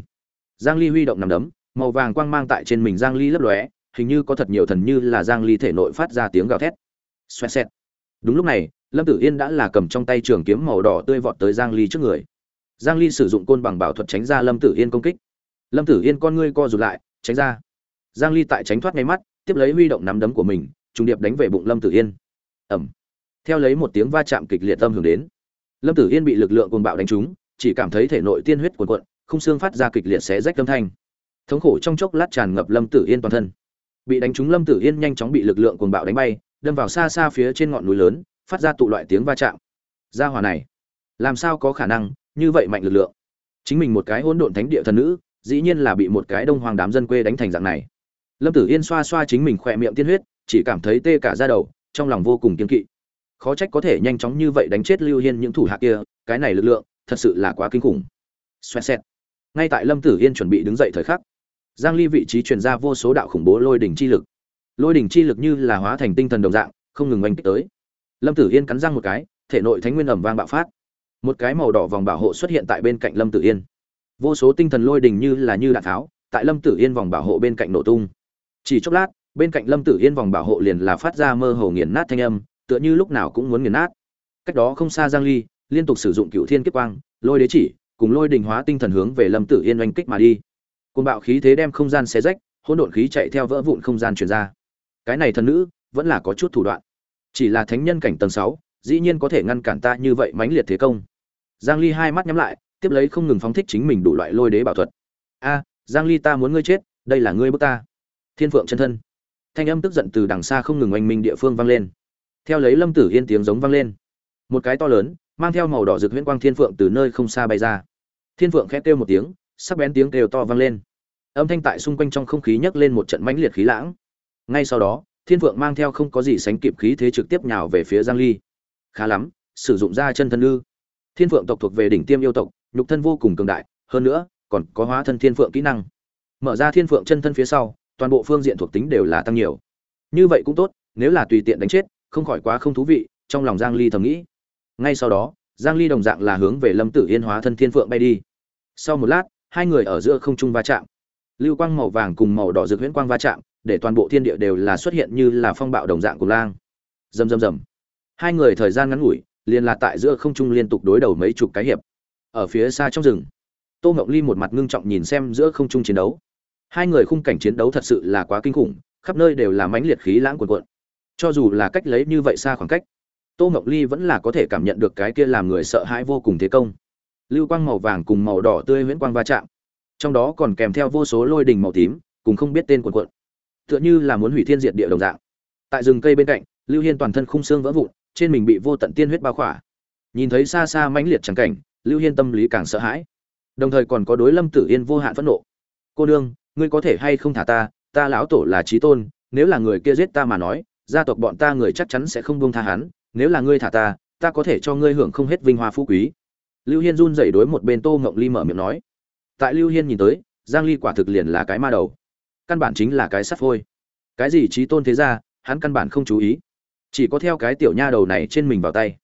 Giang ly huy động nằm đấm, màu vàng quang mang tại trên mình giang ly lấp lóe, hình như có thật nhiều thần như là giang ly thể nội phát ra tiếng gào thét. Xoẹt xẹt. Đúng lúc này, lâm tử yên đã là cầm trong tay trường kiếm màu đỏ tươi vọt tới giang ly trước người. Giang ly sử dụng côn bằng bảo thuật tránh ra lâm tử yên công kích. Lâm tử yên, con ngươi co rụt lại, tránh ra giang ly tại tránh thoát ngay mắt tiếp lấy huy động nắm đấm của mình trùng điệp đánh về bụng lâm tử yên. Ầm, theo lấy một tiếng va chạm kịch liệt tâm hưởng đến lâm tử yên bị lực lượng cuồng bạo đánh trúng chỉ cảm thấy thể nội tiên huyết cuồn cuộn không xương phát ra kịch liệt xé rách âm thanh. Thống khổ trong chốc lát tràn ngập lâm tử yên toàn thân. Bị đánh trúng lâm tử yên nhanh chóng bị lực lượng cuồng bạo đánh bay đâm vào xa xa phía trên ngọn núi lớn phát ra tụ loại tiếng va chạm. Gia hỏa này làm sao có khả năng như vậy mạnh lực lượng? Chính mình một cái hỗn độn thánh địa thần nữ dĩ nhiên là bị một cái đông hoàng đám dân quê đánh thành dạng này lâm tử yên xoa xoa chính mình khỏe miệng tiên huyết, chỉ cảm thấy tê cả ra đầu, trong lòng vô cùng kiên kỵ. Khó trách có thể nhanh chóng như vậy đánh chết lưu hiên những thủ hạ kia, cái này lực lượng, thật sự là quá kinh khủng. Xoẹt xẹt. Ngay tại lâm tử yên chuẩn bị đứng dậy thời khắc, giang ly vị trí truyền ra vô số đạo khủng bố lôi đỉnh chi lực. Lôi đỉnh chi lực như là hóa thành tinh thần đồng dạng, không ngừng oanh kích tới. Lâm tử yên cắn răng một cái, thể nội thánh nguyên ẩm vang bạo phát. Một cái màu đỏ vòng bảo hộ xuất hiện tại bên cạnh lâm tử yên. Vô số tinh thần lôi đỉnh như là như đạn tháo, tại lâm tử yên vòng bảo hộ bên cạnh nổ tung chỉ chốc lát, bên cạnh lâm tử yên vòng bảo hộ liền là phát ra mơ hồ nghiền nát thanh âm, tựa như lúc nào cũng muốn nghiền nát. Cách đó không xa giang ly, liên tục sử dụng cựu thiên kiếp quang, lôi đế chỉ, cùng lôi đình hóa tinh thần hướng về lâm tử yên oanh kích mà đi. Côn bạo khí thế đem không gian xé rách, hỗn độn khí chạy theo vỡ vụn không gian truyền ra. Cái này thần nữ, vẫn là có chút thủ đoạn. Chỉ là thánh nhân cảnh tầng sáu, dĩ nhiên có thể ngăn cản ta như vậy mãnh liệt thế công. Giang ly hai mắt nhắm lại, tiếp lấy không ngừng phóng thích chính mình đủ loại lôi đế bảo thuật. A, giang ly ta muốn ngươi chết, đây là ngươi bức ta thiên phượng chân thân. Thanh âm tức giận từ đằng xa không ngừng oanh minh địa phương vang lên. Theo lấy lâm tử yên tiếng giống vang lên. Một cái to lớn, mang theo màu đỏ rực huyễn quang thiên phượng từ nơi không xa bay ra. Thiên phượng khẽ kêu một tiếng, sắc bén tiếng kêu to vang lên. Âm thanh tại xung quanh trong không khí nhấc lên một trận mãnh liệt khí lãng. Ngay sau đó, thiên phượng mang theo không có gì sánh kịp khí thế trực tiếp nhào về phía giang ly. Khá lắm, sử dụng ra chân thân ư. Thiên phượng tộc thuộc về đỉnh tiêm yêu tộc, nhục thân vô cùng cường đại, hơn nữa, còn có hóa thân thiên phượng kỹ năng. Mở ra thiên phượng chân thân phía sau toàn bộ phương diện thuộc tính đều là tăng nhiều. Như vậy cũng tốt, nếu là tùy tiện đánh chết, không khỏi quá không thú vị, trong lòng giang ly thầm nghĩ. Ngay sau đó, giang ly đồng dạng là hướng về lâm tử yên hóa thân thiên phượng bay đi. Sau một lát, hai người ở giữa không trung va chạm. Lưu quang màu vàng cùng màu đỏ rực huyễn quang va chạm, để toàn bộ thiên địa đều là xuất hiện như là phong bạo đồng dạng của lang. Rầm rầm rầm. Hai người thời gian ngắn ngủi, liền là tại giữa không trung liên tục đối đầu mấy chục cái hiệp. Ở phía xa trong rừng, tô ngọc ly một mặt ngưng trọng nhìn xem giữa không trung chiến đấu hai người khung cảnh chiến đấu thật sự là quá kinh khủng khắp nơi đều là mãnh liệt khí lãng cuồn cuộn. Cho dù là cách lấy như vậy xa khoảng cách tô ngọc ly vẫn là có thể cảm nhận được cái kia làm người sợ hãi vô cùng thế công. Lưu quang màu vàng cùng màu đỏ tươi huyễn quang va chạm. Trong đó còn kèm theo vô số lôi đình màu tím cùng không biết tên cuồn cuộn, tựa như là muốn hủy thiên diệt địa đồng dạng. Tại rừng cây bên cạnh lưu hiên toàn thân khung xương vỡ vụn trên mình bị vô tận tiên huyết bao khỏa. Nhìn thấy xa xa mãnh liệt trắng cảnh lưu hiên tâm lý càng sợ hãi. Đồng thời còn có đối lâm tử yên vô hạn phẫn nộ. Cô đương ngươi có thể hay không thả ta ta lão tổ là trí tôn, nếu là người kia giết ta mà nói, gia tộc bọn ta người chắc chắn sẽ không buông tha hắn, nếu là ngươi thả ta ta có thể cho ngươi hưởng không hết vinh hoa phú quý. Lưu hiên run dậy đối một bên tô ngộng ly mở miệng nói. Tại lưu hiên nhìn tới, giang ly quả thực liền là cái ma đầu. Căn bản chính là cái sắt phôi. Cái gì trí tôn thế ra hắn căn bản không chú ý. Chỉ có theo cái tiểu nha đầu này trên mình vào tay.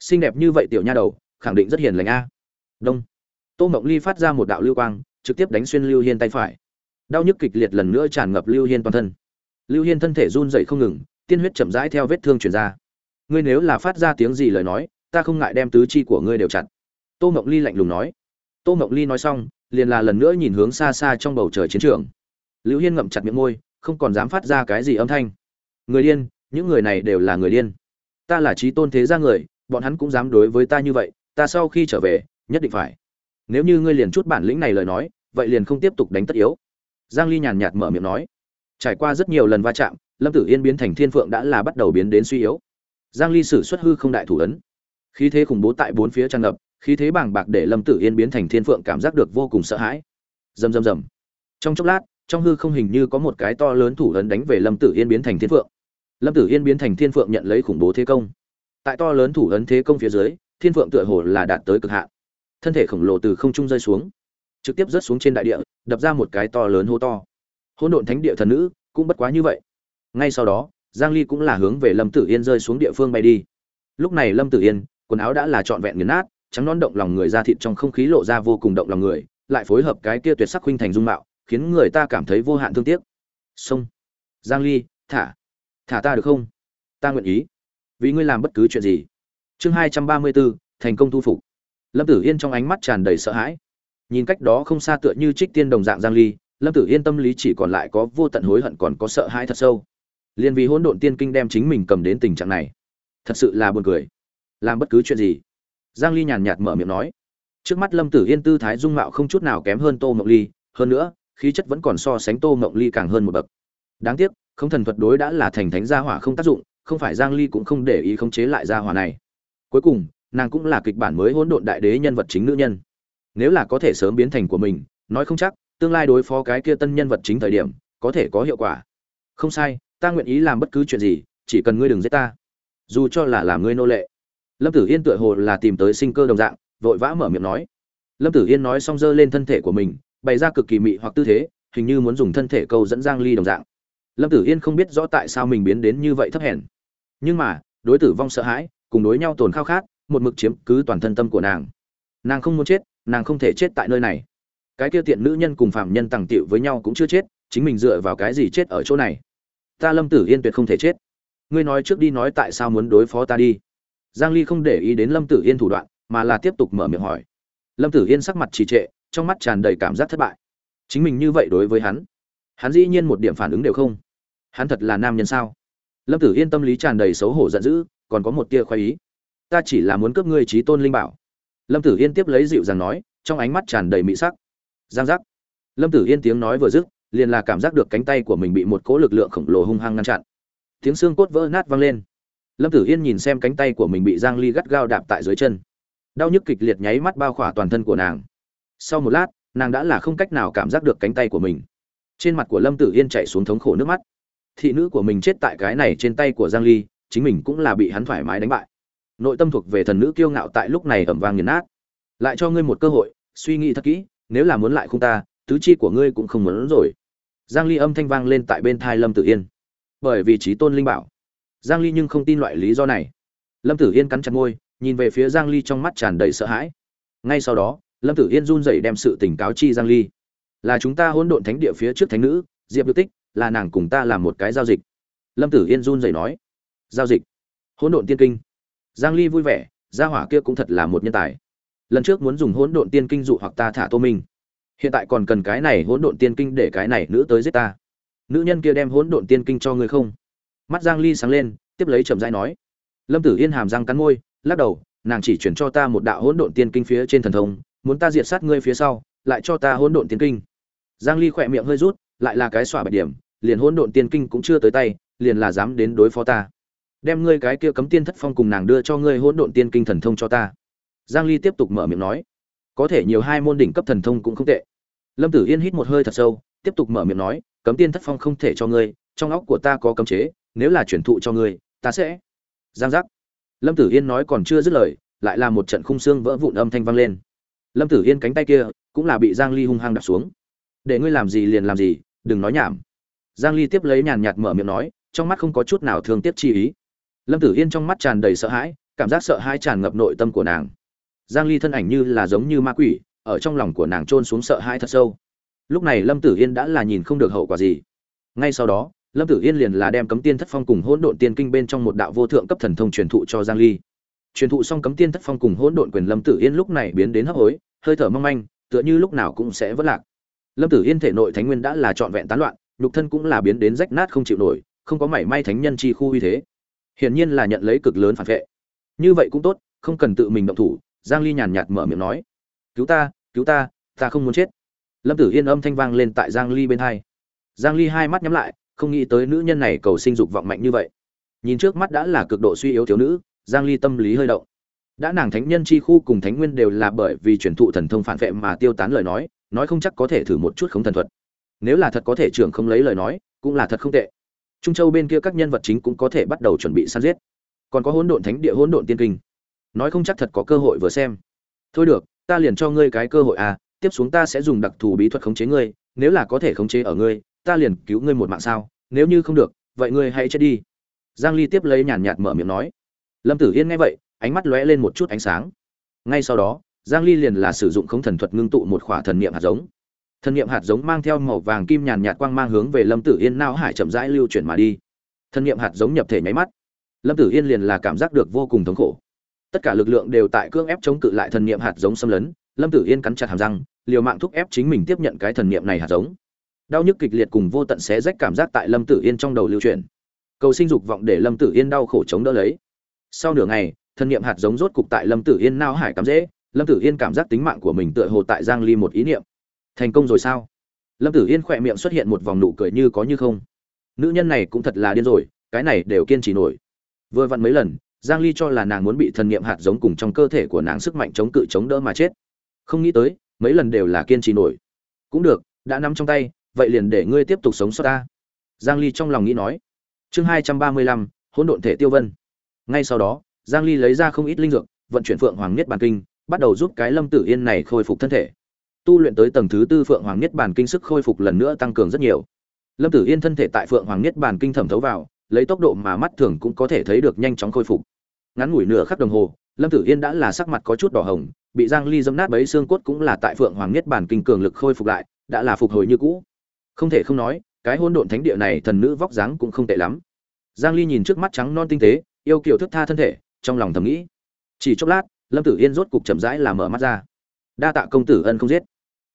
Xinh đẹp như vậy tiểu nha đầu, khẳng định rất hiền lành a. Đông. Tô mộng ly phát ra một đạo lưu quang, trực tiếp đánh xuyên lưu hiên tay phải đau nhức kịch liệt lần nữa tràn ngập lưu hiên toàn thân. Lưu hiên thân thể run dậy không ngừng, tiên huyết chậm rãi theo vết thương chuyển ra. Ngươi nếu là phát ra tiếng gì lời nói, ta không ngại đem tứ chi của ngươi đều chặt. Tô mộng ly lạnh lùng nói. Tô mộng ly nói xong, liền là lần nữa nhìn hướng xa xa trong bầu trời chiến trường. Lưu hiên ngậm chặt miệng môi, không còn dám phát ra cái gì âm thanh. Người điên, những người này đều là người điên. Ta là trí tôn thế gia người, bọn hắn cũng dám đối với ta như vậy, ta sau khi trở về, nhất định phải. Nếu như ngươi liền chút bản lĩnh này lời nói, vậy liền không tiếp tục đánh tất yếu giang ly nhàn nhạt mở miệng nói, trải qua rất nhiều lần va chạm, lâm tử yên biến thành thiên phượng đã là bắt đầu biến đến suy yếu. Giang ly sử xuất hư không đại thủ ấn. Khí thế khủng bố tại bốn phía tràn ngập, khí thế bàng bạc để lâm tử yên biến thành thiên phượng cảm giác được vô cùng sợ hãi. Rầm rầm rầm. Trong chốc lát, trong hư không hình như có một cái to lớn thủ ấn đánh về lâm tử yên biến thành thiên phượng. Lâm tử yên biến thành thiên phượng nhận lấy khủng bố thế công. Tại to lớn thủ ấn thế công phía dưới, thiên phượng tựa hồ là đạt tới cực hạn. Thân thể khổng lồ từ không trung rơi xuống, trực tiếp rớt xuống trên đại địa đập ra một cái to lớn hô to. Hỗn độn thánh địa thần nữ cũng bất quá như vậy. Ngay sau đó giang ly cũng là hướng về lâm tử yên rơi xuống địa phương bay đi. Lúc này lâm tử yên quần áo đã là trọn vẹn nghiền nát trắng non động lòng người ra thịt trong không khí lộ ra vô cùng động lòng người lại phối hợp cái kia tuyệt sắc huynh thành dung mạo khiến người ta cảm thấy vô hạn thương tiếc. Sông giang ly thả. Thả ta được không? Ta nguyện ý. Vì ngươi làm bất cứ chuyện gì. Chương 234, thành công thu phục. Lâm tử yên trong ánh mắt tràn đầy sợ hãi nhìn cách đó không xa tựa như trích tiên đồng dạng giang ly, lâm tử yên tâm lý chỉ còn lại có vô tận hối hận còn có sợ hãi thật sâu. Liên vì hỗn độn tiên kinh đem chính mình cầm đến tình trạng này, thật sự là buồn cười. Làm bất cứ chuyện gì? Giang ly nhàn nhạt mở miệng nói. Trước mắt lâm tử yên tư thái dung mạo không chút nào kém hơn tô mộng ly, hơn nữa, khí chất vẫn còn so sánh tô mộng ly càng hơn một bậc. Đáng tiếc, không thần thuật đối đã là thành thánh gia hỏa không tác dụng, không phải giang ly cũng không để ý khống chế lại gia hỏa này. Cuối cùng, nàng cũng là kịch bản mới hỗn độn đại đế nhân vật chính nữ nhân nếu là có thể sớm biến thành của mình, nói không chắc, tương lai đối phó cái kia tân nhân vật chính thời điểm, có thể có hiệu quả. Không sai, ta nguyện ý làm bất cứ chuyện gì, chỉ cần ngươi đừng giết ta. Dù cho là làm ngươi nô lệ. Lâm tử yên tựa hồ là tìm tới sinh cơ đồng dạng, vội vã mở miệng nói. Lâm tử yên nói xong giơ lên thân thể của mình, bày ra cực kỳ mị hoặc tư thế, hình như muốn dùng thân thể câu dẫn giang ly đồng dạng. Lâm tử yên không biết rõ tại sao mình biến đến như vậy thấp hèn. Nhưng mà, đối tử vong sợ hãi, cùng đối nhau tồn khao khát, một mực chiếm cứ toàn thân tâm của nàng. Nàng không muốn chết nàng không thể chết tại nơi này. Cái kia tiện nữ nhân cùng phạm nhân tàng tiệu với nhau cũng chưa chết, chính mình dựa vào cái gì chết ở chỗ này? Ta lâm tử yên tuyệt không thể chết. Ngươi nói trước đi nói tại sao muốn đối phó ta đi. Giang ly không để ý đến lâm tử yên thủ đoạn, mà là tiếp tục mở miệng hỏi. Lâm tử yên sắc mặt trì trệ, trong mắt tràn đầy cảm giác thất bại. Chính mình như vậy đối với hắn hắn dĩ nhiên một điểm phản ứng đều không. Hắn thật là nam nhân sao? Lâm tử yên tâm lý tràn đầy xấu hổ giận dữ, còn có một tia khoái ý. Ta chỉ là muốn cướp ngươi trí tôn linh bảo lâm tử yên tiếp lấy dịu dàng nói, trong ánh mắt tràn đầy mị sắc. Giang giác. Lâm tử yên tiếng nói vừa dứt, liền là cảm giác được cánh tay của mình bị một cỗ lực lượng khổng lồ hung hăng ngăn chặn. Tiếng xương cốt vỡ nát vang lên. Lâm tử yên nhìn xem cánh tay của mình bị giang ly gắt gao đạp tại dưới chân. Đau nhức kịch liệt nháy mắt bao khỏa toàn thân của nàng. Sau một lát, nàng đã là không cách nào cảm giác được cánh tay của mình. Trên mặt của lâm tử yên chạy xuống thống khổ nước mắt. Thị nữ của mình chết tại cái này trên tay của giang ly, chính mình cũng là bị hắn thoải mái đánh bại nội tâm thuộc về thần nữ kiêu ngạo tại lúc này ẩm vang nghiền nát. Lại cho ngươi một cơ hội, suy nghĩ thật kỹ, nếu là muốn lại không ta, tứ chi của ngươi cũng không muốn rồi. Giang ly âm thanh vang lên tại bên thai lâm tử yên. Bởi vì trí tôn linh bảo. Giang ly nhưng không tin loại lý do này. Lâm tử yên cắn chặt môi, nhìn về phía giang ly trong mắt tràn đầy sợ hãi. Ngay sau đó, lâm tử yên run rẩy đem sự tình cáo chi giang ly. Là chúng ta hỗn độn thánh địa phía trước thánh nữ, diệp được tích, là nàng cùng ta làm một cái giao dịch. Lâm tử yên run rẩy nói. Giao dịch. Hỗn độn tiên kinh giang ly vui vẻ, gia hỏa kia cũng thật là một nhân tài. Lần trước muốn dùng hỗn độn tiên kinh dụ hoặc ta thả tô minh. Hiện tại còn cần cái này hỗn độn tiên kinh để cái này nữ tới giết ta. Nữ nhân kia đem hỗn độn tiên kinh cho ngươi không? Mắt giang ly sáng lên, tiếp lấy chậm rãi nói. Lâm tử yên hàm răng cắn môi, lắc đầu, nàng chỉ chuyển cho ta một đạo hỗn độn tiên kinh phía trên thần thông, muốn ta diệt sát ngươi phía sau, lại cho ta hỗn độn tiên kinh. Giang ly khỏe miệng hơi rút, lại là cái xỏa bạch điểm, liền hỗn độn tiên kinh cũng chưa tới tay, liền là dám đến đối phó ta đem ngươi cái kia cấm tiên thất phong cùng nàng đưa cho ngươi hỗn độn tiên kinh thần thông cho ta. Giang ly tiếp tục mở miệng nói, có thể nhiều hai môn đỉnh cấp thần thông cũng không tệ. Lâm tử yên hít một hơi thật sâu, tiếp tục mở miệng nói, cấm tiên thất phong không thể cho ngươi, trong óc của ta có cấm chế, nếu là chuyển thụ cho ngươi, ta sẽ. Giang giác. Lâm tử yên nói còn chưa dứt lời, lại là một trận khung xương vỡ vụn âm thanh vang lên. Lâm tử yên cánh tay kia cũng là bị giang ly hung hăng đặt xuống. Để ngươi làm gì liền làm gì, đừng nói nhảm. Giang ly tiếp lấy nhàn nhạt mở miệng nói, trong mắt không có chút nào thương tiếc chi ý lâm tử yên trong mắt tràn đầy sợ hãi, cảm giác sợ hãi tràn ngập nội tâm của nàng. Giang ly thân ảnh như là giống như ma quỷ, ở trong lòng của nàng trôn xuống sợ hãi thật sâu. Lúc này lâm tử yên đã là nhìn không được hậu quả gì. Ngay sau đó, lâm tử yên liền là đem cấm tiên thất phong cùng hỗn độn tiên kinh bên trong một đạo vô thượng cấp thần thông truyền thụ cho giang ly. Truyền thụ xong cấm tiên thất phong cùng hỗn độn quyền, lâm tử yên lúc này biến đến hấp hối, hơi thở mong manh, tựa như lúc nào cũng sẽ vất lạc. Lâm tử yên thể nội thánh nguyên đã là trọn vẹn tán loạn, nhục thân cũng là biến đến rách nát không chịu nổi, không có mảy may thánh nhân chi khu uy thế hiển nhiên là nhận lấy cực lớn phản vệ. Như vậy cũng tốt, không cần tự mình động thủ, giang ly nhàn nhạt mở miệng nói. Cứu ta cứu ta ta không muốn chết. Lâm tử yên âm thanh vang lên tại giang ly bên hai. Giang ly hai mắt nhắm lại, không nghĩ tới nữ nhân này cầu sinh dục vọng mạnh như vậy. Nhìn trước mắt đã là cực độ suy yếu thiếu nữ, giang ly tâm lý hơi động. Đã nàng thánh nhân chi khu cùng thánh nguyên đều là bởi vì truyền thụ thần thông phản vệ mà tiêu tán lời nói nói không chắc có thể thử một chút không thần thuật. Nếu là thật có thể trưởng không lấy lời nói, cũng là thật không tệ trung châu bên kia các nhân vật chính cũng có thể bắt đầu chuẩn bị săn giết. Còn có hỗn độn thánh địa, hỗn độn tiên kinh. Nói không chắc thật có cơ hội vừa xem. Thôi được, ta liền cho ngươi cái cơ hội à tiếp xuống ta sẽ dùng đặc thù bí thuật khống chế ngươi, nếu là có thể khống chế ở ngươi, ta liền cứu ngươi một mạng sao, nếu như không được, vậy ngươi hãy chết đi. Giang ly tiếp lấy nhàn nhạt mở miệng nói. Lâm tử yên nghe vậy, ánh mắt lóe lên một chút ánh sáng. Ngay sau đó, giang ly liền là sử dụng khống thần thuật ngưng tụ một khỏa thần niệm hạt giống thần niệm hạt giống mang theo màu vàng kim nhàn nhạt quang mang hướng về lâm tử yên nao hải chậm rãi lưu chuyển mà đi. Thần niệm hạt giống nhập thể nháy mắt. Lâm tử yên liền là cảm giác được vô cùng thống khổ. Tất cả lực lượng đều tại cưỡng ép chống cự lại thần niệm hạt giống xâm lấn, lâm tử yên cắn chặt hàm răng, liều mạng thúc ép chính mình tiếp nhận cái thần niệm này hạt giống. Đau nhức kịch liệt cùng vô tận xé rách cảm giác tại lâm tử yên trong đầu lưu truyền cầu sinh dục vọng để lâm tử yên đau khổ chống đỡ lấy. Sau nửa ngày thần niệm hạt giống rốt cục tại lâm tử yên nao hải cắm dễ lâm tử yên cảm giác tính mạng của mình tựa hồ tại giang ly một ý niệm thành công rồi sao? Lâm tử yên khỏe miệng xuất hiện một vòng nụ cười như có như không. Nữ nhân này cũng thật là điên rồi cái này đều kiên trì nổi. Vừa vặn mấy lần giang ly cho là nàng muốn bị thần niệm hạt giống cùng trong cơ thể của nàng sức mạnh chống cự chống đỡ mà chết. Không nghĩ tới mấy lần đều là kiên trì nổi. Cũng được đã nắm trong tay vậy liền để ngươi tiếp tục sống sót ta. Giang ly trong lòng nghĩ nói. Chương 235, hỗn độn thể tiêu vân. Ngay sau đó giang ly lấy ra không ít linh dược vận chuyển phượng hoàng nhất bản kinh bắt đầu giúp cái lâm tử yên này khôi phục thân thể tu luyện tới tầng thứ tư phượng hoàng niết bàn kinh sức khôi phục lần nữa tăng cường rất nhiều. Lâm tử yên thân thể tại phượng hoàng niết bàn kinh thẩm thấu vào, lấy tốc độ mà mắt thường cũng có thể thấy được nhanh chóng khôi phục. Ngắn ngủi nửa khắc đồng hồ, lâm tử yên đã là sắc mặt có chút đỏ hồng, bị giang ly dâm nát bấy xương cốt cũng là tại phượng hoàng niết bàn kinh cường lực khôi phục lại, đã là phục hồi như cũ. Không thể không nói, cái hôn độn thánh địa này thần nữ vóc dáng cũng không tệ lắm. Giang ly nhìn trước mắt trắng non tinh tế, yêu kiều thức tha thân thể, trong lòng thầm nghĩ. Chỉ chốc lát, lâm tử yên rốt cục chậm rãi là mở mắt ra. Đa tạ công tử ân không giết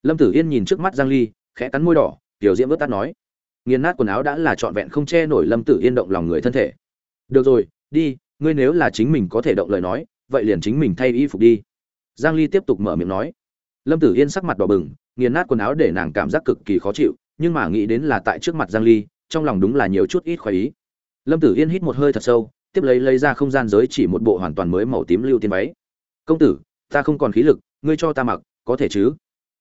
lâm tử yên nhìn trước mắt giang ly, khẽ cắn môi đỏ, tiểu diễm vớt tắt nói, nghiền nát quần áo đã là trọn vẹn không che nổi lâm tử yên động lòng người thân thể. Được rồi, đi, ngươi nếu là chính mình có thể động lời nói, vậy liền chính mình thay y phục đi. Giang ly tiếp tục mở miệng nói. Lâm tử yên sắc mặt đỏ bừng, nghiền nát quần áo để nàng cảm giác cực kỳ khó chịu, nhưng mà nghĩ đến là tại trước mặt giang ly, trong lòng đúng là nhiều chút ít khoái ý. Lâm tử yên hít một hơi thật sâu, tiếp lấy lấy ra không gian giới chỉ một bộ hoàn toàn mới màu tím lưu tiên váy. Công tử, ta không còn khí lực, ngươi cho ta mặc, có thể chứ?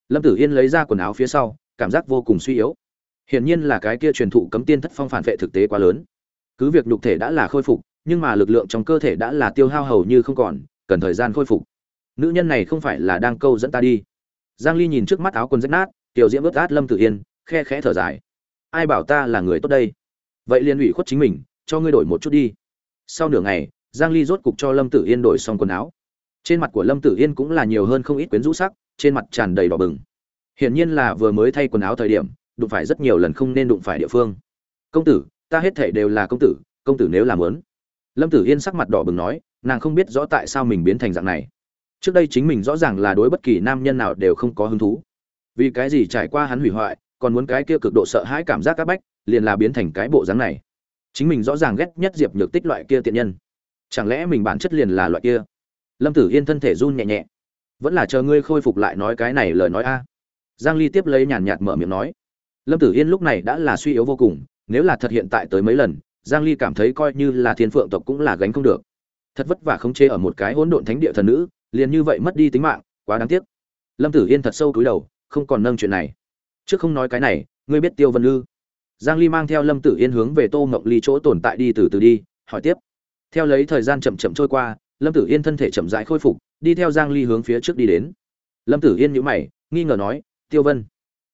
Lâm tử yên lấy ra quần áo phía sau, cảm giác vô cùng suy yếu. Hiển nhiên là cái kia truyền thụ cấm tiên thất phong phản vệ thực tế quá lớn. Cứ việc nhục thể đã là khôi phục, nhưng mà lực lượng trong cơ thể đã là tiêu hao hầu như không còn, cần thời gian khôi phục. Nữ nhân này không phải là đang câu dẫn ta đi. Giang ly nhìn trước mắt áo quần rách nát, tiểu diễm ướt át lâm tử yên, khe khẽ thở dài. Ai bảo ta là người tốt đây? Vậy liền ủy khuất chính mình, cho ngươi đổi một chút đi. Sau nửa ngày, giang ly rốt cục cho lâm tử yên đổi xong quần áo. Trên mặt của lâm tử yên cũng là nhiều hơn không ít quyến rũ sắc trên mặt tràn đầy đỏ bừng. Hiển nhiên là vừa mới thay quần áo thời điểm, đụng phải rất nhiều lần không nên đụng phải địa phương. Công tử, ta hết thể đều là công tử công tử nếu làm lớn lâm tử yên sắc mặt đỏ bừng nói, nàng không biết rõ tại sao mình biến thành dạng này. Trước đây chính mình rõ ràng là đối bất kỳ nam nhân nào đều không có hứng thú. Vì cái gì trải qua hắn hủy hoại, còn muốn cái kia cực độ sợ hãi cảm giác các bách, liền là biến thành cái bộ dáng này. Chính mình rõ ràng ghét nhất diệp nhược tích loại kia tiện nhân. Chẳng lẽ mình bản chất liền là loại kia? Lâm tử yên thân thể run nhẹ nhẹ vẫn là chờ ngươi khôi phục lại nói cái này lời nói a. Giang ly tiếp lấy nhàn nhạt mở miệng nói. Lâm tử yên lúc này đã là suy yếu vô cùng, nếu là thật hiện tại tới mấy lần, giang ly cảm thấy coi như là thiên phượng tộc cũng là gánh không được. Thật vất vả không chế ở một cái hỗn độn thánh địa thần nữ, liền như vậy mất đi tính mạng, quá đáng tiếc. Lâm tử yên thật sâu cúi đầu, không còn nâng chuyện này. Trước không nói cái này, ngươi biết tiêu vân lư. Giang ly mang theo lâm tử yên hướng về tô mộng ly chỗ tồn tại đi từ từ đi, hỏi tiếp. Theo lấy thời gian chậm chậm trôi qua, lâm tử yên thân thể chậm rãi khôi phục đi theo giang ly hướng phía trước đi đến. Lâm tử yên nhíu mày, nghi ngờ nói, tiêu vân,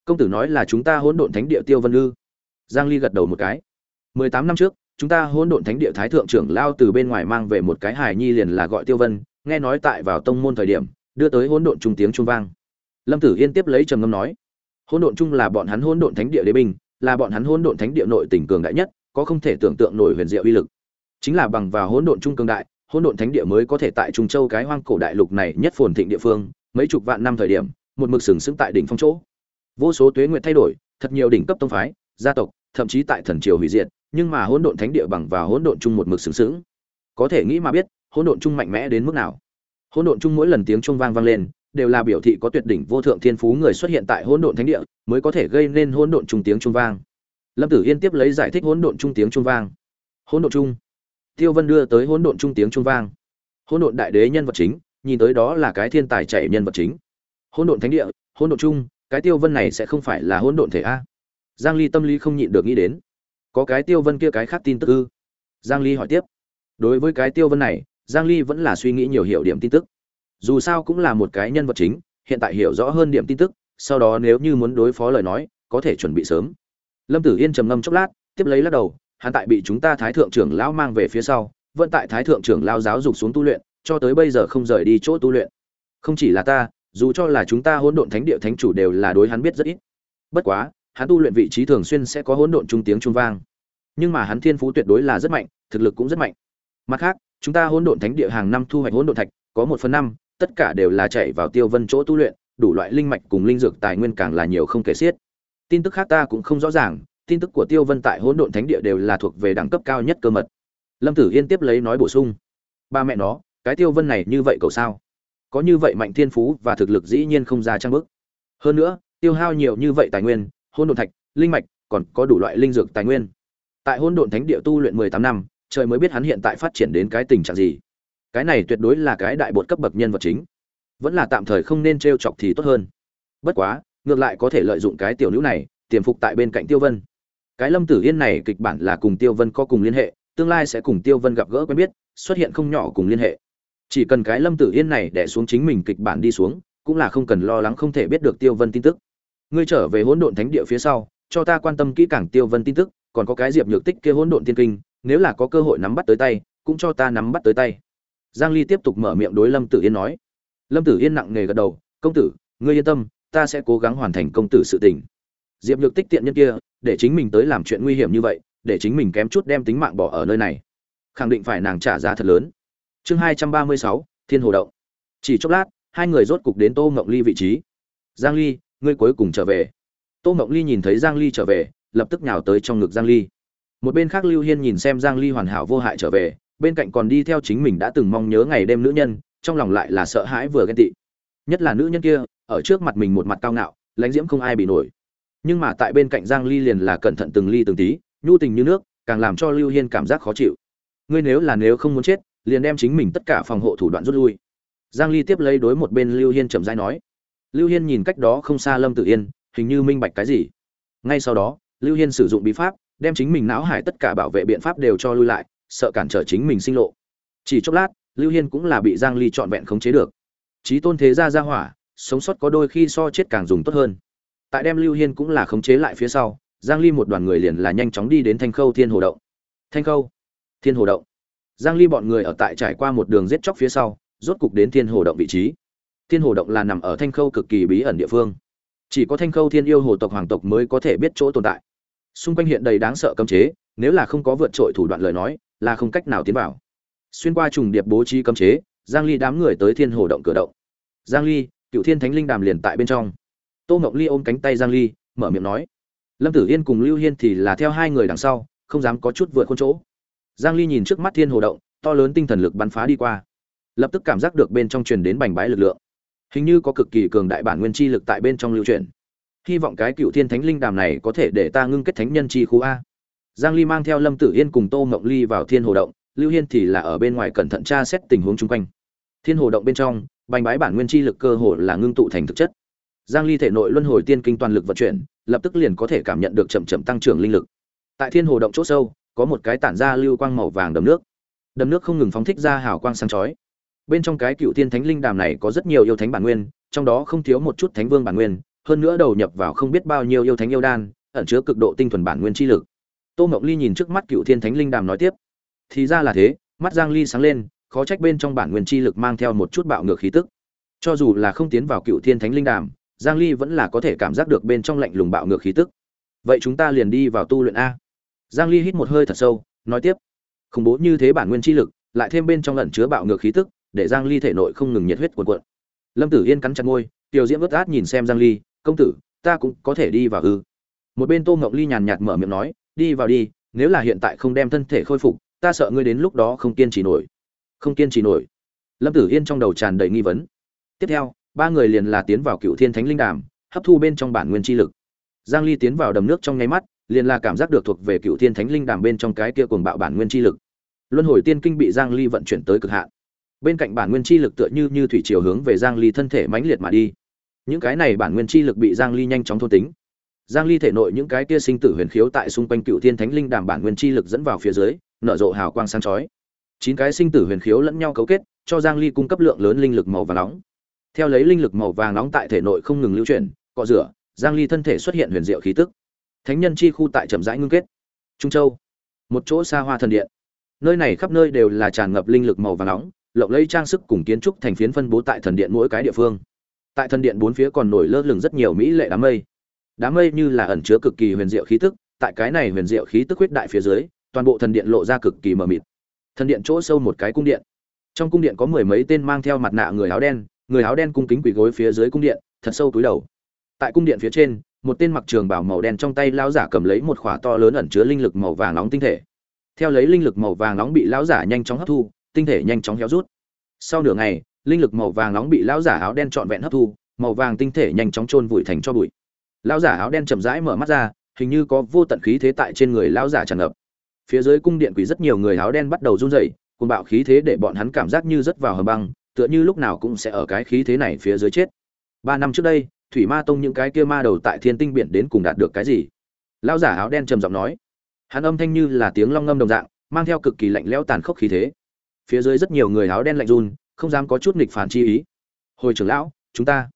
công tử nói là chúng ta hỗn độn thánh địa tiêu vân ư giang ly gật đầu một cái. 18 năm trước, chúng ta hỗn độn thánh địa thái thượng trưởng lao từ bên ngoài mang về một cái hài nhi liền là gọi tiêu vân, nghe nói tại vào tông môn thời điểm, đưa tới hỗn độn trung tiếng trung vang. Lâm tử yên tiếp lấy trầm ngâm nói, hỗn độn trung là bọn hắn hỗn độn thánh địa đế binh, là bọn hắn hỗn độn thánh địa nội tình cường đại nhất, có không thể tưởng tượng nổi huyền diệu uy lực. Chính là bằng vào hỗn độn trung cường đại hỗn độn thánh địa mới có thể tại trung châu cái hoang cổ đại lục này nhất phồn thịnh địa phương, mấy chục vạn năm thời điểm, một mực sừng sững tại đỉnh phong chỗ. Vô số tuế nguyện thay đổi, thật nhiều đỉnh cấp tông phái, gia tộc, thậm chí tại thần triều hủy diệt, nhưng mà hỗn độn thánh địa bằng và hỗn độn chung một mực sừng sững. Có thể nghĩ mà biết, hỗn độn chung mạnh mẽ đến mức nào. Hỗn độn chung mỗi lần tiếng trung vang vang lên, đều là biểu thị có tuyệt đỉnh vô thượng thiên phú người xuất hiện tại hỗn độn thánh địa, mới có thể gây nên hỗn độn chung tiếng trung vang. Lâm tử yên tiếp lấy giải thích hỗn độn chung tiếng trung vang. Hỗn độn chung tiêu vân đưa tới hỗn độn trung tiếng trung vang. Hỗn độn đại đế nhân vật chính nhìn tới đó là cái thiên tài chạy nhân vật chính. Hỗn độn thánh địa hỗn độn trung, cái tiêu vân này sẽ không phải là hỗn độn thể a. Giang ly tâm lý không nhịn được nghĩ đến. Có cái tiêu vân kia cái khác tin tức ư? Giang ly hỏi tiếp. Đối với cái tiêu vân này giang ly vẫn là suy nghĩ nhiều hiểu điểm tin tức. Dù sao cũng là một cái nhân vật chính hiện tại hiểu rõ hơn điểm tin tức sau đó nếu như muốn đối phó lời nói có thể chuẩn bị sớm. Lâm tử yên trầm ngâm chốc lát tiếp lấy lắc đầu hắn tại bị chúng ta thái thượng trưởng lão mang về phía sau, vẫn tại thái thượng trưởng lão giáo dục xuống tu luyện, cho tới bây giờ không rời đi chỗ tu luyện. Không chỉ là ta, dù cho là chúng ta hỗn độn thánh địa thánh chủ đều là đối hắn biết rất ít. Bất quá, hắn tu luyện vị trí thường xuyên sẽ có hỗn độn trung tiếng trung vang. Nhưng mà hắn thiên phú tuyệt đối là rất mạnh, thực lực cũng rất mạnh. Mặt khác, chúng ta hỗn độn thánh địa hàng năm thu hoạch hỗn độn thạch, có một phần năm, tất cả đều là chạy vào tiêu vân chỗ tu luyện, đủ loại linh mạch cùng linh dược tài nguyên càng là nhiều không kể xiết. Tin tức khác ta cũng không rõ ràng tin tức của tiêu vân tại hỗn độn thánh địa đều là thuộc về đẳng cấp cao nhất cơ mật. Lâm tử yên tiếp lấy nói bổ sung. Ba mẹ nó, cái tiêu vân này như vậy cậu sao? Có như vậy mạnh thiên phú và thực lực dĩ nhiên không ra trang bức. Hơn nữa, tiêu hao nhiều như vậy tài nguyên hôn độn thạch, linh mạch, còn có đủ loại linh dược tài nguyên. Tại hôn độn thánh địa tu luyện mười tám năm, trời mới biết hắn hiện tại phát triển đến cái tình trạng gì. Cái này tuyệt đối là cái đại bột cấp bậc nhân vật chính. Vẫn là tạm thời không nên t r e o chọc thì tốt hơn. Bất quá, ngược lại có thể lợi dụng cái tiểu nữ này, tiềm phục tại bên cạnh tiêu vân cái lâm tử yên này kịch bản là cùng tiêu vân có cùng liên hệ, tương lai sẽ cùng tiêu vân gặp gỡ quen biết, xuất hiện không nhỏ cùng liên hệ. Chỉ cần cái lâm tử yên này đẻ xuống chính mình kịch bản đi xuống, cũng là không cần lo lắng không thể biết được tiêu vân tin tức. Ngươi trở về hỗn độn thánh địa phía sau, cho ta quan tâm kỹ càng tiêu vân tin tức, còn có cái diệp nhược tích kia hỗn độn tiên kinh, nếu là có cơ hội nắm bắt tới tay, cũng cho ta nắm bắt tới tay. Giang ly tiếp tục mở miệng đối lâm tử yên nói. Lâm tử yên nặng nề gật đầu, công tử, ngươi yên tâm, ta sẽ cố gắng hoàn thành công tử sự tình. Diệp nhược tích tiện nhân kia để chính mình tới làm chuyện nguy hiểm như vậy để chính mình kém chút đem tính mạng bỏ ở nơi này. Khẳng định phải nàng trả giá thật lớn. Chương 236, thiên hồ động. Chỉ chốc lát hai người rốt cục đến tô ngộng ly vị trí. Giang ly ngươi cuối cùng trở về. Tô ngộng ly nhìn thấy giang ly trở về lập tức nhào tới trong ngực giang ly. Một bên khác lưu hiên nhìn xem giang ly hoàn hảo vô hại trở về bên cạnh còn đi theo chính mình đã từng mong nhớ ngày đêm nữ nhân trong lòng lại là sợ hãi vừa ghen tị. Nhất là nữ nhân kia ở trước mặt mình một mặt cao ngạo lãnh diễm không ai bị nổi nhưng mà tại bên cạnh giang ly liền là cẩn thận từng ly từng tí, nhu tình như nước, càng làm cho lưu hiên cảm giác khó chịu. Ngươi nếu là nếu không muốn chết, liền đem chính mình tất cả phòng hộ thủ đoạn rút lui. Giang ly tiếp lấy đối một bên lưu hiên chậm rãi nói. Lưu hiên nhìn cách đó không xa lâm tử yên, hình như minh bạch cái gì. Ngay sau đó, lưu hiên sử dụng bí pháp, đem chính mình não hải tất cả bảo vệ biện pháp đều cho lui lại, sợ cản trở chính mình sinh lộ. Chỉ chốc lát, lưu hiên cũng là bị giang ly trọn vẹn khống chế được. Trí tôn thế gia gia hỏa, sống sót có đôi khi so chết càng dùng tốt hơn tại đem lưu hiên cũng là khống chế lại phía sau, giang ly một đoàn người liền là nhanh chóng đi đến thanh khâu thiên hồ động. Thanh khâu thiên hồ động. Giang ly bọn người ở tại trải qua một đường giết chóc phía sau, rốt cục đến thiên hồ động vị trí. Thiên hồ động là nằm ở thanh khâu cực kỳ bí ẩn địa phương. Chỉ có thanh khâu thiên yêu hồ tộc hoàng tộc mới có thể biết chỗ tồn tại. Xung quanh hiện đầy đáng sợ cấm chế, nếu là không có vượt trội thủ đoạn lời nói, là không cách nào tiến vào. Xuyên qua trùng điệp bố trí cấm chế, giang ly đám người tới thiên hồ động cửa động. Giang ly, cựu thiên thánh linh đàm liền tại bên trong tô ngọc ly ôm cánh tay giang ly, mở miệng nói, lâm tử yên cùng lưu hiên thì là theo hai người đằng sau, không dám có chút vượt khuôn chỗ. Giang ly nhìn trước mắt thiên hồ động, to lớn tinh thần lực bắn phá đi qua, lập tức cảm giác được bên trong truyền đến bành bái lực lượng. Hình như có cực kỳ cường đại bản nguyên chi lực tại bên trong lưu truyền hy vọng cái cựu thiên thánh linh đàm này có thể để ta ngưng kết thánh nhân chi khu a. Giang ly mang theo lâm tử yên cùng tô mộng ly vào thiên hồ động, lưu hiên thì là ở bên ngoài cẩn thận tra xét tình huống chung quanh. Thiên hồ động bên trong, bành bái bản nguyên chi lực cơ hồ là ngưng tụ thành thực chất giang ly thể nội luân hồi tiên kinh toàn lực vận chuyển, lập tức liền có thể cảm nhận được chậm chậm tăng trưởng linh lực. Tại thiên hồ động chỗ sâu, có một cái tản ra lưu quang màu vàng đầm nước. Đầm nước không ngừng phóng thích ra hào quang sáng chói. Bên trong cái cựu thiên thánh linh đàm này có rất nhiều yêu thánh bản nguyên, trong đó không thiếu một chút thánh vương bản nguyên, hơn nữa đầu nhập vào không biết bao nhiêu yêu thánh yêu đan, ẩn chứa cực độ tinh thuần bản nguyên chi lực. Tô mộng ly nhìn trước mắt cựu thiên thánh linh đàm nói tiếp. Thì ra là thế, mắt giang ly sáng lên, khó trách bên trong bản nguyên chi lực mang theo một chút bạo ngược khí tức. Cho dù là không tiến vào cựu thiên thánh linh đàm giang ly vẫn là có thể cảm giác được bên trong lạnh lùng bạo ngược khí tức. Vậy chúng ta liền đi vào tu luyện a. Giang ly hít một hơi thật sâu, nói tiếp. Khủng bố như thế bản nguyên chi lực, lại thêm bên trong lẩn chứa bạo ngược khí tức, để giang ly thể nội không ngừng nhiệt huyết cuộn cuộn. Lâm tử yên cắn chặt môi, tiểu diễm vớt át nhìn xem giang ly, công tử, ta cũng có thể đi vào ư? Một bên tô ngọc ly nhàn nhạt mở miệng nói, đi vào đi, nếu là hiện tại không đem thân thể khôi phục, ta sợ ngươi đến lúc đó không kiên trì nổi. Không kiên trì nổi? Lâm tử yên trong đầu tràn đầy nghi vấn. Tiếp theo ba người liền là tiến vào cựu thiên thánh linh đàm, hấp thu bên trong bản nguyên chi lực. Giang ly tiến vào đầm nước trong nháy mắt, liền là cảm giác được thuộc về cựu thiên thánh linh đàm bên trong cái kia cuồng bạo bản nguyên chi lực. Luân hồi tiên kinh bị giang ly vận chuyển tới cực hạn. Bên cạnh bản nguyên chi lực tựa như như thủy chiều hướng về giang ly thân thể mãnh liệt mà đi. Những cái này bản nguyên chi lực bị giang ly nhanh chóng thôn tính. Giang ly thể nội những cái kia sinh tử huyền khiếu tại xung quanh cựu thiên thánh linh đàm bản nguyên chi lực dẫn vào phía dưới, nở rộ hào quang sáng chói. Chín cái sinh tử huyền khiếu lẫn nhau cấu kết, cho giang ly cung cấp lượng lớn linh lực màu vàng nóng theo lấy linh lực màu vàng nóng tại thể nội không ngừng lưu chuyển, cọ rửa, giang ly thân thể xuất hiện huyền diệu khí tức. Thánh nhân chi khu tại trầm rãi ngưng kết. Trung châu, một chỗ xa hoa thần điện. Nơi này khắp nơi đều là tràn ngập linh lực màu vàng nóng, lộng lẫy trang sức cùng kiến trúc thành phiến phân bố tại thần điện mỗi cái địa phương. Tại thần điện bốn phía còn nổi lơ lửng rất nhiều mỹ lệ đám mây. Đám mây như là ẩn chứa cực kỳ huyền diệu khí tức, tại cái này huyền diệu khí tức huyết đại phía dưới, toàn bộ thần điện lộ ra cực kỳ mờ mịt. Thần điện chỗ sâu một cái cung điện. Trong cung điện có mười mấy tên mang theo mặt nạ người áo đen người áo đen cung kính quỳ gối phía dưới cung điện, thật sâu túi đầu. Tại cung điện phía trên, một tên mặc trường bảo màu đen trong tay lão giả cầm lấy một khỏa to lớn ẩn chứa linh lực màu vàng nóng tinh thể. Theo lấy linh lực màu vàng nóng bị lão giả nhanh chóng hấp thu, tinh thể nhanh chóng héo rút. Sau nửa ngày, linh lực màu vàng nóng bị lão giả áo đen trọn vẹn hấp thu, màu vàng tinh thể nhanh chóng chôn vùi thành cho bụi. Lão giả áo đen chậm rãi mở mắt ra, hình như có vô tận khí thế tại trên người lão giả tràn ngập. Phía dưới cung điện quỷ rất nhiều người áo đen bắt đầu run rẩy cùng bạo khí thế để bọn hắn cảm giác như rất vào hầm băng tựa như lúc nào cũng sẽ ở cái khí thế này phía dưới chết. Ba năm trước đây, thủy ma tông những cái kia ma đầu tại thiên tinh biển đến cùng đạt được cái gì? Lão giả áo đen trầm giọng nói. Hắn âm thanh như là tiếng long ngâm đồng dạng, mang theo cực kỳ lạnh lẽo tàn khốc khí thế. Phía dưới rất nhiều người áo đen lạnh run, không dám có chút nghịch phản chi ý. Hồi trưởng lão, chúng ta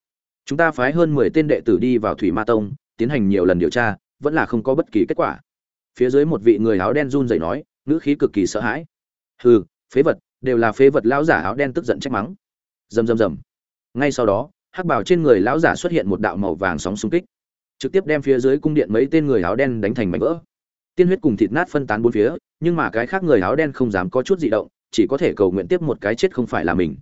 chúng ta phái hơn mười tên đệ tử đi vào thủy ma tông, tiến hành nhiều lần điều tra, vẫn là không có bất kỳ kết quả. Phía dưới một vị người áo đen run rẩy nói, ngữ khí cực kỳ sợ hãi. Hừ, phế vật đều là phế vật lão giả áo đen tức giận trách mắng. Rầm rầm rầm. Ngay sau đó, hắc bảo trên người lão giả xuất hiện một đạo màu vàng sóng xung kích, trực tiếp đem phía dưới cung điện mấy tên người áo đen đánh thành mảnh vỡ. Tiên huyết cùng thịt nát phân tán bốn phía, nhưng mà cái khác người áo đen không dám có chút dị động, chỉ có thể cầu nguyện tiếp một cái chết không phải là mình.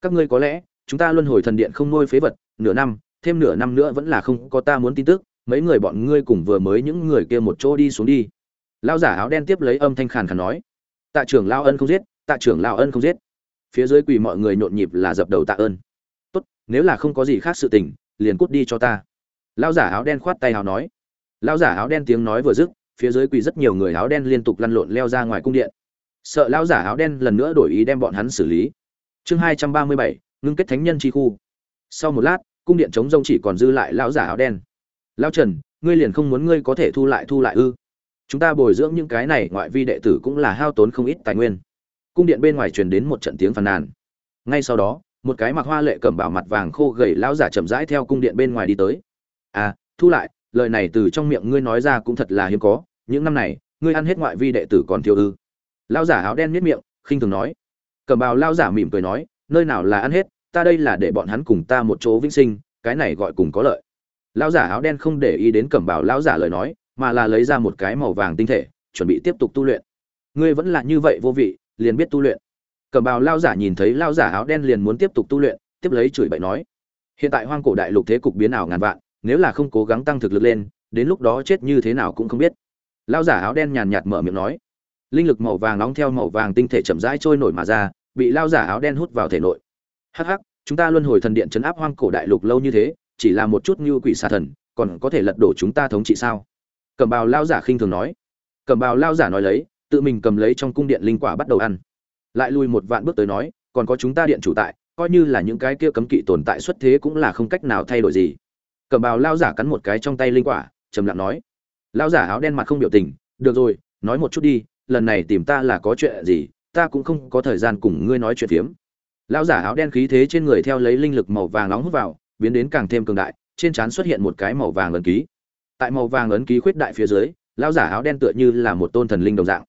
Các ngươi có lẽ, chúng ta luân hồi thần điện không nuôi phế vật, nửa năm, thêm nửa năm nữa vẫn là không có ta muốn tin tức, mấy người bọn ngươi cùng vừa mới những người kia một chỗ đi xuống đi. Lão giả áo đen tiếp lấy âm thanh khàn khàn nói. Tạ trưởng lao ân không giết tạ trưởng lao ân không giết. Phía dưới quỳ mọi người nhộn nhịp là dập đầu tạ ơn. Tốt, nếu là không có gì khác sự tình, liền cút đi cho ta. Lão giả áo đen khoát tay áo nói. Lão giả áo đen tiếng nói vừa dứt, phía dưới quỳ rất nhiều người áo đen liên tục lăn lộn leo ra ngoài cung điện. Sợ lão giả áo đen lần nữa đổi ý đem bọn hắn xử lý. Chương hai trăm ba mươi bảy, ngưng kết thánh nhân chi khu. Sau một lát, cung điện chống rông chỉ còn dư lại lão giả áo đen. Lão trần, ngươi liền không muốn ngươi có thể thu lại thu lại ư? Chúng ta bồi dưỡng những cái này ngoại vi đệ tử cũng là hao tốn không ít tài nguyên cung điện bên ngoài truyền đến một trận tiếng phàn nàn. Ngay sau đó, một cái mặc hoa lệ cẩm bảo mặt vàng khô gầy lão giả chậm rãi theo cung điện bên ngoài đi tới. À thu lại, lời này từ trong miệng ngươi nói ra cũng thật là hiếm có, những năm này, ngươi ăn hết ngoại vi đệ tử còn thiếu ư? Lão giả áo đen miết miệng, khinh thường nói. Cẩm bào lão giả mỉm cười nói, nơi nào là ăn hết, ta đây là để bọn hắn cùng ta một chỗ vĩnh sinh, cái này gọi cùng có lợi. Lão giả áo đen không để ý đến cẩm bào lão giả lời nói, mà là lấy ra một cái màu vàng tinh thể, chuẩn bị tiếp tục tu luyện. Ngươi vẫn là như vậy vô vị liền biết tu luyện. Cẩm bào lão giả nhìn thấy lão giả áo đen liền muốn tiếp tục tu luyện, tiếp lấy chửi bậy nói, hiện tại hoang cổ đại lục thế cục biến ảo ngàn vạn, nếu là không cố gắng tăng thực lực lên, đến lúc đó chết như thế nào cũng không biết. Lão giả áo đen nhàn nhạt mở miệng nói, linh lực màu vàng nóng theo màu vàng tinh thể chậm rãi trôi nổi mà ra, bị lão giả áo đen hút vào thể nội. Hắc hắc, chúng ta luân hồi thần điện chấn áp hoang cổ đại lục lâu như thế, chỉ là một chút như quỷ xà thần, còn có thể lật đổ chúng ta thống trị sao? Cẩm bào lao giả khinh thường nói. Cẩm bào lao giả nói lấy tự mình cầm lấy trong cung điện linh quả bắt đầu ăn. Lại lùi một vạn bước tới nói, còn có chúng ta điện chủ tại, coi như là những cái kia cấm kỵ tồn tại xuất thế cũng là không cách nào thay đổi gì. Cẩm bào lao giả cắn một cái trong tay linh quả, trầm lặng nói. Lao giả áo đen mặt không biểu tình, được rồi, nói một chút đi, lần này tìm ta là có chuyện gì, ta cũng không có thời gian cùng ngươi nói chuyện phiếm. Lão giả áo đen khí thế trên người theo lấy linh lực màu vàng nóng hút vào, biến đến càng thêm cường đại, trên trán xuất hiện một cái màu vàng ấn ký. Tại màu vàng ấn ký khuyết đại phía dưới lão giả áo đen tựa như là một tôn thần linh đồng dạng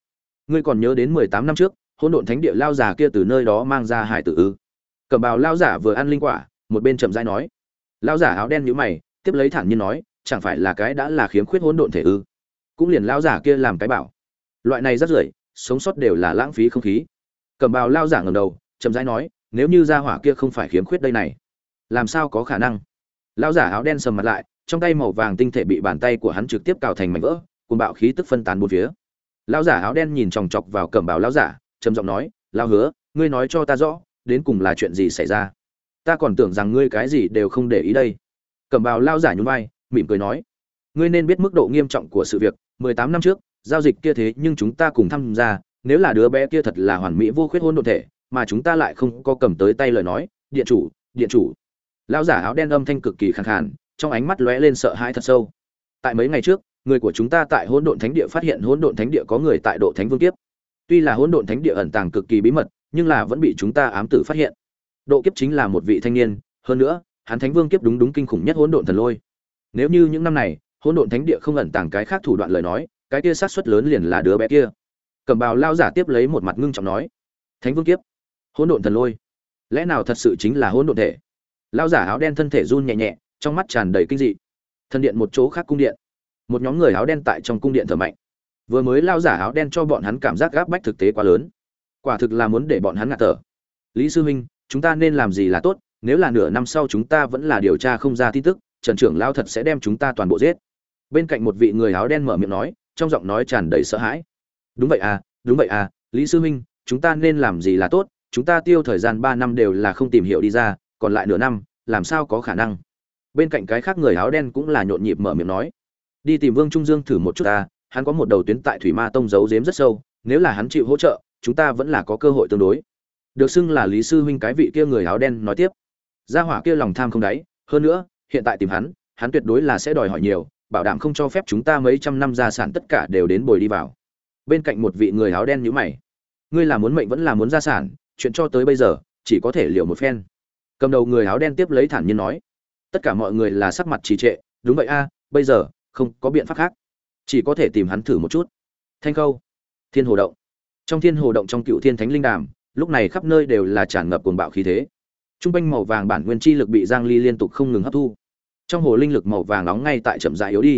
ngươi còn nhớ đến mười tám năm trước, hỗn độn thánh địa lao giả kia từ nơi đó mang ra hải tử ư? Cẩm bào lao giả vừa ăn linh quả, một bên chậm rãi nói. Lao giả áo đen nhíu mày, tiếp lấy thản nhiên nói, chẳng phải là cái đã là khiếm khuyết hỗn độn thể ư? Cũng liền lao giả kia làm cái bảo. Loại này rất rưởi, sống sót đều là lãng phí không khí. Cẩm bào lao giả ngẩng đầu, chậm rãi nói, nếu như gia hỏa kia không phải khiếm khuyết đây này, làm sao có khả năng? Lao giả áo đen sầm mặt lại, trong tay màu vàng tinh thể bị bàn tay của hắn trực tiếp cào thành mảnh vỡ cùng bạo khí tức phân tán bốn phía. Lão giả áo đen nhìn chòng chọc vào cẩm bào lão giả, trầm giọng nói lao hứa, ngươi nói cho ta rõ, đến cùng là chuyện gì xảy ra? Ta còn tưởng rằng ngươi cái gì đều không để ý đây. Cẩm bào lao giả nhún vai, mỉm cười nói, ngươi nên biết mức độ nghiêm trọng của sự việc. Mười tám năm trước, giao dịch kia thế nhưng chúng ta cùng tham gia, nếu là đứa bé kia thật là hoàn mỹ vô khuyết hôn đ ộ thể, mà chúng ta lại không có cầm tới tay lời nói, điện chủ điện chủ. Lão giả áo đen âm thanh cực kỳ khẳng khàn, trong ánh mắt lóe lên sợ hãi thật sâu. Tại mấy ngày trước người của chúng ta tại hỗn độn thánh địa phát hiện hỗn độn thánh địa có người tại độ thánh vương kiếp. Tuy là hỗn độn thánh địa ẩn tàng cực kỳ bí mật, nhưng là vẫn bị chúng ta ám tử phát hiện. Độ kiếp chính là một vị thanh niên, hơn nữa, hắn thánh vương kiếp đúng đúng kinh khủng nhất hỗn độn thần lôi. Nếu như những năm này, hỗn độn thánh địa không ẩn tàng cái khác thủ đoạn lời nói, cái kia sát suất lớn liền là đứa bé kia. Cẩm bào lao giả tiếp lấy một mặt ngưng trọng nói, thánh vương kiếp, hỗn độn thần lôi, lẽ nào thật sự chính là hỗn độn thể? Lao giả áo đen thân thể run nhẹ nhẹ, trong mắt tràn đầy kinh dị. Thân điện một chỗ khác cung điện một nhóm người áo đen tại trong cung điện thở mạnh. Vừa mới lao giả áo đen cho bọn hắn cảm giác gáp bách thực tế quá lớn. Quả thực là muốn để bọn hắn ngạt thở. Lý sư huynh, chúng ta nên làm gì là tốt, nếu là nửa năm sau chúng ta vẫn là điều tra không ra tin tức, trần trưởng lao thật sẽ đem chúng ta toàn bộ giết. Bên cạnh một vị người áo đen mở miệng nói, trong giọng nói tràn đầy sợ hãi. Đúng vậy à đúng vậy à lý sư huynh, chúng ta nên làm gì là tốt, chúng ta tiêu thời gian ba năm đều là không tìm hiểu đi ra, còn lại nửa năm, làm sao có khả năng? Bên cạnh cái khác người áo đen cũng là nhộn nhịp mở miệng nói đi tìm vương trung dương thử một chút ta, hắn có một đầu tuyến tại thủy ma tông giấu giếm rất sâu, nếu là hắn chịu hỗ trợ, chúng ta vẫn là có cơ hội tương đối. Được xưng là lý sư huynh cái vị kia người áo đen nói tiếp. Gia hỏa kia lòng tham không đáy, hơn nữa, hiện tại tìm hắn hắn tuyệt đối là sẽ đòi hỏi nhiều, bảo đảm không cho phép chúng ta mấy trăm năm gia sản tất cả đều đến bồi đi vào. Bên cạnh một vị người áo đen nhíu mày. Ngươi là muốn mệnh vẫn là muốn gia sản, chuyện cho tới bây giờ, chỉ có thể liều một phen. Cầm đầu người áo đen tiếp lấy thản nhiên nói. Tất cả mọi người là sắc mặt trì trệ, đúng vậy a, bây giờ không có biện pháp khác. Chỉ có thể tìm hắn thử một chút. Thanh khâu thiên hồ động. Trong thiên hồ động trong cựu thiên thánh linh đàm lúc này khắp nơi đều là tràn ngập cuồng bạo khí thế. T r u n g quanh màu vàng bản nguyên chi lực bị giang ly liên tục không ngừng hấp thu. Trong hồ linh lực màu vàng nóng ngay tại chậm dại yếu đi.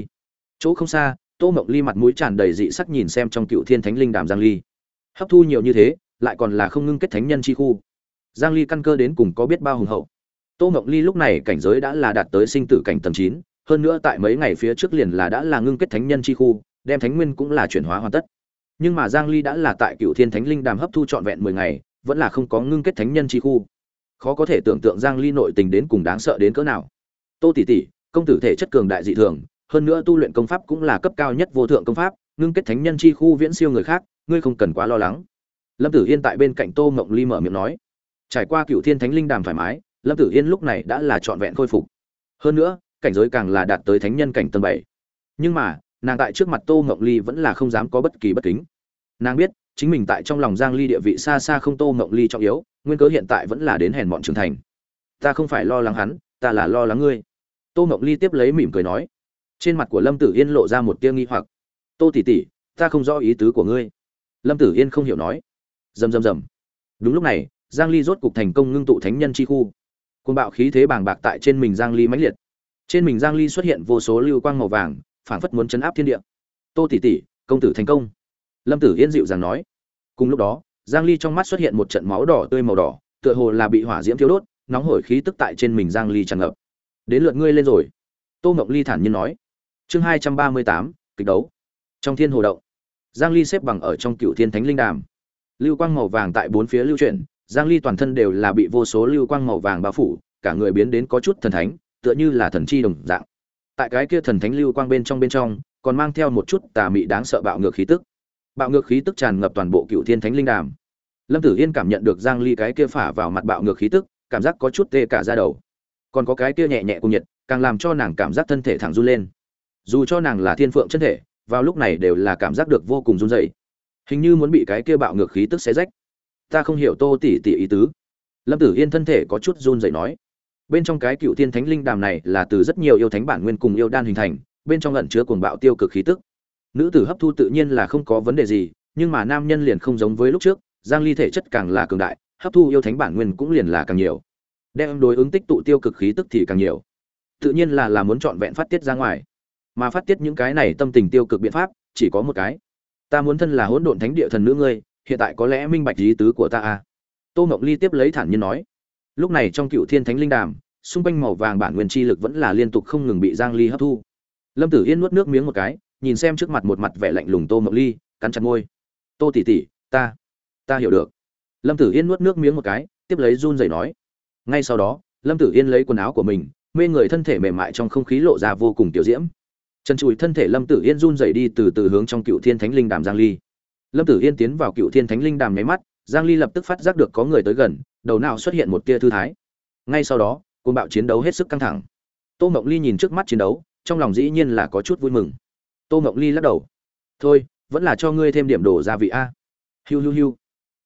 Chỗ không xa tô mộng ly mặt mũi tràn đầy dị sắc nhìn xem trong cựu thiên thánh linh đàm giang ly. Hấp thu nhiều như thế lại còn là không ngưng kết thánh nhân chi khu. Giang ly căn cơ đến cùng có biết bao hùng hậu. Tô mộng ly lúc này cảnh giới đã là đạt tới sinh tử cảnh tầng 9, hơn nữa tại mấy ngày phía trước liền là đã là ngưng kết thánh nhân chi khu, đem thánh nguyên cũng là chuyển hóa hoàn tất. Nhưng mà giang ly đã là tại cựu thiên thánh linh đàm hấp thu trọn vẹn 10 ngày, vẫn là không có ngưng kết thánh nhân chi khu. Khó có thể tưởng tượng giang ly nội tình đến cùng đáng sợ đến cỡ nào. Tô tỷ tỷ, công tử thể chất cường đại dị thường, hơn nữa tu luyện công pháp cũng là cấp cao nhất vô thượng công pháp, ngưng kết thánh nhân chi khu viễn siêu người khác, ngươi không cần quá lo lắng. Lâm tử yên tại bên cạnh tô mộng ly mở miệng nói. Trải qua cựu thiên thánh linh đàm thoải mái, lâm tử yên lúc này đã là trọn vẹn khôi phục. Hơn nữa cảnh giới càng là đạt tới thánh nhân cảnh tầng 7. nhưng mà, nàng tại trước mặt tô ngộng ly vẫn là không dám có bất kỳ bất kính. Nàng biết, chính mình tại trong lòng giang ly địa vị xa xa không tô ngộng ly trọng yếu, nguyên cớ hiện tại vẫn là đến hèn mọn trưởng thành. Ta không phải lo lắng hắn, ta là lo lắng ngươi. Tô ngộng ly tiếp lấy mỉm cười nói. Trên mặt của lâm tử yên lộ ra một tia nghi hoặc. Tô tỷ tỷ, ta không rõ ý tứ của ngươi. Lâm tử yên không hiểu nói. Rầm rầm rầm. Đúng lúc này, giang ly rốt cục thành công ngưng tụ thánh nhân chi khu. Côn bạo khí thế bàng bạc tại trên mình giang ly mãnh liệt trên mình giang ly xuất hiện vô số lưu quang màu vàng phảng phất muốn chấn áp thiên địa. Tô tỷ tỷ công tử thành công. Lâm tử yên dịu dàng nói. Cùng lúc đó giang ly trong mắt xuất hiện một trận máu đỏ tươi màu đỏ tựa hồ là bị hỏa diễm thiêu đốt nóng hổi khí tức tại trên mình giang ly tràn ngập. Đến lượt ngươi lên rồi. Tô ngọc ly thản nhiên nói. Chương 238, kịch đấu. Trong thiên hồ động giang ly xếp bằng ở trong cựu thiên thánh linh đàm. Lưu quang màu vàng tại bốn phía lưu chuyển giang ly toàn thân đều là bị vô số lưu quang màu vàng bao phủ cả người biến đến có chút thần thánh tựa như là thần chi đồng dạng. Tại cái kia thần thánh lưu quang bên trong bên trong, còn mang theo một chút tà mị đáng sợ bạo ngược khí tức. Bạo ngược khí tức tràn ngập toàn bộ cựu thiên thánh linh đàm. Lâm tử yên cảm nhận được giang ly cái kia phả vào mặt bạo ngược khí tức, cảm giác có chút tê cả da đầu. Còn có cái kia nhẹ nhẹ cùng nhiệt, càng làm cho nàng cảm giác thân thể thẳng run lên. Dù cho nàng là thiên phượng chân thể, vào lúc này đều là cảm giác được vô cùng run rẩy. Hình như muốn bị cái kia bạo ngược khí tức xé rách. Ta không hiểu tô tỷ tỷ ý tứ. Lâm tử yên thân thể có chút run rẩy nói bên trong cái cựu thiên thánh linh đàm này là từ rất nhiều yêu thánh bản nguyên cùng yêu đan hình thành, bên trong ẩn chứa cuồng bạo tiêu cực khí tức. Nữ tử hấp thu tự nhiên là không có vấn đề gì, nhưng mà nam nhân liền không giống với lúc trước, giang ly thể chất càng là cường đại, hấp thu yêu thánh bản nguyên cũng liền là càng nhiều. Đem đối ứng tích tụ tiêu cực khí tức thì càng nhiều. Tự nhiên là là muốn chọn vẹn phát tiết ra ngoài. Mà phát tiết những cái này tâm tình tiêu cực biện pháp, chỉ có một cái. Ta muốn thân là hỗn độn thánh địa thần nữ ngươi, hiện tại có lẽ minh bạch ý tứ của ta à. Tô ngọc ly tiếp lấy thản nhiên nói lúc này trong cựu thiên thánh linh đàm, xung quanh màu vàng bản nguyên chi lực vẫn là liên tục không ngừng bị giang ly hấp thu. Lâm tử yên nuốt nước miếng một cái, nhìn xem trước mặt một mặt vẻ lạnh lùng tô ngọc ly, cắn chặt môi. Tô tỷ tỷ, ta ta hiểu được. Lâm tử yên nuốt nước miếng một cái, tiếp lấy run rẩy nói. Ngay sau đó, lâm tử yên lấy quần áo của mình, mê người thân thể mềm mại trong không khí lộ ra vô cùng tiểu diễm. Chân chùi thân thể lâm tử yên run rẩy đi từ từ hướng trong cựu thiên thánh linh đàm giang ly. Lâm tử yên tiến vào cựu thiên thánh linh đàm nháy mắt, giang ly lập tức phát giác được có người tới gần đầu não xuất hiện một tia thư thái. Ngay sau đó, cuồng bạo chiến đấu hết sức căng thẳng. Tô mộng ly nhìn trước mắt chiến đấu, trong lòng dĩ nhiên là có chút vui mừng. Tô mộng ly lắc đầu. Thôi, vẫn là cho ngươi thêm điểm đồ gia vị a. Hiu hiu hiu.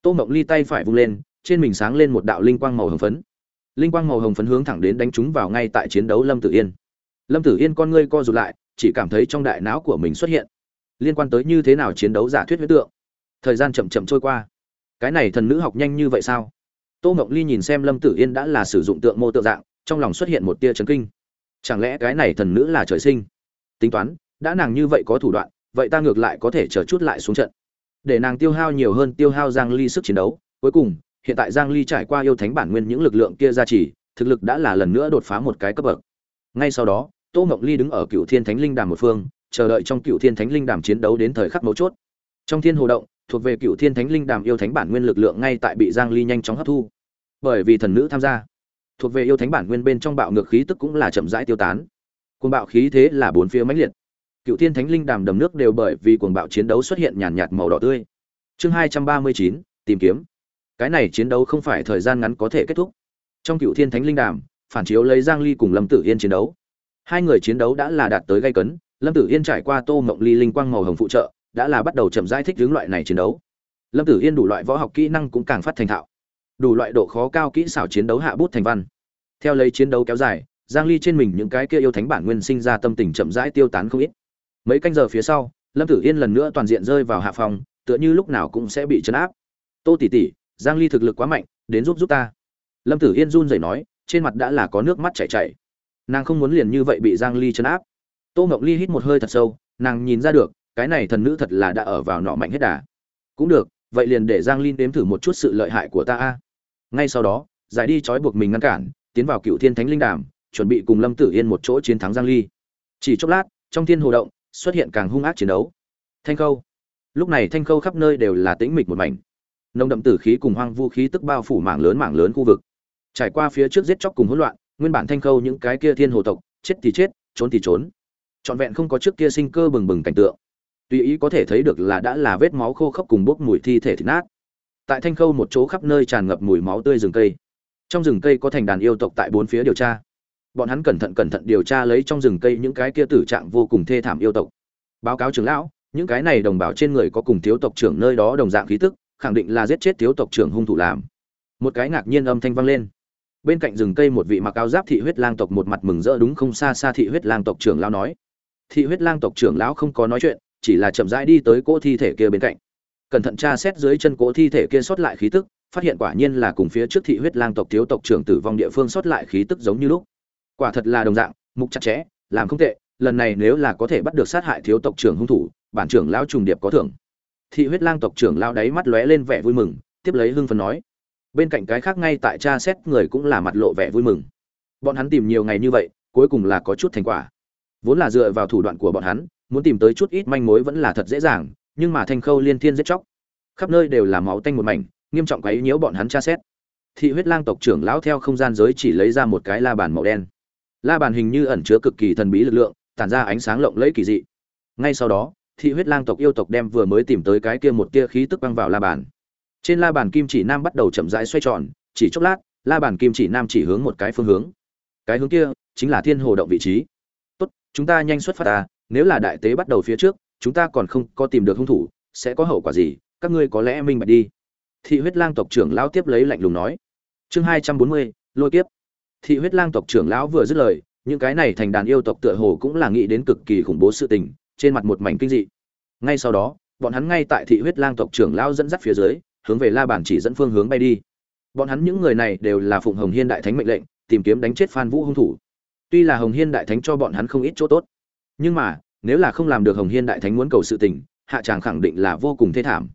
Tô mộng ly tay phải vung lên, trên mình sáng lên một đạo linh quang màu hồng phấn. Linh quang màu hồng phấn hướng thẳng đến đánh trúng vào ngay tại chiến đấu lâm tử yên. Lâm tử yên con ngươi co rụt lại, chỉ cảm thấy trong đại não của mình xuất hiện liên quan tới như thế nào chiến đấu giả thuyết huyết tượng. Thời gian chậm chậm trôi qua. Cái này thần nữ học nhanh như vậy sao? Tô mộng ly nhìn xem lâm tử yên đã là sử dụng tượng mô tượng dạng, trong lòng xuất hiện một tia chấn kinh. Chẳng lẽ cái này thần nữ là trời sinh? Tính toán, đã nàng như vậy có thủ đoạn, vậy ta ngược lại có thể chờ chút lại xuống trận. Để nàng tiêu hao nhiều hơn tiêu hao giang ly sức chiến đấu, cuối cùng, hiện tại giang ly trải qua yêu thánh bản nguyên những lực lượng kia ra chỉ thực lực đã là lần nữa đột phá một cái cấp bậc. Ngay sau đó, tô ngọc ly đứng ở cựu thiên thánh linh đàm một phương, chờ đợi trong cựu thiên thánh linh đàm chiến đấu đến thời khắc mấu chốt. Trong thiên hồ động thuộc về cựu thiên thánh linh đàm yêu thánh bản nguyên lực lượng ngay tại bị giang ly nhanh chóng hấp thu. Bởi vì thần nữ tham gia, thuộc về yêu thánh bản nguyên bên trong bạo ngược khí tức cũng là chậm rãi tiêu tán. Cuồng bạo khí thế là bốn phía mãnh liệt. Cựu thiên thánh linh đàm đầm nước đều bởi vì cuồng bạo chiến đấu xuất hiện nhàn nhạt màu đỏ tươi. Chương hai trăm ba mươi chín, tìm kiếm. Cái này chiến đấu không phải thời gian ngắn có thể kết thúc. Trong cựu thiên thánh linh đàm, phản chiếu lấy giang ly cùng lâm tử yên chiến đấu. Hai người chiến đấu đã là đạt tới gây cấn, lâm tử yên trải qua tô mộng ly linh quang màu hồng phụ trợ đã là bắt đầu chậm rãi thích hướng loại này chiến đấu. Lâm tử yên đủ loại võ học kỹ năng cũng càng phát thành thạo. Đủ loại độ khó cao kỹ xảo chiến đấu hạ bút thành văn. Theo lấy chiến đấu kéo dài, giang ly trên mình những cái kia yêu thánh bản nguyên sinh ra tâm tình chậm rãi tiêu tán không ít. Mấy canh giờ phía sau, lâm tử yên lần nữa toàn diện rơi vào hạ phòng, tựa như lúc nào cũng sẽ bị chấn áp. Tô tỷ tỷ, giang ly thực lực quá mạnh, đến giúp giúp ta. Lâm tử yên run rẩy nói, trên mặt đã là có nước mắt chảy chảy. Nàng không muốn liền như vậy bị giang ly chấn áp. Tô ngọc ly hít một hơi thật sâu, nàng nhìn ra được cái này thần nữ thật là đã ở vào nọ mạnh hết đà. Cũng được, vậy liền để giang linh đếm thử một chút sự lợi hại của ta a. Ngay sau đó, giải đi trói buộc mình ngăn cản, tiến vào cựu thiên thánh linh đàm, chuẩn bị cùng lâm tử yên một chỗ chiến thắng giang ly. Chỉ chốc lát, trong thiên hồ động, xuất hiện càng hung ác chiến đấu. Thanh khâu. Lúc này thanh khâu khắp nơi đều là tĩnh mịch một mảnh. Nồng đậm tử khí cùng hoang vu khí tức bao phủ mảng lớn mảng lớn khu vực. Trải qua phía trước giết chóc cùng hỗn loạn, nguyên bản thanh khâu những cái kia thiên hồ tộc, chết thì chết, trốn thì trốn. Trọn vẹn không có trước kia sinh cơ bừng bừng cảnh tượng tùy ý có thể thấy được là đã là vết máu khô khốc cùng bốc mùi thi thể thịt nát. Tại thanh khâu một chỗ khắp nơi tràn ngập mùi máu tươi rừng cây. Trong rừng cây có thành đàn yêu tộc tại bốn phía điều tra. Bọn hắn cẩn thận cẩn thận điều tra lấy trong rừng cây những cái kia tử trạng vô cùng thê thảm yêu tộc. Báo cáo trưởng lão, những cái này đồng bào trên người có cùng thiếu tộc trưởng nơi đó đồng dạng khí tức, khẳng định là giết chết thiếu tộc trưởng hung thủ làm. Một cái ngạc nhiên âm thanh vang lên. Bên cạnh rừng cây một vị mặc áo giáp thị huyết lang tộc một mặt mừng rỡ đúng không xa xa thị huyết lang tộc trưởng lão nói. Thị huyết lang tộc trưởng lão không có nói chuyện chỉ là chậm rãi đi tới cỗ thi thể kia bên cạnh. Cẩn thận tra xét dưới chân cỗ thi thể kia sót lại khí tức, phát hiện quả nhiên là cùng phía trước thị huyết lang tộc thiếu tộc trưởng tử vong địa phương sót lại khí tức giống như lúc. Quả thật là đồng dạng, mục chặt chẽ, làm không tệ, lần này nếu là có thể bắt được sát hại thiếu tộc trưởng hung thủ, bản trưởng lão trùng điệp có thưởng. Thị huyết lang tộc trưởng lao đáy mắt lóe lên vẻ vui mừng, tiếp lấy hưng phấn nói, bên cạnh cái khác ngay tại tra xét người cũng là mặt lộ vẻ vui mừng. Bọn hắn tìm nhiều ngày như vậy, cuối cùng là có chút thành quả. Vốn là dựa vào thủ đoạn của bọn hắn muốn tìm tới chút ít manh mối vẫn là thật dễ dàng, nhưng mà thanh khâu liên thiên giết chóc. Khắp nơi đều là máu tanh một mảnh, nghiêm trọng quấy nhiễu bọn hắn tra xét. Thị huyết lang tộc trưởng lão theo không gian giới chỉ lấy ra một cái la bàn màu đen. La bàn hình như ẩn chứa cực kỳ thần bí lực lượng, tản ra ánh sáng lộng lẫy kỳ dị. Ngay sau đó, thị huyết lang tộc yêu tộc đem vừa mới tìm tới cái kia một tia khí tức băng vào la bàn. Trên la bàn kim chỉ nam bắt đầu chậm rãi xoay tròn, chỉ chốc lát, la bàn kim chỉ nam chỉ hướng một cái phương hướng. Cái hướng kia chính là thiên hồ động vị trí. Tốt, chúng ta nhanh xuất phát ta nếu là đại tế bắt đầu phía trước, chúng ta còn không có tìm được hung thủ, sẽ có hậu quả gì? Các ngươi có lẽ minh bạch đi. Thị huyết lang tộc trưởng lão tiếp lấy lạnh lùng nói. Chương hai trăm bốn mươi, lôi kiếp. Thị huyết lang tộc trưởng lão vừa dứt lời, những cái này thành đàn yêu tộc tựa hồ cũng là nghĩ đến cực kỳ khủng bố sự tình, trên mặt một mảnh kinh dị. Ngay sau đó, bọn hắn ngay tại thị huyết lang tộc trưởng lão dẫn dắt phía dưới, hướng về la bản chỉ dẫn phương hướng bay đi. Bọn hắn những người này đều là phụng hồng hiên đại thánh mệnh lệnh, tìm kiếm đánh chết phan vũ hung thủ. Tuy là hồng hiên đại thánh cho bọn hắn không ít chỗ tốt nhưng mà, nếu là không làm được hồng hiên đại thánh muốn cầu sự tình, hạ tràng khẳng định là vô cùng thê thảm.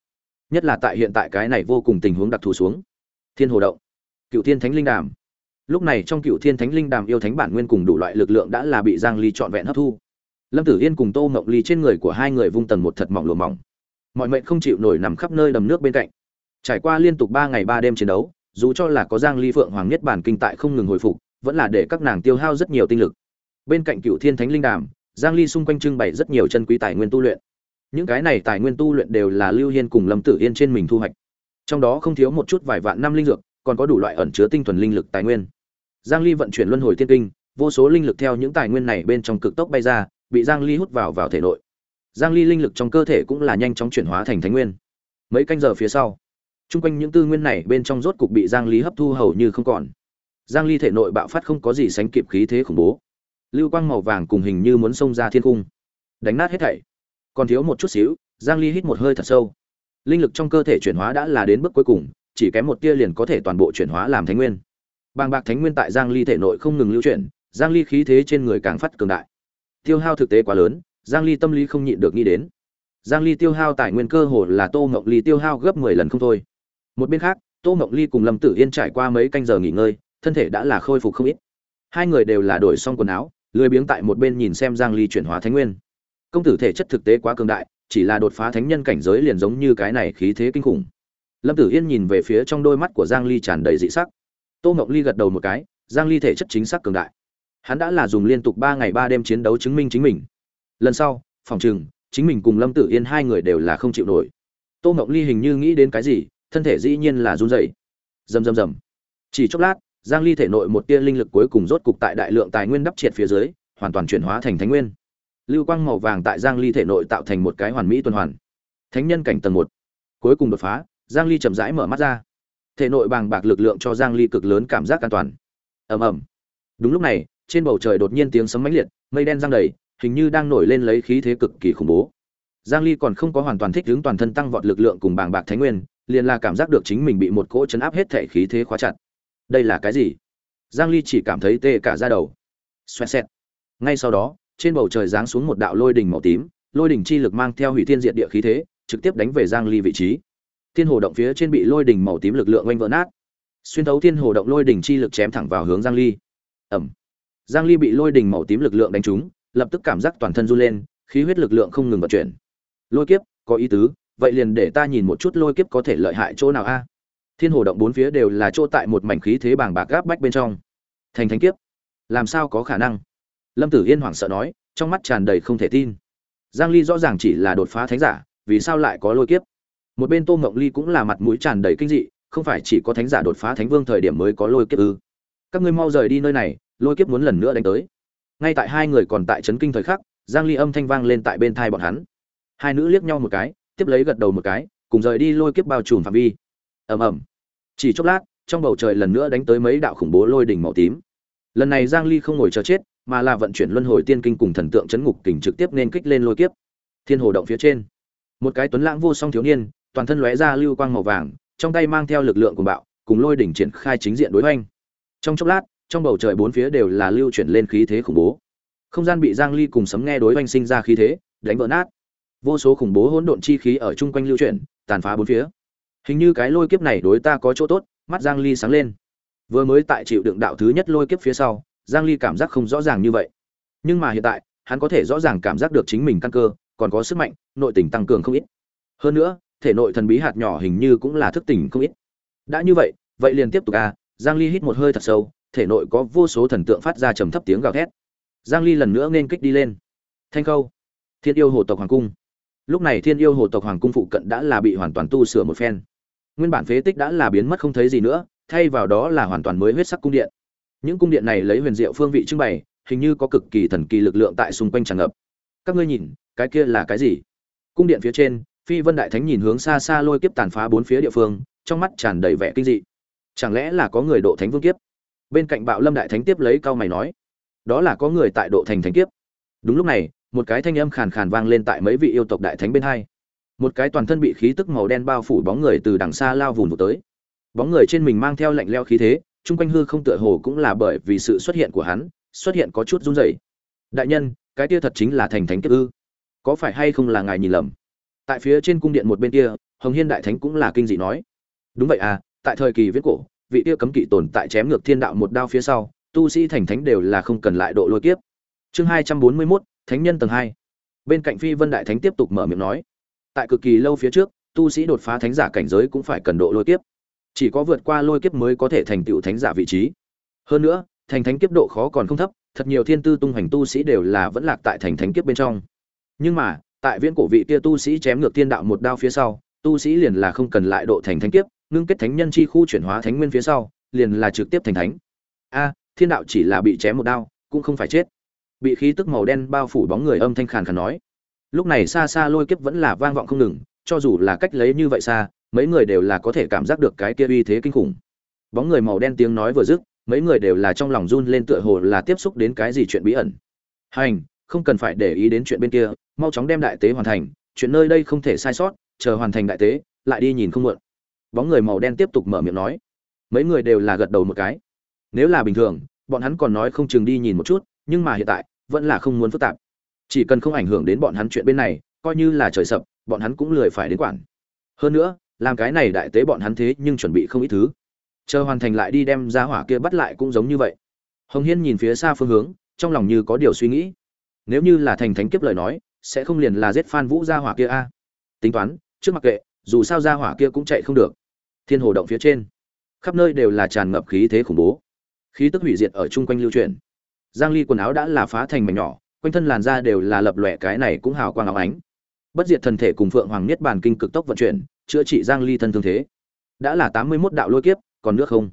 Nhất là tại hiện tại cái này vô cùng tình huống đặc thù xuống. Thiên hồ động, cựu thiên thánh linh đàm. Lúc này trong cựu thiên thánh linh đàm yêu thánh bản nguyên cùng đủ loại lực lượng đã là bị giang ly trọn vẹn hấp thu. Lâm tử yên cùng tô mộng ly trên người của hai người vung tầng một thật mỏng lùa mỏng. Mọi mệnh không chịu nổi nằm khắp nơi đầm nước bên cạnh. Trải qua liên tục ba ngày ba đêm chiến đấu, dù cho là có giang ly phượng hoàng nhất bản kinh tại không ngừng hồi phục, vẫn là để các nàng tiêu hao rất nhiều tinh lực. Bên cạnh cựu thiên thánh linh đàm giang ly xung quanh trưng bày rất nhiều chân quý tài nguyên tu luyện. Những cái này tài nguyên tu luyện đều là lưu hiên cùng lâm tử yên trên mình thu hoạch. Trong đó không thiếu một chút vài vạn năm linh dược, còn có đủ loại ẩn chứa tinh thuần linh lực tài nguyên. Giang ly vận chuyển luân hồi tiên kinh, vô số linh lực theo những tài nguyên này bên trong cực tốc bay ra, bị giang ly hút vào vào thể nội. Giang ly linh lực trong cơ thể cũng là nhanh chóng chuyển hóa thành thánh nguyên. Mấy canh giờ phía sau chung quanh những tư nguyên này bên trong rốt cục bị giang ly hấp thu hầu như không còn. Giang ly thể nội bạo phát không có gì sánh kịp khí thế khủng bố lưu quang màu vàng cùng hình như muốn xông ra thiên cung. Đánh nát hết thảy. Còn thiếu một chút xíu, giang ly hít một hơi thật sâu. Linh lực trong cơ thể chuyển hóa đã là đến bước cuối cùng, chỉ kém một tia liền có thể toàn bộ chuyển hóa làm thánh nguyên. Bàng bạc thánh nguyên tại giang ly thể nội không ngừng lưu chuyển, giang ly khí thế trên người càng phát cường đại. Tiêu hao thực tế quá lớn, giang ly tâm lý không nhịn được nghĩ đến. Giang ly tiêu hao tài nguyên cơ hồ là tô ngọc ly tiêu hao gấp 10 lần không thôi. Một bên khác, tô ngọc ly cùng lâm tử yên trải qua mấy canh giờ nghỉ ngơi, thân thể đã là khôi phục không ít. Hai người đều là đổi xong quần áo lười biếng tại một bên nhìn xem giang ly chuyển hóa thánh nguyên. Công tử thể chất thực tế quá cường đại, chỉ là đột phá thánh nhân cảnh giới liền giống như cái này khí thế kinh khủng. Lâm tử yên nhìn về phía trong đôi mắt của giang ly tràn đầy dị sắc. Tô ngọc ly gật đầu một cái, giang ly thể chất chính xác cường đại. Hắn đã là dùng liên tục 3 ngày 3 đêm chiến đấu chứng minh chính mình. Lần sau, phòng trừng chính mình cùng lâm tử yên hai người đều là không chịu nổi. Tô ngọc ly hình như nghĩ đến cái gì, thân thể dĩ nhiên là run rẩy. Rầm rầm rầm. Chỉ chốc lát giang ly thể nội một tia linh lực cuối cùng rốt cục tại đại lượng tài nguyên đắp triệt phía dưới, hoàn toàn chuyển hóa thành thánh nguyên. Lưu quang màu vàng tại giang ly thể nội tạo thành một cái hoàn mỹ tuần hoàn. Thánh nhân cảnh tầng một. Cuối cùng đột phá, giang ly chậm rãi mở mắt ra. Thể nội bàng bạc lực lượng cho giang ly cực lớn cảm giác an toàn. Ầm ầm. Đúng lúc này, trên bầu trời đột nhiên tiếng sấm mãnh liệt, mây đen giăng đầy, hình như đang nổi lên lấy khí thế cực kỳ khủng bố. Giang ly còn không có hoàn toàn thích ứng toàn thân tăng vọt lực lượng cùng bàng bạc thánh nguyên, liền là cảm giác được chính mình bị một cỗ chấn áp hết thể khí thế khóa chặt đây là cái gì? Giang ly chỉ cảm thấy tê cả da đầu. Xoẹt xẹt. Ngay sau đó, trên bầu trời giáng xuống một đạo lôi đỉnh màu tím, lôi đỉnh chi lực mang theo hủy thiên diệt địa khí thế, trực tiếp đánh về giang ly vị trí. Thiên hồ động phía trên bị lôi đỉnh màu tím lực lượng oanh vỡ nát. Xuyên thấu thiên hồ động lôi đỉnh chi lực chém thẳng vào hướng giang ly. Ẩm. Giang ly bị lôi đỉnh màu tím lực lượng đánh trúng, lập tức cảm giác toàn thân run lên, khí huyết lực lượng không ngừng vận chuyển. Lôi kiếp, có ý tứ, vậy liền để ta nhìn một chút lôi kiếp có thể lợi hại chỗ nào a? Thiên hồ động bốn phía đều là chỗ tại một mảnh khí thế bàng bạc gáp bách bên trong. Thành thánh kiếp. Làm sao có khả năng? Lâm tử yên hoảng sợ nói, trong mắt tràn đầy không thể tin. Giang ly rõ ràng chỉ là đột phá thánh giả, vì sao lại có lôi kiếp? Một bên tô mộng ly cũng là mặt mũi tràn đầy kinh dị, không phải chỉ có thánh giả đột phá thánh vương thời điểm mới có lôi kiếp ư? Các ngươi mau rời đi nơi này, lôi kiếp muốn lần nữa đánh tới. Ngay tại hai người còn tại trấn kinh thời khắc, giang ly âm thanh vang lên tại bên thai bọn hắn. Hai nữ liếc nhau một cái, tiếp lấy gật đầu một cái, cùng rời đi lôi kiếp bao trùm phạm vi ầm ầm. Chỉ chốc lát, trong bầu trời lần nữa đánh tới mấy đạo khủng bố lôi đỉnh màu tím. Lần này giang ly không ngồi chờ chết, mà là vận chuyển luân hồi tiên kinh cùng thần tượng chấn ngục kình trực tiếp nên kích lên lôi kiếp. Thiên hồ động phía trên, một cái tuấn lãng vô song thiếu niên, toàn thân lóe ra lưu quang màu vàng, trong tay mang theo lực lượng của bạo, cùng lôi đỉnh triển khai chính diện đối hoành. Trong chốc lát, trong bầu trời bốn phía đều là lưu chuyển lên khí thế khủng bố. Không gian bị giang ly cùng sấm nghe đối hoành sinh ra khí thế, đánh vỡ nát. Vô số khủng bố hỗn độn chi khí ở chung quanh lưu chuyển, tàn phá bốn phía hình như cái lôi kiếp này đối ta có chỗ tốt mắt giang ly sáng lên. Vừa mới tại chịu đựng đạo thứ nhất lôi kiếp phía sau giang ly cảm giác không rõ ràng như vậy. Nhưng mà hiện tại hắn có thể rõ ràng cảm giác được chính mình căn cơ còn có sức mạnh nội tình tăng cường không ít. Hơn nữa thể nội thần bí hạt nhỏ hình như cũng là thức tỉnh không ít. Đã như vậy vậy liền tiếp tục a à, giang ly hít một hơi thật sâu thể nội có vô số thần tượng phát ra trầm thấp tiếng gào thét. Giang ly lần nữa nên kích đi lên. Thanh khâu thiên yêu hồ tộc hoàng cung. Lúc này thiên yêu hồ tộc hoàng cung phụ cận đã là bị hoàn toàn tu sửa một phen nguyên bản phế tích đã là biến mất không thấy gì nữa, thay vào đó là hoàn toàn mới huyết sắc cung điện. Những cung điện này lấy huyền diệu phương vị trưng bày, hình như có cực kỳ thần kỳ lực lượng tại xung quanh tràn ngập. Các ngươi nhìn, cái kia là cái gì? Cung điện phía trên, phi vân đại thánh nhìn hướng xa xa lôi kiếp tàn phá bốn phía địa phương, trong mắt tràn đầy vẻ kinh dị. Chẳng lẽ là có người độ thánh vương kiếp? Bên cạnh bạo lâm đại thánh tiếp lấy cao mày nói, đó là có người tại độ thành thánh kiếp. Đúng lúc này, một cái thanh âm khàn khàn vang lên tại mấy vị yêu tộc đại thánh bên hai một cái toàn thân bị khí tức màu đen bao phủ bóng người từ đằng xa lao vùn vụt tới. Bóng người trên mình mang theo lạnh leo khí thế, chung quanh hư không tựa hồ cũng là bởi vì sự xuất hiện của hắn, xuất hiện có chút run rẩy. Đại nhân, cái kia thật chính là thành thánh kiếp ư? Có phải hay không là ngài nhìn lầm? Tại phía trên cung điện một bên kia, hồng hiên đại thánh cũng là kinh dị nói. Đúng vậy à tại thời kỳ viết cổ, vị tia cấm kỵ tồn tại chém ngược thiên đạo một đao phía sau, tu sĩ thành thánh đều là không cần lại độ lôi kiếp. Chương hai trăm bốn mươi mốt, thánh nhân tầng hai. Bên cạnh phi vân đại thánh tiếp tục mở miệng nói tại cực kỳ lâu phía trước, tu sĩ đột phá thánh giả cảnh giới cũng phải cần độ lôi kiếp. Chỉ có vượt qua lôi kiếp mới có thể thành tựu thánh giả vị trí. Hơn nữa, thành thánh kiếp độ khó còn không thấp, thật nhiều thiên tư tung hoành tu sĩ đều là vẫn lạc tại thành thánh kiếp bên trong. Nhưng mà, tại viễn cổ vị kia tu sĩ chém ngược thiên đạo một đao phía sau, tu sĩ liền là không cần lại độ thành thánh kiếp, ngưng kết thánh nhân chi khu chuyển hóa thánh nguyên phía sau, liền là trực tiếp thành thánh. A, thiên đạo chỉ là bị chém một đao, cũng không phải chết. Bị khí tức màu đen bao phủ bóng người âm thanh khàn khàn nói lúc này xa xa lôi kiếp vẫn là vang vọng không ngừng, cho dù là cách lấy như vậy xa, mấy người đều là có thể cảm giác được cái kia uy thế kinh khủng. Bóng người màu đen tiếng nói vừa dứt, mấy người đều là trong lòng run lên tựa hồ là tiếp xúc đến cái gì chuyện bí ẩn. Hành, không cần phải để ý đến chuyện bên kia, mau chóng đem đại tế hoàn thành, chuyện nơi đây không thể sai sót, chờ hoàn thành đại tế, lại đi nhìn không muộn. Bóng người màu đen tiếp tục mở miệng nói. Mấy người đều là gật đầu một cái. Nếu là bình thường, bọn hắn còn nói không chừng đi nhìn một chút, nhưng mà hiện tại, vẫn là không muốn phức tạp chỉ cần không ảnh hưởng đến bọn hắn chuyện bên này, coi như là trời sập, bọn hắn cũng lười phải đến quản. Hơn nữa, làm cái này đại tế bọn hắn thế nhưng chuẩn bị không ít thứ. Chờ hoàn thành lại đi đem ra hỏa kia bắt lại cũng giống như vậy. Hồng hiên nhìn phía xa phương hướng, trong lòng như có điều suy nghĩ. Nếu như là thành thánh kiếp lời nói, sẽ không liền là giết phan vũ ra hỏa kia a. Tính toán, trước mặc kệ, dù sao ra hỏa kia cũng chạy không được. Thiên hồ động phía trên, khắp nơi đều là tràn ngập khí thế khủng bố. Khí tức hủy diệt ở chung quanh lưu truyền. Giang ly quần áo đã là phá thành mảnh nhỏ quanh thân làn da đều là lập lòe cái này cũng hào quang óng ánh. Bất diệt thần thể cùng phượng hoàng niết bàn kinh cực tốc vận chuyển, chữa trị giang ly thân thương thế. Đã là 81 đạo lôi kiếp, còn nước không?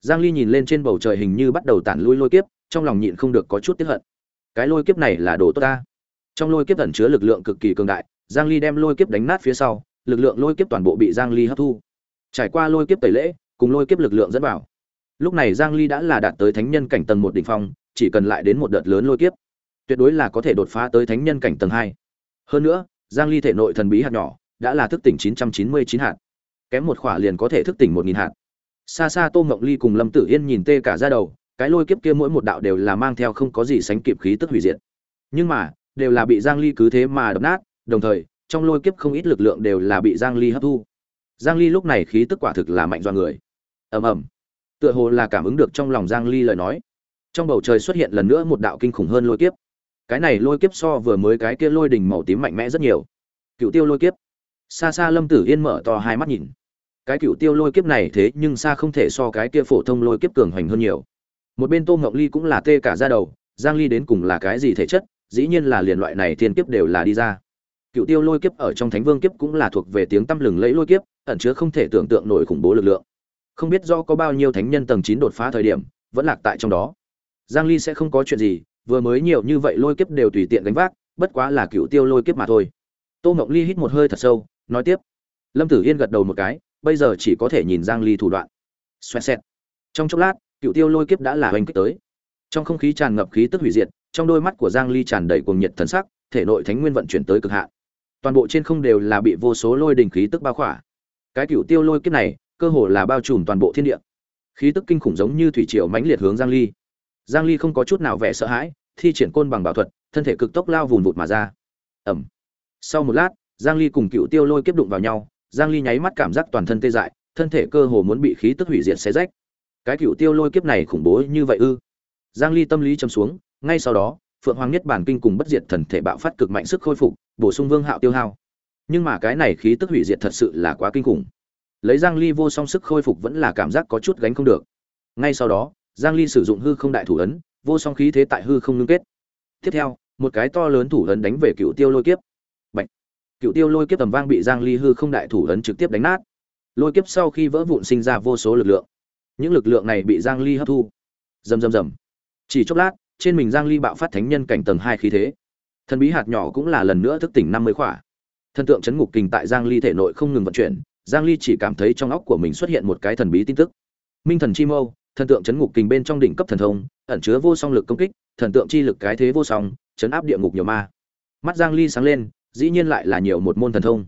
Giang ly nhìn lên trên bầu trời hình như bắt đầu tản lui lôi kiếp, trong lòng nhịn không được có chút tiếc hận. Cái lôi kiếp này là đồ tốt ta. Trong lôi kiếp ẩn chứa lực lượng cực kỳ cường đại, giang ly đem lôi kiếp đánh nát phía sau, lực lượng lôi kiếp toàn bộ bị giang ly hấp thu. Trải qua lôi kiếp tẩy lễ, cùng lôi kiếp lực lượng dẫn vào. Lúc này giang ly đã là đạt tới thánh nhân cảnh tầng một đỉnh phong, chỉ cần lại đến một đợt lớn lôi kiếp tuyệt đối là có thể đột phá tới thánh nhân cảnh tầng hai. Hơn nữa, giang ly thể nội thần bí hạt nhỏ đã là thức tỉnh 999 hạt. Kém một khỏa liền có thể thức tỉnh 1000 hạt. Xa xa tô ngọc ly cùng lâm tử yên nhìn tê cả ra đầu, cái lôi kiếp kia mỗi một đạo đều là mang theo không có gì sánh kịp khí tức hủy diệt. Nhưng mà, đều là bị giang ly cứ thế mà đập nát, đồng thời, trong lôi kiếp không ít lực lượng đều là bị giang ly hấp thu. Giang ly lúc này khí tức quả thực là mạnh do người. Ầm ầm. Tựa hồ là cảm ứng được trong lòng giang ly lời nói. Trong bầu trời xuất hiện lần nữa một đạo kinh khủng hơn lôi kiếp cái này lôi kiếp so vừa mới cái kia lôi đỉnh màu tím mạnh mẽ rất nhiều. Cựu tiêu lôi kiếp. Xa xa lâm tử yên mở to hai mắt nhìn. Cái cựu tiêu lôi kiếp này thế nhưng xa không thể so cái kia phổ thông lôi kiếp cường hoành hơn nhiều. Một bên tô ngọc ly cũng là tê cả ra đầu, giang ly đến cùng là cái gì thể chất, dĩ nhiên là liền loại này thiên kiếp đều là đi ra. Cựu tiêu lôi kiếp ở trong thánh vương kiếp cũng là thuộc về tiếng tâm lừng lẫy lôi kiếp, ẩn chứa không thể tưởng tượng nổi khủng bố lực lượng. Không biết do có bao nhiêu thánh nhân tầng 9 đột phá thời điểm, vẫn lạc tại trong đó. Giang ly sẽ không có chuyện gì vừa mới nhiều như vậy lôi kiếp đều tùy tiện gánh vác, bất quá là cựu tiêu lôi kiếp mà thôi. Tô ngọc ly hít một hơi thật sâu, nói tiếp. Lâm tử yên gật đầu một cái, bây giờ chỉ có thể nhìn giang ly thủ đoạn. Xoẹt xẹt. Trong chốc lát, cựu tiêu lôi kiếp đã là hoành kích tới. Trong không khí tràn ngập khí tức hủy diệt, trong đôi mắt của giang ly tràn đầy cuồng nhiệt thần sắc, thể nội thánh nguyên vận chuyển tới cực hạn. Toàn bộ trên không đều là bị vô số lôi đình khí tức bao khỏa. Cái cựu tiêu lôi kiếp này, cơ hồ là bao trùm toàn bộ thiên địa. Khí tức kinh khủng giống như thủy triều mãnh liệt hướng giang ly giang ly không có chút nào vẻ sợ hãi, thi triển côn bằng bảo thuật, thân thể cực tốc lao vùn vụt mà ra. Ẩm sau một lát, giang ly cùng cựu tiêu lôi kiếp đụng vào nhau, giang ly nháy mắt cảm giác toàn thân tê dại, thân thể cơ hồ muốn bị khí tức hủy diệt xé rách. Cái cựu tiêu lôi kiếp này khủng bố như vậy ư? Giang ly tâm lý trầm xuống, ngay sau đó, phượng hoàng nhất bản kinh cùng bất diệt thần thể bạo phát cực mạnh sức khôi phục, bổ sung vương hạo tiêu hao. Nhưng mà cái này khí tức hủy diệt thật sự là quá kinh khủng. Lấy giang ly vô song sức khôi phục vẫn là cảm giác có chút gánh không được. Ngay sau đó giang ly sử dụng hư không đại thủ ấn, vô song khí thế tại hư không ngưng kết. Tiếp theo, một cái to lớn thủ ấn đánh về cựu tiêu lôi kiếp. Bạch. cựu tiêu lôi kiếp tầm vang bị giang ly hư không đại thủ ấn trực tiếp đánh nát. Lôi kiếp sau khi vỡ vụn sinh ra vô số lực lượng. Những lực lượng này bị giang ly hấp thu. Rầm rầm rầm. Chỉ chốc lát, trên mình giang ly bạo phát thánh nhân cảnh tầng hai khí thế. Thần bí hạt nhỏ cũng là lần nữa thức tỉnh 50 khỏa. Thần tượng chấn ngục kình tại giang ly thể nội không ngừng vận chuyển, giang ly chỉ cảm thấy trong óc của mình xuất hiện một cái thần bí tin tức. Minh thần chi mâu thần tượng chấn ngục kình bên trong đỉnh cấp thần thông, ẩn chứa vô song lực công kích, thần tượng chi lực cái thế vô song, chấn áp địa ngục nhiều ma. Mắt giang ly sáng lên, dĩ nhiên lại là nhiều một môn thần thông.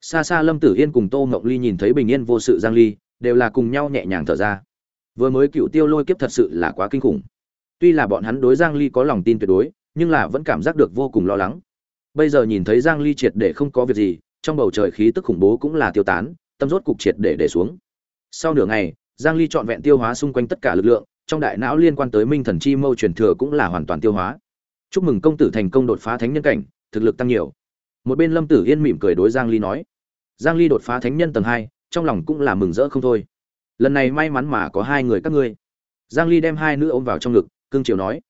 Xa xa lâm tử yên cùng tô ngọc ly nhìn thấy bình yên vô sự giang ly, đều là cùng nhau nhẹ nhàng thở ra. Vừa mới cựu tiêu lôi kiếp thật sự là quá kinh khủng. Tuy là bọn hắn đối giang ly có lòng tin tuyệt đối, nhưng là vẫn cảm giác được vô cùng lo lắng. Bây giờ nhìn thấy giang ly triệt để không có việc gì, trong bầu trời khí tức khủng bố cũng là tiêu tán, tâm rốt cục triệt để để xuống. Sau nửa ngày giang ly trọn vẹn tiêu hóa xung quanh tất cả lực lượng trong đại não liên quan tới minh thần chi mâu truyền thừa cũng là hoàn toàn tiêu hóa. Chúc mừng công tử thành công đột phá thánh nhân cảnh thực lực tăng nhiều. Một bên lâm tử yên mỉm cười đối giang ly nói. Giang ly đột phá thánh nhân tầng 2, trong lòng cũng là mừng rỡ không thôi. Lần này may mắn mà có hai người các ngươi. Giang ly đem hai nữ ôm vào trong ngực cương triều nói.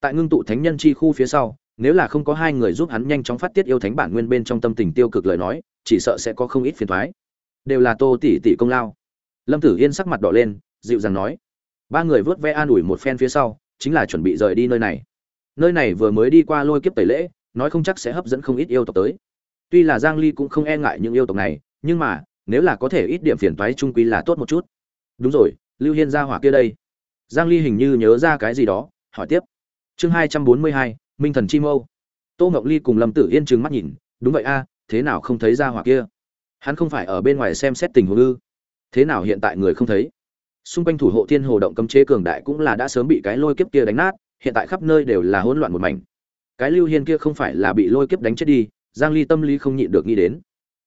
Tại ngưng tụ thánh nhân chi khu phía sau nếu là không có hai người giúp hắn nhanh chóng phát tiết yêu thánh bản nguyên bên trong tâm tình tiêu cực lời nói chỉ sợ sẽ có không ít phiền toái đều là tô tỷ tỷ công lao lâm tử yên sắc mặt đỏ lên dịu dàng nói ba người vớt ve an ủi một phen phía sau chính là chuẩn bị rời đi nơi này. Nơi này vừa mới đi qua lôi kiếp tẩy lễ nói không chắc sẽ hấp dẫn không ít yêu tộc tới. Tuy là giang ly cũng không e ngại những yêu tộc này nhưng mà nếu là có thể ít điểm phiền toái trung quy là tốt một chút. Đúng rồi lưu hiên ra hỏa kia đây. Giang ly hình như nhớ ra cái gì đó hỏi tiếp. Chương 242, minh thần chi mâu. Tô ngọc ly cùng lâm tử yên trừng mắt nhìn đúng vậy a thế nào không thấy ra hỏa kia? Hắn không phải ở bên ngoài xem xét tình huống ư? Thế nào hiện tại người không thấy? Xung quanh thủ hộ thiên hồ động cấm chế cường đại cũng là đã sớm bị cái lôi kiếp kia đánh nát, hiện tại khắp nơi đều là hỗn loạn một mảnh. Cái lưu hiên kia không phải là bị lôi kiếp đánh chết đi, giang ly tâm lý không nhịn được nghĩ đến.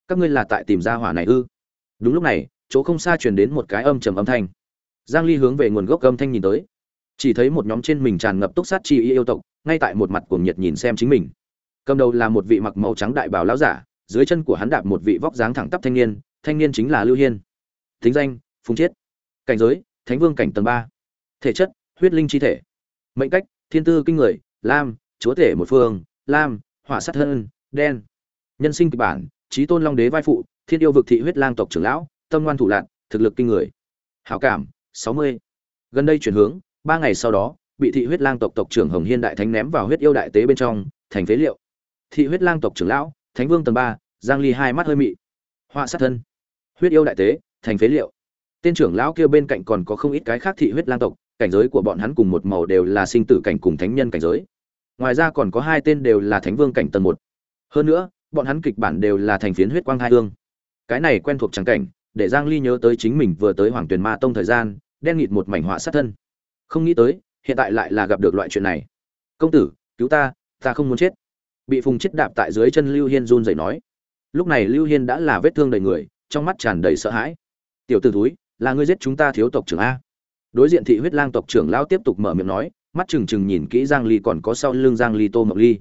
Các ngươi là tại tìm ra hỏa này ư? Đúng lúc này, chỗ không xa truyền đến một cái âm trầm âm thanh. Giang ly hướng về nguồn gốc âm thanh nhìn tới. Chỉ thấy một nhóm trên mình tràn ngập túc sát chi yêu tộc, ngay tại một mặt cuồng nhiệt nhìn xem chính mình. Cầm đầu là một vị mặc màu trắng đại bào lão giả, dưới chân của hắn đạp một vị vóc dáng thẳng tắp thanh niên thanh niên chính là lưu hiên thính danh, phùng chiết, cảnh giới, thánh vương cảnh tầng ba, thể chất, huyết linh chi thể, mệnh cách, thiên tư kinh người, lam, chúa thể một phương, lam, hỏa sát thân, đen, nhân sinh kịch bản trí tôn long đế vai phụ, thiên yêu vực thị huyết lang tộc trưởng lão, tâm ngoan thủ lạn, thực lực kinh người. Hảo cảm, sáu mươi. Gần đây chuyển hướng, ba ngày sau đó, bị thị huyết lang tộc tộc trưởng hồng hiên đại thánh ném vào huyết yêu đại tế bên trong, thành phế liệu. Thị huyết lang tộc trưởng lão, thánh vương tầng ba, giang ly hai mắt hơi mị. Họa sát thân. Huyết yêu đại tế thành phế liệu. Tên trưởng lão kia bên cạnh còn có không ít cái khác thị huyết lang tộc, cảnh giới của bọn hắn cùng một màu đều là sinh tử cảnh cùng thánh nhân cảnh giới. Ngoài ra còn có hai tên đều là thánh vương cảnh tầng một. Hơn nữa, bọn hắn kịch bản đều là thành phiến huyết quang hai hương cái này quen thuộc trắng cảnh, để giang ly nhớ tới chính mình vừa tới hoàng tuyền ma tông thời gian, đen nghịt một mảnh họa sát thân. Không nghĩ tới, hiện tại lại là gặp được loại chuyện này. Công tử, cứu ta ta không muốn chết. Bị phùng chết đạp tại dưới chân lưu hiên run rẩy nói. Lúc này lưu hiên đã là vết thương đầy người, trong mắt tràn đầy sợ hãi tiểu t ử túi là ngươi giết chúng ta thiếu tộc trưởng a. Đối diện thị huyết lang tộc trưởng lão tiếp tục mở miệng nói, mắt trừng trừng nhìn kỹ giang ly còn có sau lưng giang ly tô mộc ly.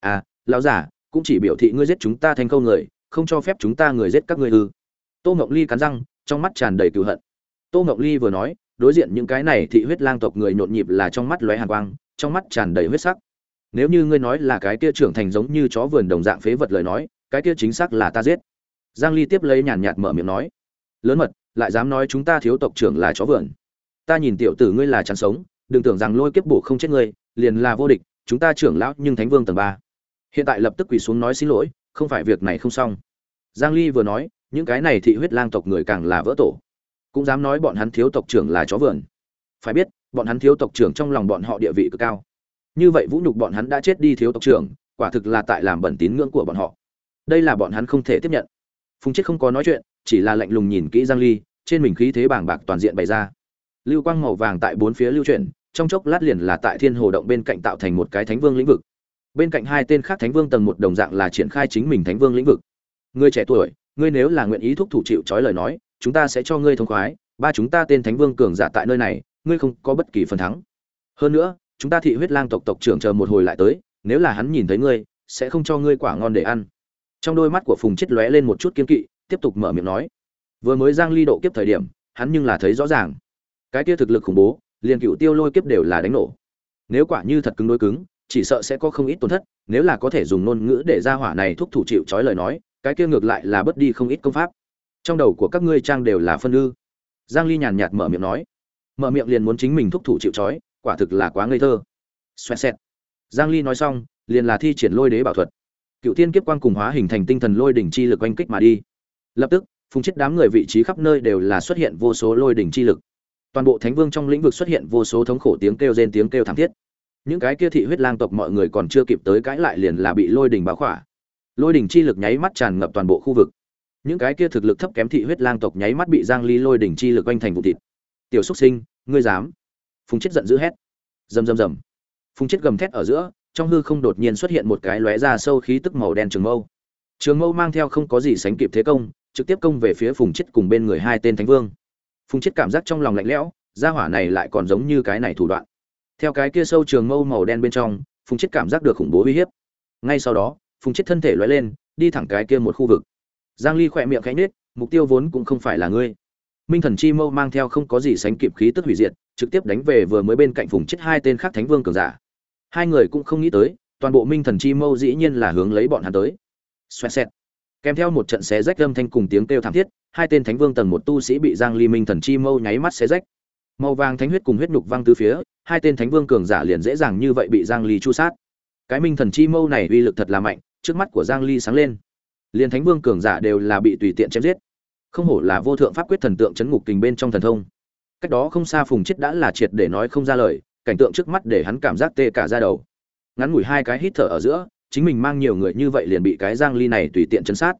À lão giả cũng chỉ biểu thị ngươi giết chúng ta thành câu người, không cho phép chúng ta người giết các ngươi ư. Tô mộc ly cắn răng, trong mắt tràn đầy cựu hận. Tô mộc ly vừa nói, đối diện những cái này thị huyết lang tộc người nhộn nhịp là trong mắt lóe hàn quang, trong mắt tràn đầy huyết sắc. Nếu như ngươi nói là cái kia trưởng thành giống như chó vườn đồng dạng phế vật lời nói, cái kia chính xác là ta giết. Giang ly tiếp lấy nhàn nhạt mở miệng nói, lớn mật lại dám nói chúng ta thiếu tộc trưởng là chó vườn ta nhìn tiểu tử ngươi là chán sống, đừng tưởng rằng lôi kiếp bổ không chết ngươi, liền là vô địch, chúng ta trưởng lão nhưng thánh vương tầng ba. Hiện tại lập tức quỳ xuống nói xin lỗi, không phải việc này không xong. Giang ly vừa nói, những cái này thị huyết lang tộc người càng là vỡ tổ. Cũng dám nói bọn hắn thiếu tộc trưởng là chó vườn phải biết, bọn hắn thiếu tộc trưởng trong lòng bọn họ địa vị cực cao. Như vậy vũ nhục bọn hắn đã chết đi thiếu tộc trưởng, quả thực là tại làm bẩn tín ngưỡng của bọn họ. Đây là bọn hắn không thể tiếp nhận. Phùng chết không có nói chuyện chỉ là lạnh lùng nhìn kỹ giang ly, trên mình khí thế bàng bạc toàn diện bày ra. Lưu quang màu vàng tại bốn phía lưu chuyển, trong chốc lát liền là tại thiên hồ động bên cạnh tạo thành một cái thánh vương lĩnh vực. Bên cạnh hai tên khác thánh vương tầng một đồng dạng là triển khai chính mình thánh vương lĩnh vực. Ngươi trẻ tuổi, ngươi nếu là nguyện ý thúc thủ chịu trói lời nói, chúng ta sẽ cho ngươi thông khoái, ba chúng ta tên thánh vương cường giả tại nơi này, ngươi không có bất kỳ phần thắng. Hơn nữa, chúng ta thị huyết lang tộc tộc trưởng chờ một hồi lại tới, nếu là hắn nhìn thấy ngươi, sẽ không cho ngươi quả ngon để ăn. Trong đôi mắt của phùng chết lóe lên một chút kiên kỵ tiếp tục mở miệng nói. Vừa mới giang ly độ kiếp thời điểm, hắn nhưng là thấy rõ ràng. Cái kia thực lực khủng bố, liền cựu tiêu lôi kiếp đều là đánh nổ. Nếu quả như thật cứng đối cứng, chỉ sợ sẽ có không ít tổn thất, nếu là có thể dùng ngôn ngữ để ra hỏa này thúc thủ chịu trói lời nói, cái kia ngược lại là bất đi không ít công pháp. Trong đầu của các ngươi trang đều là phân ư. Giang ly nhàn nhạt mở miệng nói. Mở miệng liền muốn chính mình thúc thủ chịu trói, quả thực là quá ngây thơ. Xoẹt xẹt. Giang ly nói xong, liền là thi triển lôi đế bảo thuật. Cựu tiên kiếp quang cùng hóa hình thành tinh thần lôi đỉnh chi lực oanh kích mà đi lập tức, phùng chết đám người vị trí khắp nơi đều là xuất hiện vô số lôi đỉnh chi lực. Toàn bộ thánh vương trong lĩnh vực xuất hiện vô số thống khổ tiếng kêu rên tiếng kêu thảm thiết. Những cái kia thị huyết lang tộc mọi người còn chưa kịp tới cãi lại liền là bị lôi đỉnh báo khỏa. Lôi đỉnh chi lực nháy mắt tràn ngập toàn bộ khu vực. Những cái kia thực lực thấp kém thị huyết lang tộc nháy mắt bị giang ly lôi đỉnh chi lực quanh thành vụ thịt. Tiểu xuất sinh, ngươi dám? Phùng chết giận dữ hét. Rầm rầm rầm. Phùng chết gầm thét ở giữa, trong hư không đột nhiên xuất hiện một cái lóe ra sâu khí tức màu đen trường mâu. Trường mâu mang theo không có gì sánh kịp thế công trực tiếp công về phía phùng chết cùng bên người hai tên thánh vương. Phùng chết cảm giác trong lòng lạnh lẽo, gia hỏa này lại còn giống như cái này thủ đoạn. Theo cái kia sâu trường mâu màu đen bên trong, phùng chết cảm giác được khủng bố uy hiếp. Ngay sau đó, phùng chết thân thể lóe lên, đi thẳng cái kia một khu vực. Giang ly khỏe miệng khẽ nết mục tiêu vốn cũng không phải là ngươi. Minh thần chi mâu mang theo không có gì sánh kịp khí tức hủy diệt, trực tiếp đánh về vừa mới bên cạnh phùng chết hai tên khác thánh vương cường giả. Hai người cũng không nghĩ tới, toàn bộ minh thần chi mâu dĩ nhiên là hướng lấy bọn hắn tới. Xoẹt xẹt kèm theo một trận xé rách âm thanh cùng tiếng kêu thảm thiết, hai tên thánh vương tầng một tu sĩ bị giang ly minh thần chi mâu nháy mắt xé rách. Màu vàng thánh huyết cùng huyết nhục văng từ phía, hai tên thánh vương cường giả liền dễ dàng như vậy bị giang ly chu sát. Cái minh thần chi mâu này uy lực thật là mạnh, trước mắt của giang ly sáng lên. Liền thánh vương cường giả đều là bị tùy tiện chém giết. Không hổ là vô thượng pháp quyết thần tượng chấn ngục kình bên trong thần thông. Cách đó không xa phùng chết đã là triệt để nói không ra lời, cảnh tượng trước mắt để hắn cảm giác tê cả da đầu. Ngắn ngủi hai cái hít thở ở giữa chính mình mang nhiều người như vậy liền bị cái giang ly này tùy tiện chấn sát.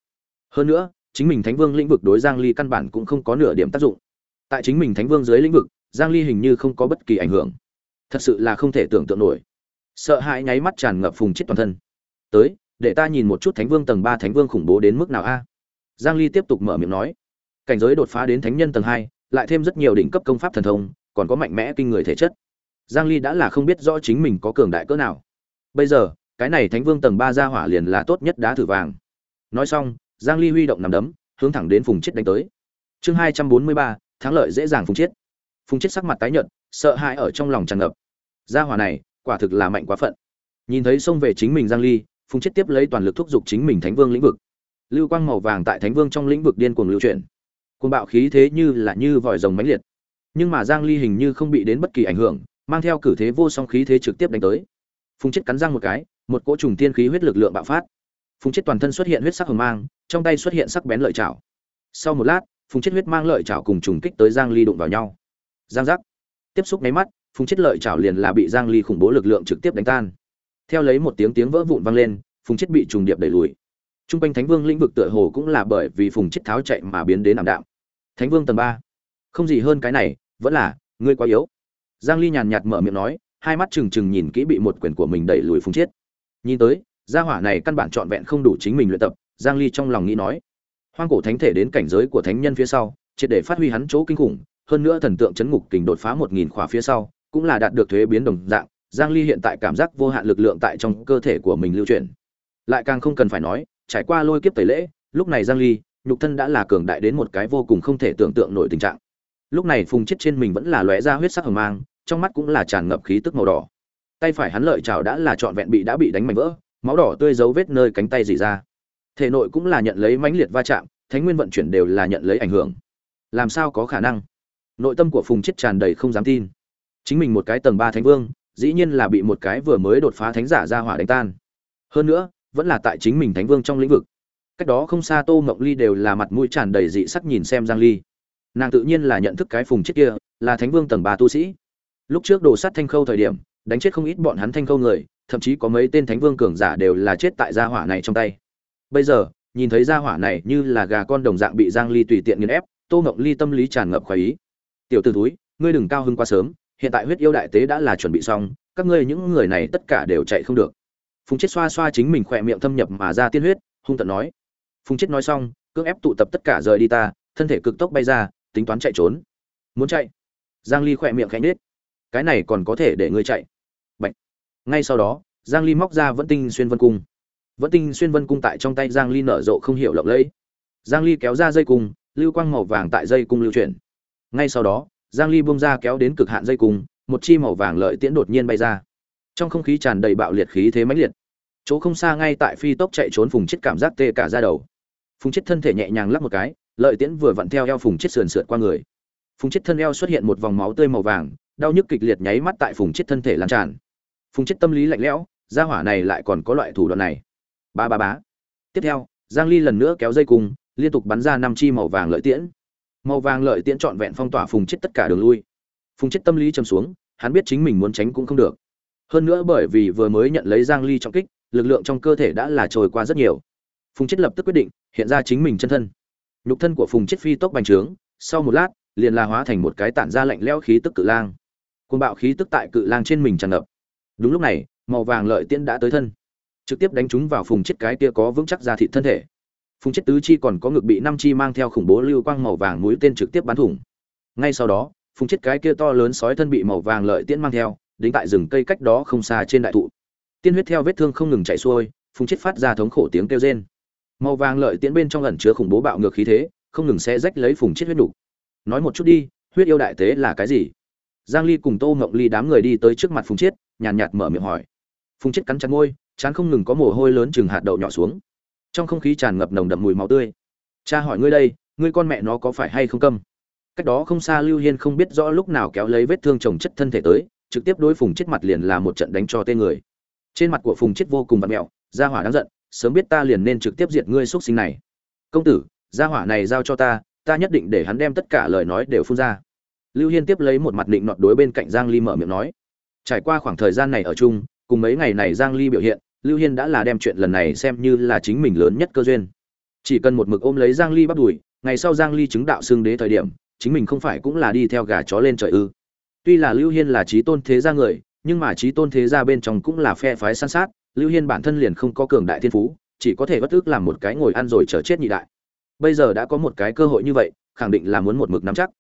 Hơn nữa chính mình thánh vương lĩnh vực đối giang ly căn bản cũng không có nửa điểm tác dụng. Tại chính mình thánh vương dưới lĩnh vực giang ly hình như không có bất kỳ ảnh hưởng. Thật sự là không thể tưởng tượng nổi. Sợ hãi nháy mắt tràn ngập phùng chết toàn thân. Tới để ta nhìn một chút thánh vương tầng 3 thánh vương khủng bố đến mức nào a? Giang ly tiếp tục mở miệng nói. Cảnh giới đột phá đến thánh nhân tầng 2, lại thêm rất nhiều đỉnh cấp công pháp thần thông còn có mạnh mẽ kinh người thể chất. Giang ly đã là không biết rõ chính mình có cường đại cỡ nào. Bây giờ cái này thánh vương tầng ba ra hỏa liền là tốt nhất đá thử vàng. Nói xong giang ly huy động nằm đấm hướng thẳng đến phùng chết đánh tới. Chương 243, thắng lợi dễ dàng phùng chết. Phùng chết sắc mặt tái nhợt sợ hãi ở trong lòng tràn ngập. Gia hỏa này quả thực là mạnh quá phận. Nhìn thấy xông về chính mình giang ly phùng chết tiếp lấy toàn lực thúc giục chính mình thánh vương lĩnh vực. Lưu quang màu vàng tại thánh vương trong lĩnh vực điên cuồng lưu chuyển. Cuồng bạo khí thế như là như vòi rồng mãnh liệt. Nhưng mà giang ly hình như không bị đến bất kỳ ảnh hưởng mang theo cử thế vô song khí thế trực tiếp đánh tới phùng chết cắn răng một cái, một cỗ trùng tiên khí huyết lực lượng bạo phát. Phùng chết toàn thân xuất hiện huyết sắc hồng mang, trong tay xuất hiện sắc bén lợi chảo sau một lát, phùng chết huyết mang lợi chảo cùng trùng kích tới giang ly đụng vào nhau. Giang giác. Tiếp xúc máy mắt, phùng chết lợi chảo liền là bị giang ly khủng bố lực lượng trực tiếp đánh tan. Theo lấy một tiếng tiếng vỡ vụn vang lên, phùng chết bị trùng điệp đẩy lùi. Trung quanh thánh vương lĩnh vực tựa hồ cũng là bởi vì phùng chết tháo chạy mà biến đến ảm đạm. Thánh vương tầng ba. Không gì hơn cái này, vẫn là, ngươi quá yếu. Giang ly nhàn nhạt mở miệng nói hai mắt trừng trừng nhìn kỹ bị một quyền của mình đẩy lùi phùng chết nhìn tới, gia hỏa này căn bản trọn vẹn không đủ chính mình luyện tập, giang ly trong lòng nghĩ nói. Hoang cổ thánh thể đến cảnh giới của thánh nhân phía sau, triệt để phát huy hắn chỗ kinh khủng, hơn nữa thần tượng chấn ngục kình đột phá một nghìn khỏa phía sau, cũng là đạt được thuế biến đồng dạng, giang ly hiện tại cảm giác vô hạn lực lượng tại trong cơ thể của mình lưu chuyển. Lại càng không cần phải nói, trải qua lôi kiếp tẩy lễ, lúc này giang ly, nhục thân đã là cường đại đến một cái vô cùng không thể tưởng tượng nổi tình trạng. Lúc này phùng chết trên mình vẫn là lóe ra huyết sắc hờ mang trong mắt cũng là tràn ngập khí tức màu đỏ. Tay phải hắn lợi chảo đã là trọn vẹn bị đã bị đánh mảnh vỡ, máu đỏ tươi dấu vết nơi cánh tay dỉ ra. Thể nội cũng là nhận lấy mãnh liệt va chạm, thánh nguyên vận chuyển đều là nhận lấy ảnh hưởng. Làm sao có khả năng? Nội tâm của phùng chết tràn đầy không dám tin. Chính mình một cái tầng ba thánh vương, dĩ nhiên là bị một cái vừa mới đột phá thánh giả ra hỏa đánh tan. Hơn nữa, vẫn là tại chính mình thánh vương trong lĩnh vực. Cách đó không xa tô mộng ly đều là mặt mũi tràn đầy dị sắc nhìn xem giang ly. Nàng tự nhiên là nhận thức cái phùng chết kia, là thánh vương tầng ba tu sĩ lúc trước đồ sát thanh khâu thời điểm, đánh chết không ít bọn hắn thanh khâu người, thậm chí có mấy tên thánh vương cường giả đều là chết tại gia hỏa này trong tay. Bây giờ, nhìn thấy gia hỏa này như là gà con đồng dạng bị giang ly tùy tiện nghiền ép, tô ngọc ly tâm lý tràn ngập khoái ý. Tiểu tử túi ngươi đừng cao hưng quá sớm, hiện tại huyết yêu đại tế đã là chuẩn bị xong, các ngươi những người này tất cả đều chạy không được. Phùng chết xoa xoa chính mình khỏe miệng thâm nhập mà ra tiên huyết, hung tận nói. Phùng chết nói xong, cưỡng ép tụ tập tất cả rời đi ta, thân thể cực tốc bay ra, tính toán chạy trốn. Muốn chạy? Giang ly khỏe miệng khẽ nết cái này còn có thể để ngươi chạy. Bạch. ngay sau đó, giang ly móc ra vẫn tinh xuyên vân cung. Vẫn tinh xuyên vân cung tại trong tay giang ly nở rộ không hiểu lộng lẫy. Giang ly kéo ra dây cung, lưu quang màu vàng tại dây cung lưu chuyển. Ngay sau đó, giang ly buông ra kéo đến cực hạn dây cung, một chi màu vàng lợi tiễn đột nhiên bay ra. Trong không khí tràn đầy bạo liệt khí thế mãnh liệt. Chỗ không xa ngay tại phi tốc chạy trốn phùng chết cảm giác tê cả ra đầu. Phùng chết thân thể nhẹ nhàng lắp một cái, lợi tiễn vừa vặn theo eo phùng chết sườn sượt qua người. Phùng chết thân eo xuất hiện một vòng máu tươi màu vàng đau nhức kịch liệt nháy mắt tại phùng chết thân thể lan tràn. Phùng chết tâm lý lạnh lẽo, gia hỏa này lại còn có loại thủ đoạn này. Ba ba bá tiếp theo, giang ly lần nữa kéo dây cung, liên tục bắn ra năm chi màu vàng lợi tiễn. Màu vàng lợi tiễn trọn vẹn phong tỏa phùng chết tất cả đường lui. Phùng chết tâm lý trầm xuống, hắn biết chính mình muốn tránh cũng không được. Hơn nữa bởi vì vừa mới nhận lấy giang ly trọng kích, lực lượng trong cơ thể đã là trồi qua rất nhiều. Phùng chết lập tức quyết định, hiện ra chính mình chân thân. Nhục thân của phùng chết phi tốc bành trướng, sau một lát, liền là hóa thành một cái tản ra lạnh lẽo khí tức cự lang. Cuồng bạo khí tức tại cự lang trên mình tràn ngập. Đúng lúc này, màu vàng lợi tiễn đã tới thân. Trực tiếp đánh trúng vào phùng chết cái kia có vững chắc ra thịt thân thể. Phùng chết tứ chi còn có ngực bị năm chi mang theo khủng bố lưu quang màu vàng mũi tên trực tiếp bắn thủng. Ngay sau đó, phùng chết cái kia to lớn sói thân bị màu vàng lợi tiễn mang theo, đính tại rừng cây cách đó không xa trên đại thụ. Tiên huyết theo vết thương không ngừng chạy xuôi, phùng chết phát ra thống khổ tiếng kêu rên. Màu vàng lợi tiễn bên trong ẩn chứa khủng bố bạo ngược khí thế, không ngừng xé rách lấy phùng chết huyết đủ. nói một chút đi, huyết yêu đại tế là cái gì? Giang ly cùng tô ngọc ly đám người đi tới trước mặt phùng chiết nhàn nhạt, nhạt mở miệng hỏi. Phùng chiết cắn chặt môi chán không ngừng có mồ hôi lớn chừng hạt đậu nhỏ xuống. Trong không khí tràn ngập nồng đậm mùi máu tươi. Cha hỏi ngươi đây ngươi con mẹ nó có phải hay không câm? Cách đó không xa lưu hiên không biết rõ lúc nào kéo lấy vết thương chồng chất thân thể tới trực tiếp đối phùng chết mặt liền là một trận đánh cho tên người. Trên mặt của phùng chết vô cùng vặt mẹo gia hỏa đáng giận sớm biết ta liền nên trực tiếp diệt ngươi xuất sinh này. Công tử gia hỏa này giao cho ta ta nhất định để hắn đem tất cả lời nói đều phun ra lưu hiên tiếp lấy một mặt định nọt đối bên cạnh giang ly mở miệng nói, trải qua khoảng thời gian này ở chung, cùng mấy ngày này giang ly biểu hiện, lưu hiên đã là đem chuyện lần này xem như là chính mình lớn nhất cơ duyên. Chỉ cần một mực ôm lấy giang ly bắt đuổi ngày sau giang ly chứng đạo xương đế thời điểm, chính mình không phải cũng là đi theo gà chó lên trời ư? Tuy là lưu hiên là trí tôn thế gia người, nhưng mà trí tôn thế gia bên trong cũng là phe phái san sát, lưu hiên bản thân liền không có cường đại thiên phú, chỉ có thể bất ức làm một cái ngồi ăn rồi chờ chết nhị đại. Bây giờ đã có một cái cơ hội như vậy, khẳng định là muốn một mực nắm chắc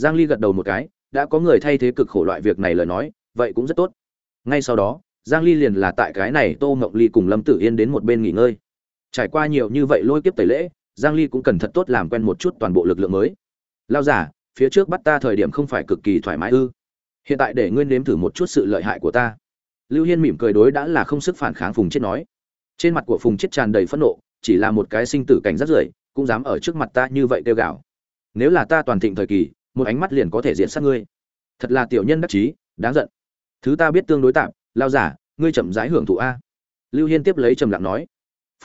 giang ly gật đầu một cái, đã có người thay thế cực khổ loại việc này lời nói, vậy cũng rất tốt. Ngay sau đó, giang ly liền là tại cái này tô ngọc ly cùng lâm tử yên đến một bên nghỉ ngơi. Trải qua nhiều như vậy lôi kiếp tẩy lễ, giang ly cũng cần thật tốt làm quen một chút toàn bộ lực lượng mới. Lao giả phía trước bắt ta thời điểm không phải cực kỳ thoải mái ư? Hiện tại để ngươi nếm thử một chút sự lợi hại của ta. Lưu hiên mỉm cười đối đã là không sức phản kháng phùng chết nói. Trên mặt của phùng chết tràn đầy phẫn nộ, chỉ là một cái sinh tử cảnh rất rưởi, cũng dám ở trước mặt ta như vậy kêu gào. Nếu là ta toàn thịnh thời kỳ một ánh mắt liền có thể diện sát ngươi. Thật là tiểu nhân đắc chí, đáng giận. Thứ ta biết tương đối tạm, lao giả, ngươi chậm rãi hưởng thụ a. Lưu hiên tiếp lấy trầm lặng nói.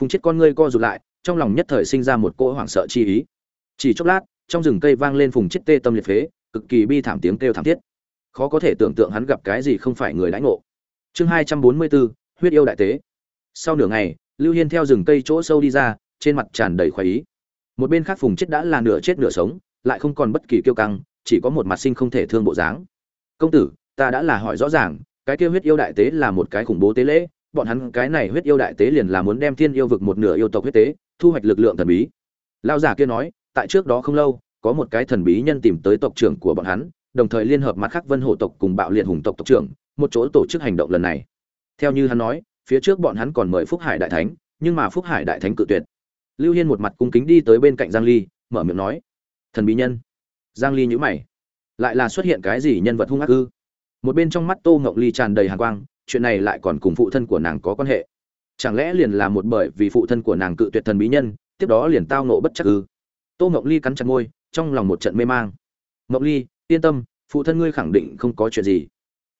Phùng chết con ngươi co rụt lại, trong lòng nhất thời sinh ra một cỗ hoảng sợ chi ý. Chỉ chốc lát, trong rừng cây vang lên phùng chết tê tâm liệt phế, cực kỳ bi thảm tiếng kêu thảm thiết. Khó có thể tưởng tượng hắn gặp cái gì không phải người lãnh ngộ. Chương hai trăm bốn mươi bốn, huyết yêu đại tế. Sau nửa ngày, lưu hiên theo rừng cây chỗ sâu đi ra, trên mặt tràn đầy khoái ý. Một bên khác phùng chết đã là nửa chết nửa sống lại không còn bất kỳ kiêu căng, chỉ có một mặt sinh không thể thương bộ dáng. Công tử, ta đã là hỏi rõ ràng, cái kia huyết yêu đại tế là một cái khủng bố tế lễ, bọn hắn cái này huyết yêu đại tế liền là muốn đem thiên yêu vực một nửa yêu tộc huyết tế, thu hoạch lực lượng thần bí. Lao giả kia nói, tại trước đó không lâu, có một cái thần bí nhân tìm tới tộc trưởng của bọn hắn, đồng thời liên hợp mặt khác vân hổ tộc cùng bạo liệt hùng tộc tộc trưởng, một chỗ tổ chức hành động lần này. Theo như hắn nói, phía trước bọn hắn còn mời phúc hải đại thánh, nhưng mà phúc hải đại thánh cự tuyệt. Lưu hiên một mặt cung kính đi tới bên cạnh giang ly, mở miệng nói thần bí nhân. Giang ly nhíu mày. Lại là xuất hiện cái gì nhân vật hung ác ư? Một bên trong mắt tô ngọc ly tràn đầy hàn quang, chuyện này lại còn cùng phụ thân của nàng có quan hệ. Chẳng lẽ liền là một bởi vì phụ thân của nàng cự tuyệt thần bí nhân, tiếp đó liền tao nộ bất chắc ư? Tô ngọc ly cắn chặt môi, trong lòng một trận mê mang. Ngọc ly, yên tâm, phụ thân ngươi khẳng định không có chuyện gì.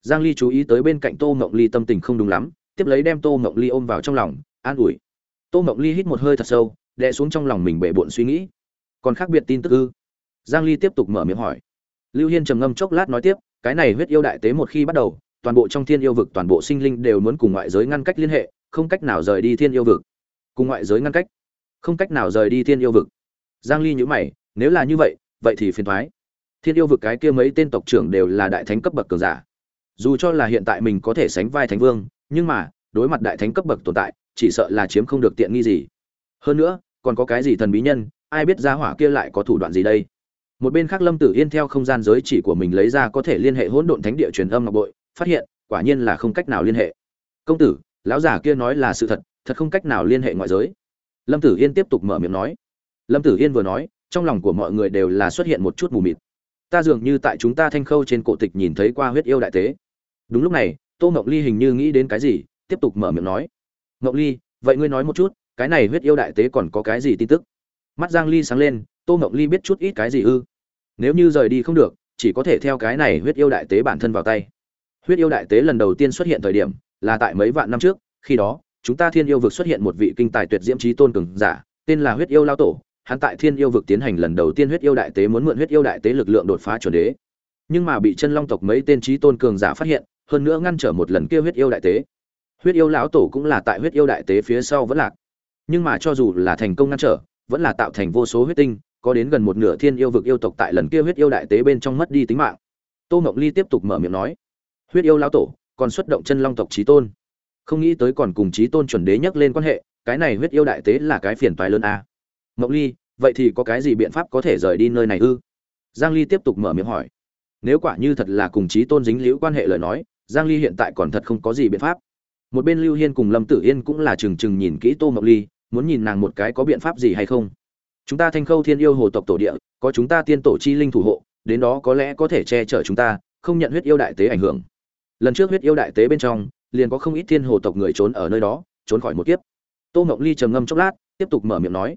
Giang ly chú ý tới bên cạnh tô ngọc ly tâm tình không đúng lắm, tiếp lấy đem tô ngọc ly ôm vào trong lòng, an ủi. Tô ngọc ly hít một hơi thật sâu, đè xuống trong lòng mình bể bộn suy nghĩ còn khác biệt tin tức ư? Giang ly tiếp tục mở miệng hỏi. Lưu hiên trầm ngâm chốc lát nói tiếp, cái này huyết yêu đại tế một khi bắt đầu, toàn bộ trong thiên yêu vực toàn bộ sinh linh đều muốn cùng ngoại giới ngăn cách liên hệ, không cách nào rời đi thiên yêu vực. Cùng ngoại giới ngăn cách? Không cách nào rời đi thiên yêu vực. Giang ly nhíu mày, nếu là như vậy vậy thì phiền thoái. thiên yêu vực cái kia mấy tên tộc trưởng đều là đại thánh cấp bậc cường giả. Dù cho là hiện tại mình có thể sánh vai thánh vương, nhưng mà, đối mặt đại thánh cấp bậc tồn tại, chỉ sợ là chiếm không được tiện nghi gì. Hơn nữa, còn có cái gì thần bí nhân ai biết gia hỏa kia lại có thủ đoạn gì đây? Một bên khác lâm tử yên theo không gian giới chỉ của mình lấy ra có thể liên hệ hỗn độn thánh địa truyền âm ngọc bội, phát hiện, quả nhiên là không cách nào liên hệ. Công tử, lão giả kia nói là sự thật thật không cách nào liên hệ ngoại giới. Lâm tử yên tiếp tục mở miệng nói. Lâm tử yên vừa nói, trong lòng của mọi người đều là xuất hiện một chút mù mịt. Ta dường như tại chúng ta thanh khâu trên cổ tịch nhìn thấy qua huyết yêu đại tế. Đúng lúc này, tô ngọc ly hình như nghĩ đến cái gì, tiếp tục mở miệng nói. Ngọc ly, vậy ngươi nói một chút, cái này huyết yêu đại tế còn có cái gì tin tức? Mắt giang ly sáng lên, tô mộng ly biết chút ít cái gì ư? Nếu như rời đi không được, chỉ có thể theo cái này huyết yêu đại tế bản thân vào tay. Huyết yêu đại tế lần đầu tiên xuất hiện thời điểm, là tại mấy vạn năm trước, khi đó, chúng ta thiên yêu vực xuất hiện một vị kinh tài tuyệt diễm trí tôn cường giả, tên là huyết yêu lao tổ. Hắn tại thiên yêu vực tiến hành lần đầu tiên huyết yêu đại tế muốn mượn huyết yêu đại tế lực lượng đột phá chuẩn đế. Nhưng mà bị chân long tộc mấy tên trí tôn cường giả phát hiện, hơn nữa ngăn trở một lần kia huyết yêu đại tế. Huyết yêu lão tổ cũng là tại huyết yêu đại tế phía sau vẫn lạc. Nhưng mà cho dù là thành công ngăn trở vẫn là tạo thành vô số huyết tinh, có đến gần một nửa thiên yêu vực yêu tộc tại lần kia huyết yêu đại tế bên trong mất đi tính mạng. Tô mộng ly tiếp tục mở miệng nói, huyết yêu lão tổ, còn xuất động chân long tộc trí tôn. Không nghĩ tới còn cùng trí tôn chuẩn đế nhắc lên quan hệ, cái này huyết yêu đại tế là cái phiền toái lớn a. À. mộng ly, vậy thì có cái gì biện pháp có thể rời đi nơi này ư? Giang ly tiếp tục mở miệng hỏi, nếu quả như thật là cùng trí tôn dính liễu quan hệ lời nói, giang ly hiện tại còn thật không có gì biện pháp. Một bên lưu hiên cùng lâm tử yên cũng là chừng chừng nhìn kỹ tô mộng ly muốn nhìn nàng một cái có biện pháp gì hay không. Chúng ta thanh khâu thiên yêu hồ tộc tổ địa, có chúng ta tiên tổ chi linh thủ hộ, đến đó có lẽ có thể che chở chúng ta, không nhận huyết yêu đại tế ảnh hưởng. Lần trước huyết yêu đại tế bên trong, liền có không ít thiên hồ tộc người trốn ở nơi đó, trốn khỏi một kiếp. Tô ngọc ly trầm ngâm chốc lát, tiếp tục mở miệng nói,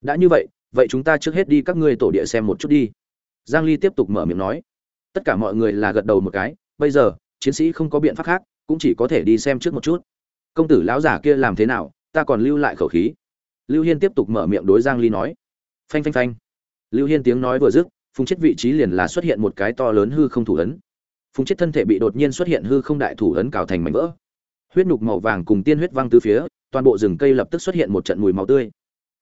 đã như vậy vậy chúng ta trước hết đi các ngươi tổ địa xem một chút đi. Giang ly tiếp tục mở miệng nói, tất cả mọi người là gật đầu một cái, bây giờ, chiến sĩ không có biện pháp khác, cũng chỉ có thể đi xem trước một chút. Công tử lão giả kia làm thế nào ta còn lưu lại khẩu khí. Lưu hiên tiếp tục mở miệng đối giang ly nói. Phanh phanh phanh. Lưu hiên tiếng nói vừa dứt, phùng chết vị trí liền là xuất hiện một cái to lớn hư không thủ ấn. Phùng chết thân thể bị đột nhiên xuất hiện hư không đại thủ ấn cào thành mảnh vỡ. Huyết nhục màu vàng cùng tiên huyết văng từ phía, toàn bộ rừng cây lập tức xuất hiện một trận mùi máu tươi.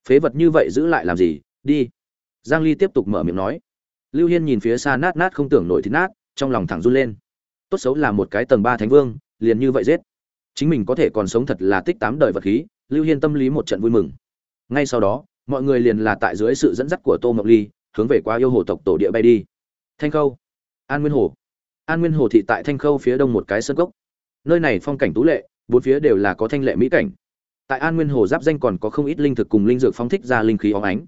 Phế vật như vậy giữ lại làm gì? Đi. Giang ly tiếp tục mở miệng nói. Lưu hiên nhìn phía xa nát nát không tưởng nổi thì nát, trong lòng thẳng run lên. Tốt xấu là một cái tầng ba thánh vương, liền như vậy giết. Chính mình có thể còn sống thật là tích tám đời vật khí lưu hiên tâm lý một trận vui mừng. Ngay sau đó, mọi người liền là tại dưới sự dẫn dắt của tô ngọc ly, hướng về qua yêu hồ tộc tổ địa bay đi. Thanh khâu, an nguyên hồ. An nguyên hồ thị tại thanh khâu phía đông một cái sân cốc. Nơi này phong cảnh tú lệ, bốn phía đều là có thanh lệ mỹ cảnh. Tại an nguyên hồ giáp danh còn có không ít linh thực cùng linh dược phóng thích ra linh khí óng ánh.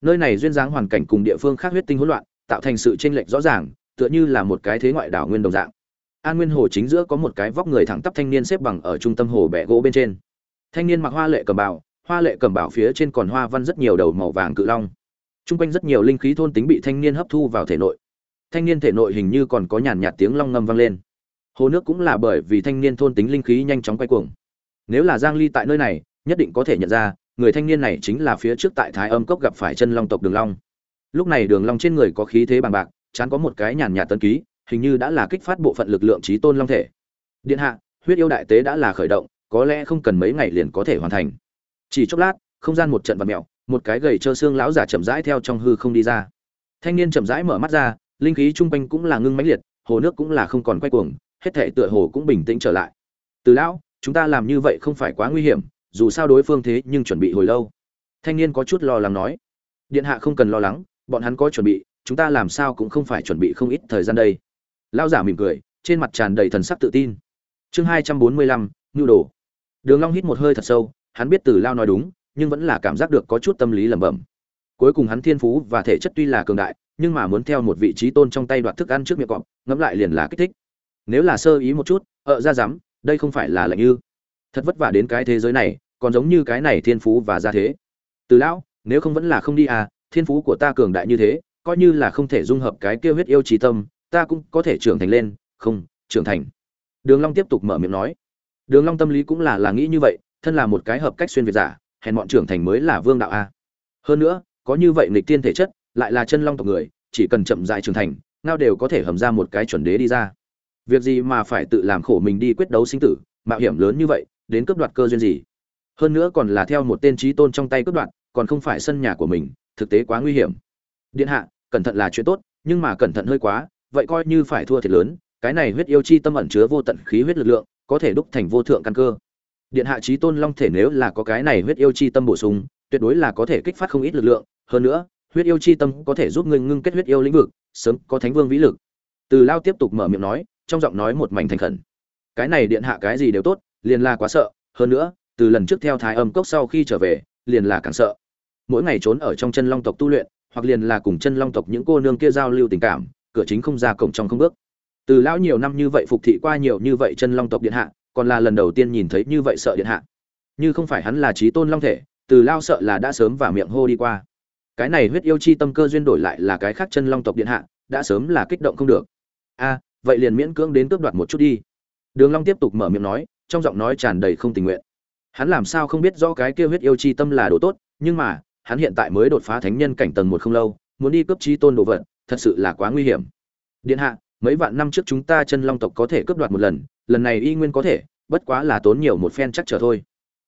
Nơi này duyên dáng hoàn cảnh cùng địa phương khác huyết tinh hỗn loạn, tạo thành sự chênh lệch rõ ràng, tựa như là một cái thế ngoại đảo nguyên đồng dạng. An nguyên hồ chính giữa có một cái vóc người thẳng tắp thanh niên xếp bằng ở trung tâm hồ bẻ gỗ bên trên thanh niên mặc hoa lệ cầm bảo hoa lệ cầm bảo phía trên còn hoa văn rất nhiều đầu màu vàng cự long. T r u n g quanh rất nhiều linh khí thôn tính bị thanh niên hấp thu vào thể nội. Thanh niên thể nội hình như còn có nhàn nhạt tiếng long ngâm vang lên. Hồ nước cũng là bởi vì thanh niên thôn tính linh khí nhanh chóng quay cuồng. Nếu là giang ly tại nơi này, nhất định có thể nhận ra, người thanh niên này chính là phía trước tại thái âm cốc gặp phải chân long tộc đường long. Lúc này đường long trên người có khí thế bằng bạc, chán có một cái nhàn nhạt tân ký, hình như đã là kích phát bộ phận lực lượng trí tôn long thể. Điện hạ, huyết yêu đại tế đã là khởi động có lẽ không cần mấy ngày liền có thể hoàn thành. Chỉ chốc lát, không gian một trận vật mèo, một cái gầy trơ xương lão giả chậm rãi theo trong hư không đi ra. Thanh niên chậm rãi mở mắt ra, linh khí trung quanh cũng là ngưng mãnh liệt, hồ nước cũng là không còn quay cuồng, hết thể tựa hồ cũng bình tĩnh trở lại. Từ lão, chúng ta làm như vậy không phải quá nguy hiểm, dù sao đối phương thế nhưng chuẩn bị hồi lâu. Thanh niên có chút lo lắng nói. Điện hạ không cần lo lắng, bọn hắn có chuẩn bị, chúng ta làm sao cũng không phải chuẩn bị không ít thời gian đây. Lão giả mỉm cười, trên mặt tràn đầy thần sắc tự tin. Chương hai trăm bốn mươi lăm, nhu đồ đường long hít một hơi thật sâu hắn biết Từ Lao nói đúng, nhưng vẫn là cảm giác được có chút tâm lý lẩm bẩm. Cuối cùng hắn thiên phú và thể chất tuy là cường đại, nhưng mà muốn theo một vị trí tôn trong tay đoạt thức ăn trước miệng cọp, ngẫm lại liền là kích thích. Nếu là sơ ý một chút, ở ra dám, đây không phải là lệnh ư? Thật vất vả đến cái thế giới này, còn giống như cái này thiên phú và gia thế. Từ lão, nếu không vẫn là không đi à, thiên phú của ta cường đại như thế, coi như là không thể dung hợp cái kia huyết yêu trí tâm, ta cũng có thể trưởng thành lên, không, trưởng thành. Đường Long tiếp tục mở miệng nói. Đường Long tâm lý cũng là là nghĩ như vậy, thân là một cái hợp cách xuyên việt giả hèn bọn trưởng thành mới là vương đạo a. Hơn nữa có như vậy nghịch tiên thể chất lại là chân long tộc người chỉ cần chậm rãi trưởng thành ngao đều có thể hầm ra một cái chuẩn đế đi ra. Việc gì mà phải tự làm khổ mình đi quyết đấu sinh tử mạo hiểm lớn như vậy đến cướp đoạt cơ duyên gì? Hơn nữa còn là theo một tên trí tôn trong tay cướp đoạt còn không phải sân nhà của mình thực tế quá nguy hiểm. Điện hạ cẩn thận là chuyện tốt nhưng mà cẩn thận hơi quá vậy coi như phải thua thiệt lớn cái này huyết yêu chi tâm ẩn chứa vô tận khí huyết lực lượng có thể đúc thành vô thượng căn cơ. Điện hạ trí tôn long thể nếu là có cái này huyết yêu chi tâm bổ sung, tuyệt đối là có thể kích phát không ít lực lượng. Hơn nữa, huyết yêu chi tâm có thể giúp ngươi ngưng kết huyết yêu lĩnh vực, sớm có thánh vương vĩ lực. Từ lao tiếp tục mở miệng nói, trong giọng nói một mảnh thành khẩn. Cái này điện hạ cái gì đều tốt, liền là quá sợ. Hơn nữa, từ lần trước theo thái âm cốc sau khi trở về, liền là càng sợ. Mỗi ngày trốn ở trong chân long tộc tu luyện, hoặc liền là cùng chân long tộc những cô nương kia giao lưu tình cảm, cửa chính không ra cổng trong không bước từ lão nhiều năm như vậy phục thị qua nhiều như vậy chân long tộc điện hạ, còn là lần đầu tiên nhìn thấy như vậy sợ điện hạ. Như không phải hắn là trí tôn long thể, từ lao sợ là đã sớm và miệng hô đi qua. Cái này huyết yêu chi tâm cơ duyên đổi lại là cái khác chân long tộc điện hạ, đã sớm là kích động không được. A, vậy liền miễn cưỡng đến cướp đoạt một chút đi. Đường long tiếp tục mở miệng nói, trong giọng nói tràn đầy không tình nguyện. Hắn làm sao không biết rõ cái kia huyết yêu chi tâm là đồ tốt, nhưng mà, hắn hiện tại mới đột phá thánh nhân cảnh tầng một không lâu, muốn đi cướp chi tôn đồ vật, thật sự là quá nguy hiểm. Điện hạ mấy vạn năm trước chúng ta chân long tộc có thể cướp đoạt một lần lần này y nguyên có thể, bất quá là tốn nhiều một phen chắc trở thôi.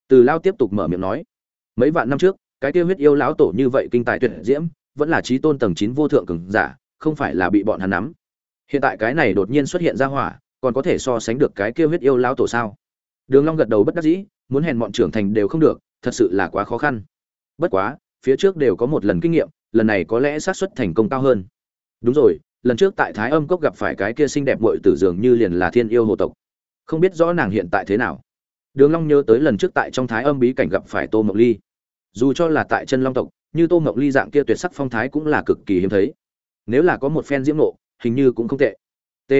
Từ lao tiếp tục mở miệng nói, mấy vạn năm trước, cái tiêu huyết yêu lão tổ như vậy kinh tài tuyệt diễm, vẫn là trí tôn tầng chín vô thượng cường giả, không phải là bị bọn hắn nắm. Hiện tại cái này đột nhiên xuất hiện ra hỏa, còn có thể so sánh được cái kia huyết yêu lão tổ sao? Đường long gật đầu bất đắc dĩ, muốn hèn bọn trưởng thành đều không được, thật sự là quá khó khăn. Bất quá, phía trước đều có một lần kinh nghiệm, lần này có lẽ xác suất thành công cao hơn. Đúng rồi lần trước tại thái âm cốc gặp phải cái kia xinh đẹp muội tử dường như liền là thiên yêu hồ tộc. Không biết rõ nàng hiện tại thế nào. Đường long nhớ tới lần trước tại trong thái âm bí cảnh gặp phải tô mộng ly. Dù cho là tại chân long tộc, như tô mộng ly dạng kia tuyệt sắc phong thái cũng là cực kỳ hiếm thấy. Nếu là có một phen diễm nộ hình như cũng không tệ. T.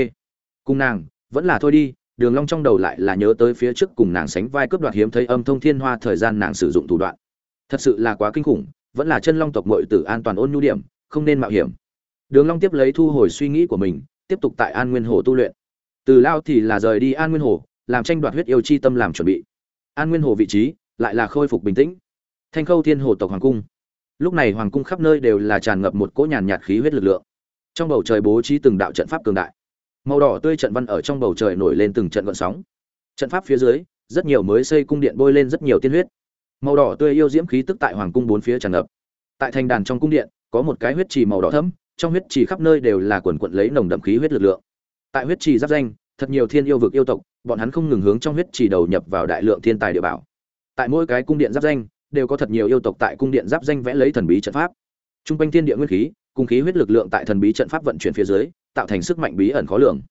Cùng nàng, vẫn là thôi đi, đường long trong đầu lại là nhớ tới phía trước cùng nàng sánh vai cướp đoạt hiếm thấy âm thông thiên hoa thời gian nàng sử dụng thủ đoạn. Thật sự là quá kinh khủng, vẫn là chân long tộc muội tử an toàn ôn nhu điểm, không nên mạo hiểm đường long tiếp lấy thu hồi suy nghĩ của mình, tiếp tục tại an nguyên hồ tu luyện. Từ lao thì là rời đi an nguyên hồ, làm tranh đoạt huyết yêu chi tâm làm chuẩn bị. An nguyên hồ vị trí lại là khôi phục bình tĩnh. Thanh khâu thiên hồ tộc hoàng cung. Lúc này hoàng cung khắp nơi đều là tràn ngập một cỗ nhàn nhạt khí huyết lực lượng. Trong bầu trời bố trí từng đạo trận pháp cường đại. Màu đỏ tươi trận văn ở trong bầu trời nổi lên từng trận gợn sóng. Trận pháp phía dưới, rất nhiều mới xây cung điện bôi lên rất nhiều tiên huyết. Màu đỏ tươi yêu diễm khí tức tại hoàng cung bốn phía tràn ngập. Tại thành đàn trong cung điện, có một cái huyết trì màu đỏ thẫm trong huyết trì khắp nơi đều là quần quận lấy nồng đậm khí huyết lực lượng. Tại huyết trì giáp danh, thật nhiều thiên yêu vực yêu tộc, bọn hắn không ngừng hướng trong huyết trì đầu nhập vào đại lượng thiên tài địa bảo. Tại mỗi cái cung điện giáp danh, đều có thật nhiều yêu tộc tại cung điện giáp danh vẽ lấy thần bí trận pháp. Trung quanh thiên địa nguyên khí cung khí huyết lực lượng tại thần bí trận pháp vận chuyển phía dưới, tạo thành sức mạnh bí ẩn khó lường.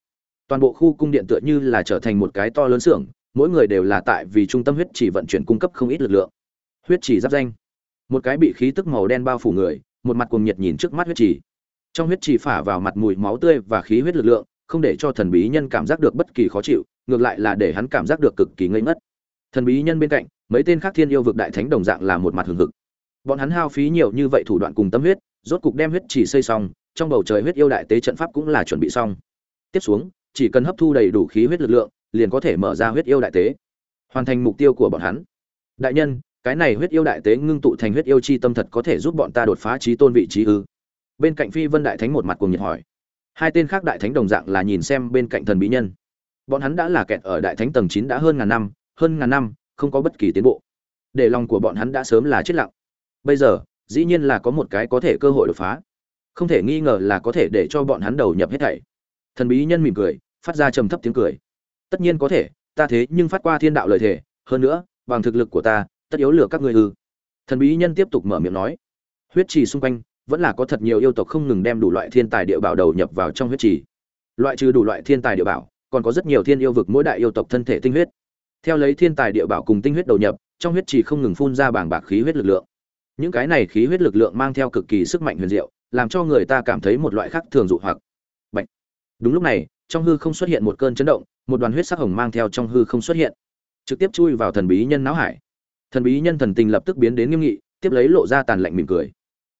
Toàn bộ khu cung điện tựa như là trở thành một cái to lớn xưởng, mỗi người đều là tại vì trung tâm huyết chỉ vận chuyển cung cấp không ít lực lượng. Huyết chỉ giáp danh. Một cái bị khí tức màu đen bao phủ người, một mặt cuồng nhiệt nhìn trước mắt huyết chỉ trong huyết chỉ phả vào mặt mùi máu tươi và khí huyết lực lượng, không để cho thần bí nhân cảm giác được bất kỳ khó chịu, ngược lại là để hắn cảm giác được cực kỳ ngây ngất. Thần bí nhân bên cạnh, mấy tên khác thiên yêu vực đại thánh đồng dạng là một mặt hừng hực. Bọn hắn hao phí nhiều như vậy thủ đoạn cùng tâm huyết, rốt cục đem huyết chỉ xây xong, trong bầu trời huyết yêu đại tế trận pháp cũng là chuẩn bị xong. Tiếp xuống, chỉ cần hấp thu đầy đủ khí huyết lực lượng, liền có thể mở ra huyết yêu đại tế, hoàn thành mục tiêu của bọn hắn. Đại nhân, cái này huyết yêu đại tế ngưng tụ thành huyết yêu chi tâm thật có thể giúp bọn ta đột phá trí tôn vị trí ư? Bên cạnh phi vân đại thánh một mặt cùng nhiệt hỏi. Hai tên khác đại thánh đồng dạng là nhìn xem bên cạnh thần bí nhân. Bọn hắn đã là kẹt ở đại thánh tầng chín đã hơn ngàn năm, hơn ngàn năm, không có bất kỳ tiến bộ. Để lòng của bọn hắn đã sớm là chết lặng. Bây giờ, dĩ nhiên là có một cái có thể cơ hội đột phá. Không thể nghi ngờ là có thể để cho bọn hắn đầu nhập hết thảy. Thần bí nhân mỉm cười, phát ra trầm thấp tiếng cười. Tất nhiên có thể, ta thế nhưng phát qua thiên đạo lời thề, hơn nữa, bằng thực lực của ta, tất yếu lửa các ngươi ư. Thần bí nhân tiếp tục mở miệng nói. Huyết trì xung quanh vẫn là có thật nhiều yêu tộc không ngừng đem đủ loại thiên tài địa bảo đầu nhập vào trong huyết trì. Loại trừ đủ loại thiên tài địa bảo, còn có rất nhiều thiên yêu vực mỗi đại yêu tộc thân thể tinh huyết. Theo lấy thiên tài địa bảo cùng tinh huyết đầu nhập, trong huyết trì không ngừng phun ra bảng bạc khí huyết lực lượng. Những cái này khí huyết lực lượng mang theo cực kỳ sức mạnh huyền diệu, làm cho người ta cảm thấy một loại khác thường dụ hoặc. Bạch. đúng lúc này, trong hư không xuất hiện một cơn chấn động, một đoàn huyết sắc hồng mang theo trong hư không xuất hiện. Trực tiếp chui vào thần bí nhân não hải. Thần bí nhân thần tình lập tức biến đến nghiêm nghị, tiếp lấy lộ ra tàn lạnh mỉm cười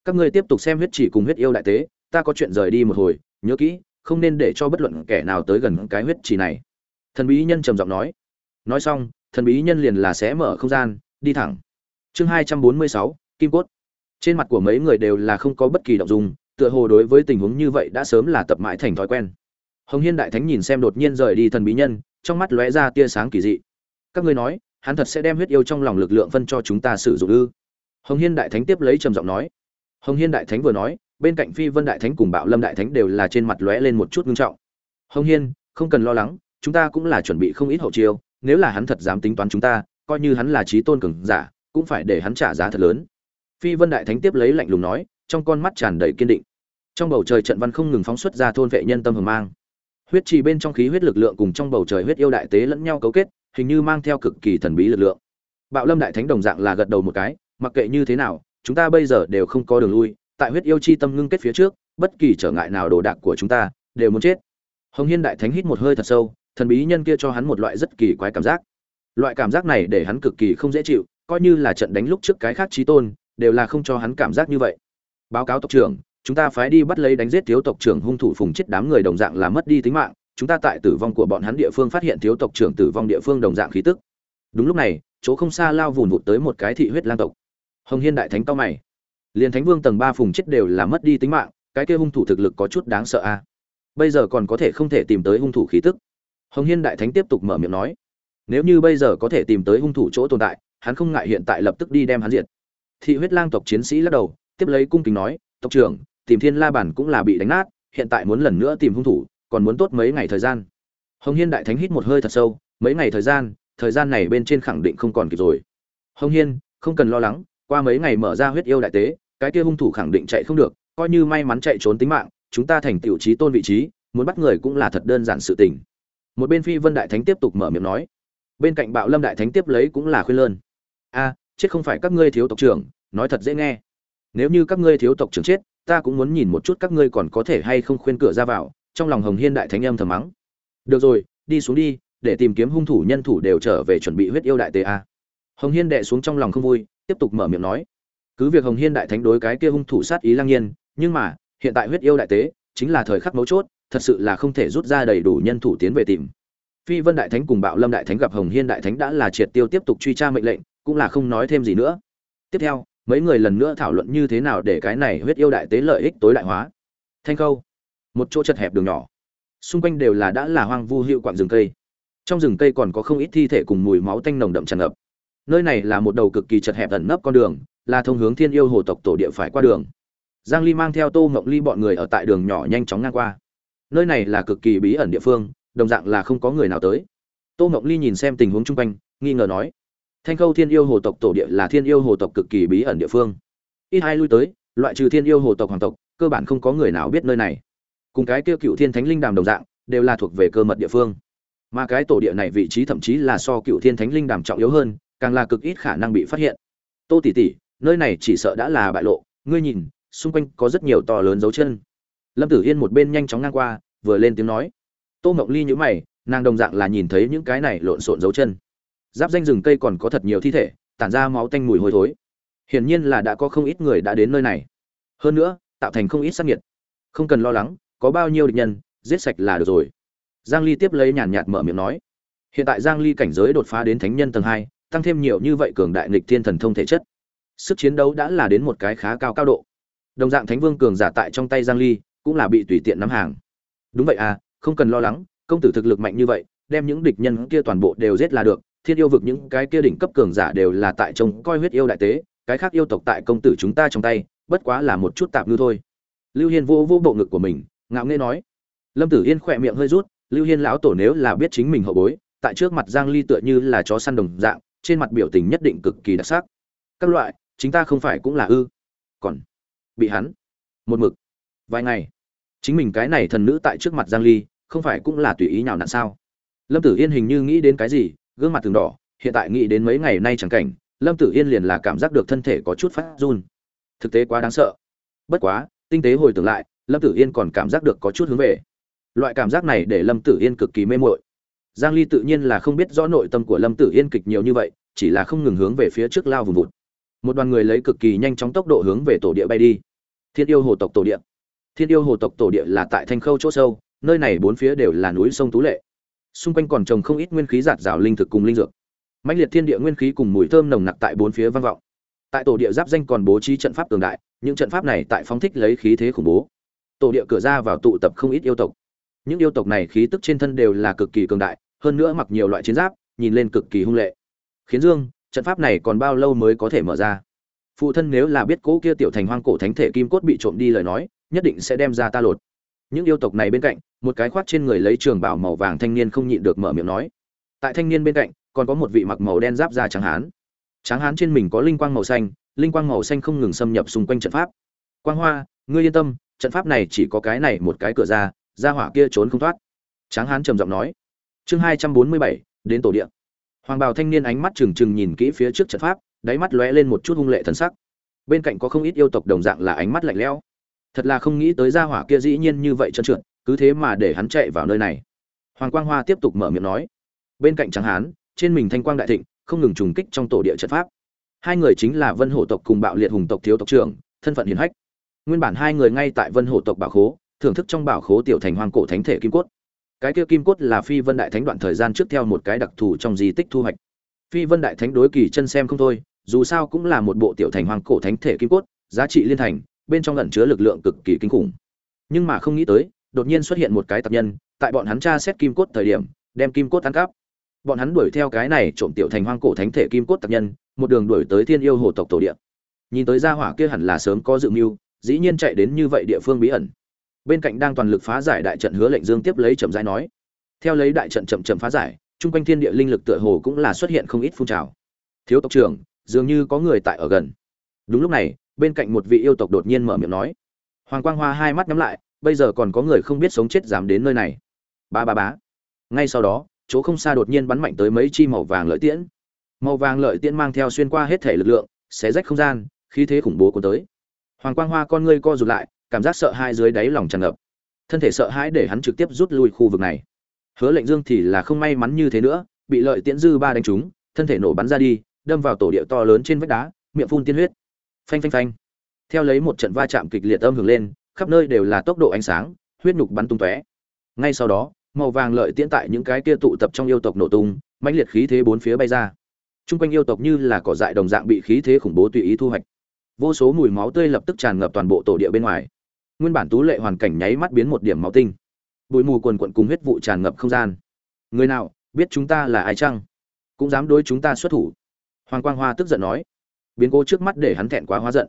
các ngươi tiếp tục xem huyết chỉ cùng huyết yêu đại tế, ta có chuyện rời đi một hồi, nhớ kỹ, không nên để cho bất luận kẻ nào tới gần cái huyết chỉ này. Thần bí nhân trầm giọng nói. Nói xong, thần bí nhân liền là sẽ mở không gian, đi thẳng. Chương hai trăm bốn mươi sáu, kim cốt. Trên mặt của mấy người đều là không có bất kỳ động dung, tựa hồ đối với tình huống như vậy đã sớm là tập mãi thành thói quen. Hồng hiên đại thánh nhìn xem đột nhiên rời đi thần bí nhân, trong mắt lóe ra tia sáng kỳ dị. Các ngươi nói, hắn thật sẽ đem huyết yêu trong lòng lực lượng phân cho chúng ta sử dụng ư? Hồng hiên đại thánh tiếp lấy trầm giọng nói hồng hiên đại thánh vừa nói, bên cạnh phi vân đại thánh cùng bạo lâm đại thánh đều là trên mặt lóe lên một chút ngưng trọng. Hồng hiên, không cần lo lắng, chúng ta cũng là chuẩn bị không ít hậu chiêu, nếu là hắn thật dám tính toán chúng ta, coi như hắn là trí tôn cường giả, cũng phải để hắn trả giá thật lớn. Phi vân đại thánh tiếp lấy lạnh lùng nói, trong con mắt tràn đầy kiên định. Trong bầu trời trận văn không ngừng phóng xuất ra thôn vệ nhân tâm hờ mang. Huyết trì bên trong khí huyết lực lượng cùng trong bầu trời huyết yêu đại tế lẫn nhau cấu kết, hình như mang theo cực kỳ thần bí lực lượng. Bạo lâm đại thánh đồng dạng là gật đầu một cái, mặc kệ như thế nào chúng ta bây giờ đều không có đường lui, tại huyết yêu chi tâm ngưng kết phía trước, bất kỳ trở ngại nào đồ đạc của chúng ta đều muốn chết. Hồng hiên đại thánh hít một hơi thật sâu, thần bí nhân kia cho hắn một loại rất kỳ quái cảm giác. Loại cảm giác này để hắn cực kỳ không dễ chịu, coi như là trận đánh lúc trước cái khác trí tôn, đều là không cho hắn cảm giác như vậy. Báo cáo tộc trưởng, chúng ta phái đi bắt lấy đánh giết thiếu tộc trưởng hung thủ phùng chết đám người đồng dạng là mất đi tính mạng, chúng ta tại tử vong của bọn hắn địa phương phát hiện thiếu tộc trưởng tử vong địa phương đồng dạng khí tức. Đúng lúc này, chỗ không xa lao vùn vụt tới một cái thị huyết lang tộc hồng hiên đại thánh cao mày. Liền thánh vương tầng ba phùng chết đều là mất đi tính mạng, cái kia hung thủ thực lực có chút đáng sợ a. Bây giờ còn có thể không thể tìm tới hung thủ khí tức. Hồng hiên đại thánh tiếp tục mở miệng nói. Nếu như bây giờ có thể tìm tới hung thủ chỗ tồn tại, hắn không ngại hiện tại lập tức đi đem hắn diệt. Thị huyết lang tộc chiến sĩ lắc đầu, tiếp lấy cung kính nói, tộc trưởng, tìm thiên la bản cũng là bị đánh nát, hiện tại muốn lần nữa tìm hung thủ, còn muốn tốt mấy ngày thời gian. Hồng hiên đại thánh hít một hơi thật sâu, mấy ngày thời gian thời gian này bên trên khẳng định không còn kịp rồi. Hồng hiên, không cần lo lắng qua mấy ngày mở ra huyết yêu đại tế, cái kia hung thủ khẳng định chạy không được, coi như may mắn chạy trốn tính mạng, chúng ta thành tiểu trí tôn vị trí, muốn bắt người cũng là thật đơn giản sự tình. Một bên phi vân đại thánh tiếp tục mở miệng nói, bên cạnh bạo lâm đại thánh tiếp lấy cũng là khuyên lơn. A, chết không phải các ngươi thiếu tộc trưởng, nói thật dễ nghe. Nếu như các ngươi thiếu tộc trưởng chết, ta cũng muốn nhìn một chút các ngươi còn có thể hay không khuyên cửa ra vào, trong lòng hồng hiên đại thánh âm thầm mắng. Được rồi, đi xuống đi, để tìm kiếm hung thủ nhân thủ đều trở về chuẩn bị huyết yêu đại tế a. Hồng hiên đệ xuống trong lòng không vui tiếp tục mở miệng nói, cứ việc hồng hiên đại thánh đối cái kia hung thủ sát ý lang nhiên, nhưng mà, hiện tại huyết yêu đại tế, chính là thời khắc mấu chốt, thật sự là không thể rút ra đầy đủ nhân thủ tiến về tìm. Phi vân đại thánh cùng bạo lâm đại thánh gặp hồng hiên đại thánh đã là triệt tiêu tiếp tục truy tra mệnh lệnh, cũng là không nói thêm gì nữa. Tiếp theo, mấy người lần nữa thảo luận như thế nào để cái này huyết yêu đại tế lợi ích tối đại hóa. Thanh khâu, một chỗ chật hẹp đường nhỏ. Xung quanh đều là đã là hoang vu hiệu quặng rừng cây. Trong rừng cây còn có không ít thi thể cùng mùi máu tanh nồng đậm tràn ngập nơi này là một đầu cực kỳ chật hẹp ẩn nấp con đường, là thông hướng thiên yêu hồ tộc tổ địa phải qua đường. Giang ly mang theo tô ngọc ly bọn người ở tại đường nhỏ nhanh chóng ngang qua. Nơi này là cực kỳ bí ẩn địa phương, đồng dạng là không có người nào tới. Tô ngọc ly nhìn xem tình huống chung quanh, nghi ngờ nói, thanh khâu thiên yêu hồ tộc tổ địa là thiên yêu hồ tộc cực kỳ bí ẩn địa phương. Ít hai lui tới, loại trừ thiên yêu hồ tộc hoàng tộc, cơ bản không có người nào biết nơi này. Cùng cái tiêu cựu thiên thánh linh đàm đồng dạng, đều là thuộc về cơ mật địa phương. Mà cái tổ địa này vị trí thậm chí là so cựu thiên thánh linh đàm trọng yếu hơn càng là cực ít khả năng bị phát hiện. Tô tỷ tỷ nơi này chỉ sợ đã là bại lộ ngươi nhìn xung quanh có rất nhiều to lớn dấu chân. Lâm tử yên một bên nhanh chóng ngang qua vừa lên tiếng nói. Tô mộng ly nhữ mày nàng đồng dạng là nhìn thấy những cái này lộn xộn dấu chân. Giáp danh rừng cây còn có thật nhiều thi thể tản ra máu tanh mùi hôi thối. Hiển nhiên là đã có không ít người đã đến nơi này. Hơn nữa tạo thành không ít sát nhiệt không cần lo lắng có bao nhiêu địch nhân giết sạch là được rồi. Giang ly tiếp lấy nhàn nhạt mở miệng nói. Hiện tại giang ly cảnh giới đột phá đến thánh nhân tầng 2, tăng thêm nhiều như vậy cường đại nghịch thiên thần thông thể chất. Sức chiến đấu đã là đến một cái khá cao cao độ. Đồng dạng thánh vương cường giả tại trong tay giang ly cũng là bị tùy tiện nắm hàng. Đúng vậy à không cần lo lắng, công tử thực lực mạnh như vậy, đem những địch nhân kia toàn bộ đều giết là được, thiên yêu vực những cái kia đỉnh cấp cường giả đều là tại trông coi huyết yêu đại tế, cái khác yêu tộc tại công tử chúng ta trong tay, bất quá là một chút tạm ngư thôi. Lưu hiên vô vô bộ ngực của mình, ngạo nghễ nói. Lâm tử yên khỏe miệng hơi rút, lưu hiên lão tổ nếu là biết chính mình hậu bối, tại trước mặt giang ly tựa như là chó săn đồng dạng trên mặt biểu tình nhất định cực kỳ đặc sắc. Các loại, chính ta không phải cũng là ư? Còn bị hắn một mực vài ngày. Chính mình cái này thần nữ tại trước mặt giang ly, không phải cũng là tùy ý nhào nặn sao? Lâm tử yên hình như nghĩ đến cái gì, gương mặt từng đỏ, hiện tại nghĩ đến mấy ngày nay chẳng cảnh, lâm tử yên liền là cảm giác được thân thể có chút phát run. Thực tế quá đáng sợ. Bất quá, tinh tế hồi tưởng lại, lâm tử yên còn cảm giác được có chút hướng về. Loại cảm giác này để lâm tử yên cực kỳ mê muội giang ly tự nhiên là không biết rõ nội tâm của lâm tử yên kịch nhiều như vậy, chỉ là không ngừng hướng về phía trước lao vùng vụt. Một đoàn người lấy cực kỳ nhanh chóng tốc độ hướng về tổ địa bay đi. Thiên yêu hồ tộc tổ địa. Thiên yêu hồ tộc tổ địa là tại thanh khâu chỗ sâu, nơi này bốn phía đều là núi sông tú lệ. Xung quanh còn trồng không ít nguyên khí giạt rào linh thực cùng linh dược. Mãnh liệt thiên địa nguyên khí cùng mùi thơm nồng nặc tại bốn phía vang vọng. Tại tổ địa giáp danh còn bố trí trận pháp tường đại, những trận pháp này tại phóng thích lấy khí thế khủng bố. Tổ địa cửa ra vào tụ tập không ít yêu tộc. Những yêu tộc này khí tức trên thân đều là cực kỳ cường đại hơn nữa mặc nhiều loại chiến giáp, nhìn lên cực kỳ hung lệ. Khiến dương, trận pháp này còn bao lâu mới có thể mở ra? Phụ thân nếu là biết cố kia tiểu thành hoang cổ thánh thể kim cốt bị trộm đi lời nói, nhất định sẽ đem ra ta lột. Những yêu tộc này bên cạnh, một cái khoác trên người lấy trường bảo màu vàng thanh niên không nhịn được mở miệng nói. Tại thanh niên bên cạnh, còn có một vị mặc màu đen giáp da trắng hán. Trắng hán trên mình có linh quang màu xanh, linh quang màu xanh không ngừng xâm nhập xung quanh trận pháp. Quang hoa, ngươi yên tâm, trận pháp này chỉ có cái này một cái cửa ra ra hỏa kia trốn không thoát. Tráng hán trầm giọng nói chương hai trăm bốn mươi bảy, đến tổ địa. Hoàng bào thanh niên ánh mắt trừng trừng nhìn kỹ phía trước trận pháp, đáy mắt lóe lên một chút hung lệ thần sắc. Bên cạnh có không ít yêu tộc đồng dạng là ánh mắt lạnh lẽo. Thật là không nghĩ tới gia hỏa kia dĩ nhiên như vậy trơn trượt, cứ thế mà để hắn chạy vào nơi này. Hoàng quang hoa tiếp tục mở miệng nói, bên cạnh tráng hán, trên mình thanh quang đại thịnh, không ngừng trùng kích trong tổ địa trận pháp. Hai người chính là vân hổ tộc cùng bạo liệt hùng tộc thiếu tộc trưởng, thân phận hiền hách. Nguyên bản hai người ngay tại vân hổ tộc bảo khố, thưởng thức trong bảo khố tiểu thành hoang cổ thánh thể kim cốt cái kia kim cốt là phi vân đại thánh đoạn thời gian trước theo một cái đặc thù trong di tích thu hoạch. Phi vân đại thánh đối kỳ chân xem không thôi, dù sao cũng là một bộ tiểu thành hoang cổ thánh thể kim cốt, giá trị liên thành, bên trong lẩn chứa lực lượng cực kỳ kinh khủng. Nhưng mà không nghĩ tới, đột nhiên xuất hiện một cái tập nhân, tại bọn hắn tra xét kim cốt thời điểm, đem kim cốt ăn cắp. Bọn hắn đuổi theo cái này trộm tiểu thành hoang cổ thánh thể kim cốt tập nhân, một đường đuổi tới thiên yêu hồ tộc tổ địa. Nhìn tới gia hỏa kia hẳn là sớm có dự mưu, dĩ nhiên chạy đến như vậy địa phương bí ẩn bên cạnh đang toàn lực phá giải đại trận hứa lệnh dương tiếp lấy chậm rãi nói. Theo lấy đại trận chậm chậm phá giải, chung quanh thiên địa linh lực tựa hồ cũng là xuất hiện không ít phun trào. Thiếu tộc trưởng, dường như có người tại ở gần. Đúng lúc này, bên cạnh một vị yêu tộc đột nhiên mở miệng nói. Hoàng quang hoa hai mắt nhắm lại, bây giờ còn có người không biết sống chết dám đến nơi này. Ba ba bá ngay sau đó, chỗ không xa đột nhiên bắn mạnh tới mấy chi màu vàng lợi tiễn. Màu vàng lợi tiễn mang theo xuyên qua hết thể lực lượng, xé rách không gian, khí thế khủng bố của tới. Hoàng quang hoa con ngươi co rụt lại cảm giác sợ hãi dưới đáy lòng tràn ngập. Thân thể sợ hãi để hắn trực tiếp rút lui khu vực này. Hứa lệnh dương thì là không may mắn như thế nữa, bị lợi tiễn dư ba đánh trúng, thân thể nổ bắn ra đi, đâm vào tổ địa to lớn trên vách đá, miệng phun tiên huyết. Phanh phanh phanh. Theo lấy một trận va chạm kịch liệt âm hưởng lên, khắp nơi đều là tốc độ ánh sáng, huyết nhục bắn tung tóe. Ngay sau đó, màu vàng lợi tiễn tại những cái kia tụ tập trong yêu tộc nổ tung, mãnh liệt khí thế bốn phía bay ra. Trung quanh yêu tộc như là cỏ dại đồng dạng bị khí thế khủng bố tùy ý thu hoạch. Vô số mùi máu tươi lập tức tràn ngập toàn bộ tổ địa bên ngoài. Nguyên bản tú lệ hoàn cảnh nháy mắt biến một điểm máu tinh. Bụi mù quần quận cùng huyết vụ tràn ngập không gian. Người nào biết chúng ta là ai chăng? Cũng dám đối chúng ta xuất thủ. Hoàng Quang Hoa tức giận nói. Biến cố trước mắt để hắn thẹn quá hóa giận.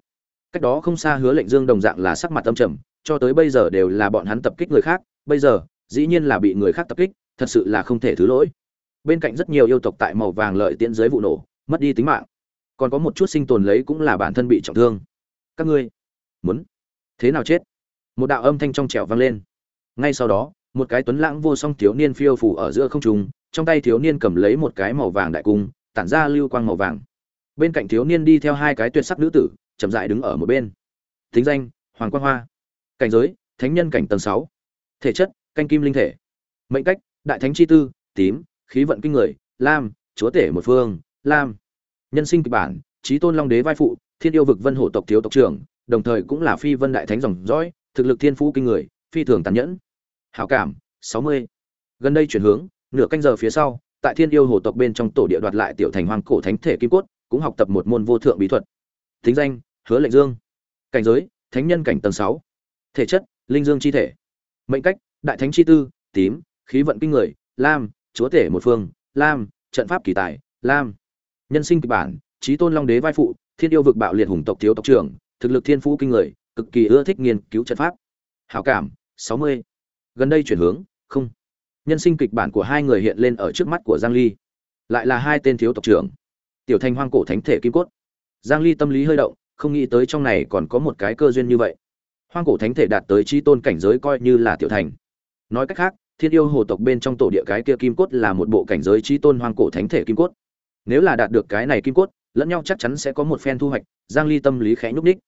Cách đó không xa Hứa Lệnh Dương đồng dạng là sắc mặt âm trầm, cho tới bây giờ đều là bọn hắn tập kích người khác, bây giờ, dĩ nhiên là bị người khác tập kích, thật sự là không thể thứ lỗi bên cạnh rất nhiều yêu tộc tại màu vàng lợi tiễn dưới vụ nổ mất đi tính mạng còn có một chút sinh tồn lấy cũng là bản thân bị trọng thương các ngươi muốn thế nào chết một đạo âm thanh trong trẻo vang lên. Ngay sau đó, một cái tuấn lãng vô song thiếu niên phiêu phủ ở giữa không trung, trong tay thiếu niên cầm lấy một cái màu vàng đại cung, tản ra lưu quang màu vàng. Bên cạnh thiếu niên đi theo hai cái tuyệt sắc nữ tử, chậm dại đứng ở một bên. Thính danh, hoàng quang hoa. Cảnh giới, thánh nhân cảnh tầng sáu. Thể chất, canh kim linh thể. Mệnh cách, đại thánh chi tư, tím, khí vận kinh người, lam, chúa tể một phương, lam. Nhân sinh kịch bản trí tôn long đế vai phụ, thiên yêu vực vân hổ tộc thiếu tộc trưởng, đồng thời cũng là phi vân đại thánh dòng dõi thực lực thiên phú kinh người, phi thường tàn nhẫn. Hảo cảm, sáu mươi. Gần đây chuyển hướng, nửa canh giờ phía sau, tại thiên yêu hồ tộc bên trong tổ địa đoạt lại tiểu thành hoang cổ thánh thể kim cốt, cũng học tập một môn vô thượng bí thuật. Thính danh, hứa lệnh dương. Cảnh giới, thánh nhân cảnh tầng sáu. Thể chất, linh dương chi thể. Mệnh cách, đại thánh chi tư, tím, khí vận kinh người, lam, chúa tể một phương, lam, trận pháp kỳ tài, lam. Nhân sinh kịch bản, Chí tôn long đế vai phụ, thiên yêu vực bạo liệt hùng tộc thiếu tộc trưởng, thực lực thiên phú kinh người cực kỳ ưa thích nghiên cứu trận pháp. Hảo cảm, sáu mươi. Gần đây chuyển hướng, không. Nhân sinh kịch bản của hai người hiện lên ở trước mắt của giang ly. Lại là hai tên thiếu tộc trưởng. Tiểu thành hoang cổ thánh thể kim cốt. Giang ly tâm lý hơi động, không nghĩ tới trong này còn có một cái cơ duyên như vậy. Hoang cổ thánh thể đạt tới chi tôn cảnh giới coi như là tiểu thành. Nói cách khác, thiên yêu hồ tộc bên trong tổ địa cái kia kim cốt là một bộ cảnh giới chi tôn hoang cổ thánh thể kim cốt. Nếu là đạt được cái này kim cốt, lẫn nhau chắc chắn sẽ có một phen thu hoạch, giang ly tâm lý khẽ nhúc nhích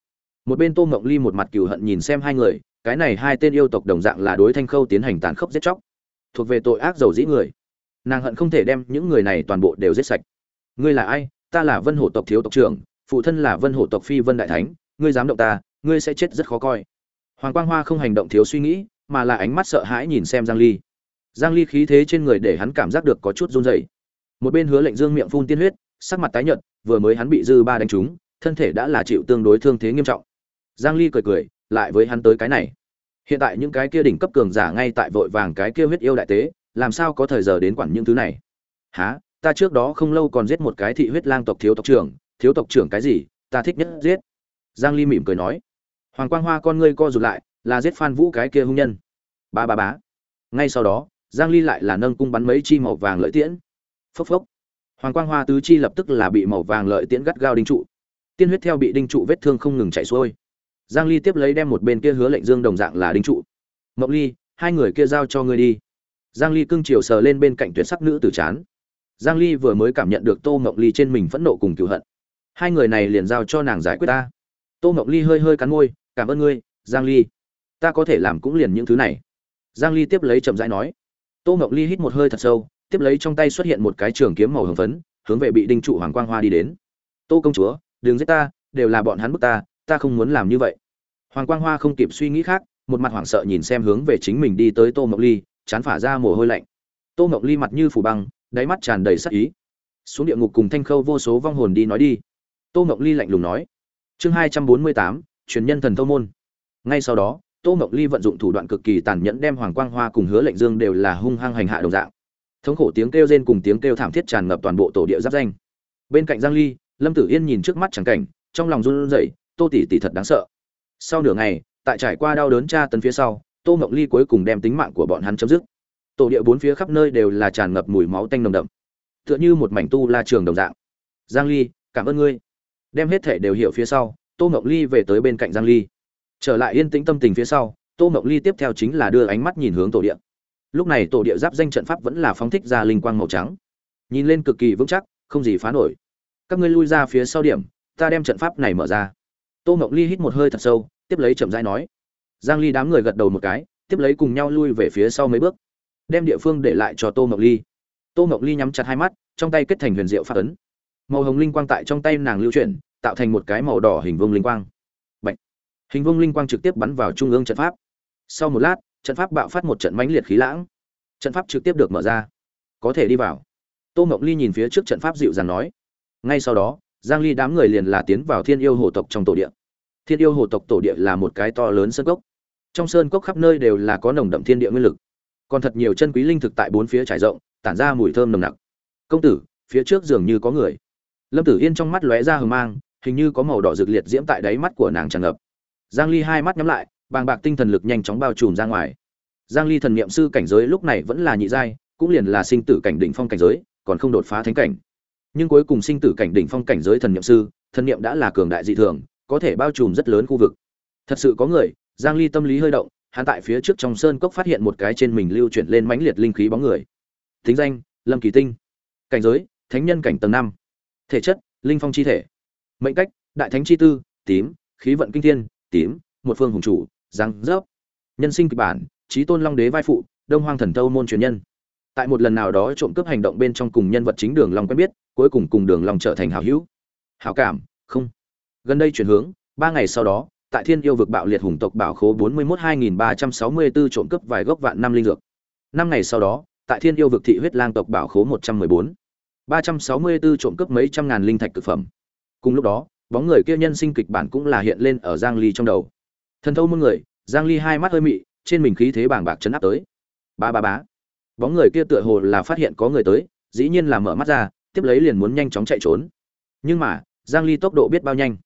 một bên tô mộng ly một mặt cừu hận nhìn xem hai người cái này hai tên yêu tộc đồng dạng là đối thanh khâu tiến hành tàn khốc giết chóc thuộc về tội ác dầu dĩ người nàng hận không thể đem những người này toàn bộ đều giết sạch ngươi là ai ta là vân hổ tộc thiếu tộc trưởng phụ thân là vân hổ tộc phi vân đại thánh ngươi dám động ta ngươi sẽ chết rất khó coi hoàng quang hoa không hành động thiếu suy nghĩ mà là ánh mắt sợ hãi nhìn xem Giang Ly. Giang Ly khí thế trên người để hắn cảm giác được có chút run rẩy. Một bên Hứa Lệnh Dương miệng phun tiên huyết, sắc mặt tái nhợt, vừa mới hắn bị dư ba đánh trúng, thân thể đã là chịu tương đối thương thế nghiêm trọng. Giang Ly cười cười, lại với hắn tới cái này. Hiện tại những cái kia đỉnh cấp cường giả ngay tại vội vàng cái kia huyết yêu đại tế, làm sao có thời giờ đến quản những thứ này? Hả? Ta trước đó không lâu còn giết một cái thị huyết lang tộc thiếu tộc trưởng, thiếu tộc trưởng cái gì? Ta thích nhất giết. Giang Ly mỉm cười nói. Hoàng Quang Hoa con ngươi co rụt lại, là giết Phan Vũ cái kia hung nhân. Ba ba bá. Ngay sau đó, Giang Ly lại là nâng cung bắn mấy chi màu vàng lợi tiễn. Phốc phốc. Hoàng quang hoa tứ chi lập tức là bị màu vàng lợi tiễn gắt gao đinh trụ. Tiên huyết theo bị đinh trụ vết thương không ngừng chảy xuôi. Giang Ly tiếp lấy đem một bên kia hứa lệnh dương đồng dạng là đinh trụ. Mộng Ly, hai người kia giao cho ngươi đi. Giang Ly cưng chiều sờ lên bên cạnh tuyệt sắc nữ tử chán. Giang Ly vừa mới cảm nhận được Tô Mộng Ly trên mình phẫn nộ cùng cừu hận. Hai người này liền giao cho nàng giải quyết ta. Tô Mộng Ly hơi hơi cắn môi, cảm ơn ngươi, Giang Ly ta có thể làm cũng liền những thứ này giang ly tiếp lấy chậm rãi nói tô ngọc ly hít một hơi thật sâu tiếp lấy trong tay xuất hiện một cái trường kiếm màu hồng phấn hướng về bị đinh trụ hoàng quang hoa đi đến tô công chúa đừng giết ta đều là bọn hắn bức ta ta không muốn làm như vậy. Hoàng quang hoa không kịp suy nghĩ khác, một mặt hoảng sợ nhìn xem hướng về chính mình đi tới tô mộng ly, chán phả ra mồ hôi lạnh. Tô mộng ly mặt như phủ băng, đáy mắt tràn đầy sắc ý. Xuống địa ngục cùng thanh khâu vô số vong hồn đi nói đi. Tô mộng ly lạnh lùng nói. Chương hai trăm bốn mươi tám, truyền nhân thần thâu môn. Ngay sau đó, tô mộng ly vận dụng thủ đoạn cực kỳ tàn nhẫn đem hoàng quang hoa cùng hứa lệnh dương đều là hung hăng hành hạ đồng dạng. Thống khổ tiếng kêu rên cùng tiếng kêu thảm thiết tràn ngập toàn bộ tổ địa giáp danh. Bên cạnh giang ly, lâm tử yên nhìn trước mắt chẳng cảnh, trong lòng run rẩy tô tỷ tỷ thật đáng sợ. Sau nửa ngày, tại trải qua đau đớn tra tấn phía sau, tô mộng ly cuối cùng đem tính mạng của bọn hắn chấm dứt. Tổ địa bốn phía khắp nơi đều là tràn ngập mùi máu tanh nồng đậm, tựa như một mảnh tu la trường đồng dạng. Giang ly, cảm ơn ngươi. Đem hết thể đều hiểu phía sau, tô mộng ly về tới bên cạnh giang ly. Trở lại yên tĩnh tâm tình phía sau, tô mộng ly tiếp theo chính là đưa ánh mắt nhìn hướng tổ địa. Lúc này tổ địa giáp danh trận pháp vẫn là phóng thích ra linh quang màu trắng. Nhìn lên cực kỳ vững chắc, không gì phá nổi. Các ngươi lui ra phía sau điểm, ta đem trận pháp này mở ra tô mộng ly hít một hơi thật sâu, tiếp lấy chậm rãi nói. Giang ly đám người gật đầu một cái, tiếp lấy cùng nhau lui về phía sau mấy bước. Đem địa phương để lại cho tô mộng ly. Tô mộng ly nhắm chặt hai mắt, trong tay kết thành huyền diệu phát ấn. Màu hồng linh quang tại trong tay nàng lưu chuyển, tạo thành một cái màu đỏ hình vuông linh quang. Bạch. hình vuông linh quang trực tiếp bắn vào trung ương trận pháp. Sau một lát, trận pháp bạo phát một trận mãnh liệt khí lãng. Trận pháp trực tiếp được mở ra. Có thể đi vào. Tô mộng ly nhìn phía trước trận pháp dịu dàng nói. Ngay sau đó, giang ly đám người liền là tiến vào thiên yêu hồ tộc trong tổ địa thiên yêu hồ tộc tổ địa là một cái to lớn sơn cốc. Trong sơn cốc khắp nơi đều là có nồng đậm thiên địa nguyên lực. Còn thật nhiều chân quý linh thực tại bốn phía trải rộng, tản ra mùi thơm nồng nặc. Công tử, phía trước dường như có người. Lâm tử yên trong mắt lóe ra hờ mang, hình như có màu đỏ rực liệt diễm tại đáy mắt của nàng tràn ngập. Giang ly hai mắt nhắm lại, bàng bạc tinh thần lực nhanh chóng bao trùm ra ngoài. Giang ly thần niệm sư cảnh giới lúc này vẫn là nhị giai, cũng liền là sinh tử cảnh đỉnh phong cảnh giới, còn không đột phá thánh cảnh. Nhưng cuối cùng sinh tử cảnh đỉnh phong cảnh giới thần niệm sư, thần niệm đã là cường đại dị thường có thể bao trùm rất lớn khu vực. Thật sự có người, giang ly tâm lý hơi động, hắn tại phía trước trong sơn cốc phát hiện một cái trên mình lưu chuyển lên mãnh liệt linh khí bóng người. Thính danh, lâm kỳ tinh. Cảnh giới, thánh nhân cảnh tầng năm. Thể chất, linh phong chi thể. Mệnh cách, đại thánh chi tư, tím, khí vận kinh thiên, tím, một phương hùng chủ, giang dốc. Nhân sinh kịch bản trí tôn long đế vai phụ, đông hoang thần tâu môn truyền nhân. Tại một lần nào đó trộm cướp hành động bên trong cùng nhân vật chính đường long quen biết, cuối cùng cùng đường long trở thành hảo hữu. Hảo cảm, không gần đây chuyển hướng, ba ngày sau đó, tại thiên yêu vực bạo liệt hùng tộc bảo khố bốn mươi một hai nghìn ba trăm sáu mươi 41 trộm cướp vài gốc vạn năm linh dược. Năm ngày sau đó, tại thiên yêu vực thị huyết lang tộc bảo khố một trăm mười bốn, ba trăm sáu mươi 364 trộm cướp mấy trăm ngàn linh thạch cực phẩm. Cùng lúc đó, bóng người kia nhân sinh kịch bản cũng là hiện lên ở giang ly trong đầu. Thần thâu muôn người, giang ly hai mắt hơi mị, trên mình khí thế bàng bạc chấn áp tới. Ba ba bá bóng người kia tựa hồ là phát hiện có người tới, dĩ nhiên là mở mắt ra, tiếp lấy liền muốn nhanh chóng chạy trốn. Nhưng mà, giang ly tốc độ biết bao nhanh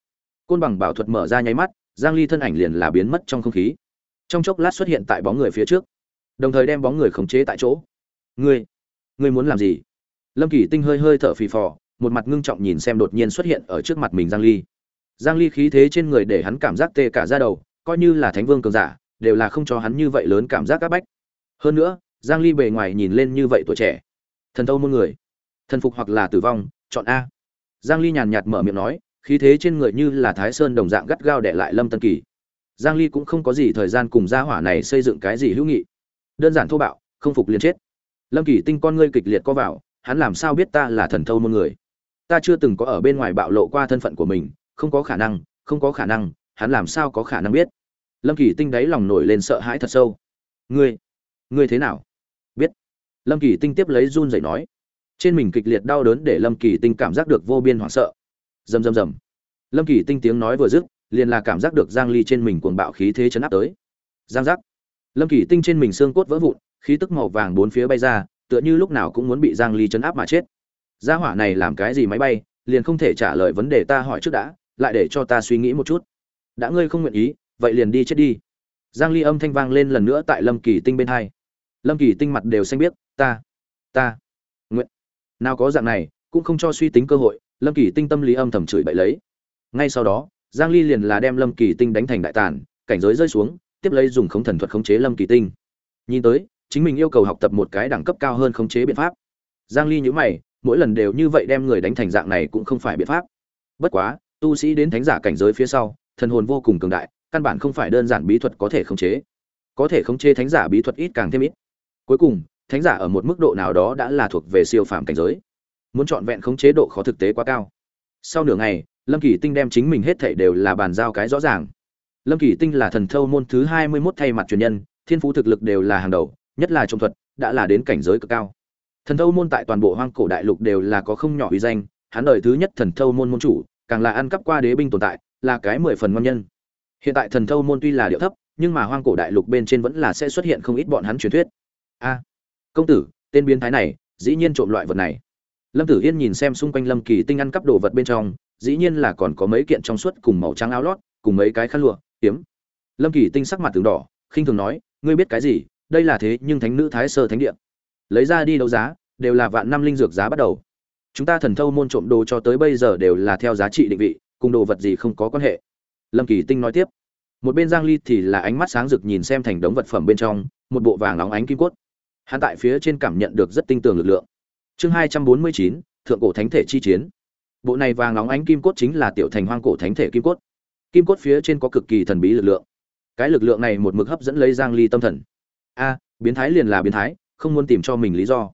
côn bằng bảo thuật mở ra nháy mắt, giang ly thân ảnh liền là biến mất trong không khí. Trong chốc lát xuất hiện tại bóng người phía trước, đồng thời đem bóng người khống chế tại chỗ. Ngươi ngươi muốn làm gì? Lâm kỳ tinh hơi hơi thở phì phò, một mặt ngưng trọng nhìn xem đột nhiên xuất hiện ở trước mặt mình giang ly. Giang ly khí thế trên người để hắn cảm giác tê cả da đầu, coi như là thánh vương cường giả, đều là không cho hắn như vậy lớn cảm giác các bách. Hơn nữa, giang ly bề ngoài nhìn lên như vậy tuổi trẻ. Thần thâu muôn người. Thần phục hoặc là tử vong, chọn a. Giang ly nhàn nhạt mở miệng nói khí thế trên người như là thái sơn đồng dạng gắt gao để lại lâm tân kỳ. Giang ly cũng không có gì thời gian cùng gia hỏa này xây dựng cái gì hữu nghị. Đơn giản thô bạo, không phục liền chết. Lâm kỳ tinh con ngươi kịch liệt có vào, hắn làm sao biết ta là thần thâu môn người? Ta chưa từng có ở bên ngoài bạo lộ qua thân phận của mình, không có khả năng, không có khả năng, hắn làm sao có khả năng biết? Lâm kỳ tinh đáy lòng nổi lên sợ hãi thật sâu. Ngươi ngươi thế nào? Biết. Lâm kỳ tinh tiếp lấy run rẩy nói. Trên mình kịch liệt đau đớn để lâm kỳ tinh cảm giác được vô biên hoảng sợ rầm rầm rầm. Lâm kỳ tinh tiếng nói vừa dứt, liền là cảm giác được giang ly trên mình cuồng bạo khí thế chấn áp tới. Giang giác. Lâm kỳ tinh trên mình xương cốt vỡ vụn, khí tức màu vàng bốn phía bay ra, tựa như lúc nào cũng muốn bị giang ly chấn áp mà chết. Gia hỏa này làm cái gì máy bay, liền không thể trả lời vấn đề ta hỏi trước đã, lại để cho ta suy nghĩ một chút. Đã ngươi không nguyện ý, vậy liền đi chết đi. Giang ly âm thanh vang lên lần nữa tại lâm kỳ tinh bên hai. Lâm kỳ tinh mặt đều xanh biết ta ta nguyện. Nào có dạng này, cũng không cho suy tính cơ hội lâm kỳ tinh tâm lý âm thầm chửi bậy lấy. Ngay sau đó, giang ly liền là đem lâm kỳ tinh đánh thành đại tàn, cảnh giới rơi xuống, tiếp lấy dùng khống thần thuật khống chế lâm kỳ tinh. Nhìn tới, chính mình yêu cầu học tập một cái đẳng cấp cao hơn khống chế biện pháp. Giang ly nhíu mày, mỗi lần đều như vậy đem người đánh thành dạng này cũng không phải biện pháp. Bất quá, tu sĩ đến thánh giả cảnh giới phía sau, thần hồn vô cùng cường đại, căn bản không phải đơn giản bí thuật có thể khống chế. Có thể khống chế thánh giả bí thuật ít càng thêm ít. Cuối cùng, thánh giả ở một mức độ nào đó đã là thuộc về siêu phàm cảnh giới muốn chọn vẹn khống chế độ khó thực tế quá cao. Sau nửa ngày, lâm kỳ tinh đem chính mình hết thảy đều là bàn giao cái rõ ràng. Lâm kỳ tinh là thần thâu môn thứ hai mươi 21 thay mặt truyền nhân, thiên phú thực lực đều là hàng đầu, nhất là trong thuật, đã là đến cảnh giới cực cao. Thần thâu môn tại toàn bộ hoang cổ đại lục đều là có không nhỏ uy danh, hắn đời thứ nhất thần thâu môn môn chủ, càng là ăn cắp qua đế binh tồn tại, là cái mười phần ngon nhân. Hiện tại thần thâu môn tuy là điệu thấp, nhưng mà hoang cổ đại lục bên trên vẫn là sẽ xuất hiện không ít bọn hắn truyền thuyết. A, công tử, tên biến thái này, dĩ nhiên trộm loại vật này lâm tử yên nhìn xem xung quanh lâm kỳ tinh ăn cắp đồ vật bên trong, dĩ nhiên là còn có mấy kiện trong suốt cùng màu trắng áo lót, cùng mấy cái khăn lụa, kiếm. Lâm kỳ tinh sắc mặt tường đỏ, khinh thường nói, ngươi biết cái gì? Đây là thế nhưng thánh nữ thái sơ thánh địa. Lấy ra đi đấu giá, đều là vạn năm linh dược giá bắt đầu. Chúng ta thần thâu môn trộm đồ cho tới bây giờ đều là theo giá trị định vị, cùng đồ vật gì không có quan hệ. Lâm kỳ tinh nói tiếp. Một bên giang ly thì là ánh mắt sáng rực nhìn xem thành đống vật phẩm bên trong, một bộ vàng óng ánh kim cốt. Hắn tại phía trên cảm nhận được rất tinh tường lực lượng chương 249, thượng cổ thánh thể chi chiến. Bộ này vàng óng ánh kim cốt chính là tiểu thành hoang cổ thánh thể kim cốt. Kim cốt phía trên có cực kỳ thần bí lực lượng. Cái lực lượng này một mực hấp dẫn lấy giang ly tâm thần. A biến thái liền là biến thái không muốn tìm cho mình lý do.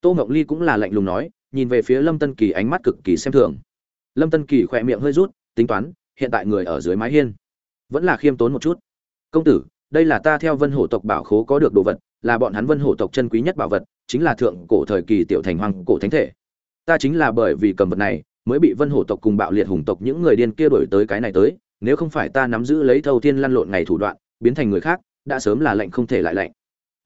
Tô ngọc ly cũng là lạnh lùng nói nhìn về phía lâm tân kỳ ánh mắt cực kỳ xem thường. Lâm tân kỳ khỏe miệng hơi rút tính toán hiện tại người ở dưới mái hiên. Vẫn là khiêm tốn một chút. Công tử đây là ta theo vân hổ tộc bảo khố có được đồ vật là bọn hắn vân hổ tộc chân quý nhất bảo vật chính là thượng cổ thời kỳ tiểu thành hoàng cổ thánh thể. Ta chính là bởi vì cầm vật này mới bị vân hổ tộc cùng bạo liệt hùng tộc những người điên kia đổi tới cái này tới, nếu không phải ta nắm giữ lấy thâu thiên lăn lộn ngày thủ đoạn, biến thành người khác, đã sớm là lệnh không thể lại lệnh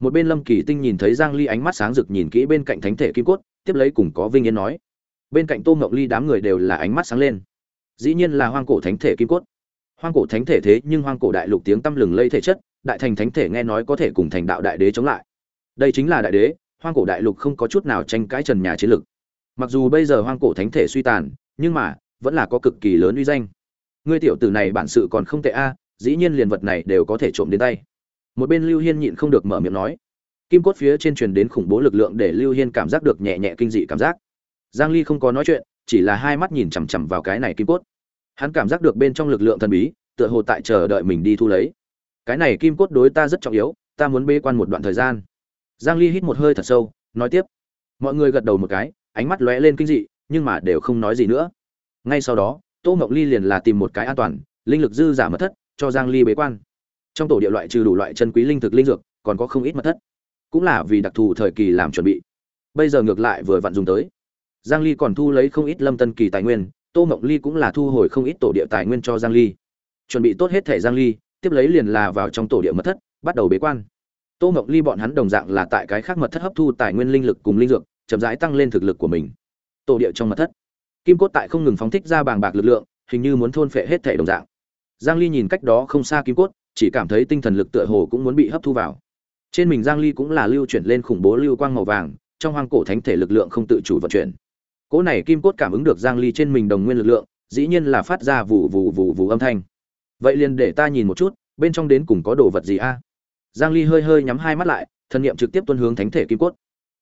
một bên lâm kỳ tinh nhìn thấy giang ly ánh mắt sáng rực nhìn kỹ bên cạnh thánh thể kim cốt, tiếp lấy cùng có vinh yên nói. Bên cạnh tô ngọc ly đám người đều là ánh mắt sáng lên. Dĩ nhiên là hoang cổ thánh thể kim cốt. Hoang cổ thánh thể thế nhưng hoang cổ đại lục tiếng tăm lừng lây thể chất, đại thành thánh thể nghe nói có thể cùng thành đạo đại đế chống lại. Đây chính là đại đế hoang cổ đại lục không có chút nào tranh cãi trần nhà chiến lực mặc dù bây giờ hoang cổ thánh thể suy tàn, nhưng mà, vẫn là có cực kỳ lớn uy danh. Ngươi tiểu tử này bản sự còn không tệ a, dĩ nhiên liền vật này đều có thể trộm đến tay. Một bên lưu hiên nhịn không được mở miệng nói. Kim cốt phía trên truyền đến khủng bố lực lượng để lưu hiên cảm giác được nhẹ nhẹ kinh dị cảm giác. Giang ly không có nói chuyện, chỉ là hai mắt nhìn chằm chằm vào cái này kim cốt. Hắn cảm giác được bên trong lực lượng thần bí, tựa hồ tại chờ đợi mình đi thu lấy. Cái này kim cốt đối ta rất trọng yếu, ta muốn bê quan một đoạn thời gian giang ly hít một hơi thật sâu, nói tiếp. Mọi người gật đầu một cái, ánh mắt lóe lên kinh dị, nhưng mà đều không nói gì nữa. Ngay sau đó, tô ngọc ly liền là tìm một cái an toàn, linh lực dư giả mật thất, cho giang ly bế quan. Trong tổ địa loại trừ đủ loại chân quý linh thực linh dược, còn có không ít mật thất. Cũng là vì đặc thù thời kỳ làm chuẩn bị. Bây giờ ngược lại vừa vặn dùng tới. Giang ly còn thu lấy không ít lâm tân kỳ tài nguyên, tô mộng ly cũng là thu hồi không ít tổ địa tài nguyên cho giang ly. Chuẩn bị tốt hết thể giang ly, tiếp lấy liền là vào trong tổ địa mật thất, bắt đầu bế quan tô mộng ly bọn hắn đồng dạng là tại cái khác mật thất hấp thu tài nguyên linh lực cùng linh dược, chậm rãi tăng lên thực lực của mình. Tổ địa trong mật thất. Kim cốt tại không ngừng phóng thích ra bàng bạc lực lượng, hình như muốn thôn phệ hết thể đồng dạng. Giang ly nhìn cách đó không xa kim cốt, chỉ cảm thấy tinh thần lực tựa hồ cũng muốn bị hấp thu vào. Trên mình giang ly cũng là lưu chuyển lên khủng bố lưu quang màu vàng, trong hoang cổ thánh thể lực lượng không tự chủ vận chuyển. Cỗ này kim cốt cảm ứng được giang ly trên mình đồng nguyên lực lượng, dĩ nhiên là phát ra vụ vụ vụ vụ âm thanh. Vậy liền để ta nhìn một chút, bên trong đến cùng có đồ vật gì a? Giang ly hơi hơi nhắm hai mắt lại, thần niệm trực tiếp tuân hướng thánh thể kim cốt.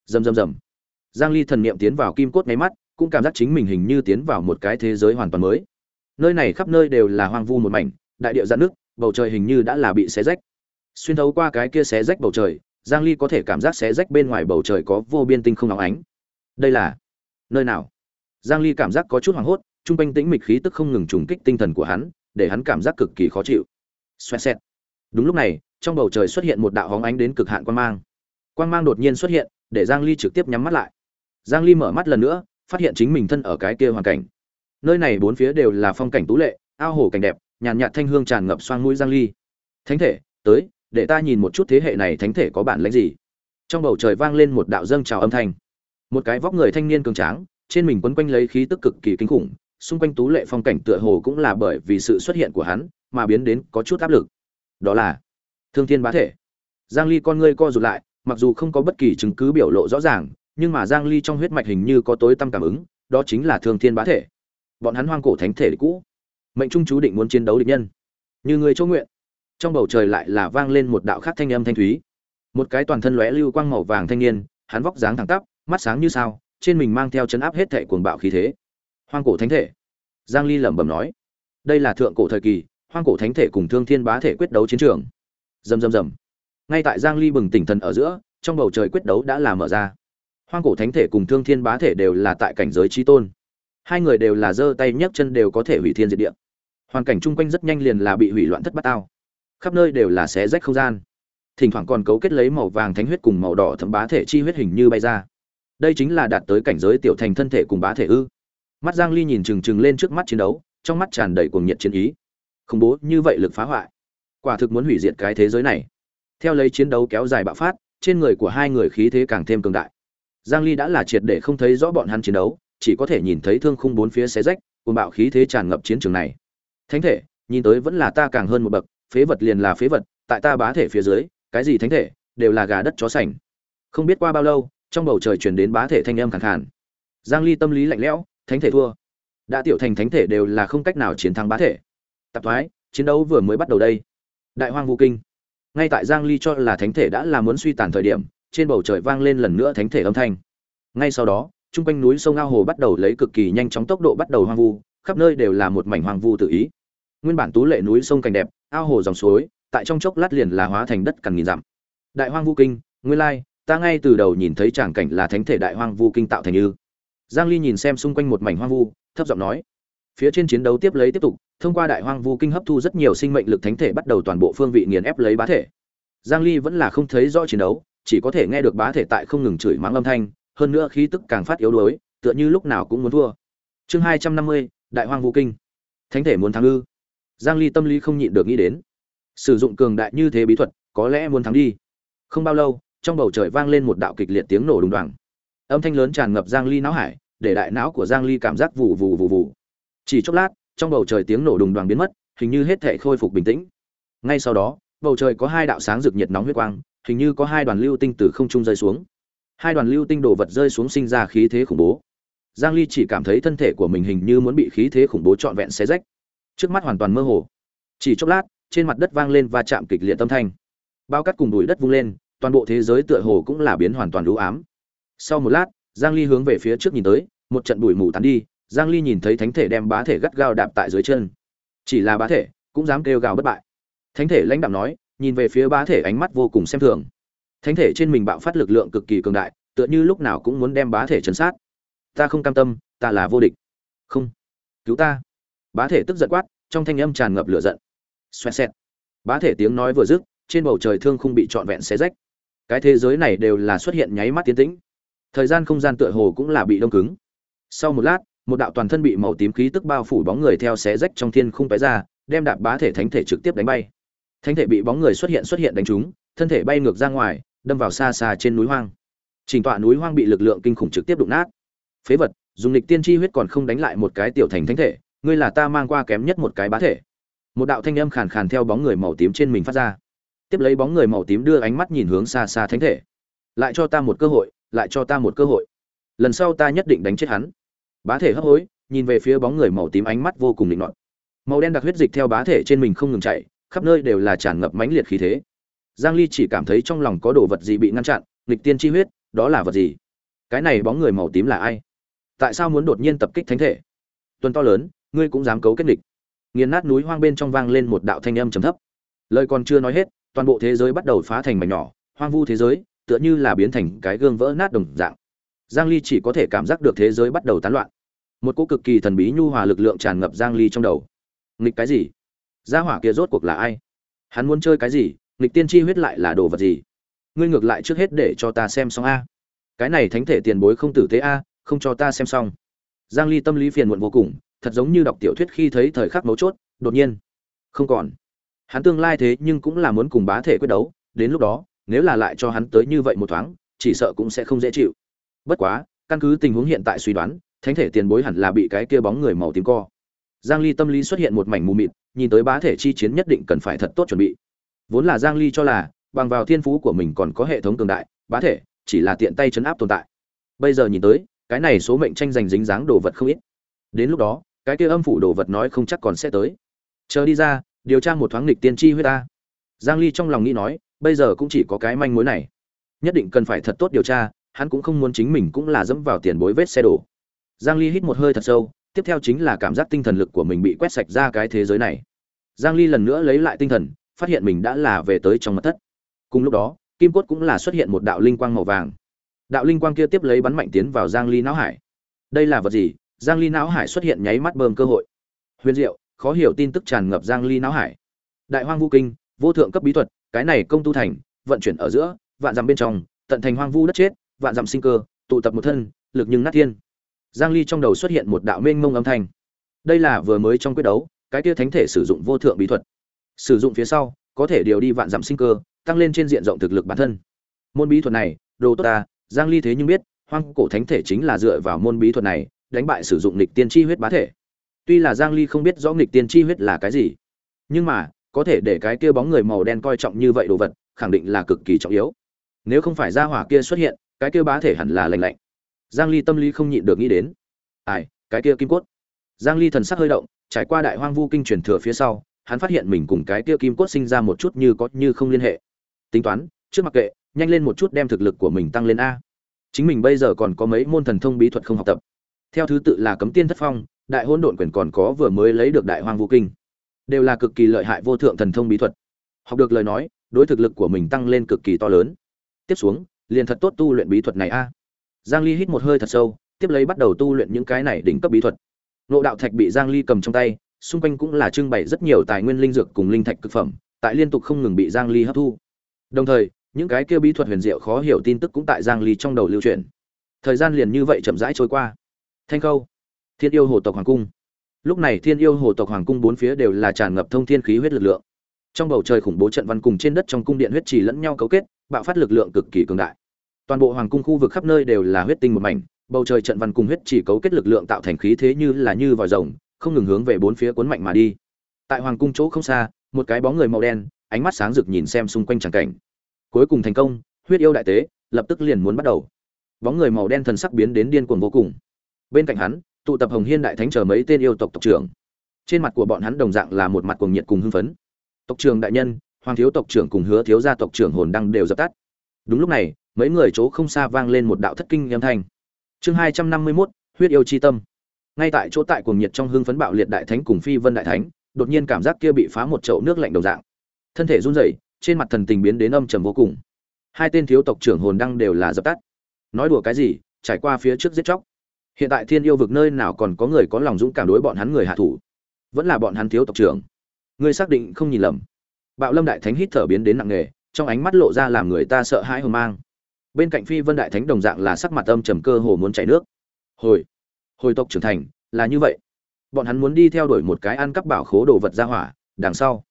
Rầm rầm rầm. Giang ly thần niệm tiến vào kim cốt ngay mắt, cũng cảm giác chính mình hình như tiến vào một cái thế giới hoàn toàn mới. Nơi này khắp nơi đều là hoang vu một mảnh, đại địa rạn nước bầu trời hình như đã là bị xé rách. Xuyên thấu qua cái kia xé rách bầu trời, giang ly có thể cảm giác xé rách bên ngoài bầu trời có vô biên tinh không nóng ánh. Đây là nơi nào? Giang ly cảm giác có chút hoảng hốt, trung quanh tĩnh mịch khí tức không ngừng trùng kích tinh thần của hắn, để hắn cảm giác cực kỳ khó chịu. Xoẹt xẹt. Đúng lúc này trong bầu trời xuất hiện một đạo hóng ánh đến cực hạn quang mang. Quang mang đột nhiên xuất hiện, để giang ly trực tiếp nhắm mắt lại. Giang ly mở mắt lần nữa, phát hiện chính mình thân ở cái kia hoàn cảnh. Nơi này bốn phía đều là phong cảnh tú lệ, ao hồ cảnh đẹp, nhàn nhạt thanh hương tràn ngập xoang mũi giang ly. Thánh thể, tới, để ta nhìn một chút thế hệ này thánh thể có bản lĩnh gì. Trong bầu trời vang lên một đạo dâng chào âm thanh. Một cái vóc người thanh niên cường tráng, trên mình quấn quanh lấy khí tức cực kỳ kinh khủng, xung quanh tú lệ phong cảnh tựa hồ cũng là bởi vì sự xuất hiện của hắn mà biến đến có chút áp lực. Đó là thương thiên bá thể. Giang ly con ngươi co rụt lại, mặc dù không có bất kỳ chứng cứ biểu lộ rõ ràng, nhưng mà giang ly trong huyết mạch hình như có tối tâm cảm ứng, đó chính là thương thiên bá thể. Bọn hắn hoang cổ thánh thể cũ. Mệnh trung chú định muốn chiến đấu địch nhân. Như người chỗ nguyện. Trong bầu trời lại là vang lên một đạo khác thanh âm thanh thúy. Một cái toàn thân lóe lưu quang màu vàng thanh niên, hắn vóc dáng thẳng tắp, mắt sáng như sao, trên mình mang theo chấn áp hết thệ cuồng bạo khí thế. Hoang cổ thánh thể. Giang ly lẩm bẩm nói, đây là thượng cổ thời kỳ, hoang cổ thánh thể cùng thương thiên bá thể quyết đấu chiến trường rầm rầm rầm. Ngay tại giang ly bừng tỉnh thần ở giữa, trong bầu trời quyết đấu đã là mở ra. Hoang cổ thánh thể cùng thương thiên bá thể đều là tại cảnh giới chí tôn. Hai người đều là giơ tay nhấc chân đều có thể hủy thiên diệt địa. Hoàn cảnh chung quanh rất nhanh liền là bị hủy loạn thất bát ao khắp nơi đều là xé rách không gian. Thỉnh thoảng còn cấu kết lấy màu vàng thánh huyết cùng màu đỏ thấm bá thể chi huyết hình như bay ra. Đây chính là đạt tới cảnh giới tiểu thành thân thể cùng bá thể ư. Mắt giang ly nhìn chừng chừng lên trước mắt chiến đấu, trong mắt tràn đầy cuồng nhiệt chiến ý. Không bố như vậy lực phá hoại quả thực muốn hủy diệt cái thế giới này. Theo lấy chiến đấu kéo dài bạo phát, trên người của hai người khí thế càng thêm cường đại. Giang ly đã là triệt để không thấy rõ bọn hắn chiến đấu, chỉ có thể nhìn thấy thương khung bốn phía xé rách cùng bạo khí thế tràn ngập chiến trường này. Thánh thể, nhìn tới vẫn là ta càng hơn một bậc, phế vật liền là phế vật, tại ta bá thể phía dưới, cái gì thánh thể, đều là gà đất chó sành. Không biết qua bao lâu, trong bầu trời truyền đến bá thể thanh âm khàn khàn. Giang ly tâm lý lạnh lẽo, thánh thể thua. Đã tiểu thành thánh thể đều là không cách nào chiến thắng bá thể. Tạp thoái, chiến đấu vừa mới bắt đầu đây đại hoang vô kinh. Ngay tại giang ly cho là thánh thể đã là muốn suy tàn thời điểm, trên bầu trời vang lên lần nữa thánh thể âm thanh. Ngay sau đó trung quanh núi sông ao hồ bắt đầu lấy cực kỳ nhanh chóng tốc độ bắt đầu hoang vu, khắp nơi đều là một mảnh hoang vu tự ý. Nguyên bản tú lệ núi sông cảnh đẹp, ao hồ dòng suối, tại trong chốc lát liền là hóa thành đất cằn nghìn dặm. Đại hoang vu kinh, nguyên lai, ta ngay từ đầu nhìn thấy tràng cảnh là thánh thể đại hoang vu kinh tạo thành như giang ly nhìn xem xung quanh một mảnh hoang vu, thấp giọng nói. Phía trên chiến đấu tiếp lấy tiếp tục thông qua đại hoang vu kinh hấp thu rất nhiều sinh mệnh lực thánh thể bắt đầu toàn bộ phương vị nghiền ép lấy bá thể. Giang ly vẫn là không thấy rõ chiến đấu chỉ có thể nghe được bá thể tại không ngừng chửi mắng âm thanh hơn nữa khí tức càng phát yếu đuối tựa như lúc nào cũng muốn thua. Chương 250, đại hoang vu kinh. Thánh thể muốn thắng ư? Giang ly tâm lý không nhịn được nghĩ đến. Sử dụng cường đại như thế bí thuật có lẽ muốn thắng đi. Không bao lâu trong bầu trời vang lên một đạo kịch liệt tiếng nổ đùng đoàng. Âm thanh lớn tràn ngập giang ly não hải để đại não của giang ly cảm giác vù vù vù vù. chỉ chốc lát trong bầu trời tiếng nổ đùng đoàng biến mất, hình như hết thể khôi phục bình tĩnh. Ngay sau đó, bầu trời có hai đạo sáng rực nhiệt nóng huyết quang, hình như có hai đoàn lưu tinh từ không trung rơi xuống. Hai đoàn lưu tinh đồ vật rơi xuống sinh ra khí thế khủng bố. Giang ly chỉ cảm thấy thân thể của mình hình như muốn bị khí thế khủng bố trọn vẹn xé rách. Trước mắt hoàn toàn mơ hồ. Chỉ chốc lát, trên mặt đất vang lên và chạm kịch liệt tâm thanh. Bao cắt cùng bụi đất vung lên, toàn bộ thế giới tựa hồ cũng là biến hoàn toàn lũ ám. Sau một lát, giang ly hướng về phía trước nhìn tới, một trận bụi mù tán đi giang ly nhìn thấy thánh thể đem bá thể gắt gao đạp tại dưới chân. Chỉ là bá thể, cũng dám kêu gào bất bại. Thánh thể lãnh đạm nói, nhìn về phía bá thể ánh mắt vô cùng xem thường. Thánh thể trên mình bạo phát lực lượng cực kỳ cường đại, tựa như lúc nào cũng muốn đem bá thể chấn sát. Ta không cam tâm, ta là vô địch. Không. Cứu ta. Bá thể tức giận quát, trong thanh âm tràn ngập lửa giận. Xoẹt xẹt. Bá thể tiếng nói vừa dứt, trên bầu trời thương không bị trọn vẹn xé rách. Cái thế giới này đều là xuất hiện nháy mắt tiến tĩnh. Thời gian không gian tựa hồ cũng là bị đông cứng. Sau một lát một đạo toàn thân bị màu tím khí tức bao phủ bóng người theo xé rách trong thiên khung tóe ra, đem đạp bá thể thánh thể trực tiếp đánh bay. Thánh thể bị bóng người xuất hiện xuất hiện đánh trúng, thân thể bay ngược ra ngoài, đâm vào xa xa trên núi hoang. Trình tọa núi hoang bị lực lượng kinh khủng trực tiếp đụng nát. Phế vật, dùng lịch tiên chi huyết còn không đánh lại một cái tiểu thành thánh thể, ngươi là ta mang qua kém nhất một cái bá thể. Một đạo thanh âm khàn khàn theo bóng người màu tím trên mình phát ra. Tiếp lấy bóng người màu tím đưa ánh mắt nhìn hướng xa xa thánh thể. Lại cho ta một cơ hội, lại cho ta một cơ hội. Lần sau ta nhất định đánh chết hắn bá thể hấp hối, nhìn về phía bóng người màu tím ánh mắt vô cùng định nọt. Màu đen đặc huyết dịch theo bá thể trên mình không ngừng chạy, khắp nơi đều là tràn ngập mãnh liệt khí thế. Giang ly chỉ cảm thấy trong lòng có đồ vật gì bị ngăn chặn, nghịch tiên chi huyết, đó là vật gì? Cái này bóng người màu tím là ai? Tại sao muốn đột nhiên tập kích thánh thể? Tuần to lớn, ngươi cũng dám cấu kết địch. Nghiền nát núi hoang bên trong vang lên một đạo thanh âm trầm thấp. Lời còn chưa nói hết, toàn bộ thế giới bắt đầu phá thành mảnh nhỏ, hoang vu thế giới, tựa như là biến thành cái gương vỡ nát đồng dạng giang ly chỉ có thể cảm giác được thế giới bắt đầu tán loạn. Một cỗ cực kỳ thần bí nhu hòa lực lượng tràn ngập giang ly trong đầu. Nghịch cái gì? Gia hỏa kia rốt cuộc là ai? Hắn muốn chơi cái gì? Nghịch tiên tri huyết lại là đồ vật gì? Ngươi ngược lại trước hết để cho ta xem xong a. Cái này thánh thể tiền bối không tử tế a, không cho ta xem xong. Giang ly tâm lý phiền muộn vô cùng, thật giống như đọc tiểu thuyết khi thấy thời khắc mấu chốt, đột nhiên. Không còn. Hắn tương lai thế nhưng cũng là muốn cùng bá thể quyết đấu, đến lúc đó, nếu là lại cho hắn tới như vậy một thoáng, chỉ sợ cũng sẽ không dễ chịu bất quá, căn cứ tình huống hiện tại suy đoán, thánh thể tiền bối hẳn là bị cái kia bóng người màu tím co. Giang ly tâm lý xuất hiện một mảnh mù mịt, nhìn tới bá thể chi chiến nhất định cần phải thật tốt chuẩn bị. Vốn là giang ly cho là, bằng vào thiên phú của mình còn có hệ thống cường đại, bá thể chỉ là tiện tay chấn áp tồn tại. Bây giờ nhìn tới, cái này số mệnh tranh giành dính dáng đồ vật không ít. Đến lúc đó, cái kia âm phủ đồ vật nói không chắc còn sẽ tới. Chờ đi ra, điều tra một thoáng nghịch tiên tri huyết ta. Giang ly trong lòng nghĩ nói, bây giờ cũng chỉ có cái manh mối này. Nhất định cần phải thật tốt điều tra hắn cũng không muốn chính mình cũng là dẫm vào tiền bối vết xe đổ. Giang ly hít một hơi thật sâu, tiếp theo chính là cảm giác tinh thần lực của mình bị quét sạch ra cái thế giới này. Giang ly lần nữa lấy lại tinh thần, phát hiện mình đã là về tới trong mật thất. Cùng lúc đó, kim cốt cũng là xuất hiện một đạo linh quang màu vàng. Đạo linh quang kia tiếp lấy bắn mạnh tiến vào giang ly não hải. Đây là vật gì? Giang ly não hải xuất hiện nháy mắt bơm cơ hội. Huyền diệu, khó hiểu tin tức tràn ngập giang ly não hải. Đại hoang vu kinh, vô thượng cấp bí thuật, cái này công tu thành, vận chuyển ở giữa, vạn dặm bên trong, tận thành hoang vu đất chết vạn dặm sinh cơ, tụ tập một thân, lực nhưng nát thiên. Giang ly trong đầu xuất hiện một đạo mênh mông âm thanh. Đây là vừa mới trong quyết đấu, cái kia thánh thể sử dụng vô thượng bí thuật. Sử dụng phía sau, có thể điều đi vạn dặm sinh cơ, tăng lên trên diện rộng thực lực bản thân. Môn bí thuật này, đồ tốt ta, giang ly thế nhưng biết, hoang cổ thánh thể chính là dựa vào môn bí thuật này, đánh bại sử dụng nghịch tiên chi huyết bá thể. Tuy là giang ly không biết rõ nghịch tiên chi huyết là cái gì, nhưng mà, có thể để cái kia bóng người màu đen coi trọng như vậy đồ vật, khẳng định là cực kỳ trọng yếu. Nếu không phải gia hỏa kia xuất hiện cái kia bá thể hẳn là lạnh lạnh. Giang ly tâm lý không nhịn được nghĩ đến. Ai, cái kia kim cốt. Giang ly thần sắc hơi động, trải qua đại hoang vu kinh truyền thừa phía sau, hắn phát hiện mình cùng cái kia kim cốt sinh ra một chút như có như không liên hệ. Tính toán, trước mặc kệ, nhanh lên một chút đem thực lực của mình tăng lên a. Chính mình bây giờ còn có mấy môn thần thông bí thuật không học tập. Theo thứ tự là cấm tiên thất phong, đại hỗn độn quyền còn có vừa mới lấy được đại hoang vu kinh. Đều là cực kỳ lợi hại vô thượng thần thông bí thuật. Học được lời nói, đối thực lực của mình tăng lên cực kỳ to lớn. Tiếp xuống liền thật tốt tu luyện bí thuật này a. Giang ly hít một hơi thật sâu, tiếp lấy bắt đầu tu luyện những cái này đỉnh cấp bí thuật. Nộ đạo thạch bị giang ly cầm trong tay, xung quanh cũng là trưng bày rất nhiều tài nguyên linh dược cùng linh thạch cực phẩm, tại liên tục không ngừng bị giang ly hấp thu. Đồng thời, những cái kia bí thuật huyền diệu khó hiểu tin tức cũng tại giang ly trong đầu lưu truyền. Thời gian liền như vậy chậm rãi trôi qua. Thanh khâu, thiên yêu hồ tộc hoàng cung. Lúc này thiên yêu hồ tộc hoàng cung bốn phía đều là tràn ngập thông thiên khí huyết lực lượng. Trong bầu trời khủng bố trận văn cùng trên đất trong cung điện huyết trì lẫn nhau cấu kết, bạo phát lực lượng cực kỳ cường đại toàn bộ hoàng cung khu vực khắp nơi đều là huyết tinh một mảnh, bầu trời trận văn cùng huyết chỉ cấu kết lực lượng tạo thành khí thế như là như vòi rồng, không ngừng hướng về bốn phía cuốn mạnh mà đi. Tại hoàng cung chỗ không xa, một cái bóng người màu đen, ánh mắt sáng rực nhìn xem xung quanh tràng cảnh. Cuối cùng thành công, huyết yêu đại tế, lập tức liền muốn bắt đầu. Bóng người màu đen thần sắc biến đến điên cuồng vô cùng. Bên cạnh hắn, tụ tập hồng hiên đại thánh chờ mấy tên yêu tộc tộc trưởng. Trên mặt của bọn hắn đồng dạng là một mặt cuồng nhiệt cùng hưng phấn. Tộc trưởng đại nhân, hoàng thiếu tộc trưởng cùng hứa thiếu gia tộc trưởng hồn đăng đều dập tắt. Đúng lúc này mấy người chỗ không xa vang lên một đạo thất kinh âm thanh. Chương hai trăm năm mươi mốt, huyết yêu chi tâm. Ngay tại chỗ tại cuồng nhiệt trong hưng phấn bạo liệt đại thánh cùng phi vân đại thánh, đột nhiên cảm giác kia bị phá một chậu nước lạnh đồng dạng. Thân thể run rẩy, trên mặt thần tình biến đến âm trầm vô cùng. Hai tên thiếu tộc trưởng hồn đăng đều là dập tắt. Nói đùa cái gì, trải qua phía trước giết chóc. Hiện tại thiên yêu vực nơi nào còn có người có lòng dũng cảm đối bọn hắn người hạ thủ? Vẫn là bọn hắn thiếu tộc trưởng. Ngươi xác định không nhìn lầm. Bạo lâm đại thánh hít thở biến đến nặng nề, trong ánh mắt lộ ra làm người ta sợ hãi hờ mang bên cạnh phi vân đại thánh đồng dạng là sắc mặt âm trầm cơ hồ muốn chảy nước. Hồi hồi tộc trưởng thành, là như vậy. Bọn hắn muốn đi theo đuổi một cái ăn cắp bảo khố đồ vật ra hỏa, đằng sau.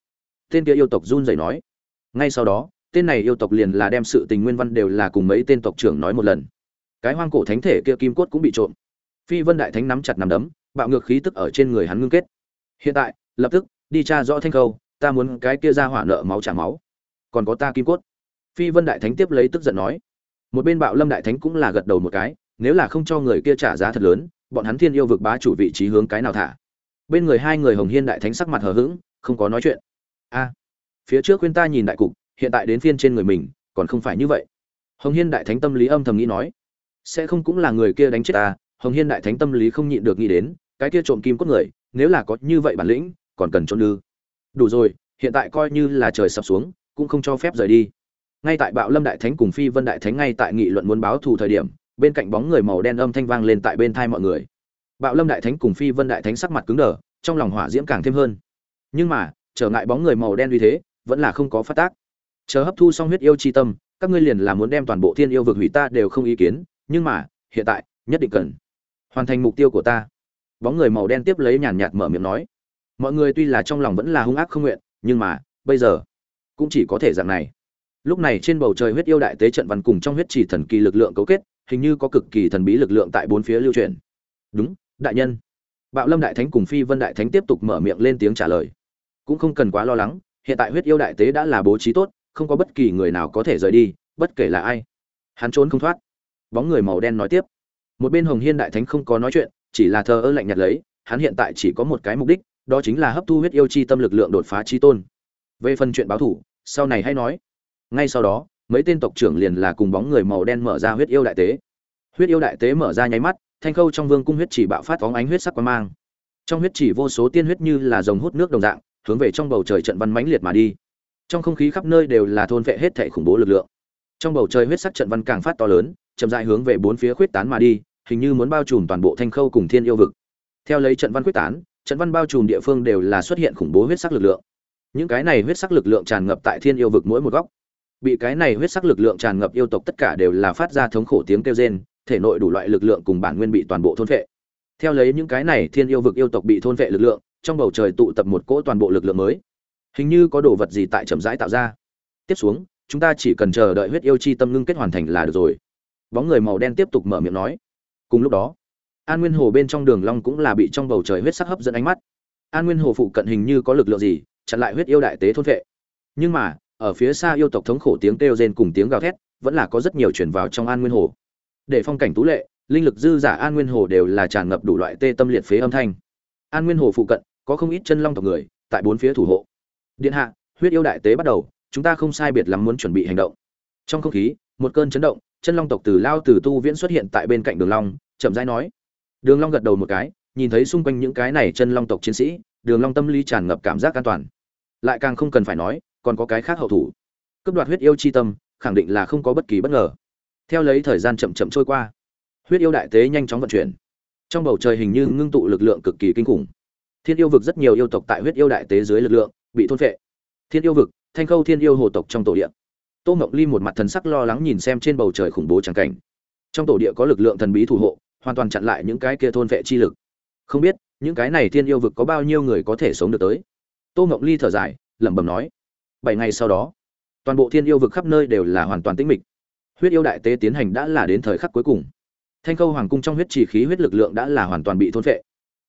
Tên kia yêu tộc run rẩy nói. Ngay sau đó, tên này yêu tộc liền là đem sự tình nguyên văn đều là cùng mấy tên tộc trưởng nói một lần. Cái hoang cổ thánh thể kia kim cốt cũng bị trộm. Phi vân đại thánh nắm chặt nắm đấm, bạo ngược khí tức ở trên người hắn ngưng kết. Hiện tại, lập tức, đi tra rõ thanh khâu, ta muốn cái kia ra hỏa nợ máu trả máu. Còn có ta kim cốt. Phi vân đại thánh tiếp lấy tức giận nói một bên bạo lâm đại thánh cũng là gật đầu một cái, nếu là không cho người kia trả giá thật lớn, bọn hắn thiên yêu vực bá chủ vị trí hướng cái nào thả? Bên người hai người hồng hiên đại thánh sắc mặt hờ hững, không có nói chuyện. A, phía trước khuyên ta nhìn đại cục, hiện tại đến phiên trên người mình, còn không phải như vậy. Hồng hiên đại thánh tâm lý âm thầm nghĩ nói, sẽ không cũng là người kia đánh chết ta, hồng hiên đại thánh tâm lý không nhịn được nghĩ đến, cái kia trộm kim cốt người, nếu là có như vậy bản lĩnh, còn cần trốn ư? Đủ rồi, hiện tại coi như là trời sập xuống, cũng không cho phép rời đi ngay tại bạo lâm đại thánh cùng phi vân đại thánh ngay tại nghị luận muốn báo thù thời điểm, bên cạnh bóng người màu đen âm thanh vang lên tại bên thai mọi người. Bạo lâm đại thánh cùng phi vân đại thánh sắc mặt cứng đờ, trong lòng hỏa diễm càng thêm hơn. Nhưng mà, trở ngại bóng người màu đen uy thế, vẫn là không có phát tác. Chờ hấp thu xong huyết yêu chi tâm, các ngươi liền là muốn đem toàn bộ thiên yêu vực hủy ta đều không ý kiến, nhưng mà, hiện tại, nhất định cần hoàn thành mục tiêu của ta. Bóng người màu đen tiếp lấy nhàn nhạt mở miệng nói. Mọi người tuy là trong lòng vẫn là hung ác không nguyện, nhưng mà, bây giờ, cũng chỉ có thể dạng này lúc này trên bầu trời huyết yêu đại tế trận văn cùng trong huyết chỉ thần kỳ lực lượng cấu kết, hình như có cực kỳ thần bí lực lượng tại bốn phía lưu truyền đúng, đại nhân. Bạo lâm đại thánh cùng phi vân đại thánh tiếp tục mở miệng lên tiếng trả lời. Cũng không cần quá lo lắng, hiện tại huyết yêu đại tế đã là bố trí tốt, không có bất kỳ người nào có thể rời đi, bất kể là ai. Hắn trốn không thoát. Bóng người màu đen nói tiếp. Một bên hồng hiên đại thánh không có nói chuyện, chỉ là thờ ơ lạnh nhạt lấy, hắn hiện tại chỉ có một cái mục đích, đó chính là hấp thu huyết yêu chi tâm lực lượng đột phá chi tôn. Về phần chuyện báo thủ, sau này hay nói ngay sau đó, mấy tên tộc trưởng liền là cùng bóng người màu đen mở ra huyết yêu đại tế. Huyết yêu đại tế mở ra nháy mắt, thanh khâu trong vương cung huyết chỉ bạo phát phóng ánh huyết sắc quang mang. Trong huyết chỉ vô số tiên huyết như là dòng hút nước đồng dạng, hướng về trong bầu trời trận văn mãnh liệt mà đi. Trong không khí khắp nơi đều là thôn vệ hết thể khủng bố lực lượng. Trong bầu trời huyết sắc trận văn càng phát to lớn, chậm rãi hướng về bốn phía khuyết tán mà đi, hình như muốn bao trùm toàn bộ thanh khâu cùng thiên yêu vực. Theo lấy trận văn khuyết tán, trận văn bao trùm địa phương đều là xuất hiện khủng bố huyết sắc lực lượng. Những cái này huyết sắc lực lượng tràn ngập tại thiên yêu vực mỗi một góc bị cái này huyết sắc lực lượng tràn ngập yêu tộc tất cả đều là phát ra thống khổ tiếng kêu rên, thể nội đủ loại lực lượng cùng bản nguyên bị toàn bộ thôn phệ. Theo lấy những cái này thiên yêu vực yêu tộc bị thôn phệ lực lượng, trong bầu trời tụ tập một cỗ toàn bộ lực lượng mới. Hình như có đồ vật gì tại chậm rãi tạo ra. Tiếp xuống, chúng ta chỉ cần chờ đợi huyết yêu chi tâm ngưng kết hoàn thành là được rồi. Bóng người màu đen tiếp tục mở miệng nói. Cùng lúc đó, an nguyên hồ bên trong đường long cũng là bị trong bầu trời huyết sắc hấp dẫn ánh mắt. An nguyên hồ phụ cận hình như có lực lượng gì, chặn lại huyết yêu đại tế thôn phệ. Nhưng mà ở phía xa yêu tộc thống khổ tiếng kêu rên cùng tiếng gào thét, vẫn là có rất nhiều truyền vào trong an nguyên hồ. Để phong cảnh tú lệ, linh lực dư giả an nguyên hồ đều là tràn ngập đủ loại tê tâm liệt phế âm thanh. An nguyên hồ phụ cận, có không ít chân long tộc người, tại bốn phía thủ hộ. Điện hạ, huyết yêu đại tế bắt đầu, chúng ta không sai biệt lắm muốn chuẩn bị hành động. Trong không khí, một cơn chấn động, chân long tộc từ lao từ tu viễn xuất hiện tại bên cạnh đường long, chậm rãi nói. Đường long gật đầu một cái, nhìn thấy xung quanh những cái này chân long tộc chiến sĩ, đường long tâm lý tràn ngập cảm giác an toàn. Lại càng không cần phải nói còn có cái khác hậu thủ. Cướp đoạt huyết yêu chi tâm, khẳng định là không có bất kỳ bất ngờ. Theo lấy thời gian chậm chậm trôi qua, huyết yêu đại tế nhanh chóng vận chuyển. Trong bầu trời hình như ngưng tụ lực lượng cực kỳ kinh khủng. Thiên yêu vực rất nhiều yêu tộc tại huyết yêu đại tế dưới lực lượng, bị thôn phệ. Thiên yêu vực, thanh khâu thiên yêu hồ tộc trong tổ địa. Tô ngọc ly một mặt thần sắc lo lắng nhìn xem trên bầu trời khủng bố tràng cảnh. Trong tổ địa có lực lượng thần bí thủ hộ, hoàn toàn chặn lại những cái kia thôn phệ chi lực. Không biết, những cái này thiên yêu vực có bao nhiêu người có thể sống được tới? Tô ngọc ly thở dài, lẩm bẩm nói bảy ngày sau đó, toàn bộ thiên yêu vực khắp nơi đều là hoàn toàn tĩnh mịch. Huyết yêu đại tế tiến hành đã là đến thời khắc cuối cùng. Thanh khâu hoàng cung trong huyết trì khí huyết lực lượng đã là hoàn toàn bị thôn phệ.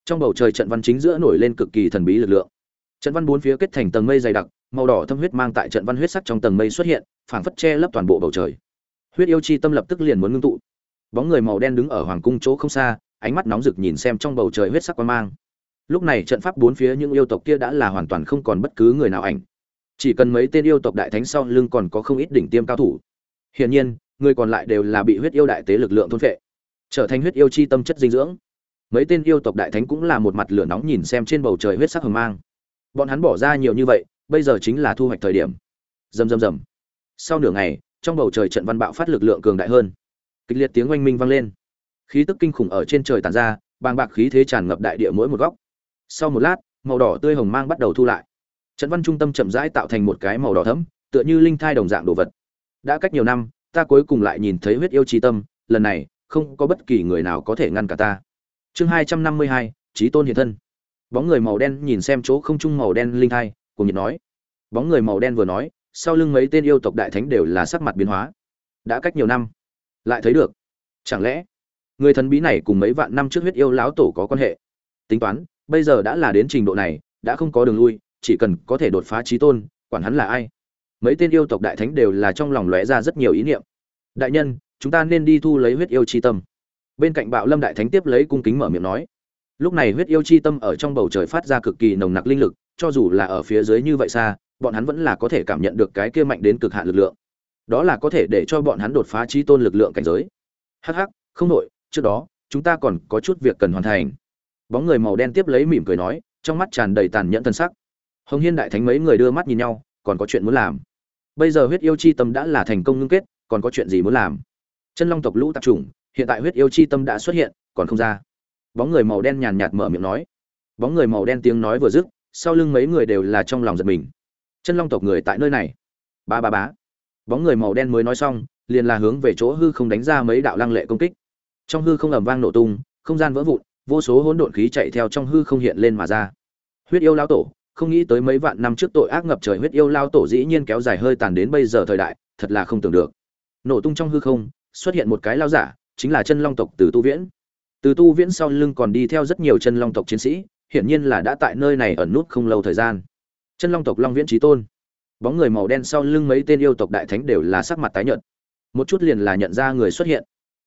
Trong bầu trời trận văn chính giữa nổi lên cực kỳ thần bí lực lượng. Trận văn bốn phía kết thành tầng mây dày đặc, màu đỏ thâm huyết mang tại trận văn huyết sắc trong tầng mây xuất hiện, phảng phất che lấp toàn bộ bầu trời. Huyết yêu chi tâm lập tức liền muốn ngưng tụ. Bóng người màu đen đứng ở hoàng cung chỗ không xa, ánh mắt nóng rực nhìn xem trong bầu trời huyết sắc quan mang. Lúc này trận pháp bốn phía những yêu tộc kia đã là hoàn toàn không còn bất cứ người nào ảnh chỉ cần mấy tên yêu tộc đại thánh sau lưng còn có không ít đỉnh tiêm cao thủ. Hiển nhiên, người còn lại đều là bị huyết yêu đại tế lực lượng thôn phệ, trở thành huyết yêu chi tâm chất dinh dưỡng. Mấy tên yêu tộc đại thánh cũng là một mặt lửa nóng nhìn xem trên bầu trời huyết sắc hồng mang. Bọn hắn bỏ ra nhiều như vậy, bây giờ chính là thu hoạch thời điểm. Rầm rầm rầm. Sau nửa ngày, trong bầu trời trận văn bạo phát lực lượng cường đại hơn. Kịch liệt tiếng oanh minh vang lên. Khí tức kinh khủng ở trên trời tàn ra, bàng bạc khí thế tràn ngập đại địa mỗi một góc. Sau một lát, màu đỏ tươi hồng mang bắt đầu thu lại trận văn trung tâm chậm rãi tạo thành một cái màu đỏ thẫm, tựa như linh thai đồng dạng đồ vật. Đã cách nhiều năm, ta cuối cùng lại nhìn thấy huyết yêu trí tâm, lần này, không có bất kỳ người nào có thể ngăn cả ta. Chương hai trăm năm mươi hai trí tôn hiện thân. Bóng người màu đen nhìn xem chỗ không trung màu đen linh thai cùng nhiệt nói. Bóng người màu đen vừa nói, sau lưng mấy tên yêu tộc đại thánh đều là sắc mặt biến hóa. Đã cách nhiều năm, lại thấy được. Chẳng lẽ, người thần bí này cùng mấy vạn năm trước huyết yêu lão tổ có quan hệ? Tính toán, bây giờ đã là đến trình độ này, đã không có đường lui chỉ cần có thể đột phá trí tôn, quản hắn là ai. Mấy tên yêu tộc đại thánh đều là trong lòng lóe ra rất nhiều ý niệm. Đại nhân, chúng ta nên đi thu lấy huyết yêu chi tâm. Bên cạnh bạo lâm đại thánh tiếp lấy cung kính mở miệng nói. Lúc này huyết yêu chi tâm ở trong bầu trời phát ra cực kỳ nồng nặc linh lực, cho dù là ở phía dưới như vậy xa, bọn hắn vẫn là có thể cảm nhận được cái kia mạnh đến cực hạn lực lượng. Đó là có thể để cho bọn hắn đột phá trí tôn lực lượng cảnh giới. Hắc hắc, không nội trước đó, chúng ta còn có chút việc cần hoàn thành. Bóng người màu đen tiếp lấy mỉm cười nói, trong mắt tràn đầy tàn nhẫn thân sắc hồng hiên đại thánh mấy người đưa mắt nhìn nhau, còn có chuyện muốn làm. Bây giờ huyết yêu chi tâm đã là thành công ngưng kết, còn có chuyện gì muốn làm? Chân long tộc lũ tạp chủng, hiện tại huyết yêu chi tâm đã xuất hiện, còn không ra. Bóng người màu đen nhàn nhạt mở miệng nói. Bóng người màu đen tiếng nói vừa dứt, sau lưng mấy người đều là trong lòng giật mình. Chân long tộc người tại nơi này. Ba ba bá bóng người màu đen mới nói xong, liền là hướng về chỗ hư không đánh ra mấy đạo lăng lệ công kích. Trong hư không ầm vang nổ tung, không gian vỡ vụn, vô số hỗn độn khí chạy theo trong hư không hiện lên mà ra. Huyết yêu lao tổ không nghĩ tới mấy vạn năm trước tội ác ngập trời huyết yêu lao tổ dĩ nhiên kéo dài hơi tàn đến bây giờ thời đại, thật là không tưởng được. Nổ tung trong hư không, xuất hiện một cái lao giả, chính là chân long tộc từ tu viễn. Từ tu viễn sau lưng còn đi theo rất nhiều chân long tộc chiến sĩ, hiển nhiên là đã tại nơi này ẩn nút không lâu thời gian. Chân long tộc long viễn trí tôn. Bóng người màu đen sau lưng mấy tên yêu tộc đại thánh đều là sắc mặt tái nhợt. Một chút liền là nhận ra người xuất hiện.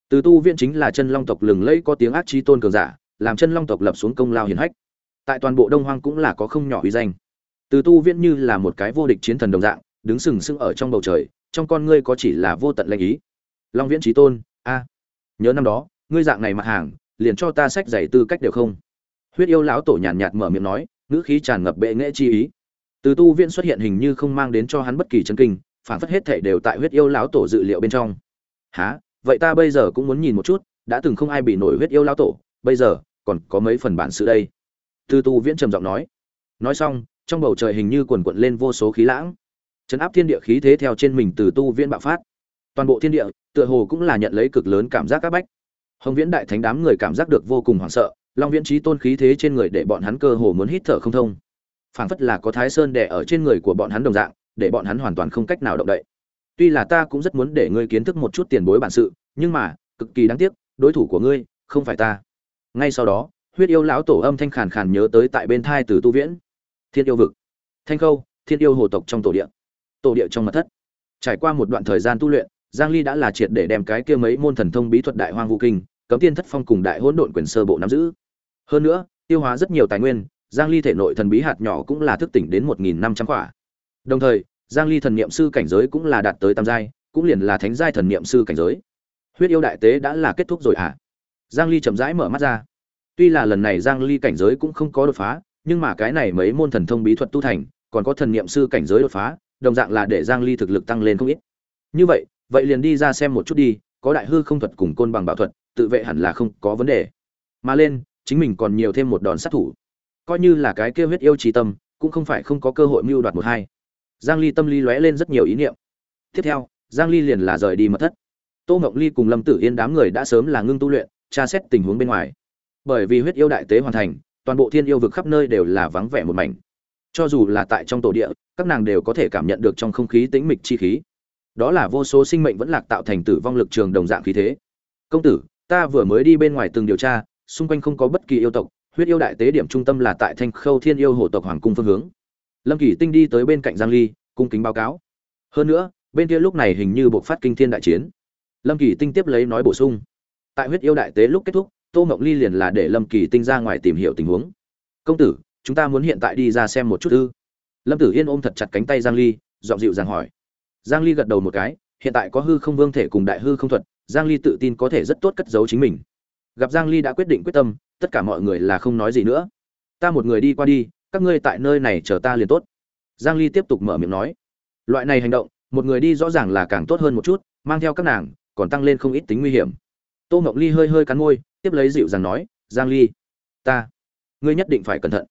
Từ tu viễn chính là chân long tộc lừng lẫy có tiếng ác trí tôn cường giả, làm chân long tộc lập xuống công lao hiển hách tại toàn bộ đông hoang cũng là có không nhỏ uy danh. Từ tu viễn như là một cái vô địch chiến thần đồng dạng, đứng sừng sững ở trong bầu trời, trong con ngươi có chỉ là vô tận lệnh ý. Long viễn trí tôn, a, nhớ năm đó, ngươi dạng này mặt hàng, liền cho ta sách giày tư cách đều không? Huyết yêu lão tổ nhàn nhạt mở miệng nói, ngữ khí tràn ngập bệ nghệ chi ý. Từ tu viễn xuất hiện hình như không mang đến cho hắn bất kỳ chân kinh, phản phất hết thể đều tại huyết yêu lão tổ dự liệu bên trong. Há vậy ta bây giờ cũng muốn nhìn một chút, đã từng không ai bị nổi huyết yêu lão tổ, bây giờ còn có mấy phần bản sự đây? Từ tu viễn trầm giọng nói. Nói xong, trong bầu trời hình như cuồn cuộn lên vô số khí lãng. Chấn áp thiên địa khí thế theo trên mình từ tu viễn bạo phát. Toàn bộ thiên địa, tựa hồ cũng là nhận lấy cực lớn cảm giác các bách. Hồng viễn đại thánh đám người cảm giác được vô cùng hoảng sợ, long viễn chí tôn khí thế trên người để bọn hắn cơ hồ muốn hít thở không thông. Phảng phất là có thái sơn đè ở trên người của bọn hắn đồng dạng, để bọn hắn hoàn toàn không cách nào động đậy. Tuy là ta cũng rất muốn để ngươi kiến thức một chút tiền bối bản sự, nhưng mà, cực kỳ đáng tiếc, đối thủ của ngươi, không phải ta. Ngay sau đó huyết yêu lão tổ âm thanh khàn khàn nhớ tới tại bên thai từ tu viễn. Thiên yêu vực. Thanh khâu, thiên yêu hồ tộc trong tổ địa. Tổ địa trong mật thất. Trải qua một đoạn thời gian tu luyện, giang ly đã là triệt để đem cái kia mấy môn thần thông bí thuật đại hoang vũ kinh, cấm tiên thất phong cùng đại hỗn độn quyền sơ bộ nắm giữ. Hơn nữa, tiêu hóa rất nhiều tài nguyên, giang ly thể nội thần bí hạt nhỏ cũng là thức tỉnh đến 1.500 quả. Đồng thời, giang ly thần niệm sư cảnh giới cũng là đạt tới tam giai, cũng liền là thánh giai thần niệm sư cảnh giới. Huyết yêu đại tế đã là kết thúc rồi à giang ly chậm rãi mở mắt ra tuy là lần này giang ly cảnh giới cũng không có đột phá, nhưng mà cái này mấy môn thần thông bí thuật tu thành, còn có thần niệm sư cảnh giới đột phá, đồng dạng là để giang ly thực lực tăng lên không ít. Như vậy vậy liền đi ra xem một chút đi, có đại hư không thuật cùng côn bằng bảo thuật, tự vệ hẳn là không có vấn đề. Mà lên, chính mình còn nhiều thêm một đòn sát thủ. Coi như là cái kia huyết yêu trí tâm, cũng không phải không có cơ hội mưu đoạt một hai. Giang ly tâm lý lóe lên rất nhiều ý niệm. Tiếp theo, giang ly liền là rời đi mật thất. Tô ngọc ly cùng lâm tử yên đám người đã sớm là ngưng tu luyện, tra xét tình huống bên ngoài bởi vì huyết yêu đại tế hoàn thành, toàn bộ thiên yêu vực khắp nơi đều là vắng vẻ một mảnh. Cho dù là tại trong tổ địa, các nàng đều có thể cảm nhận được trong không khí tĩnh mịch chi khí. Đó là vô số sinh mệnh vẫn lạc tạo thành tử vong lực trường đồng dạng khí thế. Công tử, ta vừa mới đi bên ngoài từng điều tra, xung quanh không có bất kỳ yêu tộc, huyết yêu đại tế điểm trung tâm là tại thanh khâu thiên yêu hồ tộc hoàng cung phương hướng. Lâm kỳ tinh đi tới bên cạnh giang ly, cung kính báo cáo. Hơn nữa, bên kia lúc này hình như buộc phát kinh thiên đại chiến. Lâm kỳ tinh tiếp lấy nói bổ sung. Tại huyết yêu đại tế lúc kết thúc tô mộng ly liền là để lâm kỳ tinh ra ngoài tìm hiểu tình huống. Công tử, chúng ta muốn hiện tại đi ra xem một chút ư? Lâm tử yên ôm thật chặt cánh tay giang ly dọn dịu giang hỏi. Giang ly gật đầu một cái, hiện tại có hư không vương thể cùng đại hư không thuật, giang ly tự tin có thể rất tốt cất giấu chính mình. Gặp giang ly đã quyết định quyết tâm, tất cả mọi người là không nói gì nữa. Ta một người đi qua đi, các ngươi tại nơi này chờ ta liền tốt. Giang ly tiếp tục mở miệng nói. Loại này hành động, một người đi rõ ràng là càng tốt hơn một chút, mang theo các nàng, còn tăng lên không ít tính nguy hiểm. Tô ngọc ly hơi hơi cắn môi tiếp lấy dịu dàng nói, giang ly, ta, ngươi nhất định phải cẩn thận.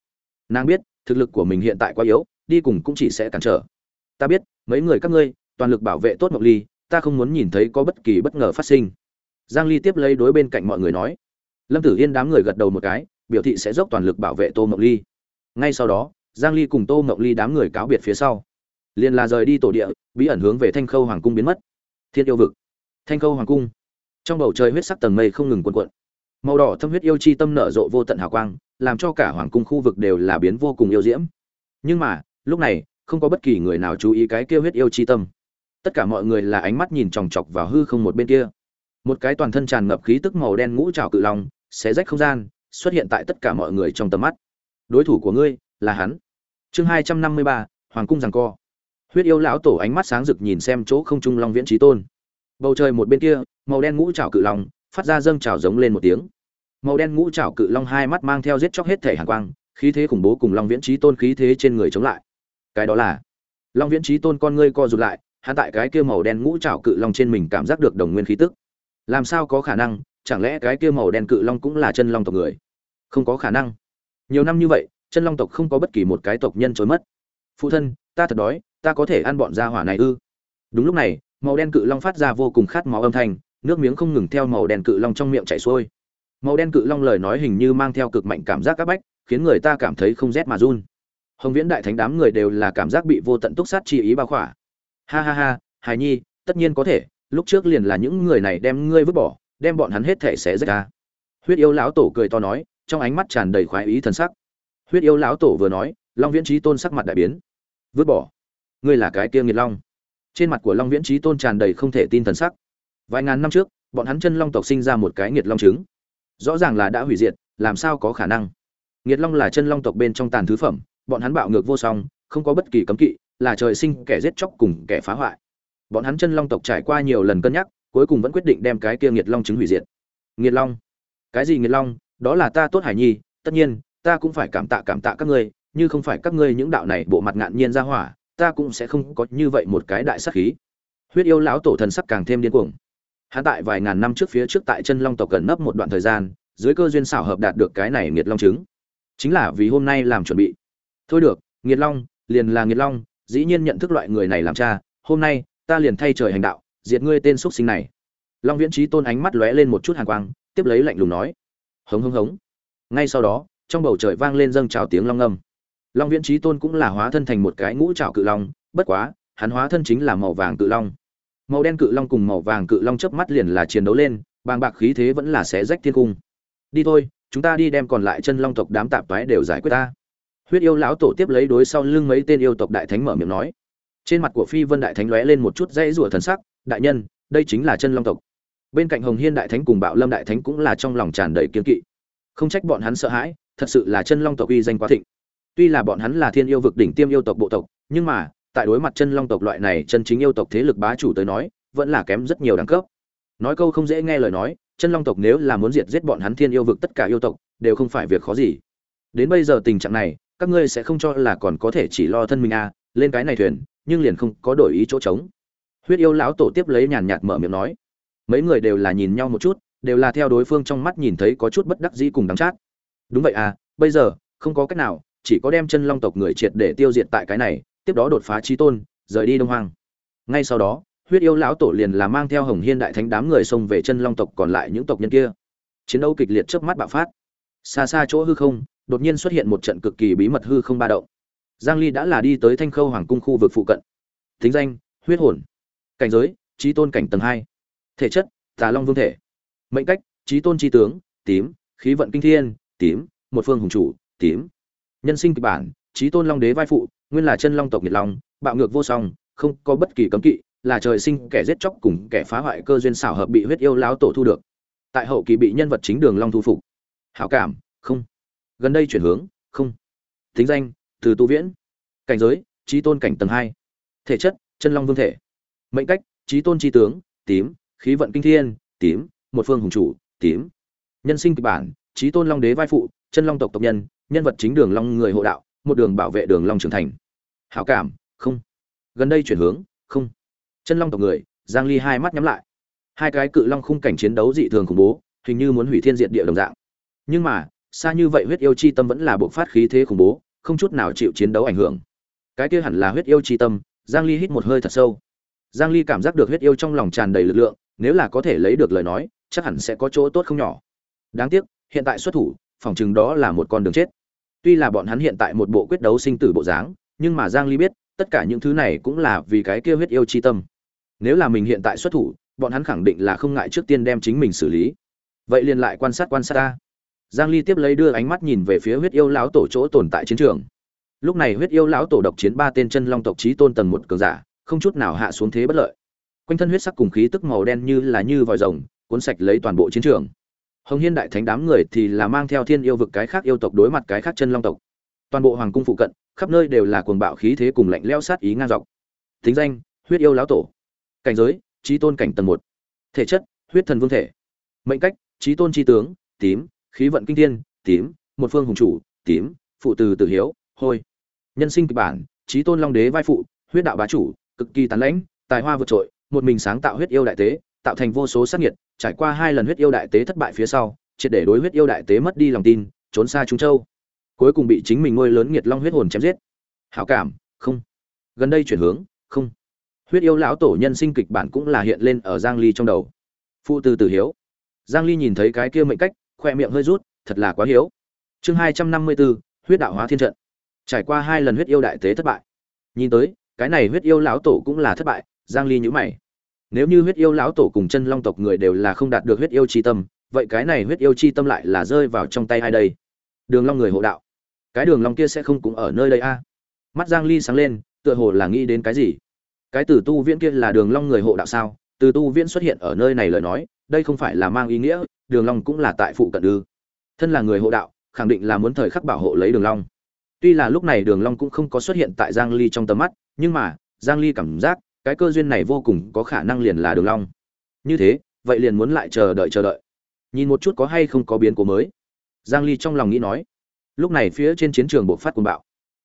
Nàng biết, thực lực của mình hiện tại quá yếu, đi cùng cũng chỉ sẽ cản trở. Ta biết, mấy người các ngươi, toàn lực bảo vệ tốt ngọc ly, ta không muốn nhìn thấy có bất kỳ bất ngờ phát sinh. Giang ly tiếp lấy đối bên cạnh mọi người nói. Lâm tử yên đám người gật đầu một cái, biểu thị sẽ dốc toàn lực bảo vệ tô ngọc ly. Ngay sau đó, giang ly cùng tô ngọc ly đám người cáo biệt phía sau. Liền là rời đi tổ địa, bí ẩn hướng về thanh khâu hoàng cung biến mất. Thiên yêu vực. Thanh khâu hoàng cung. Trong bầu trời huyết sắc tầng mây không ngừng cuộn cuộn màu đỏ thâm huyết yêu chi tâm nở rộ vô tận hào quang, làm cho cả hoàng cung khu vực đều là biến vô cùng yêu diễm. Nhưng mà, lúc này, không có bất kỳ người nào chú ý cái kia huyết yêu chi tâm. Tất cả mọi người là ánh mắt nhìn chòng chọc vào hư không một bên kia. Một cái toàn thân tràn ngập khí tức màu đen ngũ trào cự long, xé rách không gian, xuất hiện tại tất cả mọi người trong tầm mắt. Đối thủ của ngươi, là hắn. Chương hai trăm năm mươi ba, hoàng cung rằng co. Huyết yêu lão tổ ánh mắt sáng rực nhìn xem chỗ không trung long viễn trí tôn. Bầu trời một bên kia, màu đen ngũ trào cự long, phát ra dâng trào giống lên một tiếng màu đen ngũ trảo cự long hai mắt mang theo giết chóc hết thể hàn quang, khí thế khủng bố cùng long viễn trí tôn khí thế trên người chống lại. Cái đó là, long viễn trí tôn con ngươi co rụt lại, hắn tại cái kia màu đen ngũ trảo cự long trên mình cảm giác được đồng nguyên khí tức. Làm sao có khả năng, chẳng lẽ cái kia màu đen cự long cũng là chân long tộc người? Không có khả năng. Nhiều năm như vậy, chân long tộc không có bất kỳ một cái tộc nhân trốn mất. Phụ thân, ta thật đói, ta có thể ăn bọn gia hỏa này ư? Đúng lúc này, màu đen cự long phát ra vô cùng khát máu âm thanh, nước miếng không ngừng theo màu đen cự long trong miệng chảy xuôi màu đen cự long lời nói hình như mang theo cực mạnh cảm giác các bách, khiến người ta cảm thấy không rét mà run. Hồng viễn đại thánh đám người đều là cảm giác bị vô tận túc sát chi ý bao khỏa. Ha ha ha, hài nhi, tất nhiên có thể, lúc trước liền là những người này đem ngươi vứt bỏ, đem bọn hắn hết thể xé rách ra. Huyết yêu lão tổ cười to nói, trong ánh mắt tràn đầy khoái ý thần sắc. Huyết yêu lão tổ vừa nói, long viễn trí tôn sắc mặt đại biến. Vứt bỏ? Ngươi là cái kia nghiệt long. Trên mặt của long viễn trí tôn tràn đầy không thể tin thần sắc. Vài ngàn năm trước, bọn hắn chân long tộc sinh ra một cái nghiệt long trứng rõ ràng là đã hủy diệt, làm sao có khả năng? Nghiệt long là chân long tộc bên trong tàn thứ phẩm, bọn hắn bạo ngược vô song, không có bất kỳ cấm kỵ, là trời sinh kẻ giết chóc cùng kẻ phá hoại. Bọn hắn chân long tộc trải qua nhiều lần cân nhắc, cuối cùng vẫn quyết định đem cái kia nghiệt long chứng hủy diệt. Nghiệt long? Cái gì nghiệt long? Đó là ta tốt hải nhi, tất nhiên, ta cũng phải cảm tạ cảm tạ các ngươi, như không phải các ngươi những đạo này bộ mặt ngạn nhiên ra hỏa, ta cũng sẽ không có như vậy một cái đại sắc khí. Huyết yêu lão tổ thần sắc càng thêm điên cuồng hắn tại vài ngàn năm trước phía trước tại chân long tộc cần nấp một đoạn thời gian, dưới cơ duyên xảo hợp đạt được cái này nghiệt long trứng. Chính là vì hôm nay làm chuẩn bị. Thôi được, nghiệt long, liền là nghiệt long, dĩ nhiên nhận thức loại người này làm cha, hôm nay, ta liền thay trời hành đạo, diệt ngươi tên xuất sinh này. Long viễn trí tôn ánh mắt lóe lên một chút hàn quang, tiếp lấy lạnh lùng nói. Hống hống hống. Ngay sau đó, trong bầu trời vang lên dâng trào tiếng long ngâm. Long viễn trí tôn cũng là hóa thân thành một cái ngũ trảo cự long, bất quá, hắn hóa thân chính là màu vàng cự long màu đen cự long cùng màu vàng cự long chớp mắt liền là chiến đấu lên, bàng bạc khí thế vẫn là xé rách thiên cung. Đi thôi, chúng ta đi đem còn lại chân long tộc đám tạp toái đều giải quyết ta. Huyết yêu lão tổ tiếp lấy đối sau lưng mấy tên yêu tộc đại thánh mở miệng nói. Trên mặt của phi vân đại thánh lóe lên một chút dãy rủa thần sắc, đại nhân, đây chính là chân long tộc. Bên cạnh hồng hiên đại thánh cùng bạo lâm đại thánh cũng là trong lòng tràn đầy kiên kỵ. Không trách bọn hắn sợ hãi, thật sự là chân long tộc uy danh quá thịnh. Tuy là bọn hắn là thiên yêu vực đỉnh tiêm yêu tộc bộ tộc, nhưng mà tại đối mặt chân long tộc loại này chân chính yêu tộc thế lực bá chủ tới nói, vẫn là kém rất nhiều đẳng cấp. Nói câu không dễ nghe lời nói, chân long tộc nếu là muốn diệt giết bọn hắn thiên yêu vực tất cả yêu tộc, đều không phải việc khó gì. Đến bây giờ tình trạng này, các ngươi sẽ không cho là còn có thể chỉ lo thân mình à lên cái này thuyền, nhưng liền không có đổi ý chỗ trống. Huyết yêu lão tổ tiếp lấy nhàn nhạt mở miệng nói. Mấy người đều là nhìn nhau một chút, đều là theo đối phương trong mắt nhìn thấy có chút bất đắc dĩ cùng đắng chát. Đúng vậy à bây giờ, không có cách nào, chỉ có đem chân long tộc người triệt để tiêu diệt tại cái này tiếp đó đột phá trí tôn, rời đi đông hoang. Ngay sau đó, huyết yêu lão tổ liền là mang theo hồng hiên đại thánh đám người xông về chân long tộc còn lại những tộc nhân kia. Chiến đấu kịch liệt trước mắt bạo phát. Xa xa chỗ hư không, đột nhiên xuất hiện một trận cực kỳ bí mật hư không ba động. Giang ly đã là đi tới thanh khâu hoàng cung khu vực phụ cận. Thính danh, huyết hồn. Cảnh giới, trí tôn cảnh tầng 2. thể chất, tà long vương thể. Mệnh cách, trí tôn chi tướng, tím, khí vận kinh thiên, tím, một phương hùng chủ, tím. Nhân sinh kịch bản, trí tôn long đế vai phụ nguyên là chân long tộc nhiệt long, bạo ngược vô song, không có bất kỳ cấm kỵ, là trời sinh kẻ giết chóc cùng kẻ phá hoại cơ duyên xảo hợp bị huyết yêu lão tổ thu được. Tại hậu kỳ bị nhân vật chính đường long thu phục. Hảo cảm, không. Gần đây chuyển hướng, không. Tính danh, từ tu viễn. Cảnh giới trí tôn cảnh tầng hai. Thể chất, chân long vương thể. Mệnh cách trí tôn chi tướng, tím, khí vận kinh thiên, tím, một phương hùng chủ, tím. Nhân sinh kịch bản trí tôn long đế vai phụ, chân long tộc tộc nhân nhân vật chính đường long người hộ đạo, một đường bảo vệ đường long trưởng thành hảo cảm, không. Gần đây chuyển hướng, không. Chân long tộc người, giang ly hai mắt nhắm lại. Hai cái cự long khung cảnh chiến đấu dị thường khủng bố, hình như muốn hủy thiên diệt địa đồng dạng. Nhưng mà, xa như vậy huyết yêu chi tâm vẫn là bộ phát khí thế khủng bố, không chút nào chịu chiến đấu ảnh hưởng. Cái kia hẳn là huyết yêu chi tâm, giang ly hít một hơi thật sâu. Giang ly cảm giác được huyết yêu trong lòng tràn đầy lực lượng, nếu là có thể lấy được lời nói, chắc hẳn sẽ có chỗ tốt không nhỏ. Đáng tiếc, hiện tại xuất thủ, phòng chừng đó là một con đường chết. Tuy là bọn hắn hiện tại một bộ quyết đấu sinh tử bộ dáng nhưng mà giang ly biết, tất cả những thứ này cũng là vì cái kia huyết yêu chi tâm. Nếu là mình hiện tại xuất thủ, bọn hắn khẳng định là không ngại trước tiên đem chính mình xử lý. Vậy liền lại quan sát quan sát ta. Giang ly tiếp lấy đưa ánh mắt nhìn về phía huyết yêu lão tổ chỗ tồn tại chiến trường. Lúc này huyết yêu lão tổ độc chiến ba tên chân long tộc chí tôn tầng một cường giả, không chút nào hạ xuống thế bất lợi. Quanh thân huyết sắc cùng khí tức màu đen như là như vòi rồng, cuốn sạch lấy toàn bộ chiến trường. Hồng hiên đại thánh đám người thì là mang theo thiên yêu vực cái khác yêu tộc đối mặt cái khác chân long tộc. Toàn bộ hoàng cung phụ cận khắp nơi đều là cuồng bạo khí thế cùng lạnh lẽo sát ý ngang dọc. Thính danh, huyết yêu lão tổ. Cảnh giới trí tôn cảnh tầng một. Thể chất, huyết thần vương thể. Mệnh cách trí tôn tri tướng, tím, khí vận kinh thiên, tím, một phương hùng chủ, tím, phụ từ tử hiếu, hôi. Nhân sinh kịch bản trí tôn long đế vai phụ, huyết đạo bá chủ, cực kỳ tàn lãnh, tài hoa vượt trội, một mình sáng tạo huyết yêu đại tế, tạo thành vô số sát nhiệt trải qua hai lần huyết yêu đại tế thất bại phía sau, triệt để đối huyết yêu đại tế mất đi lòng tin, trốn xa trung châu cuối cùng bị chính mình nuôi lớn nghiệt long huyết hồn chém giết. Hảo cảm không. Gần đây chuyển hướng không. Huyết yêu lão tổ nhân sinh kịch bản cũng là hiện lên ở giang ly trong đầu. Phụ từ tử hiếu. Giang ly nhìn thấy cái kia mệnh cách khoe miệng hơi rút thật là quá hiếu. Chương 254, huyết đạo hóa thiên trận. Trải qua hai lần huyết yêu đại tế thất bại. Nhìn tới cái này huyết yêu lão tổ cũng là thất bại giang ly nhíu mày. Nếu như huyết yêu lão tổ cùng chân long tộc người đều là không đạt được huyết yêu chi tâm vậy cái này huyết yêu chi tâm lại là rơi vào trong tay ai đây? Đường long người hộ đạo. Cái đường long kia sẽ không cũng ở nơi đây a. Mắt giang ly sáng lên, tựa hồ là nghĩ đến cái gì? Cái tử tu viễn kia là đường long người hộ đạo sao? Từ tu viễn xuất hiện ở nơi này lời nói, đây không phải là mang ý nghĩa, đường long cũng là tại phụ cận ư. Thân là người hộ đạo, khẳng định là muốn thời khắc bảo hộ lấy đường long. Tuy là lúc này đường long cũng không có xuất hiện tại giang ly trong tầm mắt, nhưng mà, giang ly cảm giác, cái cơ duyên này vô cùng có khả năng liền là đường long. Như thế, vậy liền muốn lại chờ đợi chờ đợi. Nhìn một chút có hay không có biến cố mới giang ly trong lòng nghĩ nói, lúc này phía trên chiến trường bộc phát cuồng bạo.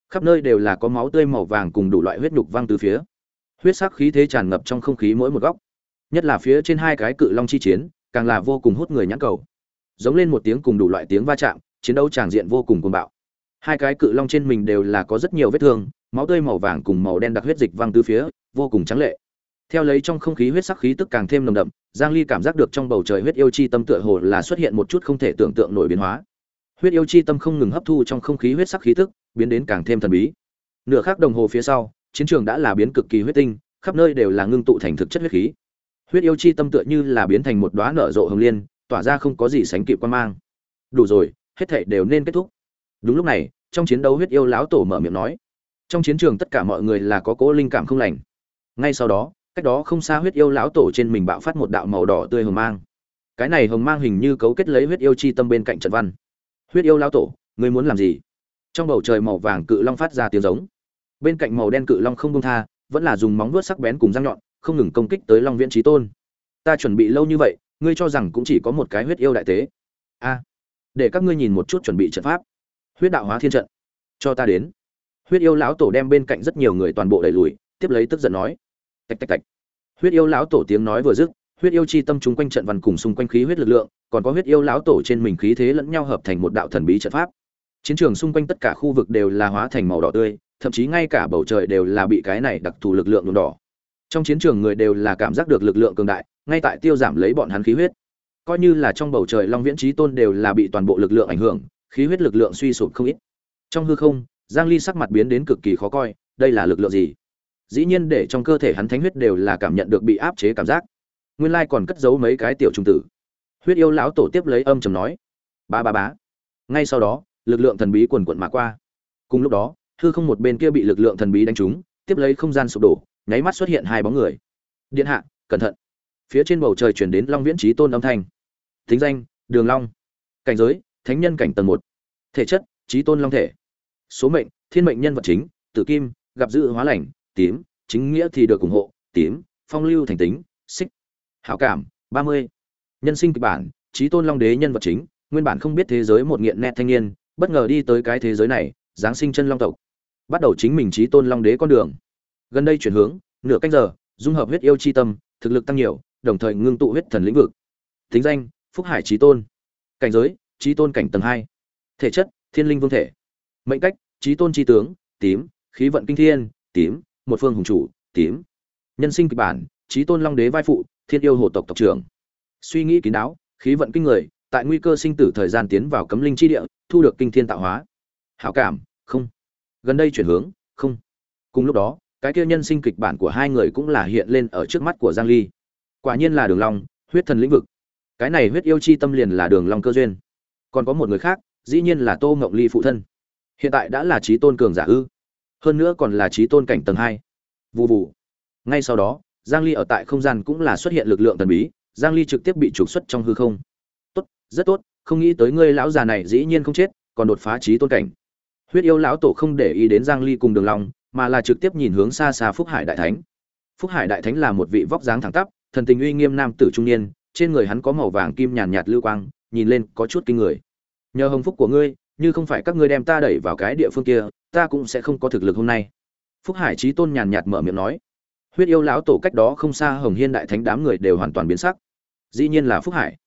Khắp nơi đều là có máu tươi màu vàng cùng đủ loại huyết nhục văng từ phía. Huyết sắc khí thế tràn ngập trong không khí mỗi một góc. Nhất là phía trên hai cái cự long chi chiến, càng là vô cùng hút người nhãn cầu. Giống lên một tiếng cùng đủ loại tiếng va chạm, chiến đấu tràn diện vô cùng cuồng bạo. Hai cái cự long trên mình đều là có rất nhiều vết thương, máu tươi màu vàng cùng màu đen đặc huyết dịch văng từ phía, vô cùng trắng lệ. Theo lấy trong không khí huyết sắc khí tức càng thêm nồng đậm, giang ly cảm giác được trong bầu trời huyết yêu chi tâm tựa hồ là xuất hiện một chút không thể tưởng tượng nổi biến hóa huyết yêu chi tâm không ngừng hấp thu trong không khí huyết sắc khí tức, biến đến càng thêm thần bí. Nửa khắc đồng hồ phía sau, chiến trường đã là biến cực kỳ huyết tinh, khắp nơi đều là ngưng tụ thành thực chất huyết khí. Huyết yêu chi tâm tựa như là biến thành một đóa nở rộ hồng liên, tỏa ra không có gì sánh kịp quan mang. Đủ rồi, hết thảy đều nên kết thúc. Đúng lúc này, trong chiến đấu huyết yêu lão tổ mở miệng nói. Trong chiến trường tất cả mọi người là có cố linh cảm không lành. Ngay sau đó, cách đó không xa huyết yêu lão tổ trên mình bạo phát một đạo màu đỏ tươi hồng mang. Cái này hồng mang hình như cấu kết lấy huyết yêu chi tâm bên cạnh trận văn huyết yêu lão tổ, ngươi muốn làm gì? Trong bầu trời màu vàng cự long phát ra tiếng giống. Bên cạnh màu đen cự long không buông tha, vẫn là dùng móng vuốt sắc bén cùng răng nhọn, không ngừng công kích tới long viễn trí tôn. Ta chuẩn bị lâu như vậy, ngươi cho rằng cũng chỉ có một cái huyết yêu đại tế. A, để các ngươi nhìn một chút chuẩn bị trận pháp. Huyết đạo hóa thiên trận. Cho ta đến. Huyết yêu lão tổ đem bên cạnh rất nhiều người toàn bộ đẩy lùi, tiếp lấy tức giận nói. Tạch tạch tạch. Huyết yêu lão tổ tiếng nói vừa dứt huyết yêu chi tâm chúng quanh trận văn cùng xung quanh khí huyết lực lượng, còn có huyết yêu lão tổ trên mình khí thế lẫn nhau hợp thành một đạo thần bí trận pháp. Chiến trường xung quanh tất cả khu vực đều là hóa thành màu đỏ tươi, thậm chí ngay cả bầu trời đều là bị cái này đặc thù lực lượng nhuộm đỏ. Trong chiến trường người đều là cảm giác được lực lượng cường đại, ngay tại tiêu giảm lấy bọn hắn khí huyết. Coi như là trong bầu trời long viễn Chí tôn đều là bị toàn bộ lực lượng ảnh hưởng, khí huyết lực lượng suy sụp không ít. Trong hư không, giang ly sắc mặt biến đến cực kỳ khó coi, đây là lực lượng gì? Dĩ nhiên để trong cơ thể hắn thánh huyết đều là cảm nhận được bị áp chế cảm giác nguyên lai còn cất giấu mấy cái tiểu trung tử. Huyết yêu lão tổ tiếp lấy âm trầm nói, ba ba bá ngay sau đó, lực lượng thần bí quần quận mà qua. Cùng lúc đó, hư không một bên kia bị lực lượng thần bí đánh trúng, tiếp lấy không gian sụp đổ, nháy mắt xuất hiện hai bóng người. Điện hạ, cẩn thận. Phía trên bầu trời chuyển đến long viễn trí tôn âm thanh. Thính danh, đường long. Cảnh giới, thánh nhân cảnh tầng một. Thể chất trí tôn long thể. Số mệnh, thiên mệnh nhân vật chính, tử kim, gặp dự hóa lành, tím, chính nghĩa thì được ủng hộ, tím, phong lưu thành tính, xích hảo cảm, ba mươi. Nhân sinh kịch bản trí tôn long đế nhân vật chính, nguyên bản không biết thế giới một nghiện nét thanh niên, bất ngờ đi tới cái thế giới này, giáng sinh chân long tộc. Bắt đầu chính mình trí tôn long đế con đường. Gần đây chuyển hướng, nửa canh giờ, dung hợp huyết yêu chi tâm, thực lực tăng nhiều, đồng thời ngưng tụ huyết thần lĩnh vực. Thính danh, phúc hải trí tôn. Cảnh giới trí tôn cảnh tầng hai. Thể chất, thiên linh vương thể. Mệnh cách trí tôn chi tướng, tím, khí vận kinh thiên, tím, một phương hùng chủ, tím. Nhân sinh kịch bản trí tôn long đế vai phụ thiên yêu hồ tộc tộc trưởng. Suy nghĩ kín đáo, khí vận kinh người, tại nguy cơ sinh tử thời gian tiến vào cấm linh chi địa, thu được kinh thiên tạo hóa. Hảo cảm, không. Gần đây chuyển hướng, không. Cùng lúc đó, cái kia nhân sinh kịch bản của hai người cũng là hiện lên ở trước mắt của giang ly. Quả nhiên là đường long, huyết thần lĩnh vực. Cái này huyết yêu chi tâm liền là đường long cơ duyên. Còn có một người khác, dĩ nhiên là tô ngọc ly phụ thân. Hiện tại đã là trí tôn cường giả ư. Hơn nữa còn là trí tôn cảnh tầng hai. Vụ vụ ngay sau đó giang ly ở tại không gian cũng là xuất hiện lực lượng thần bí, giang ly trực tiếp bị trục xuất trong hư không. Tốt, rất tốt, không nghĩ tới ngươi lão già này dĩ nhiên không chết, còn đột phá trí tôn cảnh. Huyết yêu lão tổ không để ý đến giang ly cùng đường long, mà là trực tiếp nhìn hướng xa xa phúc hải đại thánh. Phúc hải đại thánh là một vị vóc dáng thẳng tắp, thần tình uy nghiêm nam tử trung niên, trên người hắn có màu vàng kim nhàn nhạt lưu quang, nhìn lên có chút kinh người. Nhờ hồng phúc của ngươi, như không phải các ngươi đem ta đẩy vào cái địa phương kia, ta cũng sẽ không có thực lực hôm nay. Phúc hải trí tôn nhàn nhạt mở miệng nói huyết yêu lão tổ cách đó không xa hồng hiên đại thánh đám người đều hoàn toàn biến sắc. Dĩ nhiên là phúc hải.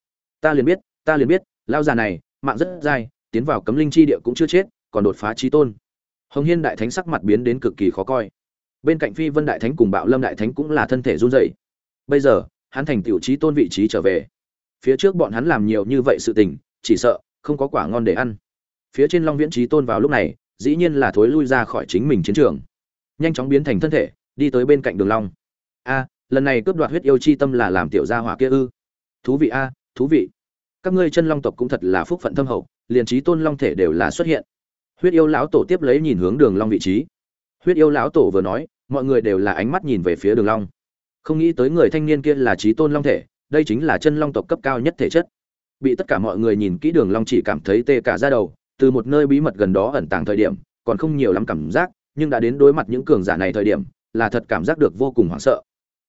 Ta liền biết, ta liền biết lao già này, mạng rất dai, tiến vào cấm linh chi địa cũng chưa chết, còn đột phá trí tôn. Hồng hiên đại thánh sắc mặt biến đến cực kỳ khó coi. Bên cạnh phi vân đại thánh cùng bạo lâm đại thánh cũng là thân thể run rẩy. Bây giờ, hắn thành tiểu trí tôn vị trí trở về. Phía trước bọn hắn làm nhiều như vậy sự tình, chỉ sợ, không có quả ngon để ăn. Phía trên long viễn trí tôn vào lúc này, dĩ nhiên là thối lui ra khỏi chính mình chiến trường. Nhanh chóng biến thành thân thể đi tới bên cạnh đường long. A, lần này cướp đoạt huyết yêu chi tâm là làm tiểu gia hỏa kia ư? Thú vị a, thú vị. Các ngươi chân long tộc cũng thật là phúc phận thâm hậu, liền trí tôn long thể đều là xuất hiện. Huyết yêu lão tổ tiếp lấy nhìn hướng đường long vị trí. Huyết yêu lão tổ vừa nói, mọi người đều là ánh mắt nhìn về phía đường long. Không nghĩ tới người thanh niên kia là trí tôn long thể, đây chính là chân long tộc cấp cao nhất thể chất. Bị tất cả mọi người nhìn kỹ đường long chỉ cảm thấy tê cả da đầu, từ một nơi bí mật gần đó ẩn tàng thời điểm, còn không nhiều lắm cảm giác, nhưng đã đến đối mặt những cường giả này thời điểm là thật cảm giác được vô cùng hoảng sợ.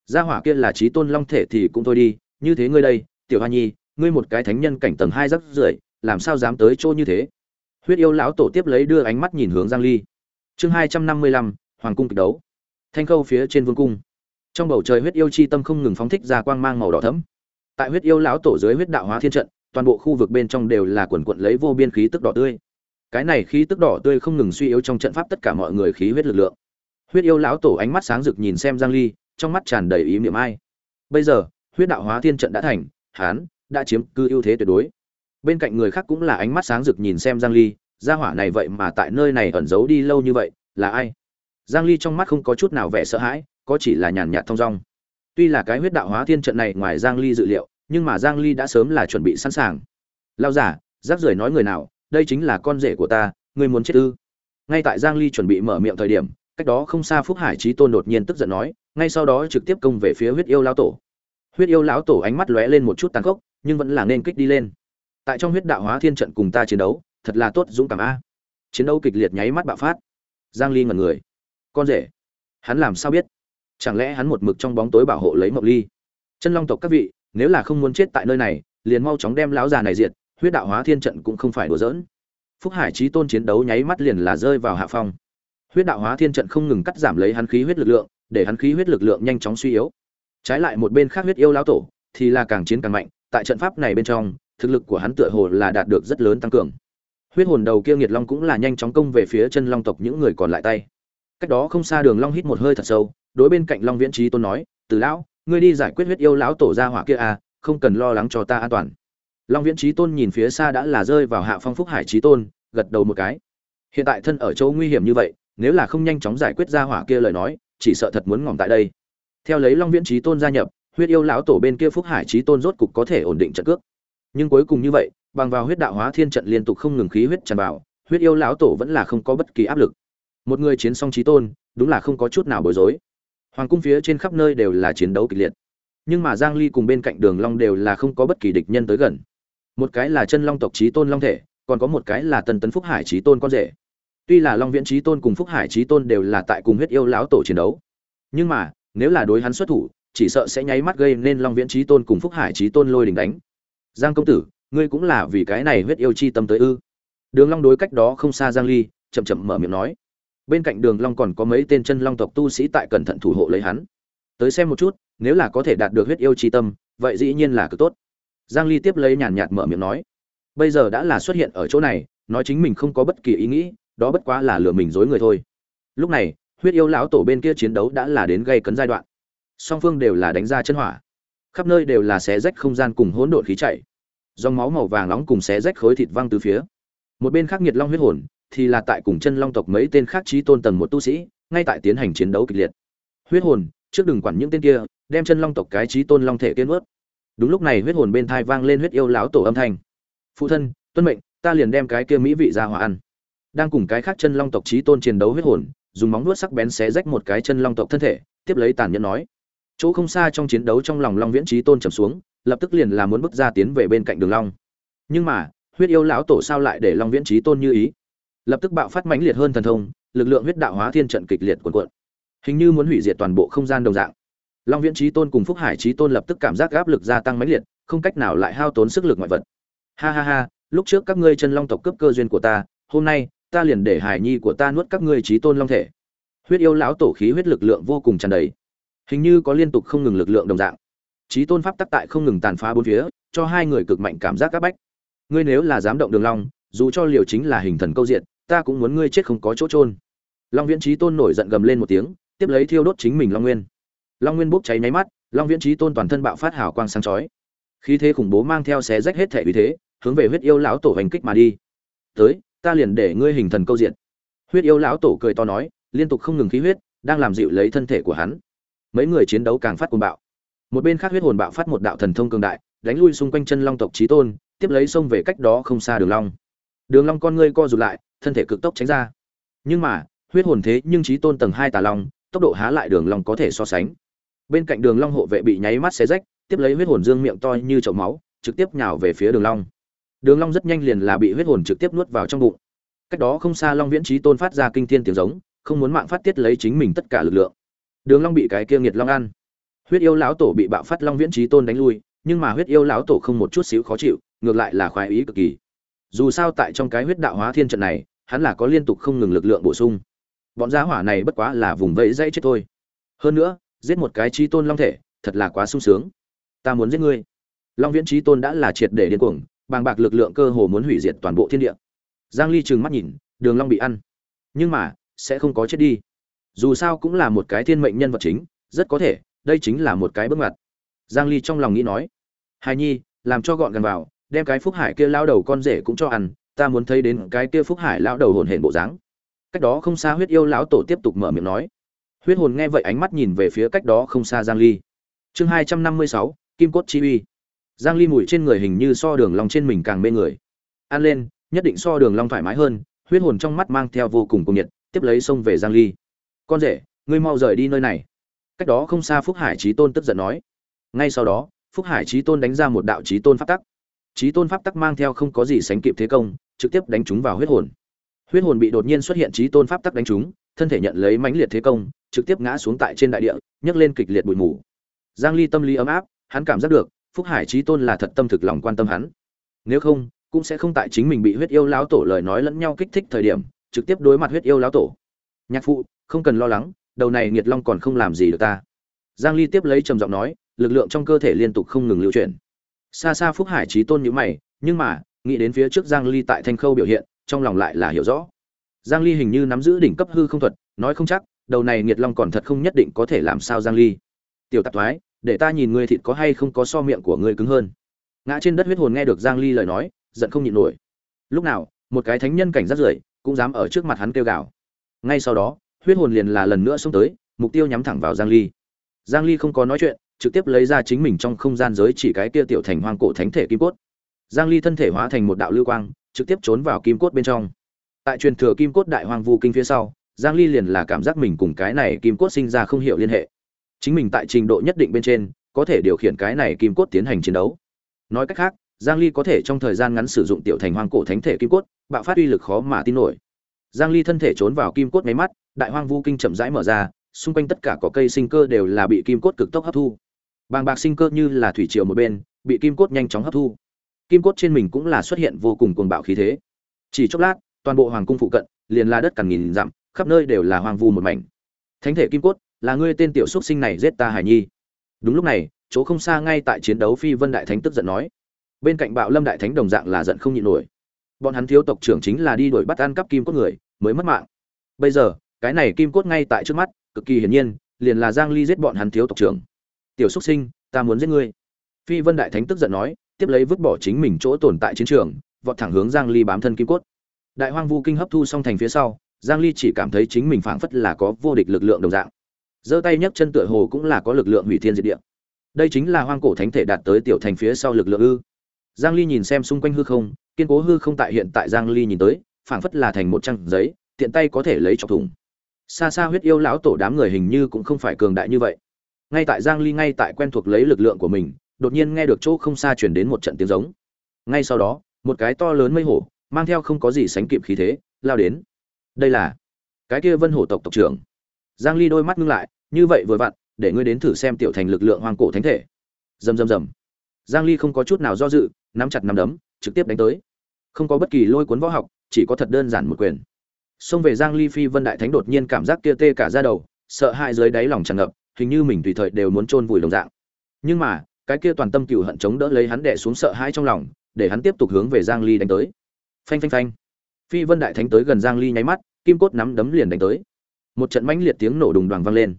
Gia hỏa kia là trí tôn long thể thì cũng thôi đi, như thế ngươi đây, tiểu hoa nhi, ngươi một cái thánh nhân cảnh tầng hai rất rưởi, làm sao dám tới chỗ như thế? Huyết yêu lão tổ tiếp lấy đưa ánh mắt nhìn hướng giang ly. Chương hai trăm năm mươi lăm, hoàng cung kịch đấu. Thanh khâu phía trên vương cung. Trong bầu trời huyết yêu chi tâm không ngừng phóng thích ra quang mang màu đỏ thẫm. Tại huyết yêu lão tổ dưới huyết đạo hóa thiên trận, toàn bộ khu vực bên trong đều là quần quận lấy vô biên khí tức đỏ tươi. Cái này khí tức đỏ tươi không ngừng suy yếu trong trận pháp tất cả mọi người khí huyết lực lượng huyết yêu lão tổ ánh mắt sáng rực nhìn xem giang ly, trong mắt tràn đầy ý niệm ai. Bây giờ, huyết đạo hóa thiên trận đã thành, hán, đã chiếm cư ưu thế tuyệt đối. Bên cạnh người khác cũng là ánh mắt sáng rực nhìn xem giang ly, gia hỏa này vậy mà tại nơi này ẩn giấu đi lâu như vậy, là ai? Giang ly trong mắt không có chút nào vẻ sợ hãi, có chỉ là nhàn nhạt thông dong. Tuy là cái huyết đạo hóa thiên trận này ngoài giang ly dự liệu, nhưng mà giang ly đã sớm là chuẩn bị sẵn sàng. Lao giả rác rưởi nói người nào, đây chính là con rể của ta, ngươi muốn chết ư? Ngay tại giang ly chuẩn bị mở miệng thời điểm cách đó không xa phúc hải trí tôn đột nhiên tức giận nói, ngay sau đó trực tiếp công về phía huyết yêu lão tổ. Huyết yêu lão tổ ánh mắt lóe lên một chút tàn khốc, nhưng vẫn là nên kích đi lên. Tại trong huyết đạo hóa thiên trận cùng ta chiến đấu, thật là tốt dũng cảm a. Chiến đấu kịch liệt nháy mắt bạo phát. Giang ly ngẩn người. Con rể, hắn làm sao biết? Chẳng lẽ hắn một mực trong bóng tối bảo hộ lấy mộng ly? Chân long tộc các vị, nếu là không muốn chết tại nơi này, liền mau chóng đem lão già này diệt, huyết đạo hóa thiên trận cũng không phải đùa giỡn. Phúc hải trí tôn chiến đấu nháy mắt liền là rơi vào hạ phong huyết đạo hóa thiên trận không ngừng cắt giảm lấy hắn khí huyết lực lượng, để hắn khí huyết lực lượng nhanh chóng suy yếu. Trái lại một bên khác huyết yêu lão tổ thì là càng chiến càng mạnh, tại trận pháp này bên trong, thực lực của hắn tựa hồ là đạt được rất lớn tăng cường. Huyết hồn đầu kia nghiệt long cũng là nhanh chóng công về phía chân long tộc những người còn lại tay. Cách đó không xa đường long hít một hơi thật sâu, đối bên cạnh long viễn trí tôn nói, từ lão, ngươi đi giải quyết huyết yêu lão tổ ra hỏa kia à không cần lo lắng cho ta an toàn. Long viễn trí tôn nhìn phía xa đã là rơi vào hạ phong phúc hải trí tôn, gật đầu một cái. Hiện tại thân ở chỗ nguy hiểm như vậy nếu là không nhanh chóng giải quyết ra hỏa kia lời nói, chỉ sợ thật muốn ngỏm tại đây. Theo lấy long viễn trí tôn gia nhập, huyết yêu lão tổ bên kia phúc hải trí tôn rốt cục có thể ổn định trận cước. Nhưng cuối cùng như vậy, bằng vào huyết đạo hóa thiên trận liên tục không ngừng khí huyết tràn vào, huyết yêu lão tổ vẫn là không có bất kỳ áp lực. Một người chiến song trí tôn, đúng là không có chút nào bối rối. Hoàng cung phía trên khắp nơi đều là chiến đấu kịch liệt. Nhưng mà giang ly cùng bên cạnh đường long đều là không có bất kỳ địch nhân tới gần. Một cái là chân long tộc trí tôn long thể, còn có một cái là tần tấn phúc hải trí tôn con rể tuy là long viễn trí tôn cùng phúc hải trí tôn đều là tại cùng huyết yêu lão tổ chiến đấu. Nhưng mà, nếu là đối hắn xuất thủ, chỉ sợ sẽ nháy mắt gây nên long viễn trí tôn cùng phúc hải trí tôn lôi đình đánh. Giang công tử, ngươi cũng là vì cái này huyết yêu chi tâm tới ư? Đường long đối cách đó không xa giang ly, chậm chậm mở miệng nói. Bên cạnh đường long còn có mấy tên chân long tộc tu sĩ tại cẩn thận thủ hộ lấy hắn. Tới xem một chút, nếu là có thể đạt được huyết yêu chi tâm, vậy dĩ nhiên là cực tốt. Giang ly tiếp lấy nhàn nhạt mở miệng nói. Bây giờ đã là xuất hiện ở chỗ này, nói chính mình không có bất kỳ ý nghĩ đó bất quá là lừa mình dối người thôi. Lúc này, huyết yêu lão tổ bên kia chiến đấu đã là đến gây cấn giai đoạn. Song phương đều là đánh ra chân hỏa. Khắp nơi đều là xé rách không gian cùng hỗn độn khí chảy dòng máu màu vàng nóng cùng xé rách khối thịt văng từ phía. Một bên khác nhiệt long huyết hồn, thì là tại cùng chân long tộc mấy tên khác trí tôn tầng một tu sĩ, ngay tại tiến hành chiến đấu kịch liệt. Huyết hồn, trước đừng quản những tên kia, đem chân long tộc cái trí tôn long thể kiên ướt đúng lúc này huyết hồn bên thai vang lên huyết yêu láo tổ âm thanh. Phụ thân, tuân mệnh, ta liền đem cái kia mỹ vị ra hòa ăn đang cùng cái khác chân long tộc trí tôn chiến đấu huyết hồn, dùng móng nuốt sắc bén xé rách một cái chân long tộc thân thể, tiếp lấy tàn nhẫn nói. Chỗ không xa trong chiến đấu trong lòng long viễn trí tôn trầm xuống, lập tức liền là muốn bước ra tiến về bên cạnh đường long. Nhưng mà, huyết yêu lão tổ sao lại để long viễn trí tôn như ý? Lập tức bạo phát mãnh liệt hơn thần thông, lực lượng huyết đạo hóa thiên trận kịch liệt cuộn cuộn. Hình như muốn hủy diệt toàn bộ không gian đồng dạng. Long viễn trí tôn cùng phúc hải trí tôn lập tức cảm giác áp lực gia tăng mãnh liệt, không cách nào lại hao tốn sức lực ngoại vật. Ha ha ha, lúc trước các ngươi chân long tộc cướp cơ duyên của ta, hôm nay ta liền để hải nhi của ta nuốt các ngươi trí tôn long thể. Huyết yêu lão tổ khí huyết lực lượng vô cùng tràn đầy. Hình như có liên tục không ngừng lực lượng đồng dạng. Trí tôn pháp tắc tại không ngừng tàn phá bốn phía, cho hai người cực mạnh cảm giác các bách. Ngươi nếu là dám động đường long, dù cho liều chính là hình thần câu diện ta cũng muốn ngươi chết không có chỗ trôn long viễn trí tôn nổi giận gầm lên một tiếng, tiếp lấy thiêu đốt chính mình long nguyên. Long nguyên bốc cháy nháy mắt, long viễn trí tôn toàn thân bạo phát hào quang sáng chói. Khí thế khủng bố mang theo xé rách hết thể vì thế, hướng về huyết yêu lão tổ hành kích mà đi. Tới ta liền để ngươi hình thần câu diện huyết yêu lão tổ cười to nói, liên tục không ngừng khí huyết, đang làm dịu lấy thân thể của hắn. Mấy người chiến đấu càng phát cuồng bạo. Một bên khác huyết hồn bạo phát một đạo thần thông cường đại, đánh lui xung quanh chân long tộc trí tôn, tiếp lấy xông về cách đó không xa đường long. Đường long con ngươi co rụt lại, thân thể cực tốc tránh ra. Nhưng mà, huyết hồn thế nhưng trí tôn tầng hai tà long, tốc độ há lại đường long có thể so sánh. Bên cạnh đường long hộ vệ bị nháy mắt xé rách, tiếp lấy huyết hồn dương miệng to như chậu máu, trực tiếp nhào về phía đường long đường long rất nhanh liền là bị huyết hồn trực tiếp nuốt vào trong bụng. Cách đó không xa long viễn trí tôn phát ra kinh thiên tiếng giống, không muốn mạng phát tiết lấy chính mình tất cả lực lượng. Đường long bị cái kia nghiệt long ăn. Huyết yêu lão tổ bị bạo phát long viễn trí tôn đánh lui, nhưng mà huyết yêu lão tổ không một chút xíu khó chịu, ngược lại là khoái ý cực kỳ. Dù sao tại trong cái huyết đạo hóa thiên trận này, hắn là có liên tục không ngừng lực lượng bổ sung. Bọn gia hỏa này bất quá là vùng vẫy dãy chết thôi. Hơn nữa, giết một cái trí tôn long thể, thật là quá sung sướng. Ta muốn giết ngươi. Long viễn trí tôn đã là triệt để điên cuồng bàng bạc lực lượng cơ hồ muốn hủy diệt toàn bộ thiên địa. Giang ly trừng mắt nhìn đường long bị ăn. Nhưng mà sẽ không có chết đi. Dù sao cũng là một cái thiên mệnh nhân vật chính rất có thể đây chính là một cái bước ngoặt. Giang ly trong lòng nghĩ nói hài nhi làm cho gọn gàng vào đem cái phúc hải kia lao đầu con rể cũng cho ăn ta muốn thấy đến cái kia phúc hải lão đầu hồn hển bộ dáng. Cách đó không xa huyết yêu lão tổ tiếp tục mở miệng nói. Huyết hồn nghe vậy ánh mắt nhìn về phía cách đó không xa giang ly. Chương 256, kim cốt chi uy giang ly mùi trên người hình như so đường long trên mình càng mê người. Ăn lên, nhất định so đường long thoải mái hơn, huyết hồn trong mắt mang theo vô cùng cuồng nhiệt, tiếp lấy xông về giang ly. Con rể, ngươi mau rời đi nơi này. Cách đó không xa phúc hải trí tôn tức giận nói. Ngay sau đó, phúc hải trí tôn đánh ra một đạo trí tôn pháp tắc. Trí tôn pháp tắc mang theo không có gì sánh kịp thế công, trực tiếp đánh trúng vào huyết hồn. Huyết hồn bị đột nhiên xuất hiện trí tôn pháp tắc đánh trúng, thân thể nhận lấy mãnh liệt thế công, trực tiếp ngã xuống tại trên đại địa, nhấc lên kịch liệt bụi mù. Giang ly tâm lý ấm áp, hắn cảm giác được phúc hải trí tôn là thật tâm thực lòng quan tâm hắn. Nếu không, cũng sẽ không tại chính mình bị huyết yêu lão tổ lời nói lẫn nhau kích thích thời điểm, trực tiếp đối mặt huyết yêu lão tổ. Nhạc phụ, không cần lo lắng, đầu này nghiệt long còn không làm gì được ta. Giang ly tiếp lấy trầm giọng nói, lực lượng trong cơ thể liên tục không ngừng lưu chuyển. Xa xa phúc hải trí tôn như mày, nhưng mà, nghĩ đến phía trước giang ly tại thanh khâu biểu hiện, trong lòng lại là hiểu rõ. Giang ly hình như nắm giữ đỉnh cấp hư không thuật, nói không chắc, đầu này nghiệt long còn thật không nhất định có thể làm sao giang ly. Tiểu tạp thoái để ta nhìn ngươi thịt có hay không có so miệng của ngươi cứng hơn. Ngã trên đất huyết hồn nghe được giang ly lời nói, giận không nhịn nổi. Lúc nào, một cái thánh nhân cảnh rất rưởi cũng dám ở trước mặt hắn kêu gào. Ngay sau đó, huyết hồn liền là lần nữa xông tới, mục tiêu nhắm thẳng vào giang ly. Giang ly không có nói chuyện, trực tiếp lấy ra chính mình trong không gian giới chỉ cái kia tiểu thành hoang cổ thánh thể kim cốt. Giang ly thân thể hóa thành một đạo lưu quang, trực tiếp trốn vào kim cốt bên trong. Tại truyền thừa kim cốt đại hoang vu kinh phía sau, giang ly liền là cảm giác mình cùng cái này kim cốt sinh ra không hiểu liên hệ chính mình tại trình độ nhất định bên trên, có thể điều khiển cái này kim cốt tiến hành chiến đấu. Nói cách khác, giang ly có thể trong thời gian ngắn sử dụng tiểu thành hoang cổ thánh thể kim cốt, bạo phát uy lực khó mà tin nổi. Giang ly thân thể trốn vào kim cốt máy mắt, đại hoang vu kinh chậm rãi mở ra, xung quanh tất cả cỏ cây sinh cơ đều là bị kim cốt cực tốc hấp thu. Bàng bạc sinh cơ như là thủy triều một bên, bị kim cốt nhanh chóng hấp thu. Kim cốt trên mình cũng là xuất hiện vô cùng cuồng bạo khí thế. Chỉ chốc lát, toàn bộ hoàng cung phụ cận, liền là đất cằn nghìn dặm, khắp nơi đều là hoang vu một mảnh. Thánh thể kim cốt là ngươi tên tiểu xuất sinh này giết ta hải nhi. Đúng lúc này, chỗ không xa ngay tại chiến đấu phi vân đại thánh tức giận nói. Bên cạnh bạo lâm đại thánh đồng dạng là giận không nhịn nổi. Bọn hắn thiếu tộc trưởng chính là đi đuổi bắt ăn cắp kim cốt người, mới mất mạng. Bây giờ, cái này kim cốt ngay tại trước mắt, cực kỳ hiển nhiên, liền là giang ly giết bọn hắn thiếu tộc trưởng. Tiểu xuất sinh, ta muốn giết ngươi. Phi vân đại thánh tức giận nói, tiếp lấy vứt bỏ chính mình chỗ tồn tại chiến trường, vọt thẳng hướng giang ly bám thân kim cốt. Đại hoang vu kinh hấp thu xong thành phía sau, giang ly chỉ cảm thấy chính mình phảng phất là có vô địch lực lượng đồng dạng giơ tay nhấc chân tựa hồ cũng là có lực lượng hủy thiên diệt địa. Đây chính là hoang cổ thánh thể đạt tới tiểu thành phía sau lực lượng ư. Giang ly nhìn xem xung quanh hư không, kiên cố hư không tại hiện tại giang ly nhìn tới, phảng phất là thành một trang giấy, tiện tay có thể lấy chọc thủng. Xa xa huyết yêu lão tổ đám người hình như cũng không phải cường đại như vậy. Ngay tại giang ly ngay tại quen thuộc lấy lực lượng của mình, đột nhiên nghe được chỗ không xa truyền đến một trận tiếng giống. Ngay sau đó, một cái to lớn mây hổ, mang theo không có gì sánh kịp khí thế, lao đến. Đây là cái kia vân hổ tộc tộc trưởng giang ly đôi mắt ngưng lại, như vậy vừa vặn, để ngươi đến thử xem tiểu thành lực lượng hoang cổ thánh thể. Rầm rầm rầm. Giang ly không có chút nào do dự, nắm chặt nắm đấm, trực tiếp đánh tới. Không có bất kỳ lôi cuốn võ học, chỉ có thật đơn giản một quyền. Xông về giang ly phi vân đại thánh đột nhiên cảm giác kia tê cả da đầu, sợ hãi dưới đáy lòng tràn ngập, hình như mình tùy thời đều muốn chôn vùi đồng dạng. Nhưng mà, cái kia toàn tâm cừu hận chống đỡ lấy hắn đè xuống sợ hãi trong lòng, để hắn tiếp tục hướng về giang ly đánh tới. Phanh phanh phanh. Phi vân đại thánh tới gần giang ly nháy mắt, kim cốt nắm đấm liền đánh tới một trận mãnh liệt tiếng nổ đùng đoàng vang lên.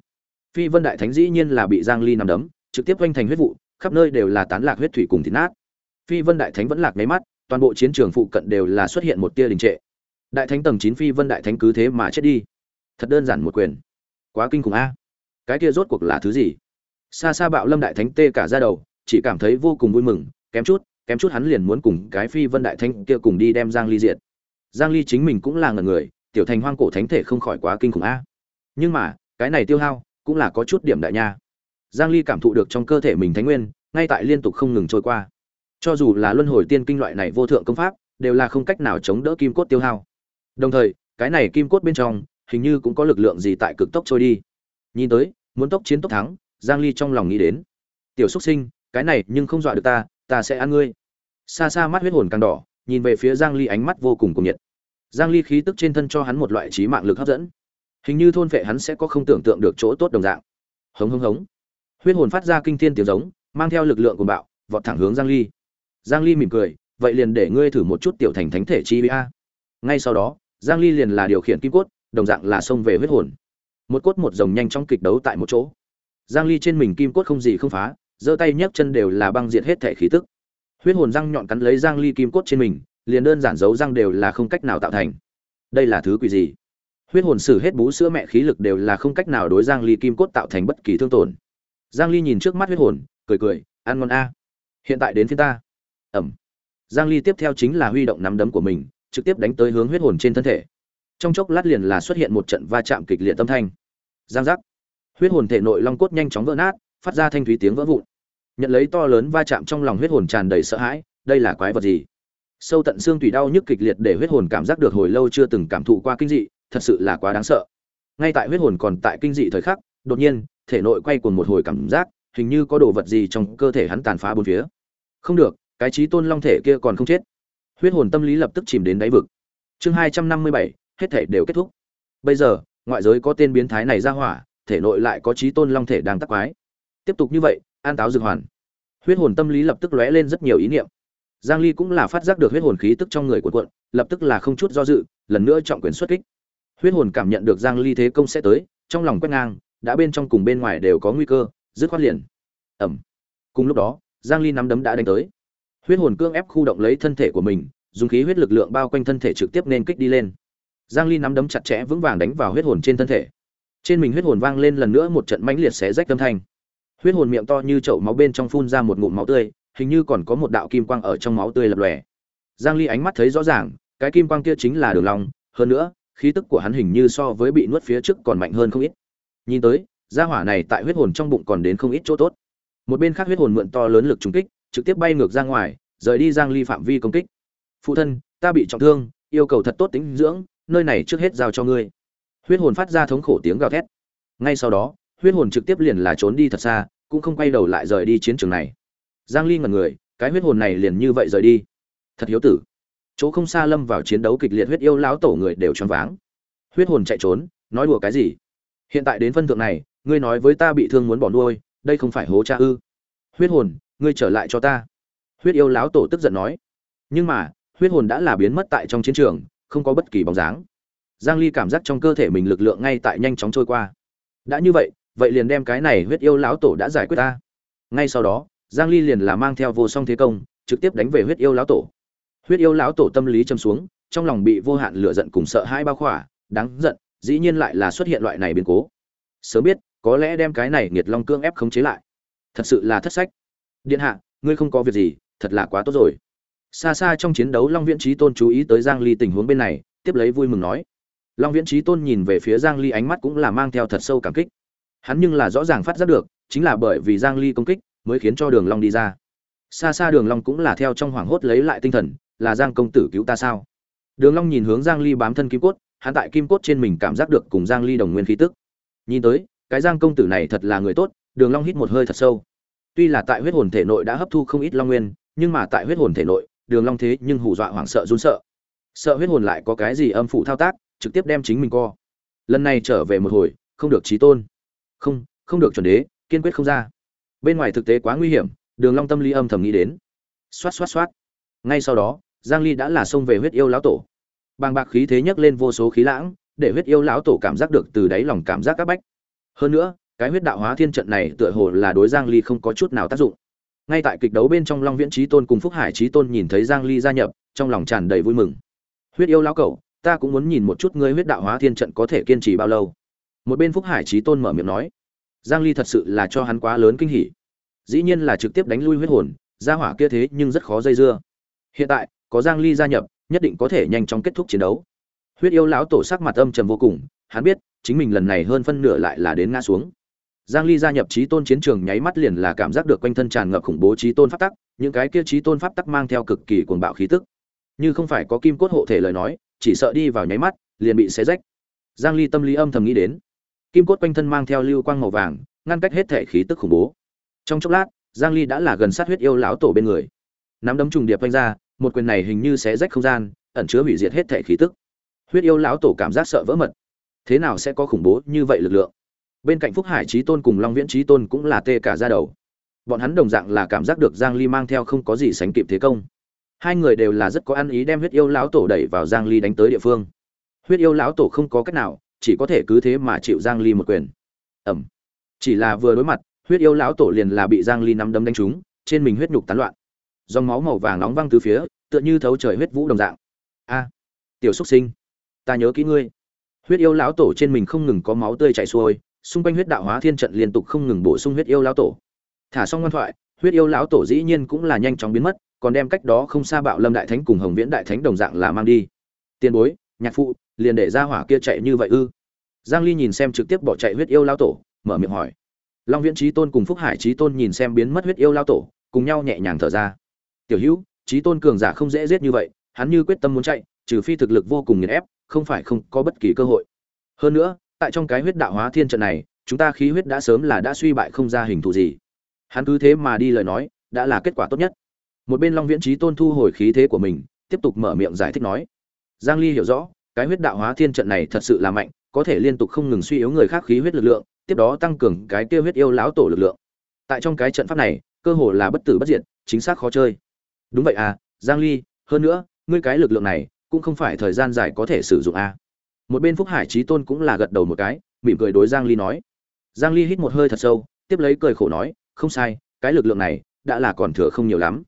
Phi vân đại thánh dĩ nhiên là bị giang ly nằm đấm, trực tiếp quanh thành huyết vụ, khắp nơi đều là tán lạc huyết thủy cùng thịt nát. Phi vân đại thánh vẫn lạc mấy mắt, toàn bộ chiến trường phụ cận đều là xuất hiện một tia đình trệ. Đại thánh tầng 9 phi vân đại thánh cứ thế mà chết đi. Thật đơn giản một quyền. Quá kinh khủng a. Cái kia rốt cuộc là thứ gì? Xa xa bạo lâm đại thánh tê cả ra đầu, chỉ cảm thấy vô cùng vui mừng, kém chút kém chút hắn liền muốn cùng cái phi vân đại thánh kia cùng đi đem giang ly diệt. Giang ly chính mình cũng là ngần người tiểu thành hoang cổ thánh thể không khỏi quá kinh khủng a. Nhưng mà, cái này tiêu hao cũng là có chút điểm đại nha. Giang ly cảm thụ được trong cơ thể mình thánh nguyên, ngay tại liên tục không ngừng trôi qua. Cho dù là luân hồi tiên kinh loại này vô thượng công pháp, đều là không cách nào chống đỡ kim cốt tiêu hao. Đồng thời, cái này kim cốt bên trong, hình như cũng có lực lượng gì tại cực tốc trôi đi. Nhìn tới, muốn tốc chiến tốc thắng, giang ly trong lòng nghĩ đến. Tiểu xuất sinh, cái này nhưng không dọa được ta ta sẽ ăn ngươi. Xa xa mắt huyết hồn càng đỏ, nhìn về phía giang ly ánh mắt vô cùng cuồng nhiệt giang ly khí tức trên thân cho hắn một loại trí mạng lực hấp dẫn. Hình như thôn phệ hắn sẽ có không tưởng tượng được chỗ tốt đồng dạng. Hống hống hống. Huyết hồn phát ra kinh thiên tiếng giống, mang theo lực lượng của bạo, vọt thẳng hướng giang ly. Giang ly mỉm cười, vậy liền để ngươi thử một chút tiểu thành thánh thể chi a. Ngay sau đó, giang ly liền là điều khiển kim cốt, đồng dạng là xông về huyết hồn. Một cốt một rồng nhanh trong kịch đấu tại một chỗ. Giang ly trên mình kim cốt không gì không phá, giơ tay nhấc chân đều là băng diệt hết thể khí tức. Huyết hồn răng nhọn cắn lấy giang ly kim cốt trên mình liền đơn giản giấu răng đều là không cách nào tạo thành. Đây là thứ quỷ gì? Huyết hồn sử hết bú sữa mẹ khí lực đều là không cách nào đối giang ly kim cốt tạo thành bất kỳ thương tổn. Giang ly nhìn trước mắt huyết hồn, cười cười, ăn ngon a. Hiện tại đến phía ta. Ẩm. Giang ly tiếp theo chính là huy động nắm đấm của mình, trực tiếp đánh tới hướng huyết hồn trên thân thể. Trong chốc lát liền là xuất hiện một trận va chạm kịch liệt tâm thanh. Giang giác. Huyết hồn thể nội long cốt nhanh chóng vỡ nát, phát ra thanh thúy tiếng vỡ vụn. Nhận lấy to lớn va chạm trong lòng huyết hồn tràn đầy sợ hãi, đây là quái vật gì? Sâu tận xương tủy đau nhức kịch liệt để huyết hồn cảm giác được hồi lâu chưa từng cảm thụ qua kinh dị, thật sự là quá đáng sợ. Ngay tại huyết hồn còn tại kinh dị thời khắc, đột nhiên, thể nội quay cuồng một hồi cảm giác, hình như có đồ vật gì trong cơ thể hắn tàn phá bốn phía. Không được, cái trí tôn long thể kia còn không chết. Huyết hồn tâm lý lập tức chìm đến đáy vực. Chương hai trăm năm mươi bảy, hết thể đều kết thúc. Bây giờ, ngoại giới có tên biến thái này ra hỏa, thể nội lại có trí tôn long thể đang tắc quái. Tiếp tục như vậy, an táo dược hoàn. Huyết hồn tâm lý lập tức lóe lên rất nhiều ý niệm giang ly cũng là phát giác được huyết hồn khí tức trong người của quận lập tức là không chút do dự, lần nữa trọng quyền xuất kích. Huyết hồn cảm nhận được giang ly thế công sẽ tới, trong lòng quét ngang, đã bên trong cùng bên ngoài đều có nguy cơ, dứt khoát liền. Ẩm cùng lúc đó, giang ly nắm đấm đã đánh tới. Huyết hồn cương ép khu động lấy thân thể của mình, dùng khí huyết lực lượng bao quanh thân thể trực tiếp nên kích đi lên. Giang ly nắm đấm chặt chẽ vững vàng đánh vào huyết hồn trên thân thể. Trên mình huyết hồn vang lên lần nữa một trận mãnh liệt xé rách âm thanh. Huyết hồn miệng to như chậu máu bên trong phun ra một ngụm máu tươi hình như còn có một đạo kim quang ở trong máu tươi lập lòe. Giang ly ánh mắt thấy rõ ràng, cái kim quang kia chính là đường long, hơn nữa, khí tức của hắn hình như so với bị nuốt phía trước còn mạnh hơn không ít. Nhìn tới, gia hỏa này tại huyết hồn trong bụng còn đến không ít chỗ tốt. Một bên khác huyết hồn mượn to lớn lực trúng kích, trực tiếp bay ngược ra ngoài, rời đi giang ly phạm vi công kích. Phụ thân, ta bị trọng thương, yêu cầu thật tốt tính dưỡng, nơi này trước hết giao cho ngươi. Huyết hồn phát ra thống khổ tiếng gào thét. Ngay sau đó, huyết hồn trực tiếp liền là trốn đi thật xa, cũng không quay đầu lại rời đi chiến trường này giang ly ngẩn người, cái huyết hồn này liền như vậy rời đi. Thật hiếu tử. Chỗ không xa lâm vào chiến đấu kịch liệt huyết yêu lão tổ người đều choáng váng. Huyết hồn chạy trốn, nói đùa cái gì? Hiện tại đến phân thượng này, ngươi nói với ta bị thương muốn bỏ nuôi, đây không phải hố cha ư? Huyết hồn, ngươi trở lại cho ta. Huyết yêu lão tổ tức giận nói. Nhưng mà, huyết hồn đã là biến mất tại trong chiến trường, không có bất kỳ bóng dáng. Giang ly cảm giác trong cơ thể mình lực lượng ngay tại nhanh chóng trôi qua. Đã như vậy vậy liền đem cái này huyết yêu lão tổ đã giải quyết ta. Ngay sau đó giang ly liền là mang theo vô song thế công, trực tiếp đánh về huyết yêu lão tổ. Huyết yêu lão tổ tâm lý châm xuống, trong lòng bị vô hạn lửa giận cùng sợ hãi bao khỏa, đáng giận, dĩ nhiên lại là xuất hiện loại này biến cố. Sớm biết, có lẽ đem cái này nghiệt long cương ép khống chế lại. Thật sự là thất sách. Điện hạ, ngươi không có việc gì, thật là quá tốt rồi. Xa xa trong chiến đấu long viễn trí tôn chú ý tới giang ly tình huống bên này, tiếp lấy vui mừng nói. Long viễn trí tôn nhìn về phía giang ly ánh mắt cũng là mang theo thật sâu cảm kích. Hắn nhưng là rõ ràng phát giác được, chính là bởi vì giang ly công kích mới khiến cho đường long đi ra. Xa xa đường long cũng là theo trong hoảng hốt lấy lại tinh thần, là giang công tử cứu ta sao? Đường long nhìn hướng giang ly bám thân kim cốt, hắn tại kim cốt trên mình cảm giác được cùng giang ly đồng nguyên khí tức. Nhìn tới, cái giang công tử này thật là người tốt, đường long hít một hơi thật sâu. Tuy là tại huyết hồn thể nội đã hấp thu không ít long nguyên, nhưng mà tại huyết hồn thể nội, đường long thế nhưng hù dọa hoảng sợ run sợ. Sợ huyết hồn lại có cái gì âm phụ thao tác, trực tiếp đem chính mình co. Lần này trở về một hồi, không được trí tôn. Không không được chuẩn đế, kiên quyết không ra bên ngoài thực tế quá nguy hiểm, đường long tâm lý âm thầm nghĩ đến. Xoát xoát xoát. Ngay sau đó, giang ly đã là xông về huyết yêu lão tổ. Bàng bạc khí thế nhấc lên vô số khí lãng, để huyết yêu lão tổ cảm giác được từ đáy lòng cảm giác các bách. Hơn nữa, cái huyết đạo hóa thiên trận này tựa hồ là đối giang ly không có chút nào tác dụng. Ngay tại kịch đấu bên trong long viễn trí tôn cùng phúc hải trí tôn nhìn thấy giang ly gia nhập, trong lòng tràn đầy vui mừng. Huyết yêu lão cẩu ta cũng muốn nhìn một chút ngươi huyết đạo hóa thiên trận có thể kiên trì bao lâu. Một bên phúc hải trí tôn mở miệng nói giang ly thật sự là cho hắn quá lớn kinh hỉ. Dĩ nhiên là trực tiếp đánh lui huyết hồn, gia hỏa kia thế nhưng rất khó dây dưa. Hiện tại, có giang ly gia nhập, nhất định có thể nhanh chóng kết thúc chiến đấu. Huyết yêu lão tổ sắc mặt âm trầm vô cùng, hắn biết, chính mình lần này hơn phân nửa lại là đến ngã xuống. Giang ly gia nhập trí tôn chiến trường nháy mắt liền là cảm giác được quanh thân tràn ngập khủng bố trí tôn pháp tắc, những cái kia trí tôn pháp tắc mang theo cực kỳ cuồng bạo khí tức. Như không phải có kim cốt hộ thể lời nói, chỉ sợ đi vào nháy mắt, liền bị xé rách. Giang ly tâm lý âm thầm nghĩ đến kim cốt quanh thân mang theo lưu quang màu vàng, ngăn cách hết thể khí tức khủng bố. Trong chốc lát, giang ly đã là gần sát huyết yêu lão tổ bên người. Nắm đấm trùng điệp vanh ra, một quyền này hình như sẽ rách không gian, ẩn chứa hủy diệt hết thể khí tức. Huyết yêu lão tổ cảm giác sợ vỡ mật. Thế nào sẽ có khủng bố như vậy lực lượng? Bên cạnh phúc hải trí tôn cùng long viễn trí tôn cũng là tê cả ra đầu. Bọn hắn đồng dạng là cảm giác được giang ly mang theo không có gì sánh kịp thế công. Hai người đều là rất có ăn ý đem huyết yêu lão tổ đẩy vào giang ly đánh tới địa phương. Huyết yêu lão tổ không có cách nào chỉ có thể cứ thế mà chịu giang ly một quyền. Ẩm. Chỉ là vừa đối mặt, huyết yêu lão tổ liền là bị giang ly nắm đấm đánh trúng, trên mình huyết nhục tán loạn. Dòng máu màu vàng nóng văng từ phía, tựa như thấu trời huyết vũ đồng dạng. A. Tiểu xuất sinh, ta nhớ kỹ ngươi. Huyết yêu lão tổ trên mình không ngừng có máu tươi chảy xuôi, xung quanh huyết đạo hóa thiên trận liên tục không ngừng bổ sung huyết yêu lão tổ. Thả xong ngoan thoại, huyết yêu lão tổ dĩ nhiên cũng là nhanh chóng biến mất, còn đem cách đó không xa bạo lâm đại thánh cùng hồng viễn đại thánh đồng dạng là mang đi. Tiền bối nhạc phụ, liền để ra hỏa kia chạy như vậy ư? Giang ly nhìn xem trực tiếp bỏ chạy huyết yêu lao tổ, mở miệng hỏi. Long viễn trí tôn cùng phúc hải trí tôn nhìn xem biến mất huyết yêu lao tổ, cùng nhau nhẹ nhàng thở ra. Tiểu hữu trí tôn cường giả không dễ giết như vậy, hắn như quyết tâm muốn chạy, trừ phi thực lực vô cùng nghiền ép, không phải không có bất kỳ cơ hội. Hơn nữa, tại trong cái huyết đạo hóa thiên trận này, chúng ta khí huyết đã sớm là đã suy bại không ra hình thù gì. Hắn cứ thế mà đi lời nói, đã là kết quả tốt nhất. Một bên long viễn trí tôn thu hồi khí thế của mình, tiếp tục mở miệng giải thích nói giang ly hiểu rõ, cái huyết đạo hóa thiên trận này thật sự là mạnh, có thể liên tục không ngừng suy yếu người khác khí huyết lực lượng, tiếp đó tăng cường cái kia huyết yêu lão tổ lực lượng. Tại trong cái trận pháp này, cơ hồ là bất tử bất diệt, chính xác khó chơi. Đúng vậy à giang ly, hơn nữa, ngươi cái lực lượng này, cũng không phải thời gian dài có thể sử dụng à. Một bên phúc hải Chí tôn cũng là gật đầu một cái, mỉm cười đối giang ly nói. Giang ly hít một hơi thật sâu, tiếp lấy cười khổ nói, không sai, cái lực lượng này, đã là còn thừa không nhiều lắm.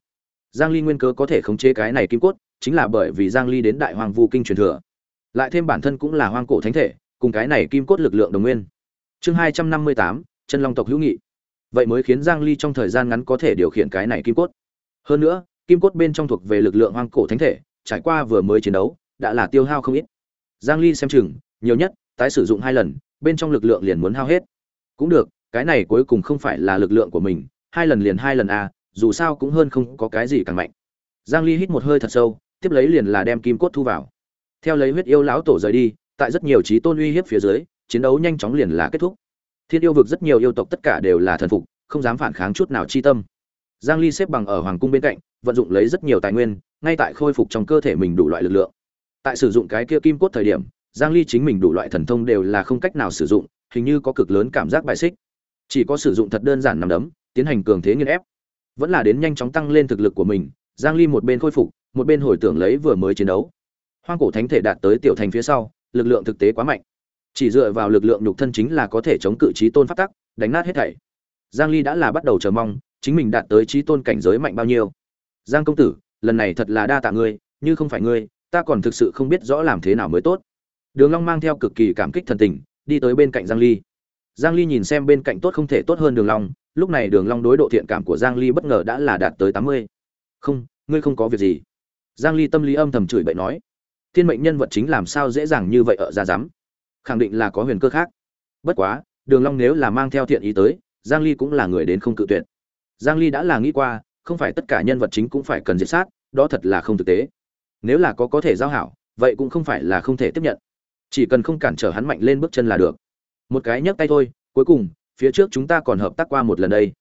Giang ly nguyên cớ có thể khống chế cái này kim cốt chính là bởi vì giang ly đến đại hoàng vu kinh truyền thừa. Lại thêm bản thân cũng là hoang cổ thánh thể cùng cái này kim cốt lực lượng đồng nguyên. Chương 258, chân long tộc hữu nghị. Vậy mới khiến giang ly trong thời gian ngắn có thể điều khiển cái này kim cốt. Hơn nữa kim cốt bên trong thuộc về lực lượng hoang cổ thánh thể trải qua vừa mới chiến đấu đã là tiêu hao không ít. Giang ly xem chừng nhiều nhất tái sử dụng hai lần bên trong lực lượng liền muốn hao hết. Cũng được cái này cuối cùng không phải là lực lượng của mình hai lần liền hai lần à dù sao cũng hơn không có cái gì càng mạnh. Giang ly hít một hơi thật sâu tiếp lấy liền là đem kim cốt thu vào. Theo lấy huyết yêu lão tổ rời đi, tại rất nhiều trí tôn uy hiếp phía dưới, chiến đấu nhanh chóng liền là kết thúc. Thiên yêu vực rất nhiều yêu tộc tất cả đều là thần phục, không dám phản kháng chút nào chi tâm. Giang ly xếp bằng ở hoàng cung bên cạnh, vận dụng lấy rất nhiều tài nguyên, ngay tại khôi phục trong cơ thể mình đủ loại lực lượng. Tại sử dụng cái kia kim cốt thời điểm, giang ly chính mình đủ loại thần thông đều là không cách nào sử dụng, hình như có cực lớn cảm giác bài xích. Chỉ có sử dụng thật đơn giản nằm đấm, tiến hành cường thế nghiên ép. Vẫn là đến nhanh chóng tăng lên thực lực của mình, giang ly một bên khôi phục một bên hồi tưởng lấy vừa mới chiến đấu. Hoang cổ thánh thể đạt tới tiểu thành phía sau, lực lượng thực tế quá mạnh. Chỉ dựa vào lực lượng nhục thân chính là có thể chống cự trí tôn pháp tắc, đánh nát hết thảy. Giang ly đã là bắt đầu chờ mong, chính mình đạt tới trí tôn cảnh giới mạnh bao nhiêu. Giang công tử, lần này thật là đa tạ ngươi, như không phải ngươi, ta còn thực sự không biết rõ làm thế nào mới tốt. Đường long mang theo cực kỳ cảm kích thần tình, đi tới bên cạnh giang ly. Giang ly nhìn xem bên cạnh tốt không thể tốt hơn đường long, lúc này đường long đối độ thiện cảm của giang ly bất ngờ đã là đạt tới 80. không, ngươi không có việc gì giang ly tâm lý âm thầm chửi bậy nói, thiên mệnh nhân vật chính làm sao dễ dàng như vậy ở ra dám khẳng định là có huyền cơ khác. Bất quá, đường long nếu là mang theo thiện ý tới, giang ly cũng là người đến không cự tuyệt. Giang ly đã là nghĩ qua, không phải tất cả nhân vật chính cũng phải cần diệt sát, đó thật là không thực tế. Nếu là có có thể giao hảo, vậy cũng không phải là không thể tiếp nhận. Chỉ cần không cản trở hắn mạnh lên bước chân là được. Một cái nhấc tay thôi, cuối cùng, phía trước chúng ta còn hợp tác qua một lần đây.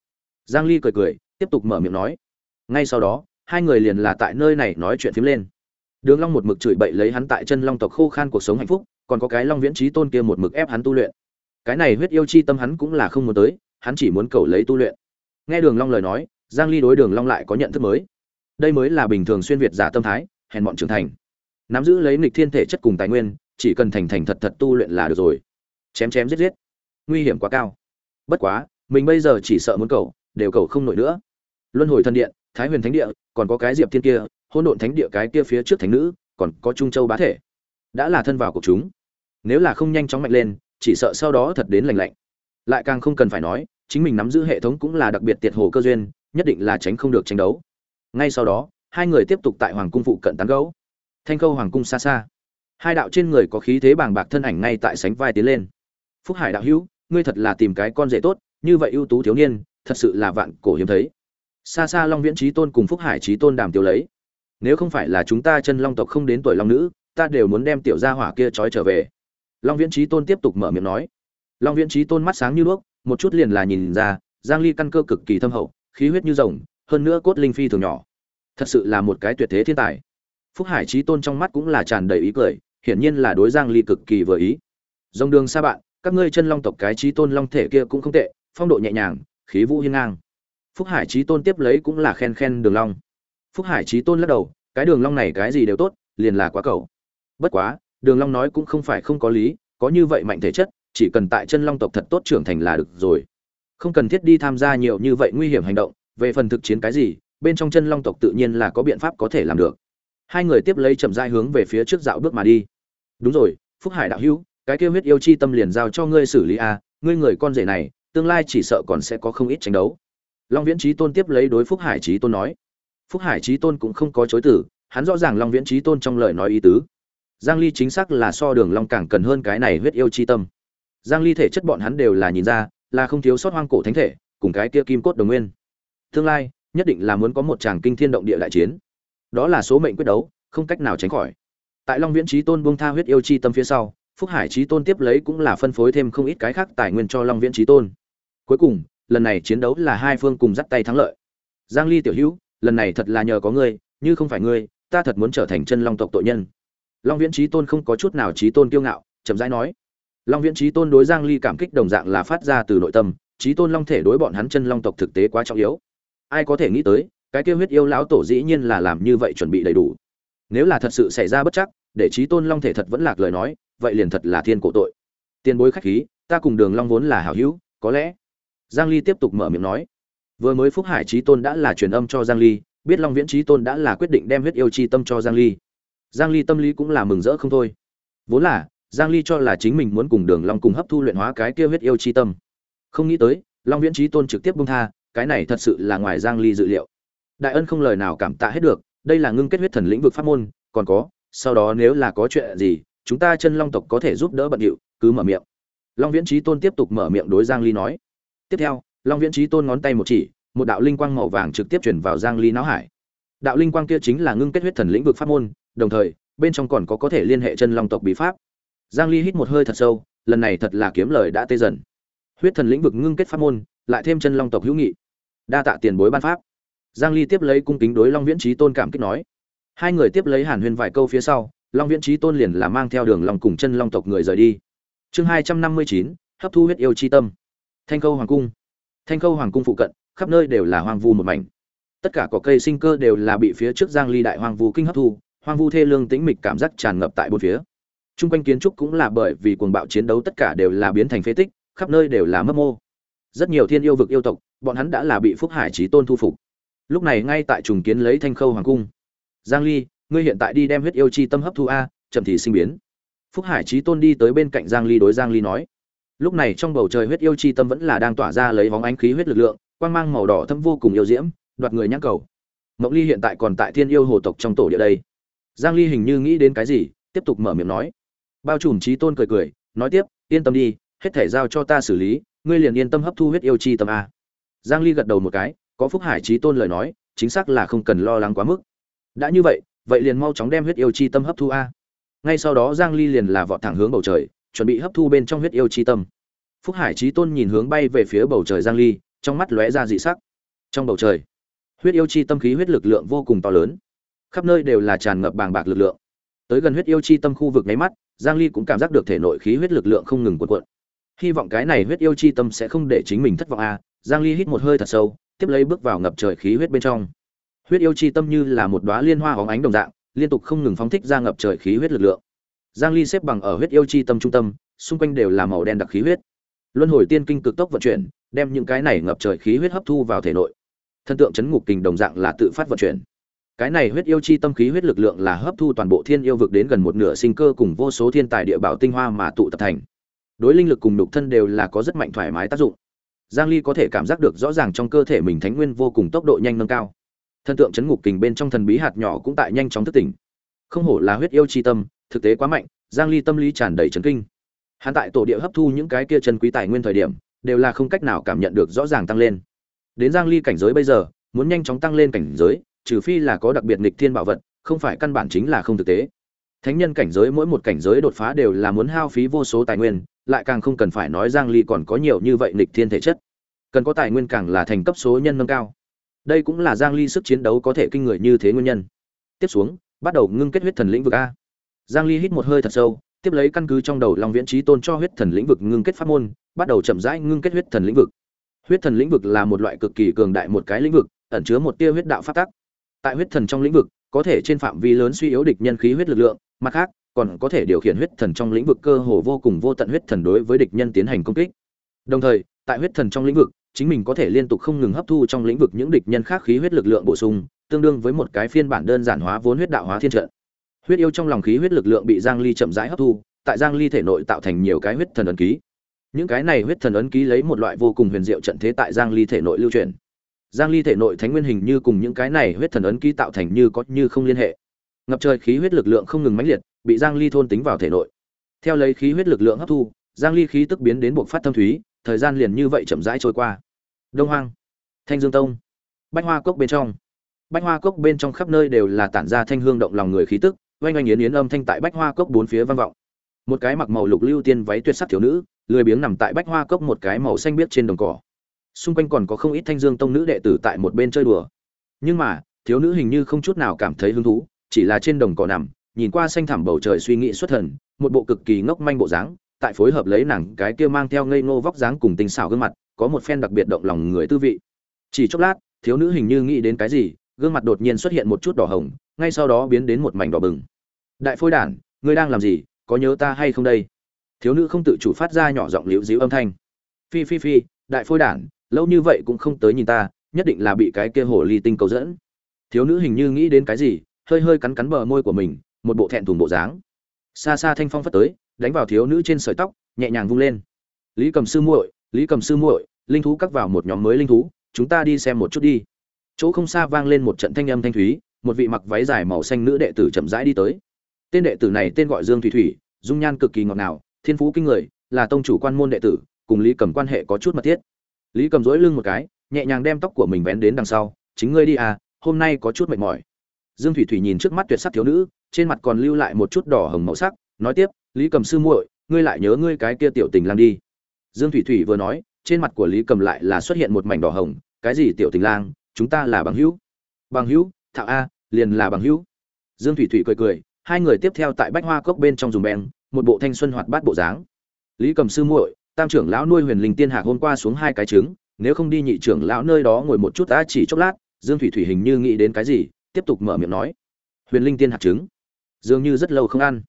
Giang ly cười cười, tiếp tục mở miệng nói, ngay sau đó hai người liền là tại nơi này nói chuyện phím lên. Đường long một mực chửi bậy lấy hắn tại chân long tộc khô khan cuộc sống hạnh phúc, còn có cái long viễn trí tôn kia một mực ép hắn tu luyện. Cái này huyết yêu chi tâm hắn cũng là không muốn tới, hắn chỉ muốn cầu lấy tu luyện. Nghe đường long lời nói, giang ly đối đường long lại có nhận thức mới. Đây mới là bình thường xuyên việt giả tâm thái, hèn bọn trưởng thành. Nắm giữ lấy nghịch thiên thể chất cùng tài nguyên, chỉ cần thành thành thật thật tu luyện là được rồi. Chém chém giết giết. Nguy hiểm quá cao. Bất quá, mình bây giờ chỉ sợ muốn cầu, đều cầu không nổi nữa. Luân hồi thần điện thái huyền thánh địa, còn có cái diệp thiên kia Hôn độn thánh địa cái kia phía trước thánh nữ, còn có trung châu bá thể. Đã là thân vào cuộc chúng. Nếu là không nhanh chóng mạnh lên, chỉ sợ sau đó thật đến lành lạnh. Lại càng không cần phải nói, chính mình nắm giữ hệ thống cũng là đặc biệt tiệt hồ cơ duyên, nhất định là tránh không được tranh đấu. Ngay sau đó, hai người tiếp tục tại hoàng cung phụ cận tán gấu thanh khâu hoàng cung xa xa. Hai đạo trên người có khí thế bàng bạc thân ảnh ngay tại sánh vai tiến lên. Phúc hải đạo hữu, ngươi thật là tìm cái con rể tốt, như vậy ưu tú thiếu niên, thật sự là vạn cổ hiếm thấy xa xa long viễn trí tôn cùng phúc hải trí tôn đàm tiêu lấy. Nếu không phải là chúng ta chân long tộc không đến tuổi long nữ, ta đều muốn đem tiểu gia hỏa kia trói trở về. Long viễn trí tôn tiếp tục mở miệng nói. Long viễn trí tôn mắt sáng như đuốc, một chút liền là nhìn ra, giang ly căn cơ cực kỳ thâm hậu, khí huyết như rồng, hơn nữa cốt linh phi thường nhỏ. Thật sự là một cái tuyệt thế thiên tài. Phúc hải trí tôn trong mắt cũng là tràn đầy ý cười, hiển nhiên là đối giang ly cực kỳ vừa ý. Dòng đường xa bạn, các ngươi chân long tộc cái trí tôn long thể kia cũng không tệ, phong độ nhẹ nhàng, khí vũ hiên ngang phúc hải trí tôn tiếp lấy cũng là khen khen đường long. Phúc hải trí tôn lắc đầu, cái đường long này cái gì đều tốt, liền là quá cầu. Bất quá, đường long nói cũng không phải không có lý, có như vậy mạnh thể chất, chỉ cần tại chân long tộc thật tốt trưởng thành là được rồi. Không cần thiết đi tham gia nhiều như vậy nguy hiểm hành động, về phần thực chiến cái gì, bên trong chân long tộc tự nhiên là có biện pháp có thể làm được. Hai người tiếp lấy chậm rãi hướng về phía trước dạo bước mà đi. Đúng rồi, phúc hải đạo hữu, cái kêu huyết yêu chi tâm liền giao cho ngươi xử lý a ngươi người con rể này, tương lai chỉ sợ còn sẽ có không ít tranh đấu long viễn trí tôn tiếp lấy đối phúc hải trí tôn nói. Phúc hải trí tôn cũng không có chối từ, hắn rõ ràng long viễn trí tôn trong lời nói ý tứ. Giang ly chính xác là so đường long càng cần hơn cái này huyết yêu chi tâm. Giang ly thể chất bọn hắn đều là nhìn ra, là không thiếu sót hoang cổ thánh thể, cùng cái kia kim cốt đồng nguyên. Tương lai, nhất định là muốn có một tràng kinh thiên động địa đại chiến. Đó là số mệnh quyết đấu, không cách nào tránh khỏi. Tại long viễn trí tôn buông tha huyết yêu chi tâm phía sau, phúc hải trí tôn tiếp lấy cũng là phân phối thêm không ít cái khác tài nguyên cho long viễn trí tôn. Cuối cùng lần này chiến đấu là hai phương cùng dắt tay thắng lợi. Giang ly tiểu hữu, lần này thật là nhờ có ngươi, như không phải ngươi, ta thật muốn trở thành chân long tộc tội nhân. Long viễn chí tôn không có chút nào chí tôn kiêu ngạo, chậm rãi nói. Long viễn chí tôn đối giang ly cảm kích đồng dạng là phát ra từ nội tâm, chí tôn long thể đối bọn hắn chân long tộc thực tế quá trọng yếu. Ai có thể nghĩ tới, cái kia huyết yêu lão tổ dĩ nhiên là làm như vậy chuẩn bị đầy đủ. Nếu là thật sự xảy ra bất chắc, để chí tôn long thể thật vẫn lạc lời nói, vậy liền thật là thiên cổ tội. Tiên bối khách khí, ta cùng đường long vốn là hảo hữu, có lẽ giang ly tiếp tục mở miệng nói. Vừa mới phúc hải Chí tôn đã là truyền âm cho giang ly, biết long viễn Chí tôn đã là quyết định đem huyết yêu chi tâm cho giang ly. Giang ly tâm lý cũng là mừng rỡ không thôi. Vốn là, giang ly cho là chính mình muốn cùng đường long cùng hấp thu luyện hóa cái kia huyết yêu chi tâm. Không nghĩ tới, long viễn Chí tôn trực tiếp buông tha, cái này thật sự là ngoài giang ly dự liệu. Đại ân không lời nào cảm tạ hết được, đây là ngưng kết huyết thần lĩnh vực pháp môn, còn có, sau đó nếu là có chuyện gì, chúng ta chân long tộc có thể giúp đỡ bận điệu, cứ mở miệng. Long viễn Chí tôn tiếp tục mở miệng đối giang ly nói tiếp theo long viễn trí tôn ngón tay một chỉ một đạo linh quang màu vàng trực tiếp chuyển vào giang ly não hải. Đạo linh quang kia chính là ngưng kết huyết thần lĩnh vực pháp môn đồng thời bên trong còn có có thể liên hệ chân long tộc bí pháp. Giang ly hít một hơi thật sâu lần này thật là kiếm lời đã tê dần. Huyết thần lĩnh vực ngưng kết pháp môn lại thêm chân long tộc hữu nghị. Đa tạ tiền bối ban pháp. Giang ly tiếp lấy cung kính đối long viễn trí tôn cảm kích nói. Hai người tiếp lấy hàn huyên vài câu phía sau long viễn trí tôn liền là mang theo đường long cùng chân long tộc người rời đi. Chương 259, hấp thu huyết yêu chi tâm thanh khâu hoàng cung thanh khâu hoàng cung phụ cận khắp nơi đều là hoang vu một mảnh tất cả cỏ cây sinh cơ đều là bị phía trước giang ly đại hoang vu kinh hấp thu hoang vu thê lương tĩnh mịch cảm giác tràn ngập tại bốn phía Trung quanh kiến trúc cũng là bởi vì cuồng bạo chiến đấu tất cả đều là biến thành phế tích, khắp nơi đều là mấp mô. Rất nhiều thiên yêu vực yêu tộc, bọn hắn đã là bị Phúc Hải Chí Tôn thu phục. Lúc này ngay tại trùng kiến lấy Thanh Khâu hoàng cung. Giang Ly, ngươi hiện tại đi đem huyết yêu chi tâm hấp thu a, chậm thì sinh biến. Phúc Hải Chí Tôn đi tới bên cạnh Giang Ly đối Giang Ly nói. Lúc này trong bầu trời huyết yêu chi tâm vẫn là đang tỏa ra lấy bóng ánh khí huyết lực lượng, quang mang màu đỏ thâm vô cùng yêu diễm, đoạt người nhãn cầu. Mộng Ly hiện tại còn tại Thiên yêu hồ tộc trong tổ địa đây. Giang Ly hình như nghĩ đến cái gì, tiếp tục mở miệng nói bao trùm trí tôn cười cười nói tiếp yên tâm đi hết thể giao cho ta xử lý ngươi liền yên tâm hấp thu huyết yêu chi tâm a giang ly gật đầu một cái có phúc hải trí tôn lời nói chính xác là không cần lo lắng quá mức đã như vậy vậy liền mau chóng đem huyết yêu chi tâm hấp thu a ngay sau đó giang ly liền là vọt thẳng hướng bầu trời chuẩn bị hấp thu bên trong huyết yêu chi tâm phúc hải trí tôn nhìn hướng bay về phía bầu trời giang ly trong mắt lóe ra dị sắc trong bầu trời huyết yêu chi tâm khí huyết lực lượng vô cùng to lớn khắp nơi đều là tràn ngập bàng bạc lực lượng tới gần huyết yêu chi tâm khu vực nháy mắt Giang Ly cũng cảm giác được thể nội khí huyết lực lượng không ngừng cuộn cuộn. Hy vọng cái này huyết yêu chi tâm sẽ không để chính mình thất vọng a. À. Giang Ly hít một hơi thật sâu, tiếp lấy bước vào ngập trời khí huyết bên trong. Huyết yêu chi tâm như là một đóa liên hoa óng ánh đồng dạng, liên tục không ngừng phóng thích ra ngập trời khí huyết lực lượng. Giang Ly xếp bằng ở huyết yêu chi tâm trung tâm, xung quanh đều là màu đen đặc khí huyết. Luân hồi tiên kinh cực tốc vận chuyển, đem những cái này ngập trời khí huyết hấp thu vào thể nội. Thân tượng chấn ngục kình đồng dạng là tự phát vận chuyển. Cái này huyết yêu chi tâm khí huyết lực lượng là hấp thu toàn bộ thiên yêu vực đến gần một nửa sinh cơ cùng vô số thiên tài địa bảo tinh hoa mà tụ tập thành. Đối linh lực cùng nhục thân đều là có rất mạnh thoải mái tác dụng. Giang ly có thể cảm giác được rõ ràng trong cơ thể mình thánh nguyên vô cùng tốc độ nhanh nâng cao. Thân tượng chấn ngục kình bên trong thần bí hạt nhỏ cũng tại nhanh chóng thức tỉnh. Không hổ là huyết yêu chi tâm thực tế quá mạnh giang ly tâm lý tràn đầy chấn kinh hắn tại tổ địa hấp thu những cái kia chân quý tài nguyên thời điểm đều là không cách nào cảm nhận được rõ ràng tăng lên đến giang ly cảnh giới bây giờ muốn nhanh chóng tăng lên cảnh giới trừ phi là có đặc biệt nghịch thiên bảo vật, không phải căn bản chính là không thực tế. Thánh nhân cảnh giới mỗi một cảnh giới đột phá đều là muốn hao phí vô số tài nguyên, lại càng không cần phải nói Giang Ly còn có nhiều như vậy nghịch thiên thể chất. Cần có tài nguyên càng là thành cấp số nhân nâng cao. Đây cũng là Giang Ly sức chiến đấu có thể kinh người như thế nguyên nhân. Tiếp xuống, bắt đầu ngưng kết huyết thần lĩnh vực a. Giang Ly hít một hơi thật sâu, tiếp lấy căn cứ trong đầu Long Viễn Chí Tôn cho huyết thần lĩnh vực ngưng kết pháp môn, bắt đầu chậm rãi ngưng kết huyết thần lĩnh vực. Huyết thần lĩnh vực là một loại cực kỳ cường đại một cái lĩnh vực, ẩn chứa một tia huyết đạo pháp tắc. Tại huyết thần trong lĩnh vực có thể trên phạm vi lớn suy yếu địch nhân khí huyết lực lượng mặt khác còn có thể điều khiển huyết thần trong lĩnh vực cơ hồ vô cùng vô tận huyết thần đối với địch nhân tiến hành công kích. Đồng thời tại huyết thần trong lĩnh vực chính mình có thể liên tục không ngừng hấp thu trong lĩnh vực những địch nhân khác khí huyết lực lượng bổ sung tương đương với một cái phiên bản đơn giản hóa vốn huyết đạo hóa thiên trận huyết yêu trong lòng khí huyết lực lượng bị giang ly chậm rãi hấp thu, tại giang ly thể nội tạo thành nhiều cái huyết thần ấn ký. Những cái này huyết thần ấn ký lấy một loại vô cùng huyền diệu trận thế tại giang ly thể nội lưu truyền. Giang ly thể nội thánh nguyên hình như cùng những cái này huyết thần ấn ký tạo thành như có như không liên hệ. Ngập trời khí huyết lực lượng không ngừng mãnh liệt, bị giang ly thôn tính vào thể nội. Theo lấy khí huyết lực lượng hấp thu, giang ly khí tức biến đến buộc phát thâm thúy, thời gian liền như vậy chậm rãi trôi qua. Đông hoang, thanh dương tông, bách hoa cốc bên trong. Bách hoa cốc bên trong khắp nơi đều là tản ra thanh hương động lòng người khí tức oanh oanh yến yến âm thanh tại bách hoa cốc bốn phía vang vọng. Một cái mặc màu lục lưu tiên váy tuyệt sắc thiếu nữ, lười biếng nằm tại bách hoa cốc một cái màu xanh biếc trên đồng cỏ. Xung quanh còn có không ít thanh dương tông nữ đệ tử tại một bên chơi đùa. Nhưng mà, thiếu nữ hình như không chút nào cảm thấy hứng thú, chỉ là trên đồng cỏ nằm, nhìn qua xanh thẳm bầu trời suy nghĩ xuất thần, một bộ cực kỳ ngốc manh bộ dáng, tại phối hợp lấy nàng cái kia mang theo ngây ngô vóc dáng cùng tinh xảo gương mặt, có một phen đặc biệt động lòng người tư vị. Chỉ chốc lát, thiếu nữ hình như nghĩ đến cái gì gương mặt đột nhiên xuất hiện một chút đỏ hồng, ngay sau đó biến đến một mảnh đỏ bừng. Đại phôi đản, ngươi đang làm gì? Có nhớ ta hay không đây? Thiếu nữ không tự chủ phát ra nhỏ giọng liễu díu âm thanh. Phi phi phi, đại phôi đản, lâu như vậy cũng không tới nhìn ta, nhất định là bị cái kia hồ ly tinh cầu dẫn. Thiếu nữ hình như nghĩ đến cái gì, hơi hơi cắn cắn bờ môi của mình, một bộ thẹn thùng bộ dáng. Xa xa thanh phong phất tới, đánh vào thiếu nữ trên sợi tóc, nhẹ nhàng vung lên. Lý cầm sư muội, lý cầm sư muội, linh thú cắt vào một nhóm mới linh thú, chúng ta đi xem một chút đi chỗ không xa vang lên một trận thanh âm thanh thúy, một vị mặc váy dài màu xanh nữ đệ tử chậm rãi đi tới. Tên đệ tử này tên gọi dương thủy thủy, dung nhan cực kỳ ngọt ngào, thiên phú kinh người, là tông chủ quan môn đệ tử, cùng lý cầm quan hệ có chút mật thiết. Lý cầm dỗi lưng một cái, nhẹ nhàng đem tóc của mình vén đến đằng sau, chính ngươi đi à hôm nay có chút mệt mỏi. Dương thủy thủy nhìn trước mắt tuyệt sắc thiếu nữ, trên mặt còn lưu lại một chút đỏ hồng màu sắc, nói tiếp, lý cầm sư muội, ngươi lại nhớ ngươi cái kia tiểu tình lang đi. Dương thủy thủy vừa nói, trên mặt của lý cầm lại là xuất hiện một mảnh đỏ hồng, cái gì tiểu tình lang chúng ta là bằng hữu. Bằng hữu thạo a, liền là bằng hữu. Dương thủy thủy cười cười, hai người tiếp theo tại bách hoa cốc bên trong dùng beng, một bộ thanh xuân hoạt bát bộ dáng. Lý cầm sư muội, tam trưởng lão nuôi huyền linh tiên hạc hôm qua xuống hai cái trứng, nếu không đi nhị trưởng lão nơi đó ngồi một chút đã chỉ chốc lát, dương thủy thủy hình như nghĩ đến cái gì, tiếp tục mở miệng nói. Huyền linh tiên hạt trứng. Dường như rất lâu không ăn.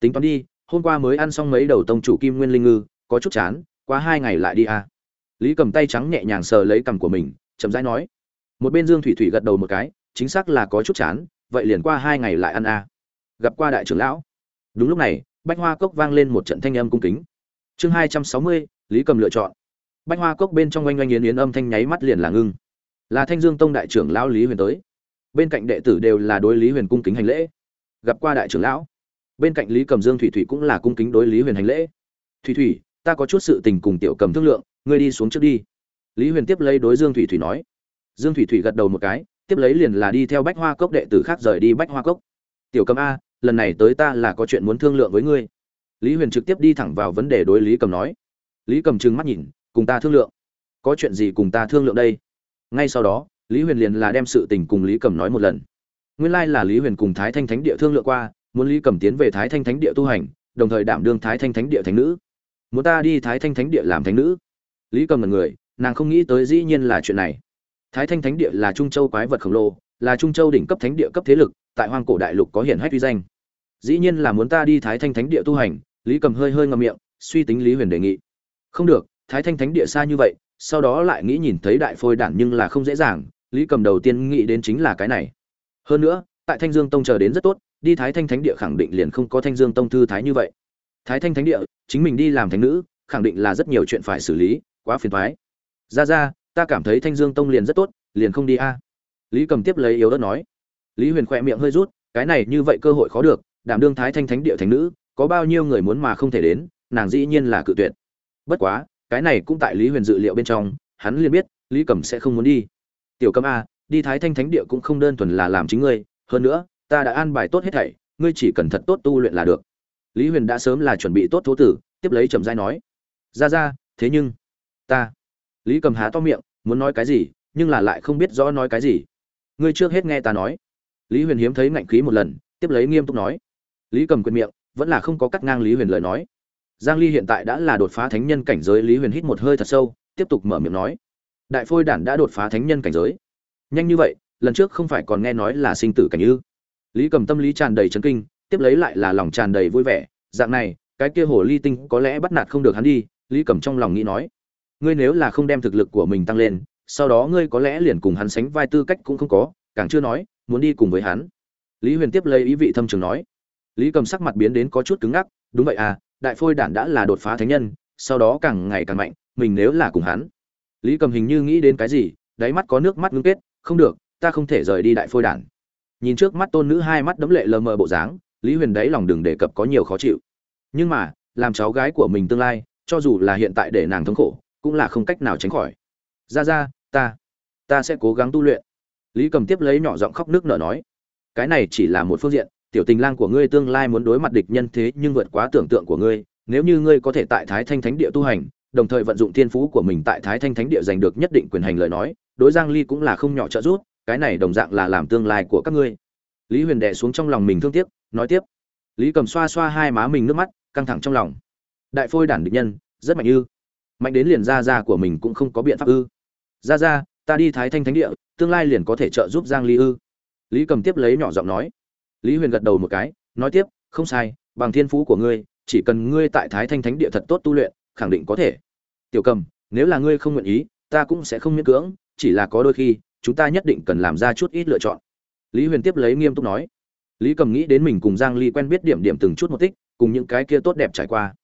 Tính toán đi, hôm qua mới ăn xong mấy đầu tông chủ kim nguyên linh ngư, có chút chán, qua hai ngày lại đi à. lý cầm tay trắng nhẹ nhàng sờ lấy cằm của mình, chậm rãi nói một bên dương thủy thủy gật đầu một cái, chính xác là có chút chán, vậy liền qua hai ngày lại ăn à. gặp qua đại trưởng lão. Đúng lúc này, bách hoa cốc vang lên một trận thanh âm cung kính. Chương hai trăm sáu mươi, lý cầm lựa chọn. Bách hoa cốc bên trong oanh oanh yến yến âm thanh nháy mắt liền là ngưng. Là thanh dương tông đại trưởng lão lý huyền tới. Bên cạnh đệ tử đều là đối lý huyền cung kính hành lễ. Gặp qua đại trưởng lão. Bên cạnh lý cầm dương thủy thủy cũng là cung kính đối lý huyền hành lễ. Thủy thủy, ta có chút sự tình cùng tiểu cầm thương lượng, ngươi đi xuống trước đi. Lý huyền tiếp lấy đối dương thủy thủy nói dương thủy thủy gật đầu một cái, tiếp lấy liền là đi theo bách hoa cốc đệ tử khác rời đi bách hoa cốc. Tiểu cầm a, lần này tới ta là có chuyện muốn thương lượng với ngươi. Lý huyền trực tiếp đi thẳng vào vấn đề đối lý cầm nói. Lý cầm trừng mắt nhìn, cùng ta thương lượng. Có chuyện gì cùng ta thương lượng đây? Ngay sau đó, lý huyền liền là đem sự tình cùng lý cầm nói một lần. Nguyên lai là lý huyền cùng thái thanh thánh địa thương lượng qua, muốn lý cầm tiến về thái thanh thánh địa tu hành, đồng thời đảm đương thái thanh thánh địa thánh nữ. Muốn ta đi thái thanh thánh địa làm thánh nữ? Lý cầm là người, nàng không nghĩ tới dĩ nhiên là chuyện này thái thanh thánh địa là trung châu quái vật khổng lồ, là trung châu đỉnh cấp thánh địa cấp thế lực, tại hoang cổ đại lục có hiển hách uy danh. Dĩ nhiên là muốn ta đi thái thanh thánh địa tu hành, lý cầm hơi hơi ngậm miệng, suy tính lý huyền đề nghị. Không được, thái thanh thánh địa xa như vậy, sau đó lại nghĩ nhìn thấy đại phôi đản nhưng là không dễ dàng, lý cầm đầu tiên nghĩ đến chính là cái này. Hơn nữa, tại thanh dương tông chờ đến rất tốt, đi thái thanh thánh địa khẳng định liền không có thanh dương tông thư thái như vậy. Thái thanh thánh địa, chính mình đi làm thánh nữ, khẳng định là rất nhiều chuyện phải xử lý, quá phiền toái. ra ra ta cảm thấy thanh dương tông liền rất tốt, liền không đi a. Lý cầm tiếp lấy yếu đất nói. Lý huyền khỏe miệng hơi rút, cái này như vậy cơ hội khó được, đảm đương thái thanh thánh địa thánh nữ, có bao nhiêu người muốn mà không thể đến, nàng dĩ nhiên là cự tuyệt. Bất quá, cái này cũng tại lý huyền dự liệu bên trong, hắn liền biết, lý cầm sẽ không muốn đi. Tiểu cầm a, đi thái thanh thánh địa cũng không đơn thuần là làm chính ngươi, hơn nữa, ta đã an bài tốt hết thảy, ngươi chỉ cần thật tốt tu luyện là được. Lý huyền đã sớm là chuẩn bị tốt thố tử, tiếp lấy trầm giai nói. Ra ra, thế nhưng, ta lý cầm há to miệng, muốn nói cái gì, nhưng là lại không biết rõ nói cái gì. Ngươi trước hết nghe ta nói. Lý huyền hiếm thấy ngạnh khí một lần, tiếp lấy nghiêm túc nói. Lý cầm quyền miệng, vẫn là không có cắt ngang lý huyền lời nói. Giang ly hiện tại đã là đột phá thánh nhân cảnh giới, lý huyền hít một hơi thật sâu, tiếp tục mở miệng nói. Đại phôi đản đã đột phá thánh nhân cảnh giới. Nhanh như vậy, lần trước không phải còn nghe nói là sinh tử cảnh ư? Lý cầm tâm lý tràn đầy chấn kinh, tiếp lấy lại là lòng tràn đầy vui vẻ. Dạng này, cái kia hồ ly tinh có lẽ bắt nạt không được hắn đi, lý cầm trong lòng nghĩ nói ngươi nếu là không đem thực lực của mình tăng lên, sau đó ngươi có lẽ liền cùng hắn sánh vai tư cách cũng không có, càng chưa nói, muốn đi cùng với hắn. Lý huyền tiếp lấy ý vị thâm trường nói. Lý cầm sắc mặt biến đến có chút cứng ngắc, đúng vậy à đại phôi đản đã là đột phá thánh nhân, sau đó càng ngày càng mạnh, mình nếu là cùng hắn. Lý cầm hình như nghĩ đến cái gì, đáy mắt có nước mắt ngưng kết, không được, ta không thể rời đi đại phôi đản. Nhìn trước mắt tôn nữ hai mắt đấm lệ lờ mờ bộ dáng, lý huyền đáy lòng đừng đề cập có nhiều khó chịu. Nhưng mà, làm cháu gái của mình tương lai, cho dù là hiện tại để nàng thống khổ cũng là không cách nào tránh khỏi. Ra ra, ta ta sẽ cố gắng tu luyện. Lý cầm tiếp lấy nhỏ giọng khóc nước nở nói, cái này chỉ là một phương diện, tiểu tình lang của ngươi tương lai muốn đối mặt địch nhân thế nhưng vượt quá tưởng tượng của ngươi, nếu như ngươi có thể tại thái thanh thánh địa tu hành, đồng thời vận dụng thiên phú của mình tại thái thanh thánh địa giành được nhất định quyền hành lời nói, đối giang ly cũng là không nhỏ trợ giúp, cái này đồng dạng là làm tương lai của các ngươi. Lý huyền đè xuống trong lòng mình thương tiếc, nói tiếp. Lý cầm xoa xoa hai má mình nước mắt, căng thẳng trong lòng. Đại phôi đản địch nhân, rất mạnh ư mạnh đến liền gia gia của mình cũng không có biện pháp ư. Gia gia, ta đi thái thanh thánh địa tương lai liền có thể trợ giúp giang ly ư. Lý cầm tiếp lấy nhỏ giọng nói. Lý huyền gật đầu một cái nói tiếp không sai bằng thiên phú của ngươi chỉ cần ngươi tại thái thanh thánh địa thật tốt tu luyện khẳng định có thể. Tiểu cầm nếu là ngươi không nguyện ý ta cũng sẽ không miễn cưỡng chỉ là có đôi khi chúng ta nhất định cần làm ra chút ít lựa chọn. Lý huyền tiếp lấy nghiêm túc nói. Lý cầm nghĩ đến mình cùng giang ly quen biết điểm điểm từng chút một tích cùng những cái kia tốt đẹp trải qua.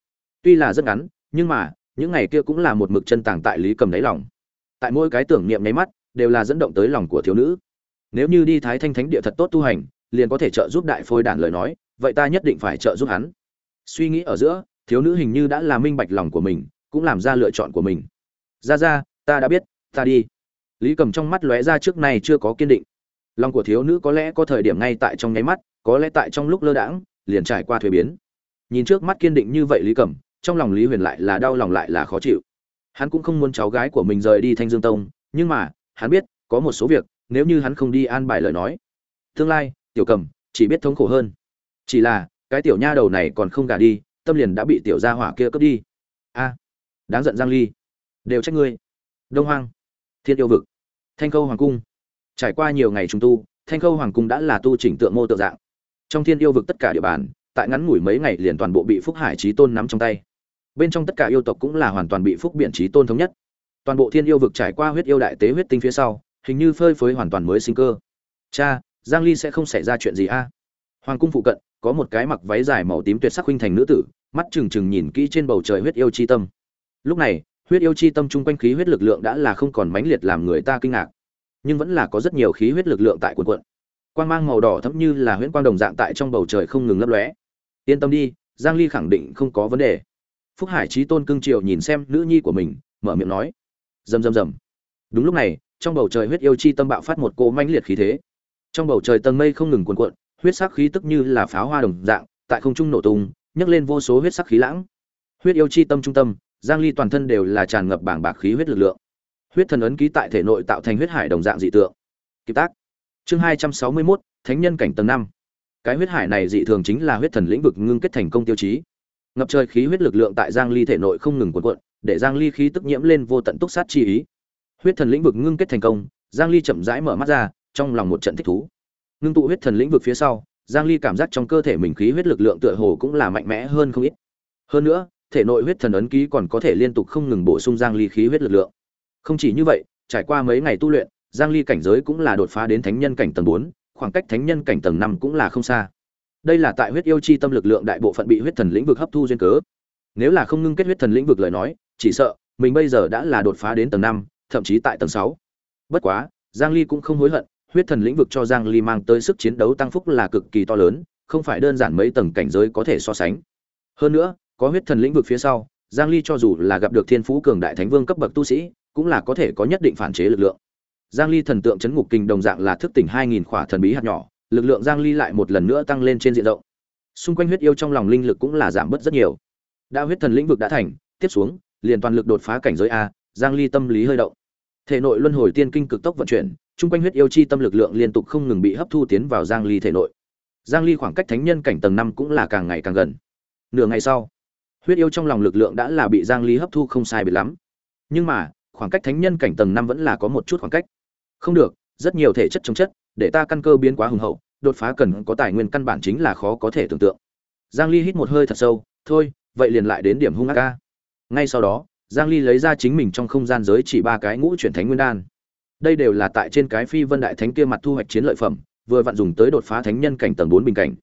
Tuy là rất ngắn nhưng mà những ngày kia cũng là một mực chân tàng tại lý cầm đáy lòng. Tại mỗi cái tưởng niệm nháy mắt, đều là dẫn động tới lòng của thiếu nữ. Nếu như đi thái thanh thánh địa thật tốt tu hành, liền có thể trợ giúp đại phôi đản lời nói, vậy ta nhất định phải trợ giúp hắn. Suy nghĩ ở giữa, thiếu nữ hình như đã là minh bạch lòng của mình, cũng làm ra lựa chọn của mình. Ra ra, ta đã biết, ta đi. Lý cầm trong mắt lóe ra trước nay chưa có kiên định. Lòng của thiếu nữ có lẽ có thời điểm ngay tại trong nháy mắt, có lẽ tại trong lúc lơ đãng, liền trải qua thuế biến. Nhìn trước mắt kiên định như vậy lý cầm trong lòng lý huyền lại là đau lòng lại là khó chịu. Hắn cũng không muốn cháu gái của mình rời đi thanh dương tông, nhưng mà, hắn biết, có một số việc, nếu như hắn không đi an bài lời nói. Tương lai, tiểu cầm, chỉ biết thống khổ hơn. Chỉ là, cái tiểu nha đầu này còn không gả đi, tâm liền đã bị tiểu gia hỏa kia cướp đi. A, đáng giận giang ly. Đều trách ngươi. Đông hoang. Thiên yêu vực. Thanh khâu hoàng cung. Trải qua nhiều ngày trùng tu, thanh khâu hoàng cung đã là tu chỉnh tượng mô tượng dạng. Trong thiên yêu vực tất cả địa bàn tại ngắn ngủi mấy ngày liền toàn bộ bị phúc hải trí tôn nắm trong tay. Bên trong tất cả yêu tộc cũng là hoàn toàn bị phúc biện trí tôn thống nhất. Toàn bộ thiên yêu vực trải qua huyết yêu đại tế huyết tinh phía sau, hình như phơi phới hoàn toàn mới sinh cơ. Cha, giang ly sẽ không xảy ra chuyện gì a? Hoàng cung phụ cận, có một cái mặc váy dài màu tím tuyệt sắc huynh thành nữ tử, mắt trừng trừng nhìn kỹ trên bầu trời huyết yêu chi tâm. Lúc này, huyết yêu chi tâm trung quanh khí huyết lực lượng đã là không còn mãnh liệt làm người ta kinh ngạc. Nhưng vẫn là có rất nhiều khí huyết lực lượng tại quần quận quang mang màu đỏ thẫm như là huyễn quang đồng dạng tại trong bầu trời không ngừng lấp lóe yên tâm đi giang ly khẳng định không có vấn đề. Phúc hải trí tôn cương triều nhìn xem nữ nhi của mình mở miệng nói. Rầm rầm rầm. Đúng lúc này trong bầu trời huyết yêu chi tâm bạo phát một cỗ mãnh liệt khí thế. Trong bầu trời tầng mây không ngừng cuồn cuộn huyết sắc khí tức như là pháo hoa đồng dạng tại không trung nổ tung nhấc lên vô số huyết sắc khí lãng. Huyết yêu chi tâm trung tâm giang ly toàn thân đều là tràn ngập bảng bạc khí huyết lực lượng. Huyết thần ấn ký tại thể nội tạo thành huyết hải đồng dạng dị tượng. Kịp tác. Chương 261, thánh nhân cảnh tầng 5 cái huyết hải này dị thường chính là huyết thần lĩnh vực ngưng kết thành công tiêu chí. Ngập trời khí huyết lực lượng tại giang ly thể nội không ngừng cuộn cuộn để giang ly khí tức nhiễm lên vô tận túc sát chi ý. Huyết thần lĩnh vực ngưng kết thành công giang ly chậm rãi mở mắt ra trong lòng một trận thích thú. Ngưng tụ huyết thần lĩnh vực phía sau giang ly cảm giác trong cơ thể mình khí huyết lực lượng tựa hồ cũng là mạnh mẽ hơn không ít. Hơn nữa thể nội huyết thần ấn ký còn có thể liên tục không ngừng bổ sung giang ly khí huyết lực lượng. Không chỉ như vậy trải qua mấy ngày tu luyện giang ly cảnh giới cũng là đột phá đến thánh nhân cảnh tầng 4, khoảng cách thánh nhân cảnh tầng năm cũng là không xa. Đây là tại huyết yêu chi tâm lực lượng đại bộ phận bị huyết thần lĩnh vực hấp thu duyên cớ. Nếu là không ngưng kết huyết thần lĩnh vực lời nói chỉ sợ mình bây giờ đã là đột phá đến tầng năm, thậm chí tại tầng sáu. bất quá giang ly cũng không hối hận huyết thần lĩnh vực cho giang ly mang tới sức chiến đấu tăng phúc là cực kỳ to lớn không phải đơn giản mấy tầng cảnh giới có thể so sánh. Hơn nữa có huyết thần lĩnh vực phía sau giang ly cho dù là gặp được thiên phú cường đại thánh vương cấp bậc tu sĩ cũng là có thể có nhất định phản chế lực lượng giang ly thần tượng chấn ngục kinh đồng dạng là thức tỉnh 2000 khỏa thần bí hạt nhỏ, lực lượng giang ly lại một lần nữa tăng lên trên diện rộng. Xung quanh huyết yêu trong lòng linh lực cũng là giảm bớt rất nhiều. Đã huyết thần lĩnh vực đã thành, tiếp xuống, liền toàn lực đột phá cảnh giới a, giang ly tâm lý hơi động. Thể nội luân hồi tiên kinh cực tốc vận chuyển xung quanh huyết yêu chi tâm lực lượng liên tục không ngừng bị hấp thu tiến vào giang ly thể nội. Giang ly khoảng cách thánh nhân cảnh tầng 5 cũng là càng ngày càng gần. Nửa ngày sau, huyết yêu trong lòng lực lượng đã là bị giang ly hấp thu không sai biệt lắm. Nhưng mà, khoảng cách thánh nhân cảnh tầng 5 vẫn là có một chút khoảng cách không được, rất nhiều thể chất chống chất, để ta căn cơ biến quá hùng hậu, đột phá cần có tài nguyên căn bản chính là khó có thể tưởng tượng. Giang ly hít một hơi thật sâu, thôi, vậy liền lại đến điểm hung ác ca ngay sau đó, giang ly lấy ra chính mình trong không gian giới chỉ ba cái ngũ chuyển thánh nguyên đan. Đây đều là tại trên cái phi vân đại thánh kia mặt thu hoạch chiến lợi phẩm, vừa vặn dùng tới đột phá thánh nhân cảnh tầng bốn bình cảnh.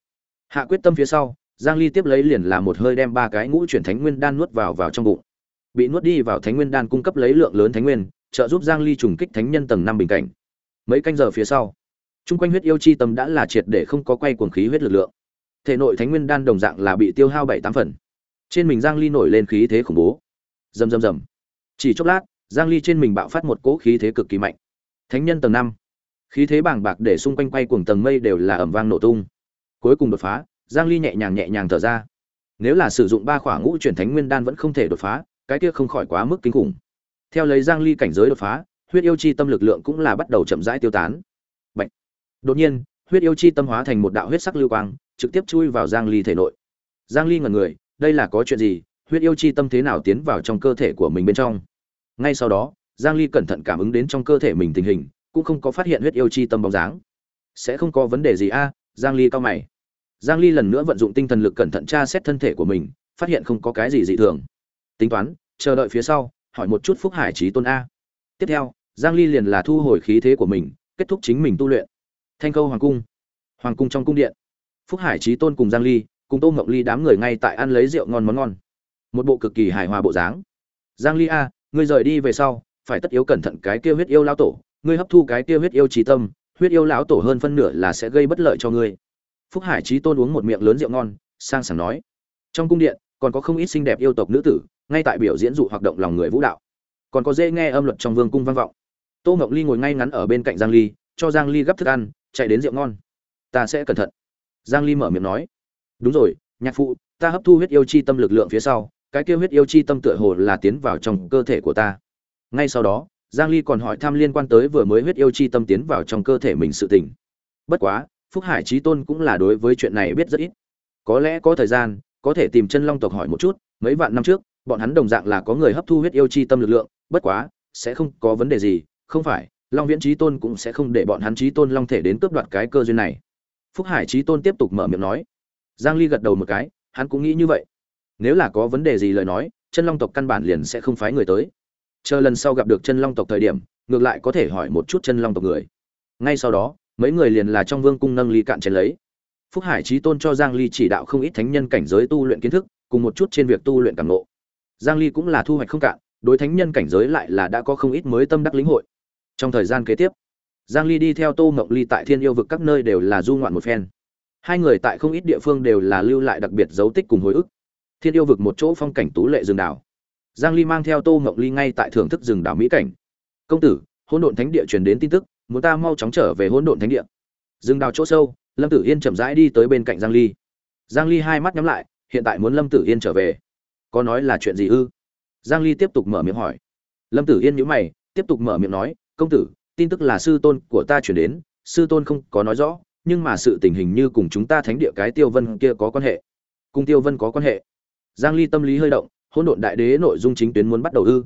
Hạ quyết tâm phía sau, giang ly tiếp lấy liền là một hơi đem ba cái ngũ chuyển thánh nguyên đan nuốt vào vào trong bụng. Bị nuốt đi vào thánh nguyên đan cung cấp lấy lượng lớn thánh nguyên trợ giúp giang ly trùng kích thánh nhân tầng năm bình cảnh. Mấy canh giờ phía sau trung quanh huyết yêu chi tâm đã là triệt để không có quay cuồng khí huyết lực lượng. Thể nội thánh nguyên đan đồng dạng là bị tiêu hao bảy tám phần. Trên mình giang ly nổi lên khí thế khủng bố. Rầm rầm rầm. Chỉ chốc lát, giang ly trên mình bạo phát một cỗ khí thế cực kỳ mạnh. Thánh nhân tầng năm. Khí thế bàng bạc để xung quanh quay cuồng tầng mây đều là ầm vang nổ tung. Cuối cùng đột phá, giang ly nhẹ nhàng nhẹ nhàng thở ra. Nếu là sử dụng ba khỏa ngũ chuyển thánh nguyên đan vẫn không thể đột phá, cái kia không khỏi quá mức kinh khủng theo lấy giang ly cảnh giới đột phá, huyết yêu chi tâm lực lượng cũng là bắt đầu chậm rãi tiêu tán. Bạch. đột nhiên, huyết yêu chi tâm hóa thành một đạo huyết sắc lưu quang, trực tiếp chui vào giang ly thể nội. Giang ly ngẩn người, đây là có chuyện gì? Huyết yêu chi tâm thế nào tiến vào trong cơ thể của mình bên trong? Ngay sau đó, giang ly cẩn thận cảm ứng đến trong cơ thể mình tình hình, cũng không có phát hiện huyết yêu chi tâm bóng dáng. Sẽ không có vấn đề gì a? Giang ly cao mày. Giang ly lần nữa vận dụng tinh thần lực cẩn thận tra xét thân thể của mình, phát hiện không có cái gì dị thường. Tính toán, chờ đợi phía sau hỏi một chút phúc hải trí tôn a. Tiếp theo, giang ly liền là thu hồi khí thế của mình, kết thúc chính mình tu luyện. Thanh câu hoàng cung. Hoàng cung trong cung điện. Phúc hải trí tôn cùng giang ly, cùng tô ngọc ly đám người ngay tại ăn lấy rượu ngon món ngon. Một bộ cực kỳ hài hòa bộ dáng. Giang ly a, ngươi rời đi về sau, phải tất yếu cẩn thận cái kia huyết yêu lão tổ, ngươi hấp thu cái kia huyết yêu trí tâm, huyết yêu lão tổ hơn phân nửa là sẽ gây bất lợi cho ngươi. Phúc hải trí tôn uống một miệng lớn rượu ngon, sang sảng nói. Trong cung điện, còn có không ít xinh đẹp yêu tộc nữ tử ngay tại biểu diễn dụ hoạt động lòng người vũ đạo. Còn có dễ nghe âm luật trong vương cung vang vọng. Tô ngọc ly ngồi ngay ngắn ở bên cạnh giang ly, cho giang ly gấp thức ăn, chạy đến rượu ngon. Ta sẽ cẩn thận. Giang ly mở miệng nói. Đúng rồi, nhạc phụ, ta hấp thu huyết yêu chi tâm lực lượng phía sau, cái kia huyết yêu chi tâm tựa hồ là tiến vào trong cơ thể của ta. Ngay sau đó, giang ly còn hỏi thăm liên quan tới vừa mới huyết yêu chi tâm tiến vào trong cơ thể mình sự tình. Bất quá, phúc hải trí tôn cũng là đối với chuyện này biết rất ít. Có lẽ có thời gian, có thể tìm chân long tộc hỏi một chút, mấy vạn năm trước bọn hắn đồng dạng là có người hấp thu huyết yêu chi tâm lực lượng, bất quá, sẽ không có vấn đề gì, không phải, long viễn trí tôn cũng sẽ không để bọn hắn trí tôn long thể đến cướp đoạt cái cơ duyên này. Phúc hải trí tôn tiếp tục mở miệng nói. Giang ly gật đầu một cái, hắn cũng nghĩ như vậy. Nếu là có vấn đề gì lời nói, chân long tộc căn bản liền sẽ không phái người tới. Chờ lần sau gặp được chân long tộc thời điểm, ngược lại có thể hỏi một chút chân long tộc người. Ngay sau đó, mấy người liền là trong vương cung nâng ly cạn chén lấy. Phúc hải trí tôn cho giang ly chỉ đạo không ít thánh nhân cảnh giới tu luyện kiến thức, cùng một chút trên việc tu luyện cảm ngộ giang ly cũng là thu hoạch không cạn, đối thánh nhân cảnh giới lại là đã có không ít mới tâm đắc lĩnh hội. Trong thời gian kế tiếp, giang ly đi theo tô mộng ly tại thiên yêu vực các nơi đều là du ngoạn một phen. Hai người tại không ít địa phương đều là lưu lại đặc biệt dấu tích cùng hồi ức. Thiên yêu vực một chỗ phong cảnh tú lệ rừng đảo. Giang ly mang theo tô mộng ly ngay tại thưởng thức rừng đảo mỹ cảnh. Công tử, hỗn độn thánh địa truyền đến tin tức, muốn ta mau chóng trở về hỗn độn thánh địa. Rừng đào chỗ sâu, lâm tử yên chậm rãi đi tới bên cạnh giang ly. Giang ly hai mắt nhắm lại, hiện tại muốn lâm tử yên trở về có nói là chuyện gì ư? Giang ly tiếp tục mở miệng hỏi. Lâm tử yên nhíu mày, tiếp tục mở miệng nói, công tử, tin tức là sư tôn của ta chuyển đến, sư tôn không có nói rõ, nhưng mà sự tình hình như cùng chúng ta thánh địa cái tiêu vân kia có quan hệ. Cùng tiêu vân có quan hệ? Giang ly tâm lý hơi động, hỗn độn đại đế nội dung chính tuyến muốn bắt đầu ư?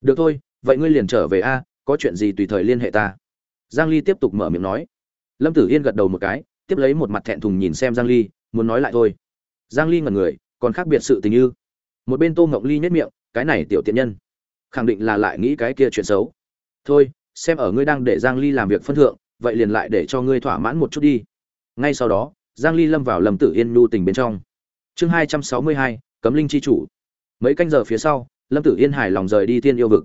Được thôi, vậy ngươi liền trở về a, có chuyện gì tùy thời liên hệ ta. Giang ly tiếp tục mở miệng nói. Lâm tử yên gật đầu một cái, tiếp lấy một mặt thẹn thùng nhìn xem giang ly, muốn nói lại thôi. Giang ly ngẩn người, còn khác biệt sự tình như một bên tô ngọc ly nhếch miệng cái này tiểu tiện nhân khẳng định là lại nghĩ cái kia chuyện xấu. Thôi xem ở ngươi đang để giang ly làm việc phân thượng vậy liền lại để cho ngươi thỏa mãn một chút đi. Ngay sau đó giang ly lâm vào lâm tử yên nhu tình bên trong. Chương 262, cấm linh chi chủ. Mấy canh giờ phía sau lâm tử yên hài lòng rời đi thiên yêu vực.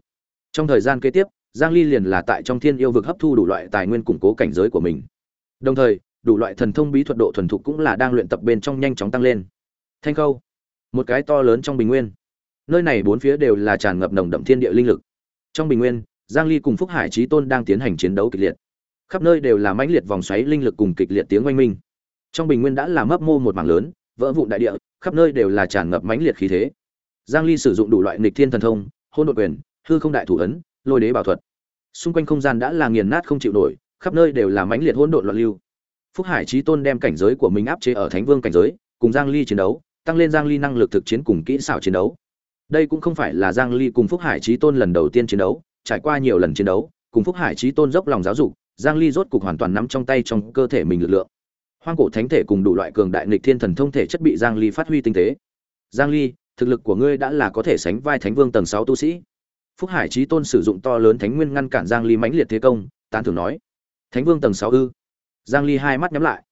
Trong thời gian kế tiếp giang ly liền là tại trong thiên yêu vực hấp thu đủ loại tài nguyên củng cố cảnh giới của mình. Đồng thời đủ loại thần thông bí thuật độ thuần thục cũng là đang luyện tập bên trong nhanh chóng tăng lên. Thanh khâu một cái to lớn trong bình nguyên. Nơi này bốn phía đều là tràn ngập nồng đậm thiên địa linh lực. Trong bình nguyên, giang ly cùng phúc hải trí tôn đang tiến hành chiến đấu kịch liệt. Khắp nơi đều là mãnh liệt vòng xoáy linh lực cùng kịch liệt tiếng oanh minh. Trong bình nguyên đã là mấp mô một mảng lớn, vỡ vụn đại địa, khắp nơi đều là tràn ngập mãnh liệt khí thế. Giang ly sử dụng đủ loại nghịch thiên thần thông hôn đột quyền, hư không đại thủ ấn, lôi đế bảo thuật. Xung quanh không gian đã là nghiền nát không chịu nổi, khắp nơi đều là mãnh liệt hỗn độn loạn lưu. Phúc hải trí tôn đem cảnh giới của mình áp chế ở thánh vương cảnh giới, cùng giang ly chiến đấu tăng lên giang ly năng lực thực chiến cùng kỹ xảo chiến đấu. Đây cũng không phải là giang ly cùng phúc hải Chí tôn lần đầu tiên chiến đấu, trải qua nhiều lần chiến đấu, cùng phúc hải Chí tôn dốc lòng giáo dục, giang ly rốt cục hoàn toàn nắm trong tay trong cơ thể mình lực lượng. Hoang cổ thánh thể cùng đủ loại cường đại nghịch thiên thần thông thể chất bị giang ly phát huy tinh tế. Giang ly, thực lực của ngươi đã là có thể sánh vai thánh vương tầng 6 tu sĩ. Phúc hải Chí tôn sử dụng to lớn thánh nguyên ngăn cản giang ly mãnh liệt thế công, tán thưởng nói. Thánh vương tầng 6 ư? Giang ly hai mắt nhắm lại.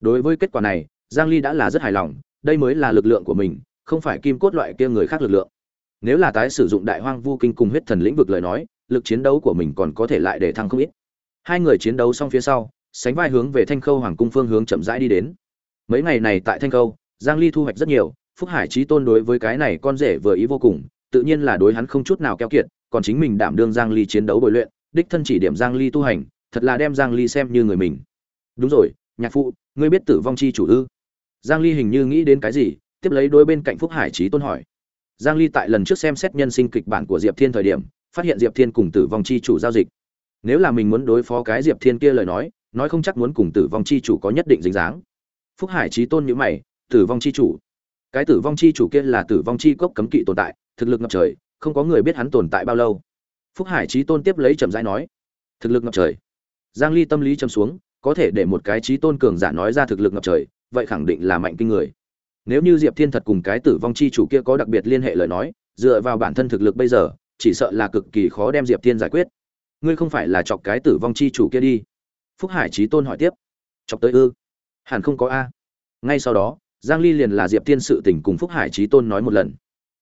Đối với kết quả này, giang ly đã là rất hài lòng đây mới là lực lượng của mình, không phải kim cốt loại kia người khác lực lượng. Nếu là tái sử dụng đại hoang vu kinh cùng huyết thần lĩnh vực lời nói, lực chiến đấu của mình còn có thể lại để thăng không ít. Hai người chiến đấu xong phía sau, sánh vai hướng về thanh khâu hoàng cung phương hướng chậm rãi đi đến. Mấy ngày này tại thanh khâu, giang ly thu hoạch rất nhiều, phúc hải trí tôn đối với cái này con rể vừa ý vô cùng, tự nhiên là đối hắn không chút nào keo kiệt, còn chính mình đảm đương giang ly chiến đấu bồi luyện, đích thân chỉ điểm giang ly tu hành, thật là đem giang ly xem như người mình. Đúng rồi, nhạc phụ, ngươi biết tử vong chi chủ ư? Giang ly hình như nghĩ đến cái gì, tiếp lấy đối bên cạnh phúc hải Chí tôn hỏi. Giang ly tại lần trước xem xét nhân sinh kịch bản của diệp thiên thời điểm, phát hiện diệp thiên cùng tử vong chi chủ giao dịch. Nếu là mình muốn đối phó cái diệp thiên kia lời nói nói không chắc muốn cùng tử vong chi chủ có nhất định dính dáng. Phúc hải Chí tôn như mày, tử vong chi chủ? Cái tử vong chi chủ kia là tử vong chi cốc cấm kỵ tồn tại, thực lực ngập trời, không có người biết hắn tồn tại bao lâu. Phúc hải Chí tôn tiếp lấy chậm rãi nói, thực lực ngập trời. Giang ly tâm lý trầm xuống, có thể để một cái Chí tôn cường giả nói ra thực lực ngập trời vậy khẳng định là mạnh kinh người. Nếu như diệp thiên thật cùng cái tử vong chi chủ kia có đặc biệt liên hệ lời nói, dựa vào bản thân thực lực bây giờ, chỉ sợ là cực kỳ khó đem diệp thiên giải quyết. Ngươi không phải là chọc cái tử vong chi chủ kia đi. Phúc hải trí tôn hỏi tiếp. Chọc tới ư? Hẳn không có a. Ngay sau đó, giang ly liền là diệp thiên sự tình cùng phúc hải trí tôn nói một lần.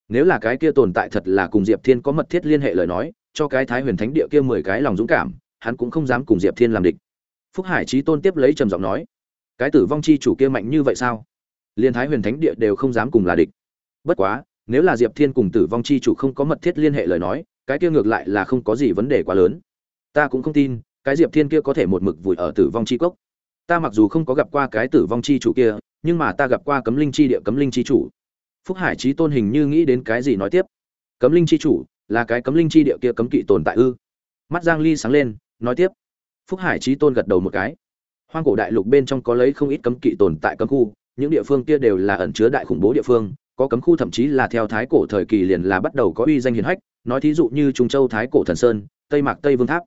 Nếu là cái kia tồn tại thật là cùng diệp thiên có mật thiết liên hệ lời nói, cho cái thái huyền thánh địa kia mười cái lòng dũng cảm, hắn cũng không dám cùng diệp thiên làm địch. Phúc hải trí tôn tiếp lấy trầm giọng nói cái tử vong chi chủ kia mạnh như vậy sao? Liên thái huyền thánh địa đều không dám cùng là địch. Bất quá, nếu là diệp thiên cùng tử vong chi chủ không có mật thiết liên hệ lời nói, cái kia ngược lại là không có gì vấn đề quá lớn. Ta cũng không tin, cái diệp thiên kia có thể một mực vùi ở tử vong chi cốc. Ta mặc dù không có gặp qua cái tử vong chi chủ kia, nhưng mà ta gặp qua cấm linh chi địa, cấm linh chi chủ. Phúc hải trí tôn hình như nghĩ đến cái gì nói tiếp. Cấm linh chi chủ, là cái cấm linh chi địa kia cấm kỵ tồn tại ư? Mắt giang ly sáng lên, nói tiếp. Phúc hải trí tôn gật đầu một cái hoang cổ đại lục bên trong có lấy không ít cấm kỵ tồn tại cấm khu, những địa phương kia đều là ẩn chứa đại khủng bố địa phương, có cấm khu thậm chí là theo thái cổ thời kỳ liền là bắt đầu có uy danh hiển hách, nói thí dụ như trung châu thái cổ thần sơn, tây mạc tây vương tháp.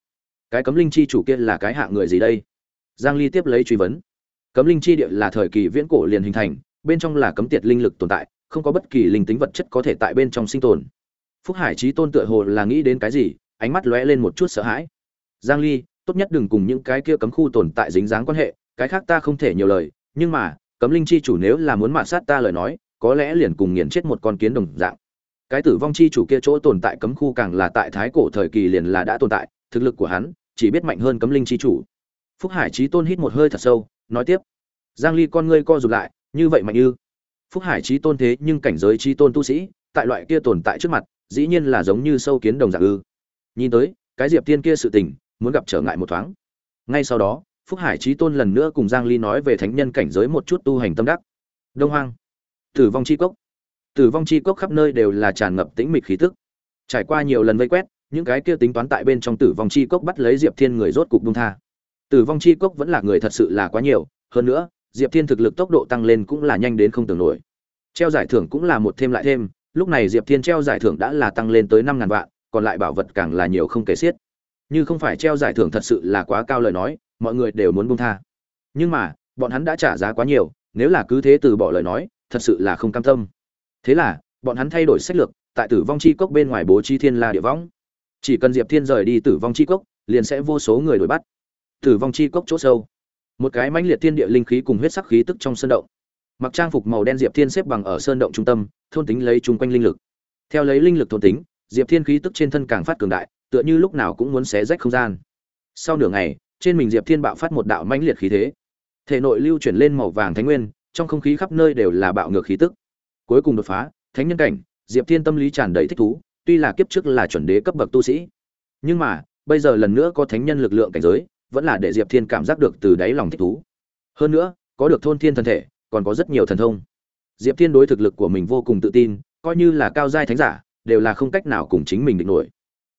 Cái cấm linh chi chủ kia là cái hạng người gì đây? Giang ly tiếp lấy truy vấn. Cấm linh chi địa là thời kỳ viễn cổ liền hình thành, bên trong là cấm tiệt linh lực tồn tại, không có bất kỳ linh tính vật chất có thể tại bên trong sinh tồn. Phúc hải trí tôn tựa hồ là nghĩ đến cái gì, ánh mắt lóe lên một chút sợ hãi. Giang ly tốt nhất đừng cùng những cái kia cấm khu tồn tại dính dáng quan hệ, cái khác ta không thể nhiều lời, nhưng mà, cấm linh chi chủ nếu là muốn mạ sát ta lời nói, có lẽ liền cùng nghiền chết một con kiến đồng dạng. Cái tử vong chi chủ kia chỗ tồn tại cấm khu càng là tại thái cổ thời kỳ liền là đã tồn tại, thực lực của hắn, chỉ biết mạnh hơn cấm linh chi chủ. Phúc hải trí tôn hít một hơi thật sâu, nói tiếp. Giang ly con ngươi co rụt lại, như vậy mạnh như phúc hải trí tôn thế nhưng cảnh giới trí tôn tu sĩ, tại loại kia tồn tại trước mặt, dĩ nhiên là giống như sâu kiến đồng dạng ư. Nhìn tới, cái diệp tiên kia sự tình muốn gặp trở ngại một thoáng. Ngay sau đó, phúc hải trí tôn lần nữa cùng giang ly nói về thánh nhân cảnh giới một chút tu hành tâm đắc. Đông hoang, tử vong chi cốc. Tử vong chi cốc khắp nơi đều là tràn ngập tĩnh mịch khí tức. Trải qua nhiều lần vây quét, những cái kia tính toán tại bên trong tử vong chi cốc bắt lấy diệp thiên người rốt cục buông tha. Tử vong chi cốc vẫn là người thật sự là quá nhiều, hơn nữa, diệp thiên thực lực tốc độ tăng lên cũng là nhanh đến không tưởng nổi. Treo giải thưởng cũng là một thêm lại thêm, lúc này diệp thiên treo giải thưởng đã là tăng lên tới năm ngàn vạn, còn lại bảo vật càng là nhiều không kể xiết như không phải treo giải thưởng thật sự là quá cao lời nói, mọi người đều muốn buông tha. Nhưng mà, bọn hắn đã trả giá quá nhiều, nếu là cứ thế từ bỏ lời nói, thật sự là không cam tâm. Thế là, bọn hắn thay đổi sách lược, tại tử vong chi cốc bên ngoài bố chi thiên la địa võng. Chỉ cần diệp thiên rời đi tử vong chi cốc, liền sẽ vô số người đuổi bắt. Tử vong chi cốc chỗ sâu. Một cái mãnh liệt thiên địa linh khí cùng huyết sắc khí tức trong sơn động. Mặc trang phục màu đen diệp thiên xếp bằng ở sơn động trung tâm, thôn tính lấy chung quanh linh lực. Theo lấy linh lực thôn tính, diệp thiên khí tức trên thân càng phát cường đại tựa như lúc nào cũng muốn xé rách không gian. Sau nửa ngày, trên mình diệp thiên bạo phát một đạo mãnh liệt khí thế. Thể nội lưu chuyển lên màu vàng thánh nguyên, trong không khí khắp nơi đều là bạo ngược khí tức. Cuối cùng đột phá, thánh nhân cảnh, diệp thiên tâm lý tràn đầy thích thú, tuy là kiếp trước là chuẩn đế cấp bậc tu sĩ. Nhưng mà, bây giờ lần nữa có thánh nhân lực lượng cảnh giới, vẫn là để diệp thiên cảm giác được từ đáy lòng thích thú. Hơn nữa, có được thôn thiên thân thể, còn có rất nhiều thần thông. Diệp thiên đối thực lực của mình vô cùng tự tin, coi như là cao giai thánh giả, đều là không cách nào cùng chính mình địch nổi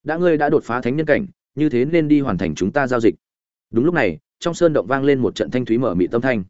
đã ngươi đã đột phá thánh nhân cảnh, như thế nên đi hoàn thành chúng ta giao dịch. Đúng lúc này, trong sơn động vang lên một trận thanh thúy mở mị tâm thanh.